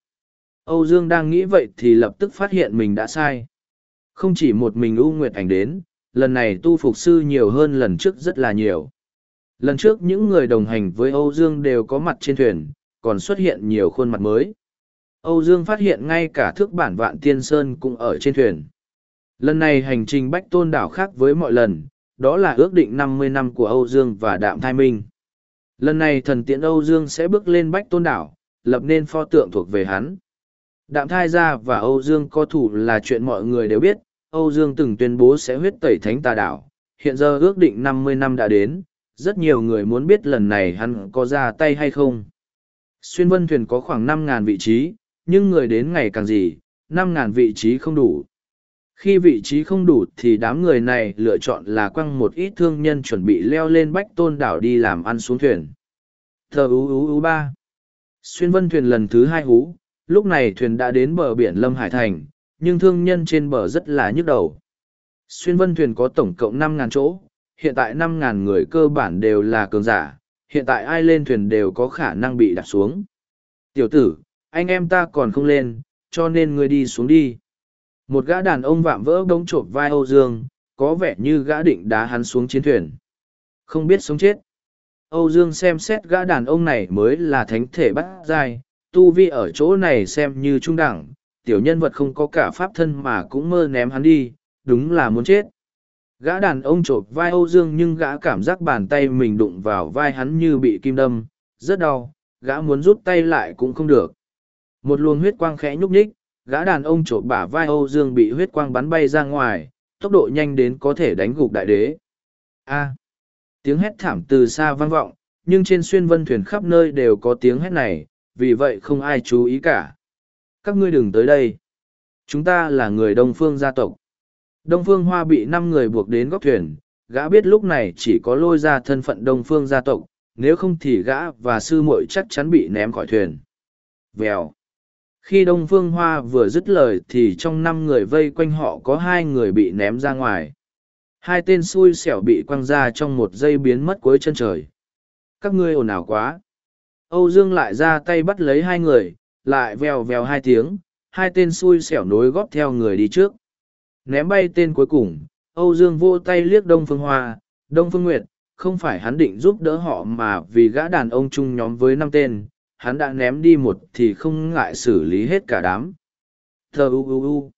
Âu Dương đang nghĩ vậy thì lập tức phát hiện mình đã sai. Không chỉ một mình U Nguyệt Ảnh đến, lần này tu phục sư nhiều hơn lần trước rất là nhiều. Lần trước những người đồng hành với Âu Dương đều có mặt trên thuyền, còn xuất hiện nhiều khuôn mặt mới. Âu Dương phát hiện ngay cả thước bản vạn tiên sơn cũng ở trên thuyền. Lần này hành trình bách tôn đảo khác với mọi lần, đó là ước định năm mươi năm của Âu Dương và Đạm Thai Minh. Lần này thần tiện Âu Dương sẽ bước lên bách tôn đảo, lập nên pho tượng thuộc về hắn. Đạm Thai Gia và Âu Dương có thủ là chuyện mọi người đều biết, Âu Dương từng tuyên bố sẽ huyết tẩy thánh tà đảo, hiện giờ ước định năm mươi năm đã đến, rất nhiều người muốn biết lần này hắn có ra tay hay không. Xuyên vân thuyền có khoảng năm ngàn vị trí, nhưng người đến ngày càng gì, năm ngàn vị trí không đủ. Khi vị trí không đủ thì đám người này lựa chọn là quăng một ít thương nhân chuẩn bị leo lên bách tôn đảo đi làm ăn xuống thuyền. Thờ ú ú ú ba. Xuyên vân thuyền lần thứ hai hú, lúc này thuyền đã đến bờ biển Lâm Hải Thành, nhưng thương nhân trên bờ rất là nhức đầu. Xuyên vân thuyền có tổng cộng năm ngàn chỗ, hiện tại năm ngàn người cơ bản đều là cường giả, hiện tại ai lên thuyền đều có khả năng bị đạp xuống. Tiểu tử, anh em ta còn không lên, cho nên ngươi đi xuống đi. Một gã đàn ông vạm vỡ đống trộm vai Âu Dương, có vẻ như gã định đá hắn xuống chiến thuyền. Không biết sống chết. Âu Dương xem xét gã đàn ông này mới là thánh thể bắt dai, tu vi ở chỗ này xem như trung đẳng, tiểu nhân vật không có cả pháp thân mà cũng mơ ném hắn đi, đúng là muốn chết. Gã đàn ông chộp vai Âu Dương nhưng gã cảm giác bàn tay mình đụng vào vai hắn như bị kim đâm, rất đau, gã muốn rút tay lại cũng không được. Một luồng huyết quang khẽ nhúc nhích, gã đàn ông chộp bả vai Âu Dương bị huyết quang bắn bay ra ngoài, tốc độ nhanh đến có thể đánh gục đại đế. A. tiếng hét thảm từ xa vang vọng, nhưng trên xuyên vân thuyền khắp nơi đều có tiếng hét này, vì vậy không ai chú ý cả. Các ngươi đừng tới đây. Chúng ta là người Đông Phương gia tộc. Đông Phương Hoa bị năm người buộc đến góc thuyền, gã biết lúc này chỉ có lôi ra thân phận Đông Phương gia tộc, nếu không thì gã và sư muội chắc chắn bị ném khỏi thuyền. Vèo. Khi Đông Phương Hoa vừa dứt lời thì trong năm người vây quanh họ có hai người bị ném ra ngoài. Hai tên xui xẻo bị quăng ra trong một giây biến mất cuối chân trời. Các ngươi ồn ào quá. Âu Dương lại ra tay bắt lấy hai người, lại vèo vèo hai tiếng, hai tên xui xẻo nối góp theo người đi trước. Ném bay tên cuối cùng, Âu Dương vô tay liếc Đông Phương Hoa, Đông Phương Nguyệt, không phải hắn định giúp đỡ họ mà vì gã đàn ông chung nhóm với năm tên, hắn đã ném đi một thì không ngại xử lý hết cả đám. Thờ u u u.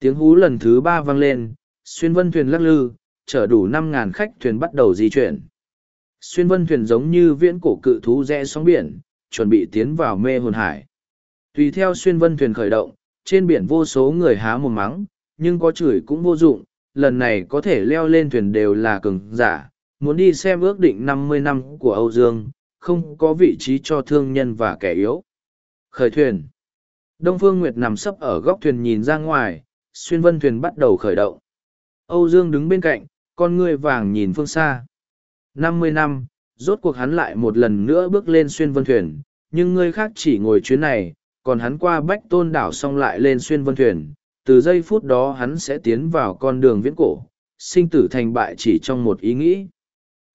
Tiếng hú lần thứ ba vang lên, xuyên vân thuyền lắc lư, chở đủ năm ngàn khách thuyền bắt đầu di chuyển. Xuyên vân thuyền giống như viễn cổ cự thú rẽ sóng biển, chuẩn bị tiến vào mê hồn hải. Tùy theo xuyên vân thuyền khởi động, trên biển vô số người há mồm mắng, nhưng có chửi cũng vô dụng, lần này có thể leo lên thuyền đều là cường giả, muốn đi xem ước định năm mươi năm của Âu Dương, không có vị trí cho thương nhân và kẻ yếu. Khởi thuyền. Đông Phương Nguyệt nằm sấp ở góc thuyền nhìn ra ngoài, xuyên vân thuyền bắt đầu khởi động. Âu Dương đứng bên cạnh, con ngươi vàng nhìn phương xa. Năm mươi năm, rốt cuộc hắn lại một lần nữa bước lên xuyên vân thuyền, nhưng ngươi khác chỉ ngồi chuyến này, còn hắn qua bách tôn đảo xong lại lên xuyên vân thuyền. Từ giây phút đó hắn sẽ tiến vào con đường viễn cổ, sinh tử thành bại chỉ trong một ý nghĩ.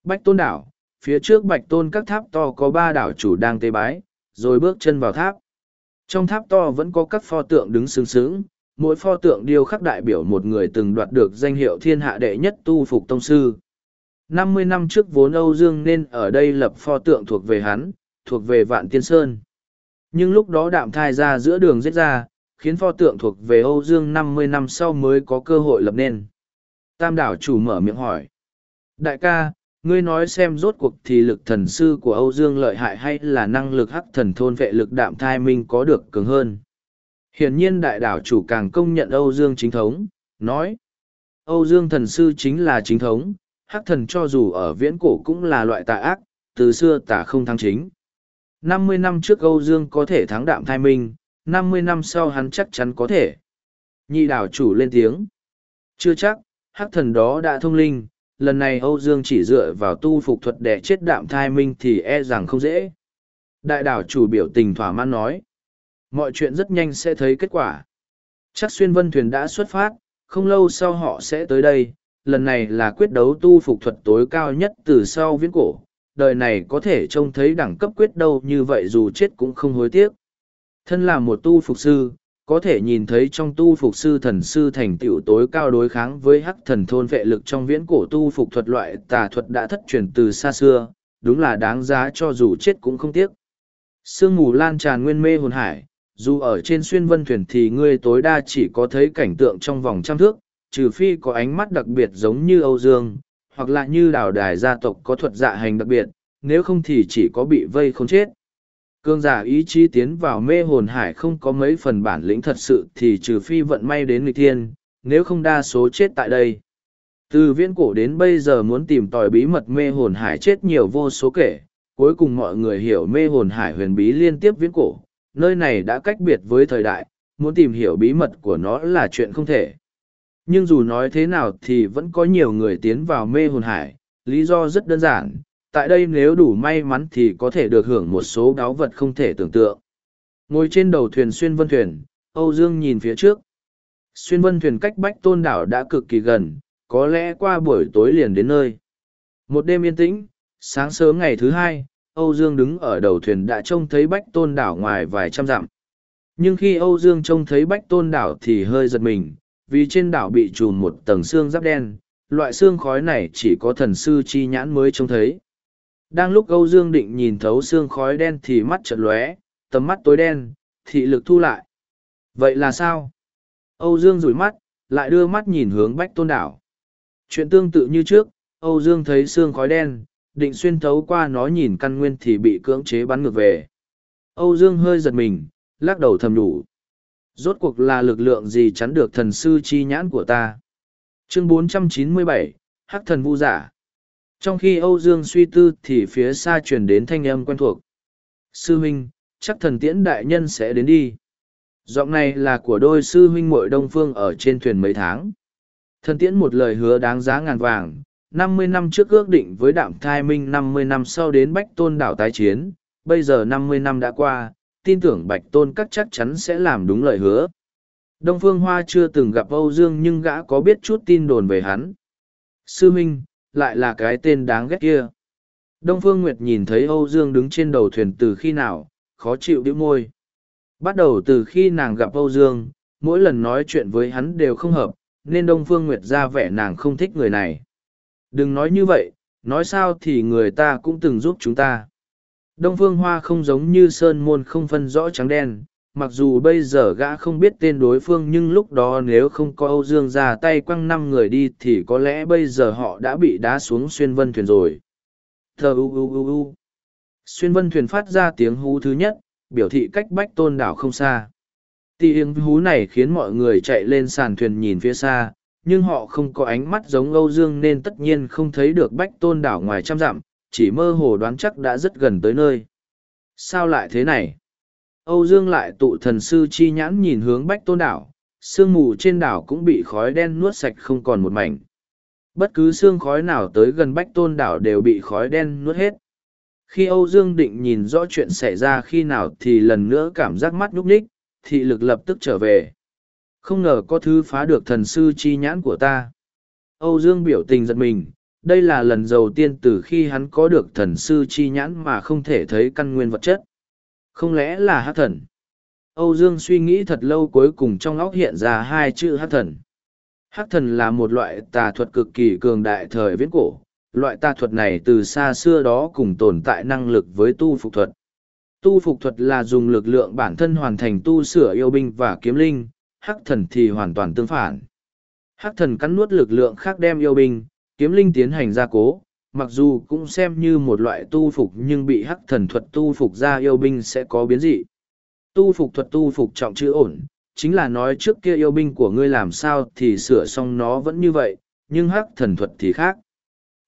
Bách tôn đảo, phía trước bạch tôn các tháp to có ba đảo chủ đang tế bái, rồi bước chân vào tháp. Trong tháp to vẫn có các pho tượng đứng sướng sướng, mỗi pho tượng điêu khắc đại biểu một người từng đoạt được danh hiệu thiên hạ đệ nhất tu phục tông sư. Năm mươi năm trước vốn Âu Dương nên ở đây lập pho tượng thuộc về hắn, thuộc về Vạn Tiên Sơn. Nhưng lúc đó đạm thai ra giữa đường giết ra, khiến pho tượng thuộc về Âu Dương năm mươi năm sau mới có cơ hội lập nên. Tam đảo chủ mở miệng hỏi. Đại ca, ngươi nói xem rốt cuộc thì lực thần sư của Âu Dương lợi hại hay là năng lực hắc thần thôn vệ lực đạm thai minh có được cường hơn. Hiển nhiên đại đảo chủ càng công nhận Âu Dương chính thống, nói. Âu Dương thần sư chính là chính thống, hắc thần cho dù ở viễn cổ cũng là loại tà ác, từ xưa tà không thăng chính. Năm mươi năm trước Âu Dương có thể thắng đạm thai minh, năm mươi năm sau hắn chắc chắn có thể. Nhị đảo chủ lên tiếng. Chưa chắc, hắc thần đó đã thông linh, lần này Âu Dương chỉ dựa vào tu phục thuật để chết đạm thai minh thì e rằng không dễ. Đại đảo chủ biểu tình thỏa mãn nói. Mọi chuyện rất nhanh sẽ thấy kết quả. Chắc xuyên vân thuyền đã xuất phát, không lâu sau họ sẽ tới đây. Lần này là quyết đấu tu phục thuật tối cao nhất từ sau viễn cổ. Đời này có thể trông thấy đẳng cấp quyết đâu như vậy dù chết cũng không hối tiếc. Thân là một tu phục sư, có thể nhìn thấy trong tu phục sư thần sư thành tựu tối cao đối kháng với hắc thần thôn vệ lực trong viễn cổ tu phục thuật loại tà thuật đã thất truyền từ xa xưa, đúng là đáng giá cho dù chết cũng không tiếc. Sương mù lan tràn nguyên mê hồn hải, dù ở trên xuyên vân thuyền thì ngươi tối đa chỉ có thấy cảnh tượng trong vòng trăm thước, trừ phi có ánh mắt đặc biệt giống như Âu Dương, hoặc là như đảo đài gia tộc có thuật dạ hành đặc biệt, nếu không thì chỉ có bị vây không chết. Cương giả ý chí tiến vào mê hồn hải không có mấy phần bản lĩnh thật sự thì trừ phi vận may đến người thiên, nếu không đa số chết tại đây. Từ viễn cổ đến bây giờ muốn tìm tòi bí mật mê hồn hải chết nhiều vô số kể, cuối cùng mọi người hiểu mê hồn hải huyền bí liên tiếp viễn cổ, nơi này đã cách biệt với thời đại, muốn tìm hiểu bí mật của nó là chuyện không thể. Nhưng dù nói thế nào thì vẫn có nhiều người tiến vào mê hồn hải, lý do rất đơn giản, tại đây nếu đủ may mắn thì có thể được hưởng một số đáo vật không thể tưởng tượng. Ngồi trên đầu thuyền xuyên vân thuyền, Âu Dương nhìn phía trước. Xuyên vân thuyền cách bách tôn đảo đã cực kỳ gần, có lẽ qua buổi tối liền đến nơi. Một đêm yên tĩnh, sáng sớm ngày thứ hai, Âu Dương đứng ở đầu thuyền đã trông thấy bách tôn đảo ngoài vài trăm dặm. Nhưng khi Âu Dương trông thấy bách tôn đảo thì hơi giật mình, vì trên đảo bị trùm một tầng xương giáp đen, loại xương khói này chỉ có thần sư chi nhãn mới trông thấy. Đang lúc Âu Dương định nhìn thấu xương khói đen thì mắt chợt lóe, tầm mắt tối đen, thị lực thu lại. Vậy là sao? Âu Dương rủi mắt, lại đưa mắt nhìn hướng bách tôn đảo. Chuyện tương tự như trước, Âu Dương thấy xương khói đen, định xuyên thấu qua nó nhìn căn nguyên thì bị cưỡng chế bắn ngược về. Âu Dương hơi giật mình, lắc đầu thầm đủ. Rốt cuộc là lực lượng gì chắn được thần sư chi nhãn của ta? Chương 497, Hắc thần vu giả. Trong khi Âu Dương suy tư thì phía xa truyền đến thanh âm quen thuộc. Sư huynh, chắc thần tiễn đại nhân sẽ đến đi. Giọng này là của đôi sư huynh muội Đông Phương ở trên thuyền mấy tháng. Thần tiễn một lời hứa đáng giá ngàn vàng, năm mươi năm trước ước định với đạm thai minh năm mươi năm sau đến Bách Tôn đảo tái chiến, bây giờ năm mươi năm đã qua, tin tưởng Bạch Tôn các chắc chắn sẽ làm đúng lời hứa. Đông Phương Hoa chưa từng gặp Âu Dương nhưng gã có biết chút tin đồn về hắn. Sư Minh, lại là cái tên đáng ghét kia. Đông Phương Nguyệt nhìn thấy Âu Dương đứng trên đầu thuyền từ khi nào, khó chịu đĩu môi. Bắt đầu từ khi nàng gặp Âu Dương, mỗi lần nói chuyện với hắn đều không hợp, nên Đông Phương Nguyệt ra vẻ nàng không thích người này. Đừng nói như vậy, nói sao thì người ta cũng từng giúp chúng ta. Đông Phương Hoa không giống như Sơn Môn không phân rõ trắng đen, mặc dù bây giờ gã không biết tên đối phương nhưng lúc đó nếu không có Âu Dương ra tay quăng năm người đi thì có lẽ bây giờ họ đã bị đá xuống xuyên vân thuyền rồi. Thờ u u u u. Xuyên vân thuyền phát ra tiếng hú thứ nhất, biểu thị cách bách tôn đảo không xa. Tiếng hú này khiến mọi người chạy lên sàn thuyền nhìn phía xa, nhưng họ không có ánh mắt giống Âu Dương nên tất nhiên không thấy được bách tôn đảo ngoài trăm dặm, chỉ mơ hồ đoán chắc đã rất gần tới nơi. Sao lại thế này? Âu Dương lại tụ thần sư chi nhãn nhìn hướng bách tôn đảo, sương mù trên đảo cũng bị khói đen nuốt sạch không còn một mảnh. Bất cứ sương khói nào tới gần bách tôn đảo đều bị khói đen nuốt hết. Khi Âu Dương định nhìn rõ chuyện xảy ra khi nào thì lần nữa cảm giác mắt nhúc nhích, thị lực lập tức trở về. Không ngờ có thứ phá được thần sư chi nhãn của ta. Âu Dương biểu tình giật mình, đây là lần đầu tiên từ khi hắn có được thần sư chi nhãn mà không thể thấy căn nguyên vật chất. Không lẽ là hát thần? Âu Dương suy nghĩ thật lâu cuối cùng trong óc hiện ra hai chữ hát thần. Hát thần là một loại tà thuật cực kỳ cường đại thời viễn cổ. Loại tà thuật này từ xa xưa đó cùng tồn tại năng lực với tu phục thuật. Tu phục thuật là dùng lực lượng bản thân hoàn thành tu sửa yêu binh và kiếm linh, hắc thần thì hoàn toàn tương phản. Hắc thần cắn nuốt lực lượng khác đem yêu binh, kiếm linh tiến hành gia cố, mặc dù cũng xem như một loại tu phục nhưng bị hắc thần thuật tu phục ra yêu binh sẽ có biến dị. Tu phục thuật tu phục trọng chữ ổn, chính là nói trước kia yêu binh của ngươi làm sao thì sửa xong nó vẫn như vậy, nhưng hắc thần thuật thì khác.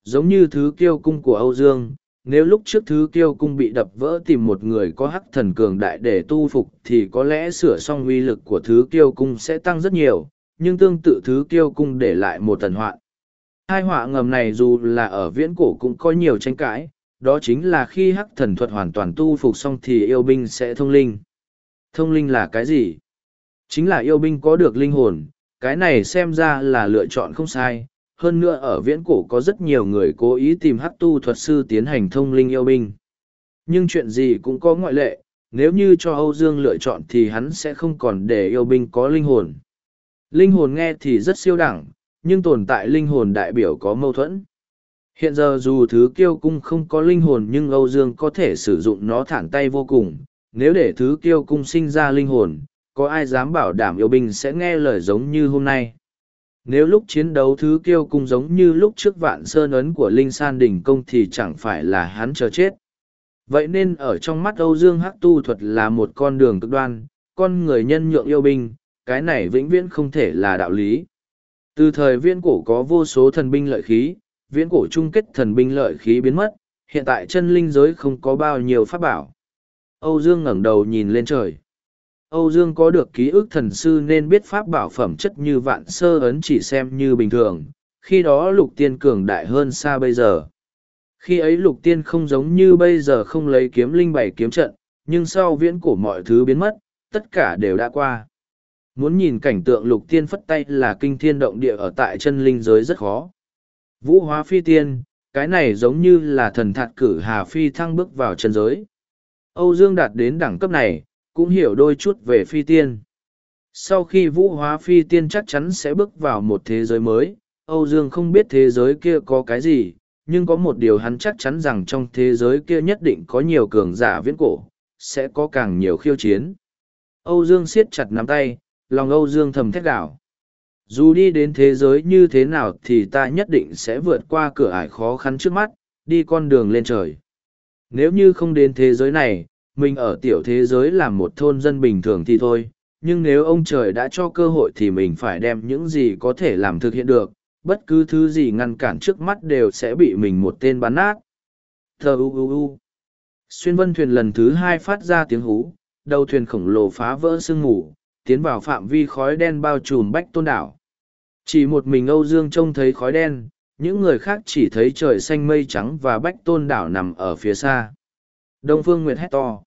Giống như thứ kiêu cung của Âu Dương, nếu lúc trước thứ kiêu cung bị đập vỡ tìm một người có hắc thần cường đại để tu phục thì có lẽ sửa xong uy lực của thứ kiêu cung sẽ tăng rất nhiều, nhưng tương tự thứ kiêu cung để lại một tần hoạn hai họa ngầm này dù là ở viễn cổ cũng có nhiều tranh cãi, đó chính là khi hắc thần thuật hoàn toàn tu phục xong thì yêu binh sẽ thông linh. Thông linh là cái gì? Chính là yêu binh có được linh hồn, cái này xem ra là lựa chọn không sai. Hơn nữa ở viễn cổ có rất nhiều người cố ý tìm hắc tu thuật sư tiến hành thông linh yêu binh. Nhưng chuyện gì cũng có ngoại lệ, nếu như cho âu dương lựa chọn thì hắn sẽ không còn để yêu binh có linh hồn. Linh hồn nghe thì rất siêu đẳng nhưng tồn tại linh hồn đại biểu có mâu thuẫn. Hiện giờ dù thứ kiêu cung không có linh hồn nhưng Âu Dương có thể sử dụng nó thản tay vô cùng, nếu để thứ kiêu cung sinh ra linh hồn, có ai dám bảo đảm yêu binh sẽ nghe lời giống như hôm nay. Nếu lúc chiến đấu thứ kiêu cung giống như lúc trước vạn sơn ấn của Linh San Đình Công thì chẳng phải là hắn chờ chết. Vậy nên ở trong mắt Âu Dương Hắc Tu thuật là một con đường cực đoan, con người nhân nhượng yêu binh, cái này vĩnh viễn không thể là đạo lý. Từ thời viễn cổ có vô số thần binh lợi khí, viễn cổ chung kết thần binh lợi khí biến mất, hiện tại chân linh giới không có bao nhiêu pháp bảo. Âu Dương ngẩng đầu nhìn lên trời. Âu Dương có được ký ức thần sư nên biết pháp bảo phẩm chất như vạn sơ ấn chỉ xem như bình thường, khi đó lục tiên cường đại hơn xa bây giờ. Khi ấy lục tiên không giống như bây giờ không lấy kiếm linh bảy kiếm trận, nhưng sau viễn cổ mọi thứ biến mất, tất cả đều đã qua. Muốn nhìn cảnh tượng lục tiên phất tay là kinh thiên động địa ở tại chân linh giới rất khó. Vũ hóa phi tiên, cái này giống như là thần thạt cử Hà Phi thăng bước vào chân giới. Âu Dương đạt đến đẳng cấp này, cũng hiểu đôi chút về phi tiên. Sau khi vũ hóa phi tiên chắc chắn sẽ bước vào một thế giới mới, Âu Dương không biết thế giới kia có cái gì, nhưng có một điều hắn chắc chắn rằng trong thế giới kia nhất định có nhiều cường giả viễn cổ, sẽ có càng nhiều khiêu chiến. Âu Dương siết chặt nắm tay, lòng Âu Dương thầm thét đảo Dù đi đến thế giới như thế nào thì ta nhất định sẽ vượt qua cửa ải khó khăn trước mắt, đi con đường lên trời. Nếu như không đến thế giới này, mình ở tiểu thế giới làm một thôn dân bình thường thì thôi, nhưng nếu ông trời đã cho cơ hội thì mình phải đem những gì có thể làm thực hiện được, bất cứ thứ gì ngăn cản trước mắt đều sẽ bị mình một tên bắn nát. Thờ u u u. Xuyên vân thuyền lần thứ hai phát ra tiếng hú, đầu thuyền khổng lồ phá vỡ sương mù, tiến vào phạm vi khói đen bao trùm bách tôn đảo. Chỉ một mình Âu Dương trông thấy khói đen, những người khác chỉ thấy trời xanh mây trắng và bách tôn đảo nằm ở phía xa. Đông Phương Nguyệt hét to.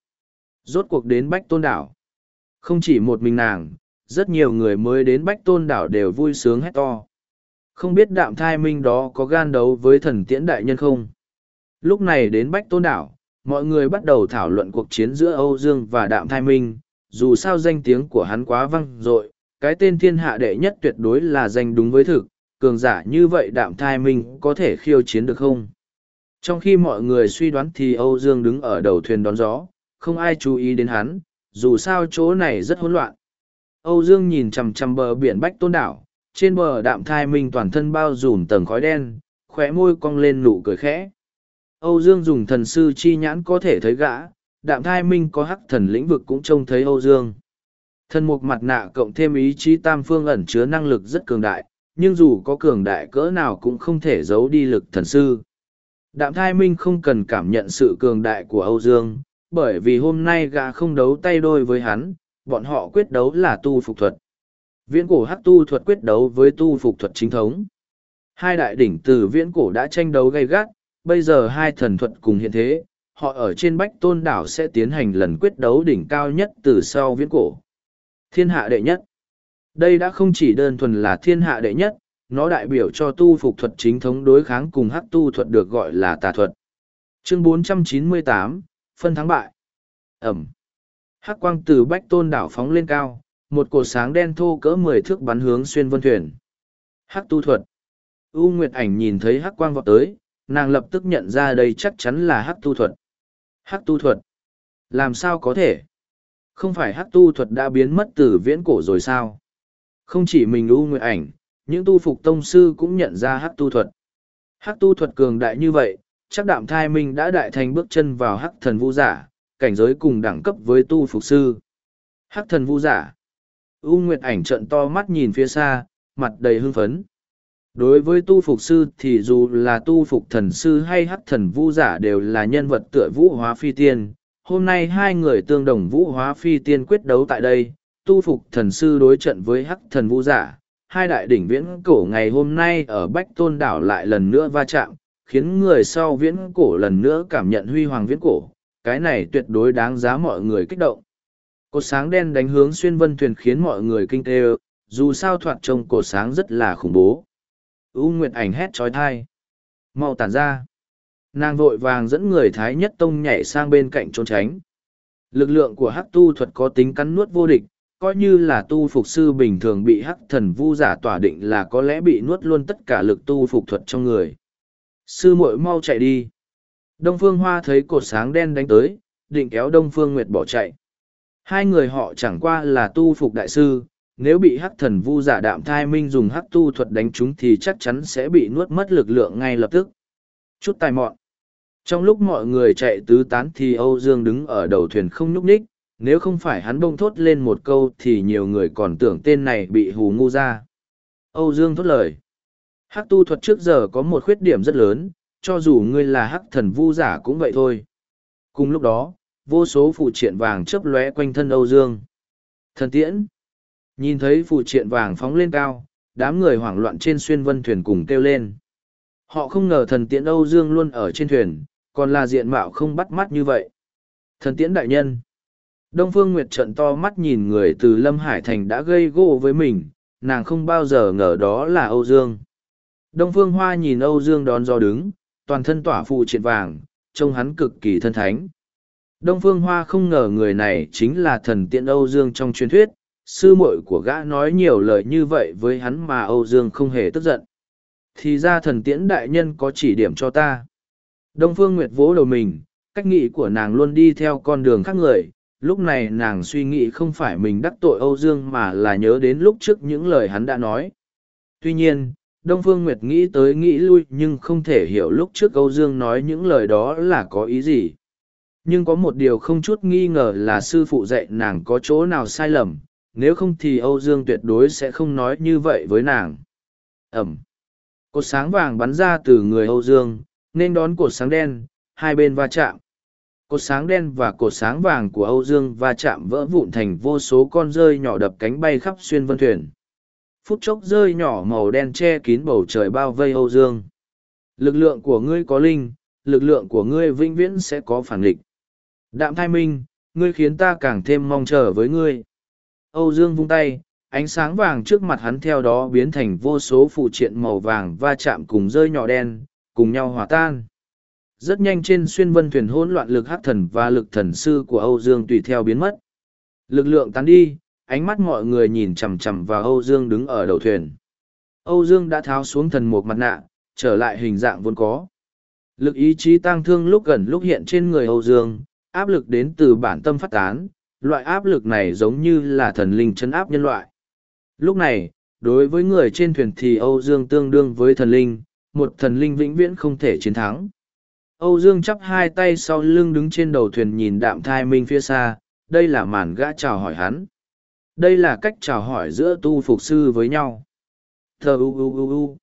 Rốt cuộc đến bách tôn đảo. Không chỉ một mình nàng, rất nhiều người mới đến bách tôn đảo đều vui sướng hét to. Không biết đạm thai minh đó có gan đấu với thần tiễn đại nhân không? Lúc này đến bách tôn đảo, mọi người bắt đầu thảo luận cuộc chiến giữa Âu Dương và đạm thai minh, dù sao danh tiếng của hắn quá vang dội, cái tên thiên hạ đệ nhất tuyệt đối là danh đúng với thực, cường giả như vậy đạm thai minh có thể khiêu chiến được không? Trong khi mọi người suy đoán thì Âu Dương đứng ở đầu thuyền đón gió, không ai chú ý đến hắn, dù sao chỗ này rất hỗn loạn. Âu Dương nhìn chằm chằm bờ biển Bách Tôn Đảo, trên bờ đạm thai minh toàn thân bao dùm tầng khói đen, khóe môi cong lên nụ cười khẽ. Âu Dương dùng thần sư chi nhãn có thể thấy gã, đạm thai minh có hắc thần lĩnh vực cũng trông thấy Âu Dương. Thần mục mặt nạ cộng thêm ý chí tam phương ẩn chứa năng lực rất cường đại, nhưng dù có cường đại cỡ nào cũng không thể giấu đi lực thần sư. Đạm thai minh không cần cảm nhận sự cường đại của Âu Dương, bởi vì hôm nay gã không đấu tay đôi với hắn, bọn họ quyết đấu là tu phục thuật. Viễn cổ hắc tu thuật quyết đấu với tu phục thuật chính thống. Hai đại đỉnh từ viễn cổ đã tranh đấu gay gắt, bây giờ hai thần thuật cùng hiện thế, họ ở trên bách tôn đảo sẽ tiến hành lần quyết đấu đỉnh cao nhất từ sau viễn cổ. Thiên hạ đệ nhất. Đây đã không chỉ đơn thuần là thiên hạ đệ nhất, nó đại biểu cho tu phục thuật chính thống đối kháng cùng hắc tu thuật được gọi là tà thuật. Chương 498, phân thắng bại. Ẩm. Hắc quang từ bách tôn đảo phóng lên cao, một cột sáng đen thô cỡ mười thước bắn hướng xuyên vân thuyền. Hắc tu thuật. U Nguyệt ảnh nhìn thấy hắc quang vọt tới, nàng lập tức nhận ra đây chắc chắn là hắc tu thuật. Hắc tu thuật. Làm sao có thể? Không phải hắc tu thuật đã biến mất từ viễn cổ rồi sao? Không chỉ mình U Nguyệt ảnh, những tu phục tông sư cũng nhận ra hắc tu thuật. Hắc tu thuật cường đại như vậy, chắc đạm thai minh đã đại thành bước chân vào hắc thần vũ giả, cảnh giới cùng đẳng cấp với tu phục sư. Hắc thần vũ giả. U Nguyệt ảnh trận to mắt nhìn phía xa, mặt đầy hưng phấn. Đối với tu phục sư thì dù là tu phục thần sư hay hắc thần vũ giả đều là nhân vật tựa vũ hóa phi tiên. Hôm nay hai người tương đồng vũ hóa phi tiên quyết đấu tại đây, tu phục thần sư đối trận với hắc thần vũ giả. Hai đại đỉnh viễn cổ ngày hôm nay ở Bách Tôn Đảo lại lần nữa va chạm, khiến người sau viễn cổ lần nữa cảm nhận huy hoàng viễn cổ. Cái này tuyệt đối đáng giá mọi người kích động. Cột sáng đen đánh hướng xuyên vân thuyền khiến mọi người kinh tê dù sao thoạt trông cột sáng rất là khủng bố. U Nguyệt ảnh hét trói thai. mau tản ra. Nàng vội vàng dẫn người Thái Nhất Tông nhảy sang bên cạnh trốn tránh. Lực lượng của hắc tu thuật có tính cắn nuốt vô địch, coi như là tu phục sư bình thường bị hắc thần vu giả tỏa định là có lẽ bị nuốt luôn tất cả lực tu phục thuật trong người. Sư muội mau chạy đi. Đông Phương Hoa thấy cột sáng đen đánh tới, định kéo Đông Phương Nguyệt bỏ chạy. Hai người họ chẳng qua là tu phục đại sư, nếu bị hắc thần vu giả đạm thai minh dùng hắc tu thuật đánh chúng thì chắc chắn sẽ bị nuốt mất lực lượng ngay lập tức. Chút tài mọn. Trong lúc mọi người chạy tứ tán thì Âu Dương đứng ở đầu thuyền không nhúc nhích, nếu không phải hắn bông thốt lên một câu thì nhiều người còn tưởng tên này bị hù ngu ra. Âu Dương thốt lời. Hắc tu thuật trước giờ có một khuyết điểm rất lớn, cho dù ngươi là hắc thần vu giả cũng vậy thôi. Cùng lúc đó, vô số phụ triện vàng chớp lóe quanh thân Âu Dương. Thần tiễn. Nhìn thấy phụ triện vàng phóng lên cao, đám người hoảng loạn trên xuyên vân thuyền cùng kêu lên. Họ không ngờ thần tiễn Âu Dương luôn ở trên thuyền, còn là diện mạo không bắt mắt như vậy. Thần tiễn đại nhân. Đông Phương Nguyệt trận to mắt nhìn người từ Lâm Hải Thành đã gây gỗ với mình, nàng không bao giờ ngờ đó là Âu Dương. Đông Phương Hoa nhìn Âu Dương đón do đứng, toàn thân tỏa phụ triện vàng, trông hắn cực kỳ thân thánh. Đông Phương Hoa không ngờ người này chính là thần tiện Âu Dương trong truyền thuyết, sư muội của gã nói nhiều lời như vậy với hắn mà Âu Dương không hề tức giận. Thì ra thần tiễn đại nhân có chỉ điểm cho ta. Đông Phương Nguyệt vỗ đầu mình, cách nghĩ của nàng luôn đi theo con đường khác người. Lúc này nàng suy nghĩ không phải mình đắc tội Âu Dương mà là nhớ đến lúc trước những lời hắn đã nói. Tuy nhiên, Đông Phương Nguyệt nghĩ tới nghĩ lui nhưng không thể hiểu lúc trước Âu Dương nói những lời đó là có ý gì. Nhưng có một điều không chút nghi ngờ là sư phụ dạy nàng có chỗ nào sai lầm, nếu không thì Âu Dương tuyệt đối sẽ không nói như vậy với nàng. Ẩm. Cột sáng vàng bắn ra từ người Âu Dương, nên đón cột sáng đen, hai bên va chạm. Cột sáng đen và cột sáng vàng của Âu Dương va chạm vỡ vụn thành vô số con rơi nhỏ đập cánh bay khắp xuyên vân thuyền. Phút chốc rơi nhỏ màu đen che kín bầu trời bao vây Âu Dương. Lực lượng của ngươi có linh, lực lượng của ngươi vĩnh viễn sẽ có phản nghịch. Đạm thai minh, ngươi khiến ta càng thêm mong chờ với ngươi. Âu Dương vung tay, ánh sáng vàng trước mặt hắn theo đó biến thành vô số phụ triện màu vàng va chạm cùng rơi nhỏ đen, cùng nhau hòa tan. Rất nhanh trên xuyên vân thuyền hỗn loạn lực hắc thần và lực thần sư của Âu Dương tùy theo biến mất. Lực lượng tán đi, ánh mắt mọi người nhìn chằm chằm vào Âu Dương đứng ở đầu thuyền. Âu Dương đã tháo xuống thần một mặt nạ, trở lại hình dạng vốn có. Lực ý chí tăng thương lúc gần lúc hiện trên người Âu Dương, áp lực đến từ bản tâm phát tán, loại áp lực này giống như là thần linh chấn áp nhân loại. Lúc này, đối với người trên thuyền thì Âu Dương tương đương với thần linh, một thần linh vĩnh viễn không thể chiến thắng. Âu Dương chắp hai tay sau lưng đứng trên đầu thuyền nhìn đạm thai minh phía xa, đây là màn gã chào hỏi hắn. Đây là cách chào hỏi giữa tu phục sư với nhau. Thờ u u u u.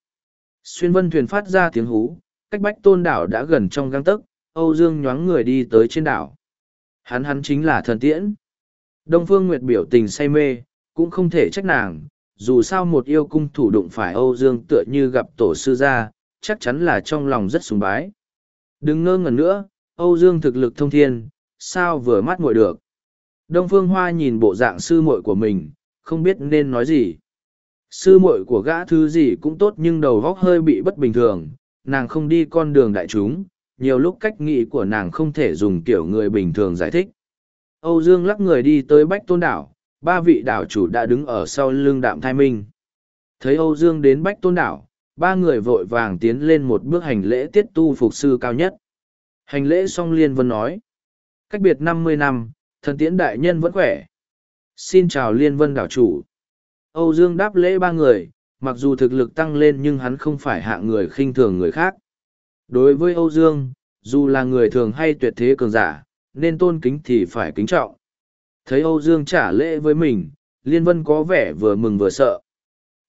Xuyên vân thuyền phát ra tiếng hú, cách bách tôn đảo đã gần trong găng tấc, Âu Dương nhoáng người đi tới trên đảo. Hắn hắn chính là thần tiễn. Đông Phương Nguyệt biểu tình say mê, cũng không thể trách nàng, dù sao một yêu cung thủ đụng phải Âu Dương tựa như gặp tổ sư gia, chắc chắn là trong lòng rất sùng bái. Đừng ngơ ngẩn nữa, Âu Dương thực lực thông thiên, sao vừa mắt ngồi được. Đông Phương Hoa nhìn bộ dạng sư muội của mình, không biết nên nói gì. Sư muội của gã thứ gì cũng tốt nhưng đầu góc hơi bị bất bình thường, nàng không đi con đường đại chúng, nhiều lúc cách nghĩ của nàng không thể dùng kiểu người bình thường giải thích. Âu Dương lắc người đi tới Bách Tôn Đảo, ba vị đảo chủ đã đứng ở sau lưng đạm thai minh. Thấy Âu Dương đến Bách Tôn Đảo, ba người vội vàng tiến lên một bước hành lễ tiết tu phục sư cao nhất. Hành lễ xong Liên Vân nói. Cách biệt năm mươi năm, thần tiễn đại nhân vẫn khỏe. Xin chào Liên Vân đảo chủ. Âu Dương đáp lễ ba người, mặc dù thực lực tăng lên nhưng hắn không phải hạng người khinh thường người khác. Đối với Âu Dương, dù là người thường hay tuyệt thế cường giả, nên tôn kính thì phải kính trọng. Thấy Âu Dương trả lễ với mình, Liên Vân có vẻ vừa mừng vừa sợ.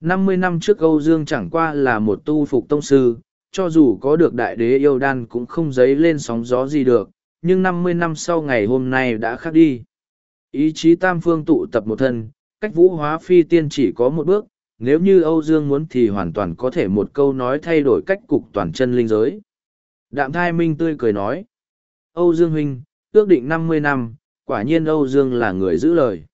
Năm mươi năm trước Âu Dương chẳng qua là một tu phục tông sư, cho dù có được đại đế yêu đan cũng không dấy lên sóng gió gì được, nhưng năm mươi năm sau ngày hôm nay đã khác đi. Ý chí tam phương tụ tập một thân, cách vũ hóa phi tiên chỉ có một bước, nếu như Âu Dương muốn thì hoàn toàn có thể một câu nói thay đổi cách cục toàn chân linh giới. Đạm thai minh tươi cười nói. Âu Dương huynh, ước định năm mươi năm, quả nhiên Âu Dương là người giữ lời.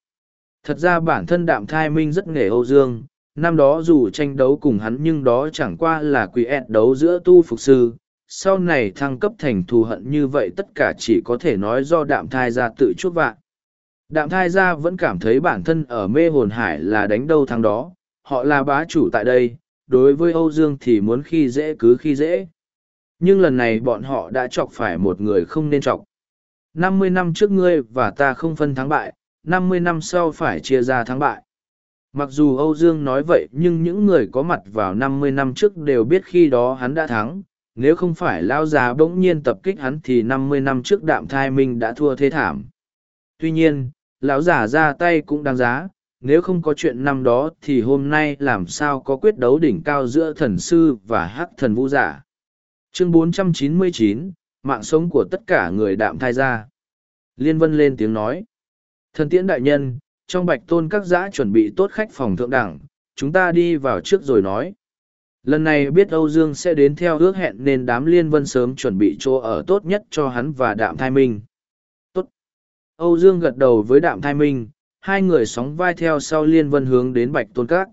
Thật ra bản thân đạm thai minh rất nghề Âu Dương, năm đó dù tranh đấu cùng hắn nhưng đó chẳng qua là quỷ ẹt đấu giữa tu phục sư. Sau này thăng cấp thành thù hận như vậy tất cả chỉ có thể nói do đạm thai ra tự chuốc vạn. Đạm thai ra vẫn cảm thấy bản thân ở mê hồn hải là đánh đâu thắng đó, họ là bá chủ tại đây, đối với Âu Dương thì muốn khi dễ cứ khi dễ. Nhưng lần này bọn họ đã chọc phải một người không nên chọc năm mươi năm trước ngươi và ta không phân thắng bại, năm mươi năm sau phải chia ra thắng bại. Mặc dù Âu Dương nói vậy nhưng những người có mặt vào năm mươi năm trước đều biết khi đó hắn đã thắng, nếu không phải Lão già bỗng nhiên tập kích hắn thì năm mươi năm trước đạm thai minh đã thua thế thảm. Tuy nhiên, lão giả ra tay cũng đáng giá, nếu không có chuyện năm đó thì hôm nay làm sao có quyết đấu đỉnh cao giữa thần sư và hắc thần vũ giả. Chương 499, mạng sống của tất cả người đạm thai ra. Liên Vân lên tiếng nói. Thần tiễn đại nhân, trong bạch tôn các giã chuẩn bị tốt khách phòng thượng đẳng, chúng ta đi vào trước rồi nói. Lần này biết Âu Dương sẽ đến theo ước hẹn nên đám Liên Vân sớm chuẩn bị chỗ ở tốt nhất cho hắn và Đạm Thai Minh. Tốt. Âu Dương gật đầu với Đạm Thai Minh, hai người sóng vai theo sau Liên Vân hướng đến Bạch Tôn Các.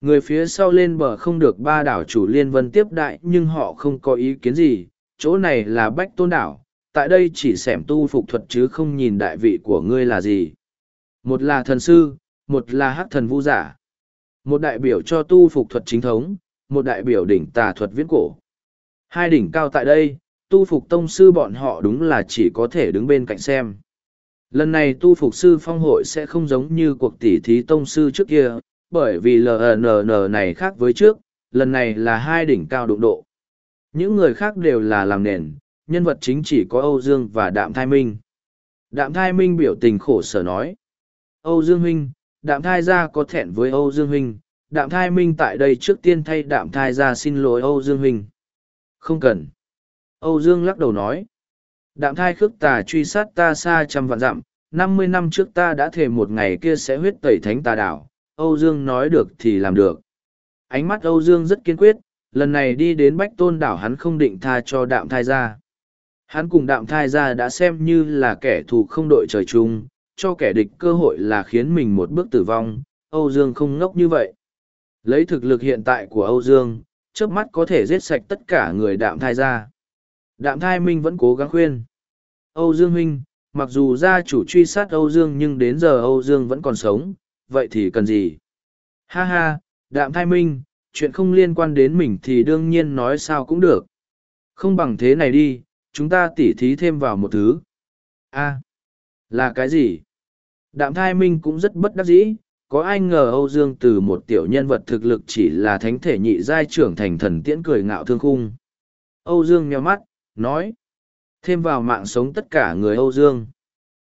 Người phía sau lên bờ không được ba đảo chủ Liên Vân tiếp đại nhưng họ không có ý kiến gì, chỗ này là Bách Tôn Đảo, tại đây chỉ xẻm tu phục thuật chứ không nhìn đại vị của ngươi là gì. Một là thần sư, một là hắc thần vũ giả. Một đại biểu cho tu phục thuật chính thống, một đại biểu đỉnh tà thuật viễn cổ. Hai đỉnh cao tại đây, tu phục tông sư bọn họ đúng là chỉ có thể đứng bên cạnh xem. Lần này tu phục sư phong hội sẽ không giống như cuộc tỉ thí tông sư trước kia, bởi vì LNN này khác với trước, lần này là hai đỉnh cao đụng độ. Những người khác đều là làm nền, nhân vật chính chỉ có Âu Dương và Đạm Thai Minh. Đạm Thai Minh biểu tình khổ sở nói. Âu Dương Huynh, Đạm Thai gia có thẹn với Âu Dương Huynh, Đạm Thai Minh tại đây trước tiên thay Đạm Thai gia xin lỗi Âu Dương Huynh. Không cần. Âu Dương lắc đầu nói. Đạm thai khước tà truy sát ta xa trăm vạn dặm, năm mươi năm trước ta đã thề một ngày kia sẽ huyết tẩy thánh tà đảo, Âu Dương nói được thì làm được. Ánh mắt Âu Dương rất kiên quyết, lần này đi đến Bách Tôn đảo hắn không định tha cho đạm thai gia Hắn cùng đạm thai gia đã xem như là kẻ thù không đội trời chung, cho kẻ địch cơ hội là khiến mình một bước tử vong, Âu Dương không ngốc như vậy. Lấy thực lực hiện tại của Âu Dương, trước mắt có thể giết sạch tất cả người đạm thai gia Đạm thai minh vẫn cố gắng khuyên. Âu Dương Huynh, mặc dù gia chủ truy sát Âu Dương nhưng đến giờ Âu Dương vẫn còn sống, vậy thì cần gì? Ha ha, đạm thai minh, chuyện không liên quan đến mình thì đương nhiên nói sao cũng được. Không bằng thế này đi, chúng ta tỉ thí thêm vào một thứ. a là cái gì? Đạm thai minh cũng rất bất đắc dĩ, có ai ngờ Âu Dương từ một tiểu nhân vật thực lực chỉ là thánh thể nhị giai trưởng thành thần tiễn cười ngạo thương khung. Âu Dương nheo mắt, nói. Thêm vào mạng sống tất cả người Âu Dương.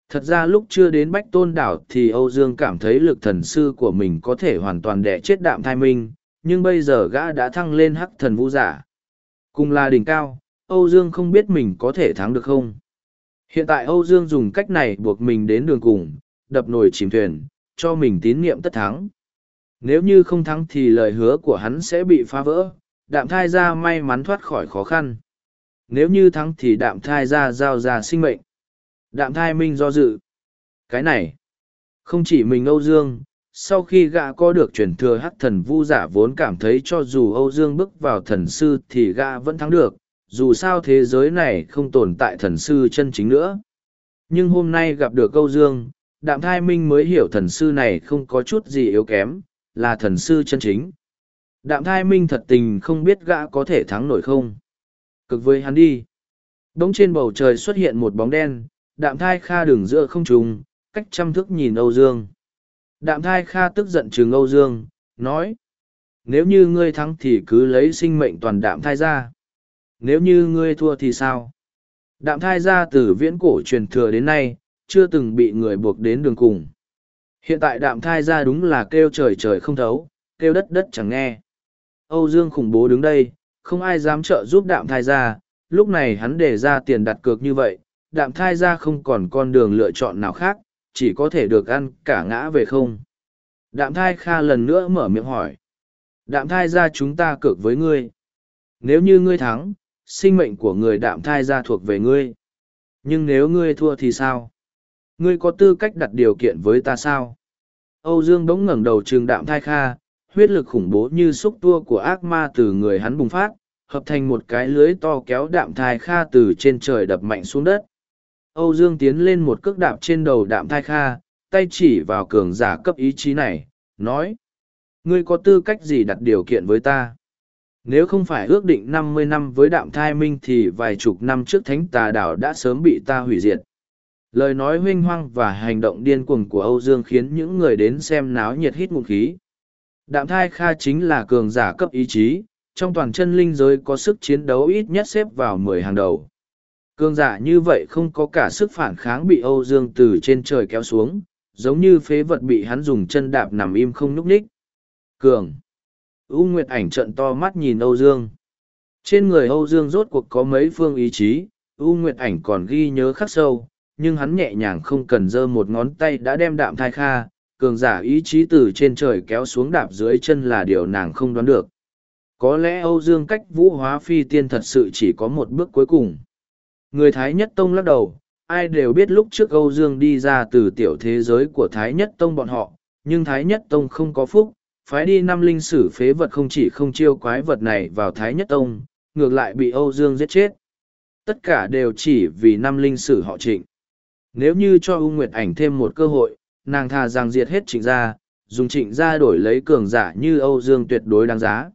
Thật ra lúc chưa đến Bách Tôn Đảo thì Âu Dương cảm thấy lực thần sư của mình có thể hoàn toàn đẻ chết đạm thai minh, nhưng bây giờ gã đã thăng lên hắc thần vũ giả. Cùng là đỉnh cao, Âu Dương không biết mình có thể thắng được không. Hiện tại Âu Dương dùng cách này buộc mình đến đường cùng, đập nồi chìm thuyền, cho mình tín nhiệm tất thắng. Nếu như không thắng thì lời hứa của hắn sẽ bị phá vỡ, đạm thai ra may mắn thoát khỏi khó khăn nếu như thắng thì đạm thai ra giao ra sinh mệnh. Đạm thai minh do dự. Cái này, không chỉ mình Âu Dương, sau khi gã có được truyền thừa hắc thần vu giả vốn cảm thấy cho dù Âu Dương bước vào thần sư thì gã vẫn thắng được, dù sao thế giới này không tồn tại thần sư chân chính nữa. Nhưng hôm nay gặp được Âu Dương, đạm thai minh mới hiểu thần sư này không có chút gì yếu kém, là thần sư chân chính. Đạm thai minh thật tình không biết gã có thể thắng nổi không cực với hắn đi. Đống trên bầu trời xuất hiện một bóng đen, đạm thai kha đường giữa không trùng, cách chăm thức nhìn Âu Dương. Đạm thai kha tức giận trừng Âu Dương, nói. Nếu như ngươi thắng thì cứ lấy sinh mệnh toàn đạm thai ra. Nếu như ngươi thua thì sao? Đạm thai ra từ viễn cổ truyền thừa đến nay, chưa từng bị người buộc đến đường cùng. Hiện tại đạm thai ra đúng là kêu trời trời không thấu, kêu đất đất chẳng nghe. Âu Dương khủng bố đứng đây, không ai dám trợ giúp đạm thai ra, lúc này hắn để ra tiền đặt cược như vậy, đạm thai ra không còn con đường lựa chọn nào khác, chỉ có thể được ăn cả ngã về không. Đạm thai kha lần nữa mở miệng hỏi. Đạm thai ra chúng ta cược với ngươi. Nếu như ngươi thắng, sinh mệnh của người đạm thai ra thuộc về ngươi. Nhưng nếu ngươi thua thì sao? Ngươi có tư cách đặt điều kiện với ta sao? Âu Dương bỗng ngẩng đầu trường đạm thai kha, huyết lực khủng bố như xúc tua của ác ma từ người hắn bùng phát, hợp thành một cái lưới to kéo đạm thai kha từ trên trời đập mạnh xuống đất. Âu Dương tiến lên một cước đạp trên đầu đạm thai kha, tay chỉ vào cường giả cấp ý chí này, nói. Ngươi có tư cách gì đặt điều kiện với ta? Nếu không phải ước định năm mươi năm với đạm thai minh thì vài chục năm trước thánh tà đảo đã sớm bị ta hủy diệt. Lời nói huynh hoang và hành động điên cuồng của Âu Dương khiến những người đến xem náo nhiệt hít ngụm khí. Đạm thai Kha chính là cường giả cấp ý chí, trong toàn chân linh giới có sức chiến đấu ít nhất xếp vào mười hàng đầu cương giả như vậy không có cả sức phản kháng bị Âu Dương từ trên trời kéo xuống, giống như phế vật bị hắn dùng chân đạp nằm im không nhúc ních. Cường! U Nguyệt ảnh trận to mắt nhìn Âu Dương. Trên người Âu Dương rốt cuộc có mấy phương ý chí, U Nguyệt ảnh còn ghi nhớ khắc sâu, nhưng hắn nhẹ nhàng không cần giơ một ngón tay đã đem đạm thai kha, cường giả ý chí từ trên trời kéo xuống đạp dưới chân là điều nàng không đoán được. Có lẽ Âu Dương cách vũ hóa phi tiên thật sự chỉ có một bước cuối cùng. Người Thái Nhất Tông lắc đầu, ai đều biết lúc trước Âu Dương đi ra từ tiểu thế giới của Thái Nhất Tông bọn họ, nhưng Thái Nhất Tông không có phúc, phái đi năm linh sử phế vật không chỉ không chiêu quái vật này vào Thái Nhất Tông, ngược lại bị Âu Dương giết chết. Tất cả đều chỉ vì năm linh sử họ trịnh. Nếu như cho U Nguyệt ảnh thêm một cơ hội, nàng thà rằng diệt hết trịnh gia, dùng trịnh gia đổi lấy cường giả như Âu Dương tuyệt đối đáng giá.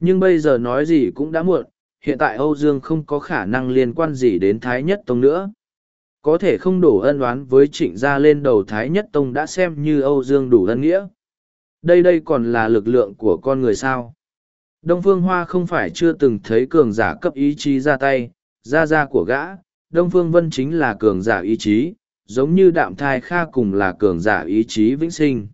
Nhưng bây giờ nói gì cũng đã muộn, hiện tại Âu Dương không có khả năng liên quan gì đến Thái Nhất Tông nữa. Có thể không đổ ân oán với trịnh gia lên đầu Thái Nhất Tông đã xem như Âu Dương đủ ân nghĩa. Đây đây còn là lực lượng của con người sao. Đông Phương Hoa không phải chưa từng thấy cường giả cấp ý chí ra tay, ra ra của gã, Đông Phương Vân chính là cường giả ý chí, giống như Đạm Thai Kha cùng là cường giả ý chí vĩnh sinh.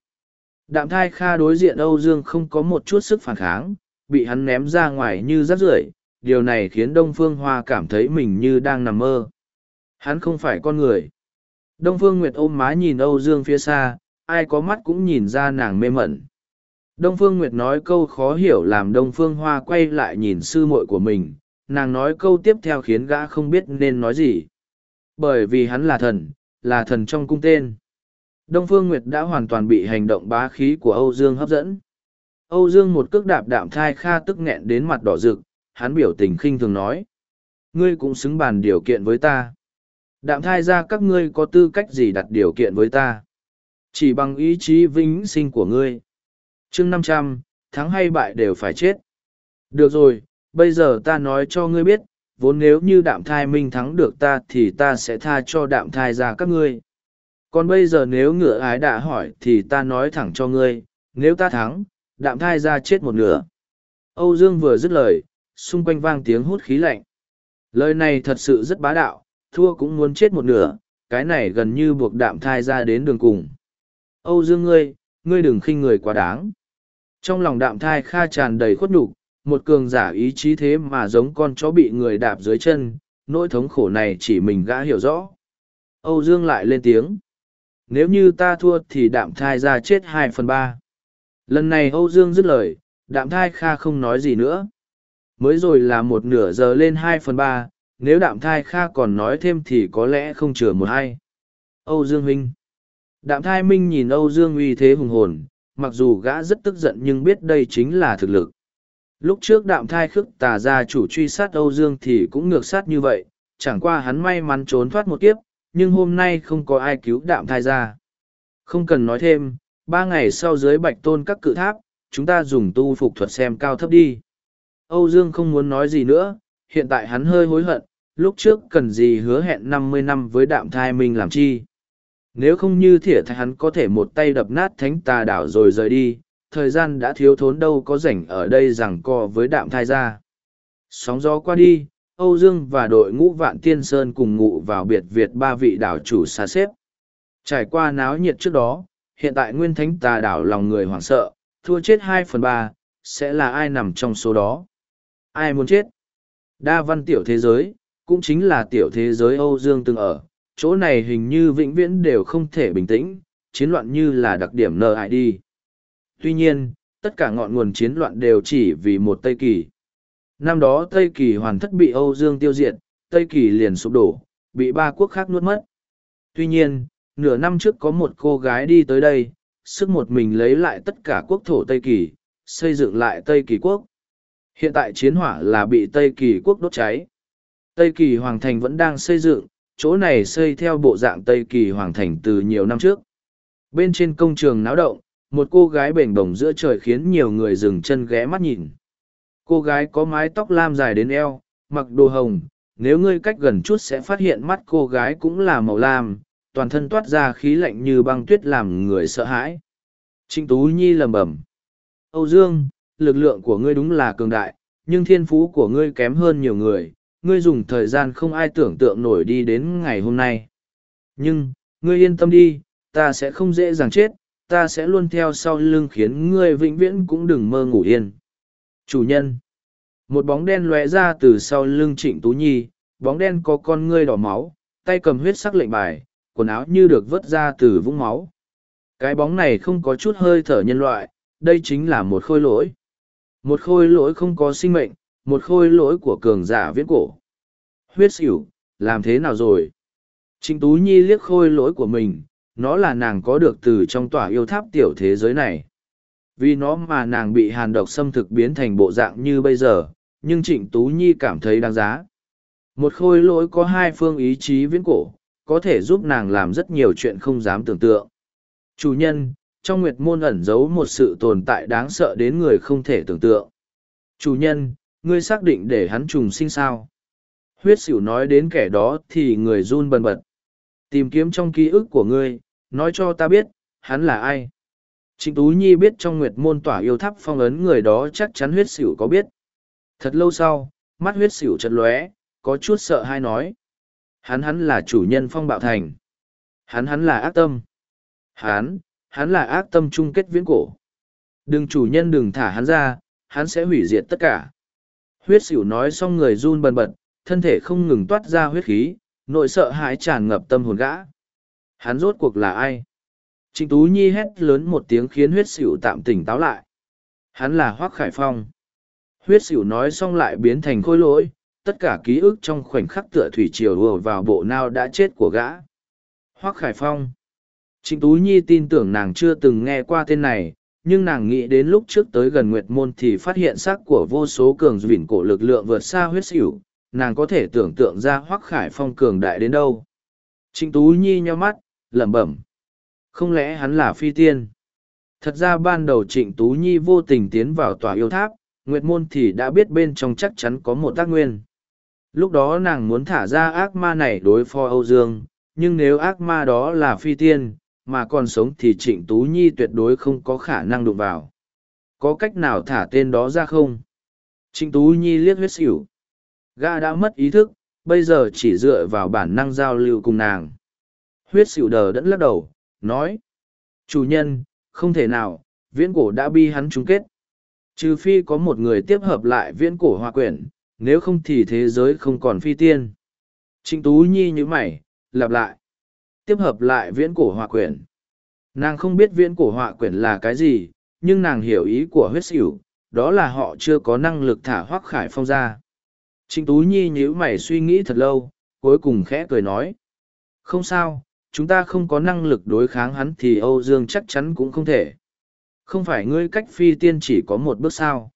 Đạm Thai Kha đối diện Âu Dương không có một chút sức phản kháng, bị hắn ném ra ngoài như rác rưởi điều này khiến Đông Phương Hoa cảm thấy mình như đang nằm mơ. Hắn không phải con người. Đông Phương Nguyệt ôm má nhìn Âu Dương phía xa, ai có mắt cũng nhìn ra nàng mê mẩn. Đông Phương Nguyệt nói câu khó hiểu làm Đông Phương Hoa quay lại nhìn sư muội của mình, nàng nói câu tiếp theo khiến gã không biết nên nói gì. Bởi vì hắn là thần, là thần trong cung tên. Đông Phương Nguyệt đã hoàn toàn bị hành động bá khí của Âu Dương hấp dẫn. Âu Dương một cước đạp đạm thai kha tức nghẹn đến mặt đỏ rực, hắn biểu tình khinh thường nói. Ngươi cũng xứng bàn điều kiện với ta. Đạm thai ra các ngươi có tư cách gì đặt điều kiện với ta. Chỉ bằng ý chí vĩnh sinh của ngươi. chương năm trăm thắng hay bại đều phải chết. Được rồi, bây giờ ta nói cho ngươi biết, vốn nếu như đạm thai minh thắng được ta thì ta sẽ tha cho đạm thai ra các ngươi. Còn bây giờ nếu ngựa ái đã hỏi thì ta nói thẳng cho ngươi, nếu ta thắng, đạm thai ra chết một nửa. Âu Dương vừa dứt lời, xung quanh vang tiếng hút khí lạnh. Lời này thật sự rất bá đạo, thua cũng muốn chết một nửa, cái này gần như buộc đạm thai ra đến đường cùng. Âu Dương ngươi, ngươi đừng khinh người quá đáng. Trong lòng đạm thai kha tràn đầy khuất nhục, một cường giả ý chí thế mà giống con chó bị người đạp dưới chân, nỗi thống khổ này chỉ mình gã hiểu rõ. Âu Dương lại lên tiếng. Nếu như ta thua thì đạm thai ra chết hai phần ba. Lần này Âu Dương dứt lời, đạm thai kha không nói gì nữa. Mới rồi là một nửa giờ lên hai phần ba, nếu đạm thai kha còn nói thêm thì có lẽ không chừa một hai. Âu Dương Huynh Đạm thai minh nhìn Âu Dương uy thế hùng hồn, mặc dù gã rất tức giận nhưng biết đây chính là thực lực. Lúc trước đạm thai khước tà gia chủ truy sát Âu Dương thì cũng ngược sát như vậy, chẳng qua hắn may mắn trốn thoát một kiếp, nhưng hôm nay không có ai cứu đạm thai ra. Không cần nói thêm, ba ngày sau dưới bạch tôn các cự tháp, chúng ta dùng tu phục thuật xem cao thấp đi. Âu Dương không muốn nói gì nữa, hiện tại hắn hơi hối hận, lúc trước cần gì hứa hẹn năm mươi năm với đạm thai mình làm chi. Nếu không như thỉa thai hắn có thể một tay đập nát thánh tà đảo rồi rời đi, thời gian đã thiếu thốn đâu có rảnh ở đây rằng co với đạm thai ra. Sóng gió qua đi, Âu Dương và đội ngũ Vạn Tiên Sơn cùng ngụ vào biệt Việt ba vị đảo chủ xa xếp. Trải qua náo nhiệt trước đó, hiện tại nguyên thánh tà đảo lòng người hoảng sợ, thua chết hai phần ba, sẽ là ai nằm trong số đó? Ai muốn chết? Đa văn tiểu thế giới, cũng chính là tiểu thế giới Âu Dương từng ở, chỗ này hình như vĩnh viễn đều không thể bình tĩnh, chiến loạn như là đặc điểm nợ hại đi. Tuy nhiên, tất cả ngọn nguồn chiến loạn đều chỉ vì một Tây Kỳ. Năm đó Tây Kỳ hoàn thất bị Âu Dương tiêu diệt, Tây Kỳ liền sụp đổ, bị ba quốc khác nuốt mất. Tuy nhiên, nửa năm trước có một cô gái đi tới đây, sức một mình lấy lại tất cả quốc thổ Tây Kỳ, xây dựng lại Tây Kỳ quốc. Hiện tại chiến hỏa là bị Tây Kỳ quốc đốt cháy. Tây Kỳ Hoàng Thành vẫn đang xây dựng, chỗ này xây theo bộ dạng Tây Kỳ Hoàng Thành từ nhiều năm trước. Bên trên công trường náo động, một cô gái bềnh bồng giữa trời khiến nhiều người dừng chân ghé mắt nhìn. Cô gái có mái tóc lam dài đến eo, mặc đồ hồng, nếu ngươi cách gần chút sẽ phát hiện mắt cô gái cũng là màu lam, toàn thân toát ra khí lạnh như băng tuyết làm người sợ hãi. Trinh Tú Nhi lầm bẩm Âu Dương, lực lượng của ngươi đúng là cường đại, nhưng thiên phú của ngươi kém hơn nhiều người, ngươi dùng thời gian không ai tưởng tượng nổi đi đến ngày hôm nay. Nhưng, ngươi yên tâm đi, ta sẽ không dễ dàng chết, ta sẽ luôn theo sau lưng khiến ngươi vĩnh viễn cũng đừng mơ ngủ yên. Chủ nhân Một bóng đen lóe ra từ sau lưng trịnh Tú Nhi, bóng đen có con ngươi đỏ máu, tay cầm huyết sắc lệnh bài, quần áo như được vớt ra từ vũng máu. Cái bóng này không có chút hơi thở nhân loại, đây chính là một khôi lỗi. Một khôi lỗi không có sinh mệnh, một khôi lỗi của cường giả viễn cổ. Huyết xỉu, làm thế nào rồi? Trịnh Tú Nhi liếc khôi lỗi của mình, nó là nàng có được từ trong tòa yêu tháp tiểu thế giới này. Vì nó mà nàng bị hàn độc xâm thực biến thành bộ dạng như bây giờ, nhưng Trịnh Tú Nhi cảm thấy đáng giá. Một khôi lỗi có hai phương ý chí viễn cổ, có thể giúp nàng làm rất nhiều chuyện không dám tưởng tượng. Chủ nhân, trong nguyệt môn ẩn giấu một sự tồn tại đáng sợ đến người không thể tưởng tượng. Chủ nhân, ngươi xác định để hắn trùng sinh sao? Huyết xỉu nói đến kẻ đó thì người run bần bật. Tìm kiếm trong ký ức của ngươi, nói cho ta biết, hắn là ai? Trịnh Tú Nhi biết trong nguyệt môn tỏa yêu tháp phong ấn người đó chắc chắn huyết xỉu có biết. Thật lâu sau, mắt huyết xỉu chật lóe, có chút sợ hay nói. Hắn hắn là chủ nhân phong bạo thành. Hắn hắn là ác tâm. Hắn, hắn là ác tâm chung kết viễn cổ. Đừng chủ nhân đừng thả hắn ra, hắn sẽ hủy diệt tất cả. Huyết xỉu nói xong người run bần bật, thân thể không ngừng toát ra huyết khí, nội sợ hãi tràn ngập tâm hồn gã. Hắn rốt cuộc là ai? Trịnh Tú Nhi hét lớn một tiếng khiến huyết xỉu tạm tỉnh táo lại. Hắn là Hoác Khải Phong. Huyết xỉu nói xong lại biến thành khôi lỗi, tất cả ký ức trong khoảnh khắc tựa thủy triều ùa vào bộ nao đã chết của gã. Hoác Khải Phong. Trịnh Tú Nhi tin tưởng nàng chưa từng nghe qua tên này, nhưng nàng nghĩ đến lúc trước tới gần Nguyệt Môn thì phát hiện xác của vô số cường vỉn cổ lực lượng vượt xa huyết xỉu, nàng có thể tưởng tượng ra hoắc Khải Phong cường đại đến đâu. Trịnh Tú Nhi nheo mắt, lẩm bẩm. Không lẽ hắn là phi tiên? Thật ra ban đầu Trịnh Tú Nhi vô tình tiến vào tòa yêu tháp, Nguyệt Môn thì đã biết bên trong chắc chắn có một tác nguyên. Lúc đó nàng muốn thả ra ác ma này đối phó Âu Dương, nhưng nếu ác ma đó là phi tiên, mà còn sống thì Trịnh Tú Nhi tuyệt đối không có khả năng đụng vào. Có cách nào thả tên đó ra không? Trịnh Tú Nhi liếc huyết xỉu. ga đã mất ý thức, bây giờ chỉ dựa vào bản năng giao lưu cùng nàng. Huyết xỉu đờ đẫn lắc đầu, nói. Chủ nhân, không thể nào, viễn cổ đã bi hắn chung kết. Trừ phi có một người tiếp hợp lại viễn cổ hòa quyển, nếu không thì thế giới không còn phi tiên. Trịnh Tú Nhi nhữ mày, lặp lại. Tiếp hợp lại viễn cổ họa quyển. Nàng không biết viễn cổ họa quyển là cái gì, nhưng nàng hiểu ý của huyết xỉu, đó là họ chưa có năng lực thả hoác khải phong ra. Trịnh Tú Nhi nhíu mày suy nghĩ thật lâu, cuối cùng khẽ cười nói. Không sao, chúng ta không có năng lực đối kháng hắn thì Âu Dương chắc chắn cũng không thể. Không phải ngươi cách phi tiên chỉ có một bước sao.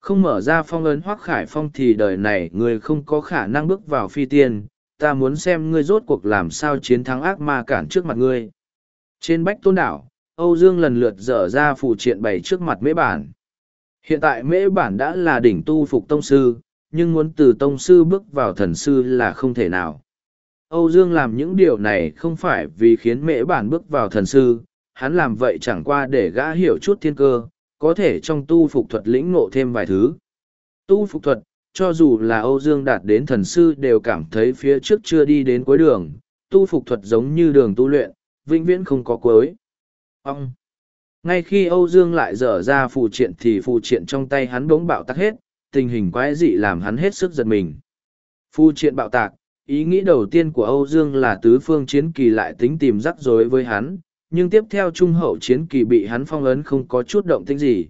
Không mở ra phong ấn hoác khải phong thì đời này ngươi không có khả năng bước vào phi tiên, ta muốn xem ngươi rốt cuộc làm sao chiến thắng ác ma cản trước mặt ngươi. Trên bách tôn đảo, Âu Dương lần lượt dở ra phụ triện bày trước mặt mễ bản. Hiện tại mễ bản đã là đỉnh tu phục tông sư, nhưng muốn từ tông sư bước vào thần sư là không thể nào. Âu Dương làm những điều này không phải vì khiến mễ bản bước vào thần sư, hắn làm vậy chẳng qua để gã hiểu chút thiên cơ, có thể trong tu phục thuật lĩnh ngộ thêm vài thứ. Tu phục thuật, cho dù là Âu Dương đạt đến thần sư đều cảm thấy phía trước chưa đi đến cuối đường, tu phục thuật giống như đường tu luyện, vĩnh viễn không có cuối. Ông! Ngay khi Âu Dương lại dở ra phù triện thì phù triện trong tay hắn bỗng bạo tắc hết, tình hình quái dị làm hắn hết sức giật mình. Phù triện bạo tạc, ý nghĩ đầu tiên của Âu Dương là tứ phương chiến kỳ lại tính tìm rắc rối với hắn, nhưng tiếp theo trung hậu chiến kỳ bị hắn phong ấn không có chút động tĩnh gì.